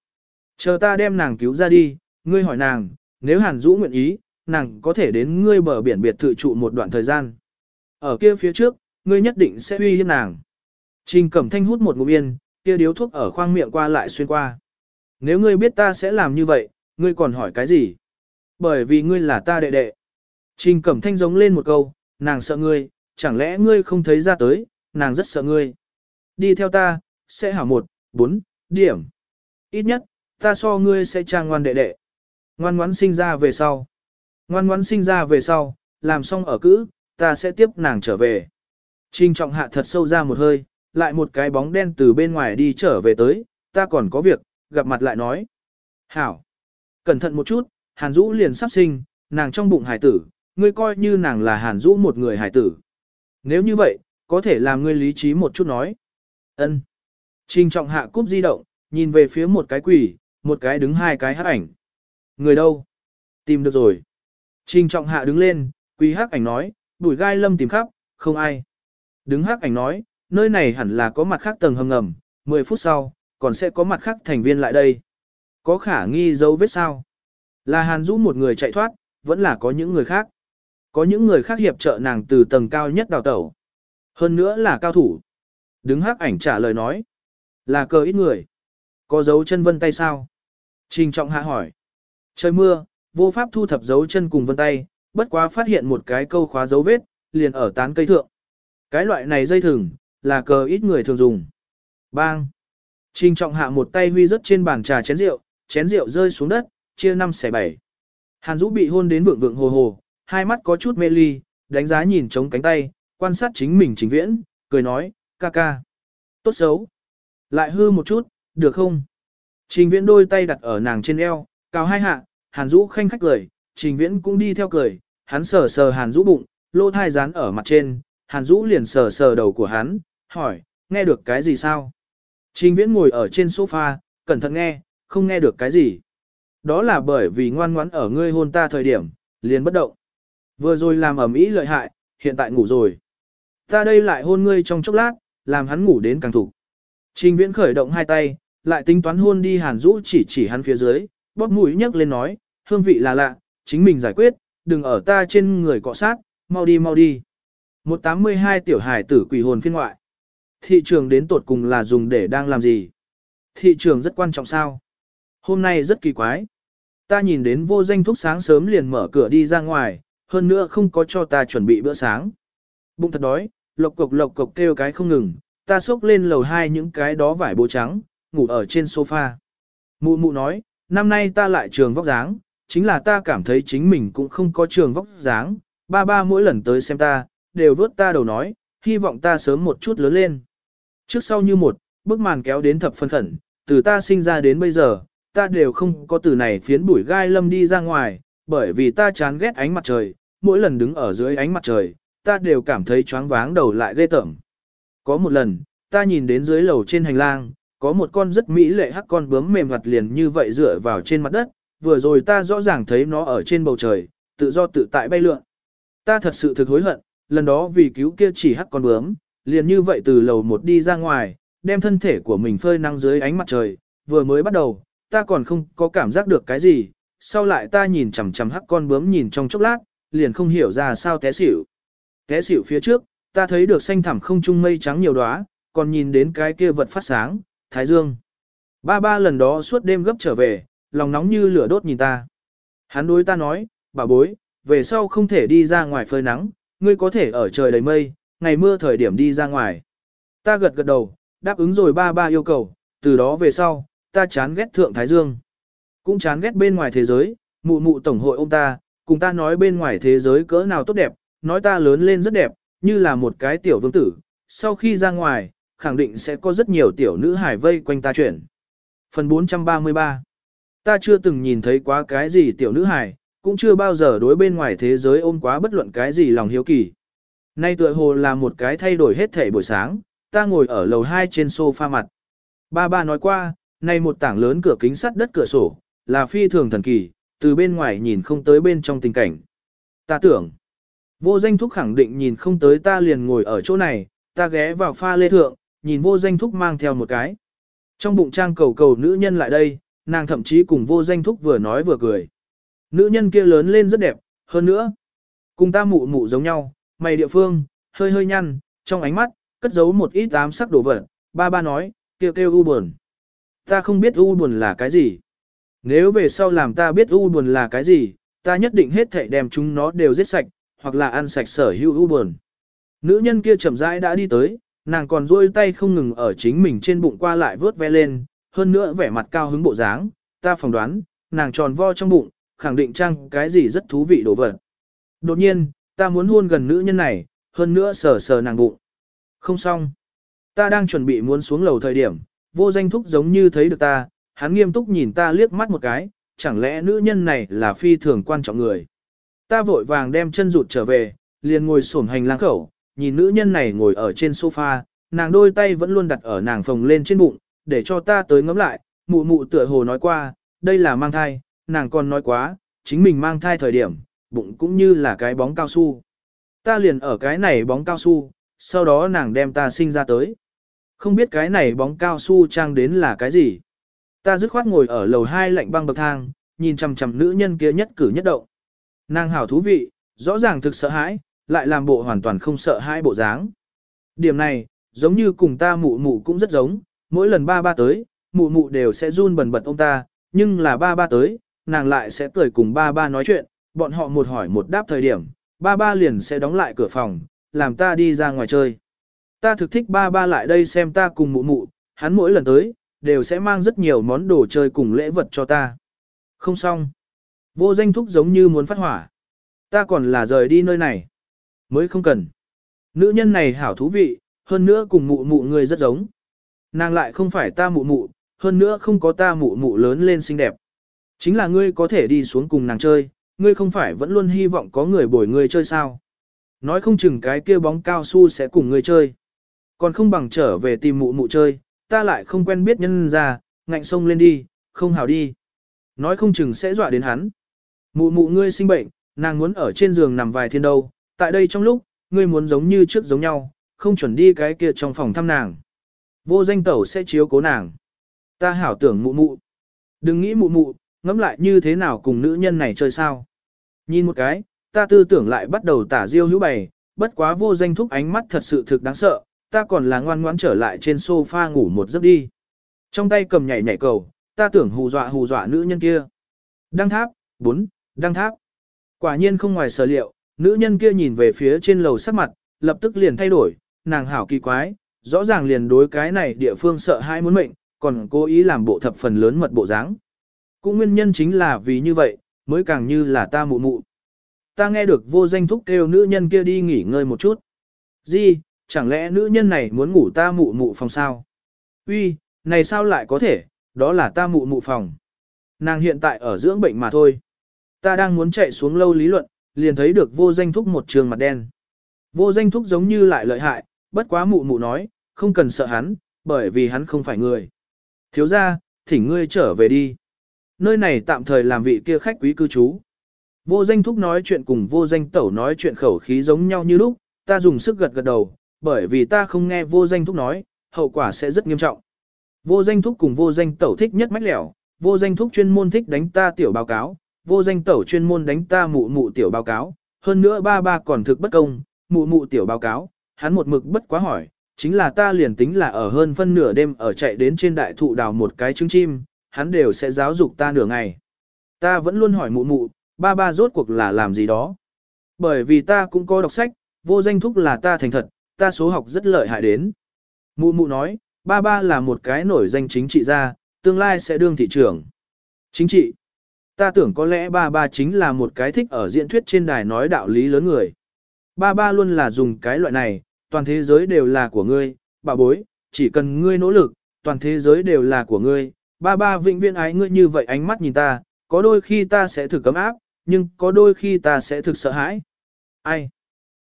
Chờ ta đem nàng cứu ra đi, ngươi hỏi nàng, nếu Hàn Dũ nguyện ý, nàng có thể đến ngươi bờ biển biệt thự trụ một đoạn thời gian. Ở kia phía trước, ngươi nhất định sẽ uy hiếp nàng. Trình Cẩm Thanh hút một ngụm yên, kia điếu thuốc ở khoang miệng qua lại xuyên qua. Nếu ngươi biết ta sẽ làm như vậy, ngươi còn hỏi cái gì? Bởi vì ngươi là ta đệ đệ. Trình Cẩm Thanh giống lên một câu, nàng sợ ngươi, chẳng lẽ ngươi không thấy ra tới, nàng rất sợ ngươi. Đi theo ta, sẽ hảo một, bốn, điểm. Ít nhất, ta so ngươi sẽ trang ngoan đệ đệ. Ngoan ngoãn sinh ra về sau. Ngoan ngoãn sinh ra về sau, làm xong ở cữ, ta sẽ tiếp nàng trở về. Trình trọng hạ thật sâu ra một hơi, lại một cái bóng đen từ bên ngoài đi trở về tới, ta còn có việc, gặp mặt lại nói. Hảo. Cẩn thận một chút, Hàn Dũ liền sắp sinh, nàng trong bụng hải tử, ngươi coi như nàng là Hàn Dũ một người hải tử. Nếu như vậy, có thể làm ngươi lý trí một chút nói. Ân. Trình trọng hạ cúp di động, nhìn về phía một cái quỷ, một cái đứng hai cái hắc ảnh. Người đâu? Tìm được rồi. Trình trọng hạ đứng lên, quỷ hắc ảnh nói, đuổi gai lâm tìm khắp, không ai. Đứng hắc ảnh nói, nơi này hẳn là có mặt khác tầng hầm ngầm, 10 phút sau, còn sẽ có mặt khác thành viên lại đây. Có khả nghi dấu vết sao? Là Hàn Dũ một người chạy thoát, vẫn là có những người khác. Có những người khác hiệp trợ nàng từ tầng cao nhất đào tẩu. Hơn nữa là cao thủ. Đứng hắc ảnh trả lời nói. Là cờ ít người. Có dấu chân vân tay sao? Trình trọng hạ hỏi. Trời mưa, vô pháp thu thập dấu chân cùng vân tay, bất quá phát hiện một cái câu khóa dấu vết, liền ở tán cây thượng. Cái loại này dây thừng, là cờ ít người thường dùng. Bang! Trình trọng hạ một tay huy rớt trên bàn trà chén rượu, chén rượu rơi xuống đất, chia năm xẻ bảy. Hàn Dũ bị hôn đến vượng vượng hồ hồ, hai mắt có chút mê ly, đánh giá nhìn chống cánh tay, quan sát chính mình chính viễn, cười nói, ca ca. Tốt xấu. Lại hư một chút, được không? Trình viễn đôi tay đặt ở nàng trên eo, cao hai hạ, hàn Dũ khanh khách cười, trình viễn cũng đi theo cười, hắn sờ sờ hàn Dũ bụng, lô thai dán ở mặt trên, hàn Dũ liền sờ sờ đầu của hắn, hỏi, nghe được cái gì sao? Trình viễn ngồi ở trên sofa, cẩn thận nghe, không nghe được cái gì. Đó là bởi vì ngoan ngoãn ở ngươi hôn ta thời điểm, liền bất động. Vừa rồi làm ẩm ý lợi hại, hiện tại ngủ rồi. Ta đây lại hôn ngươi trong chốc lát, làm hắn ngủ đến càng thủ. Trình viễn khởi động hai tay, lại tính toán hôn đi hàn rũ chỉ chỉ hắn phía dưới, bóp mũi nhấc lên nói, hương vị là lạ, chính mình giải quyết, đừng ở ta trên người cọ sát, mau đi mau đi. 182 tiểu hải tử quỷ hồn phiên ngoại. Thị trường đến tột cùng là dùng để đang làm gì? Thị trường rất quan trọng sao? Hôm nay rất kỳ quái. Ta nhìn đến vô danh thúc sáng sớm liền mở cửa đi ra ngoài, hơn nữa không có cho ta chuẩn bị bữa sáng. Bụng thật đói, lộc cộc lộc cộc kêu cái không ngừng, ta xốc lên lầu hai những cái đó vải bố trắng, ngủ ở trên sofa. Mụ mụ nói, năm nay ta lại trường vóc dáng, chính là ta cảm thấy chính mình cũng không có trường vóc dáng, ba ba mỗi lần tới xem ta, đều vớt ta đầu nói, hy vọng ta sớm một chút lớn lên. Trước sau như một, bức màn kéo đến thập phân khẩn, từ ta sinh ra đến bây giờ, ta đều không có từ này phiến bụi gai lâm đi ra ngoài, bởi vì ta chán ghét ánh mặt trời, mỗi lần đứng ở dưới ánh mặt trời, ta đều cảm thấy choáng váng đầu lại ghê tởm. Có một lần, ta nhìn đến dưới lầu trên hành lang, có một con rất mỹ lệ hắc con bướm mềm mặt liền như vậy dựa vào trên mặt đất, vừa rồi ta rõ ràng thấy nó ở trên bầu trời, tự do tự tại bay lượn. Ta thật sự thực hối hận, lần đó vì cứu kia chỉ hắc con bướm, liền như vậy từ lầu một đi ra ngoài, đem thân thể của mình phơi nắng dưới ánh mặt trời, vừa mới bắt đầu, ta còn không có cảm giác được cái gì, sau lại ta nhìn chằm chằm hắc con bướm nhìn trong chốc lát, liền không hiểu ra sao té xỉu. Té xỉu phía trước, ta thấy được xanh thẳm không trung mây trắng nhiều đóa, còn nhìn đến cái kia vật phát sáng, thái dương. Ba ba lần đó suốt đêm gấp trở về, lòng nóng như lửa đốt nhìn ta. Hắn đối ta nói, bà bối, về sau không thể đi ra ngoài phơi nắng, ngươi có thể ở trời đầy mây, ngày mưa thời điểm đi ra ngoài. Ta gật gật đầu, đáp ứng rồi ba ba yêu cầu, từ đó về sau, ta chán ghét thượng Thái Dương. Cũng chán ghét bên ngoài thế giới, mụ mụ tổng hội ông ta, cùng ta nói bên ngoài thế giới cỡ nào tốt đẹp, nói ta lớn lên rất đẹp, như là một cái tiểu vương tử, sau khi ra ngoài, khẳng định sẽ có rất nhiều tiểu nữ hải vây quanh ta chuyển. Phần 433 Ta chưa từng nhìn thấy quá cái gì tiểu nữ hải, cũng chưa bao giờ đối bên ngoài thế giới ôm quá bất luận cái gì lòng hiếu kỳ. Nay tựa hồ là một cái thay đổi hết thể buổi sáng, ta ngồi ở lầu 2 trên sofa mặt. Ba ba nói qua, nay một tảng lớn cửa kính sắt đất cửa sổ, là phi thường thần kỳ, từ bên ngoài nhìn không tới bên trong tình cảnh. Ta tưởng, vô danh thúc khẳng định nhìn không tới ta liền ngồi ở chỗ này, ta ghé vào pha lê thượng, nhìn vô danh thúc mang theo một cái. Trong bụng trang cầu cầu nữ nhân lại đây, nàng thậm chí cùng vô danh thúc vừa nói vừa cười. Nữ nhân kia lớn lên rất đẹp, hơn nữa, cùng ta mụ mụ giống nhau, mày địa phương, hơi hơi nhăn, trong ánh mắt, cất giấu một ít ám sắc đồ vật, ba ba nói, kêu kêu u buồn. Ta không biết u buồn là cái gì. Nếu về sau làm ta biết u buồn là cái gì, ta nhất định hết thảy đem chúng nó đều giết sạch, hoặc là ăn sạch sở hữu u buồn. Nữ nhân kia chậm rãi đã đi tới, nàng còn duỗi tay không ngừng ở chính mình trên bụng qua lại vớt ve lên, hơn nữa vẻ mặt cao hứng bộ dáng, ta phỏng đoán, nàng tròn vo trong bụng, khẳng định chăng cái gì rất thú vị đồ vật. Đột nhiên, ta muốn hôn gần nữ nhân này, hơn nữa sờ sờ nàng bụng. Không xong. Ta đang chuẩn bị muốn xuống lầu thời điểm, vô danh thúc giống như thấy được ta, hắn nghiêm túc nhìn ta liếc mắt một cái, chẳng lẽ nữ nhân này là phi thường quan trọng người. Ta vội vàng đem chân rụt trở về, liền ngồi xổm hành lang khẩu, nhìn nữ nhân này ngồi ở trên sofa, nàng đôi tay vẫn luôn đặt ở nàng phồng lên trên bụng, để cho ta tới ngắm lại, mụ mụ tựa hồ nói qua, đây là mang thai, nàng còn nói quá, chính mình mang thai thời điểm, bụng cũng như là cái bóng cao su. Ta liền ở cái này bóng cao su, sau đó nàng đem ta sinh ra tới. Không biết cái này bóng cao su trang đến là cái gì. Ta dứt khoát ngồi ở lầu hai lạnh băng bậc thang, nhìn chằm chằm nữ nhân kia nhất cử nhất động. Nàng hảo thú vị, rõ ràng thực sợ hãi, lại làm bộ hoàn toàn không sợ hãi bộ dáng. Điểm này, giống như cùng ta mụ mụ cũng rất giống, mỗi lần ba ba tới, mụ mụ đều sẽ run bần bật ông ta, nhưng là ba ba tới, nàng lại sẽ cười cùng ba ba nói chuyện, bọn họ một hỏi một đáp thời điểm, ba ba liền sẽ đóng lại cửa phòng, làm ta đi ra ngoài chơi. Ta thực thích ba ba lại đây xem ta cùng mụ mụ, hắn mỗi lần tới, đều sẽ mang rất nhiều món đồ chơi cùng lễ vật cho ta. Không xong. Vô danh thúc giống như muốn phát hỏa. Ta còn là rời đi nơi này. Mới không cần. Nữ nhân này hảo thú vị, hơn nữa cùng mụ mụ người rất giống. Nàng lại không phải ta mụ mụ, hơn nữa không có ta mụ mụ lớn lên xinh đẹp. Chính là ngươi có thể đi xuống cùng nàng chơi, ngươi không phải vẫn luôn hy vọng có người bồi ngươi chơi sao. Nói không chừng cái kia bóng cao su sẽ cùng ngươi chơi. Còn không bằng trở về tìm mụ mụ chơi, ta lại không quen biết nhân ra, ngạnh sông lên đi, không hào đi. Nói không chừng sẽ dọa đến hắn. Mụ mụ ngươi sinh bệnh, nàng muốn ở trên giường nằm vài thiên đâu, tại đây trong lúc, ngươi muốn giống như trước giống nhau, không chuẩn đi cái kia trong phòng thăm nàng. Vô danh tẩu sẽ chiếu cố nàng. Ta hảo tưởng mụ mụ. Đừng nghĩ mụ mụ, ngẫm lại như thế nào cùng nữ nhân này chơi sao. Nhìn một cái, ta tư tưởng lại bắt đầu tả diêu hữu bày, bất quá vô danh thúc ánh mắt thật sự thực đáng sợ, ta còn là ngoan ngoãn trở lại trên sofa ngủ một giấc đi. Trong tay cầm nhảy nhảy cầu, ta tưởng hù dọa hù dọa nữ nhân kia. Đăng tháp, 4, đăng tháp. Quả nhiên không ngoài sở liệu, nữ nhân kia nhìn về phía trên lầu sắc mặt, lập tức liền thay đổi, nàng hảo kỳ quái, rõ ràng liền đối cái này địa phương sợ hai muốn mệnh, còn cố ý làm bộ thập phần lớn mật bộ dáng. Cũng nguyên nhân chính là vì như vậy, mới càng như là ta mụ mụ. Ta nghe được vô danh thúc kêu nữ nhân kia đi nghỉ ngơi một chút. Gì, chẳng lẽ nữ nhân này muốn ngủ ta mụ mụ phòng sao? Uy, này sao lại có thể, đó là ta mụ mụ phòng. Nàng hiện tại ở dưỡng bệnh mà thôi. Ta đang muốn chạy xuống lâu lý luận, liền thấy được vô danh thúc một trường mặt đen. Vô danh thúc giống như lại lợi hại, bất quá mụ mụ nói, không cần sợ hắn, bởi vì hắn không phải người. Thiếu ra, thỉnh ngươi trở về đi. Nơi này tạm thời làm vị kia khách quý cư trú. Vô danh thúc nói chuyện cùng vô danh tẩu nói chuyện khẩu khí giống nhau như lúc, ta dùng sức gật gật đầu, bởi vì ta không nghe vô danh thúc nói, hậu quả sẽ rất nghiêm trọng. Vô danh thúc cùng vô danh tẩu thích nhất mách lẻo, vô danh thúc chuyên môn thích đánh ta tiểu báo cáo, vô danh tẩu chuyên môn đánh ta mụ mụ tiểu báo cáo, hơn nữa ba ba còn thực bất công, mụ mụ tiểu báo cáo, hắn một mực bất quá hỏi, chính là ta liền tính là ở hơn phân nửa đêm ở chạy đến trên đại thụ đào một cái trứng chim, hắn đều sẽ giáo dục ta nửa ngày. Ta vẫn luôn hỏi mụ mụ, ba ba rốt cuộc là làm gì đó. Bởi vì ta cũng có đọc sách, vô danh thúc là ta thành thật, ta số học rất lợi hại đến. Mụ mụ nói, ba ba là một cái nổi danh chính trị gia, tương lai sẽ đương thị trưởng. Chính trị. Ta tưởng có lẽ ba ba chính là một cái thích ở diễn thuyết trên đài nói đạo lý lớn người. Ba ba luôn là dùng cái loại này, toàn thế giới đều là của ngươi, bà bối, chỉ cần ngươi nỗ lực, toàn thế giới đều là của ngươi. Ba ba vĩnh viễn ái ngươi như vậy ánh mắt nhìn ta, có đôi khi ta sẽ thực cấm áp, nhưng có đôi khi ta sẽ thực sợ hãi. Ai?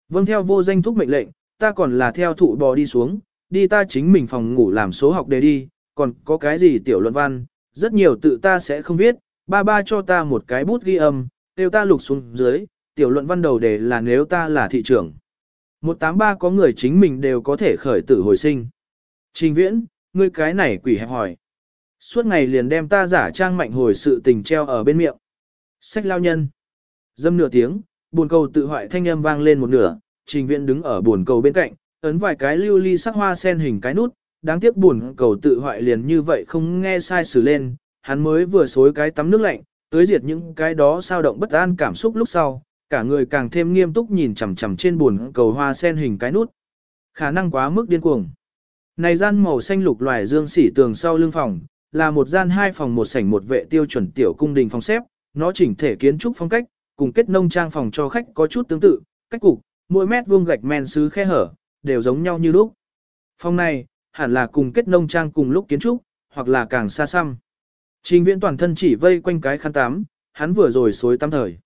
Vâng theo vô danh thúc mệnh lệnh, ta còn là theo thụ bò đi xuống, đi ta chính mình phòng ngủ làm số học đề đi, còn có cái gì tiểu luận văn, rất nhiều tự ta sẽ không viết, ba ba cho ta một cái bút ghi âm, tiêu ta lục xuống dưới, tiểu luận văn đầu đề là nếu ta là thị trưởng. 183 có người chính mình đều có thể khởi tử hồi sinh. Trình viễn, ngươi cái này quỷ hẹp hỏi. Suốt ngày liền đem ta giả trang mạnh hồi sự tình treo ở bên miệng. Sách lao nhân. Dâm nửa tiếng, buồn cầu tự hoại thanh âm vang lên một nửa, trình viễn đứng ở buồn cầu bên cạnh, ấn vài cái lưu ly sắc hoa sen hình cái nút, đáng tiếc buồn cầu tự hoại liền như vậy không nghe sai sử lên, hắn mới vừa xối cái tắm nước lạnh, tới diệt những cái đó sao động bất an cảm xúc lúc sau, cả người càng thêm nghiêm túc nhìn chằm chằm trên buồn cầu hoa sen hình cái nút. Khả năng quá mức điên cuồng. Này gian màu xanh lục loài dương sỉ tường sau lưng phòng, là một gian hai phòng một sảnh một vệ tiêu chuẩn tiểu cung đình phòng xếp, nó chỉnh thể kiến trúc phong cách, cùng kết nông trang phòng cho khách có chút tương tự, cách cục, mỗi mét vuông gạch men sứ khe hở, đều giống nhau như lúc. Phòng này, hẳn là cùng kết nông trang cùng lúc kiến trúc, hoặc là càng xa xăm. Trình viễn toàn thân chỉ vây quanh cái khăn tắm, hắn vừa rồi xối tắm thời.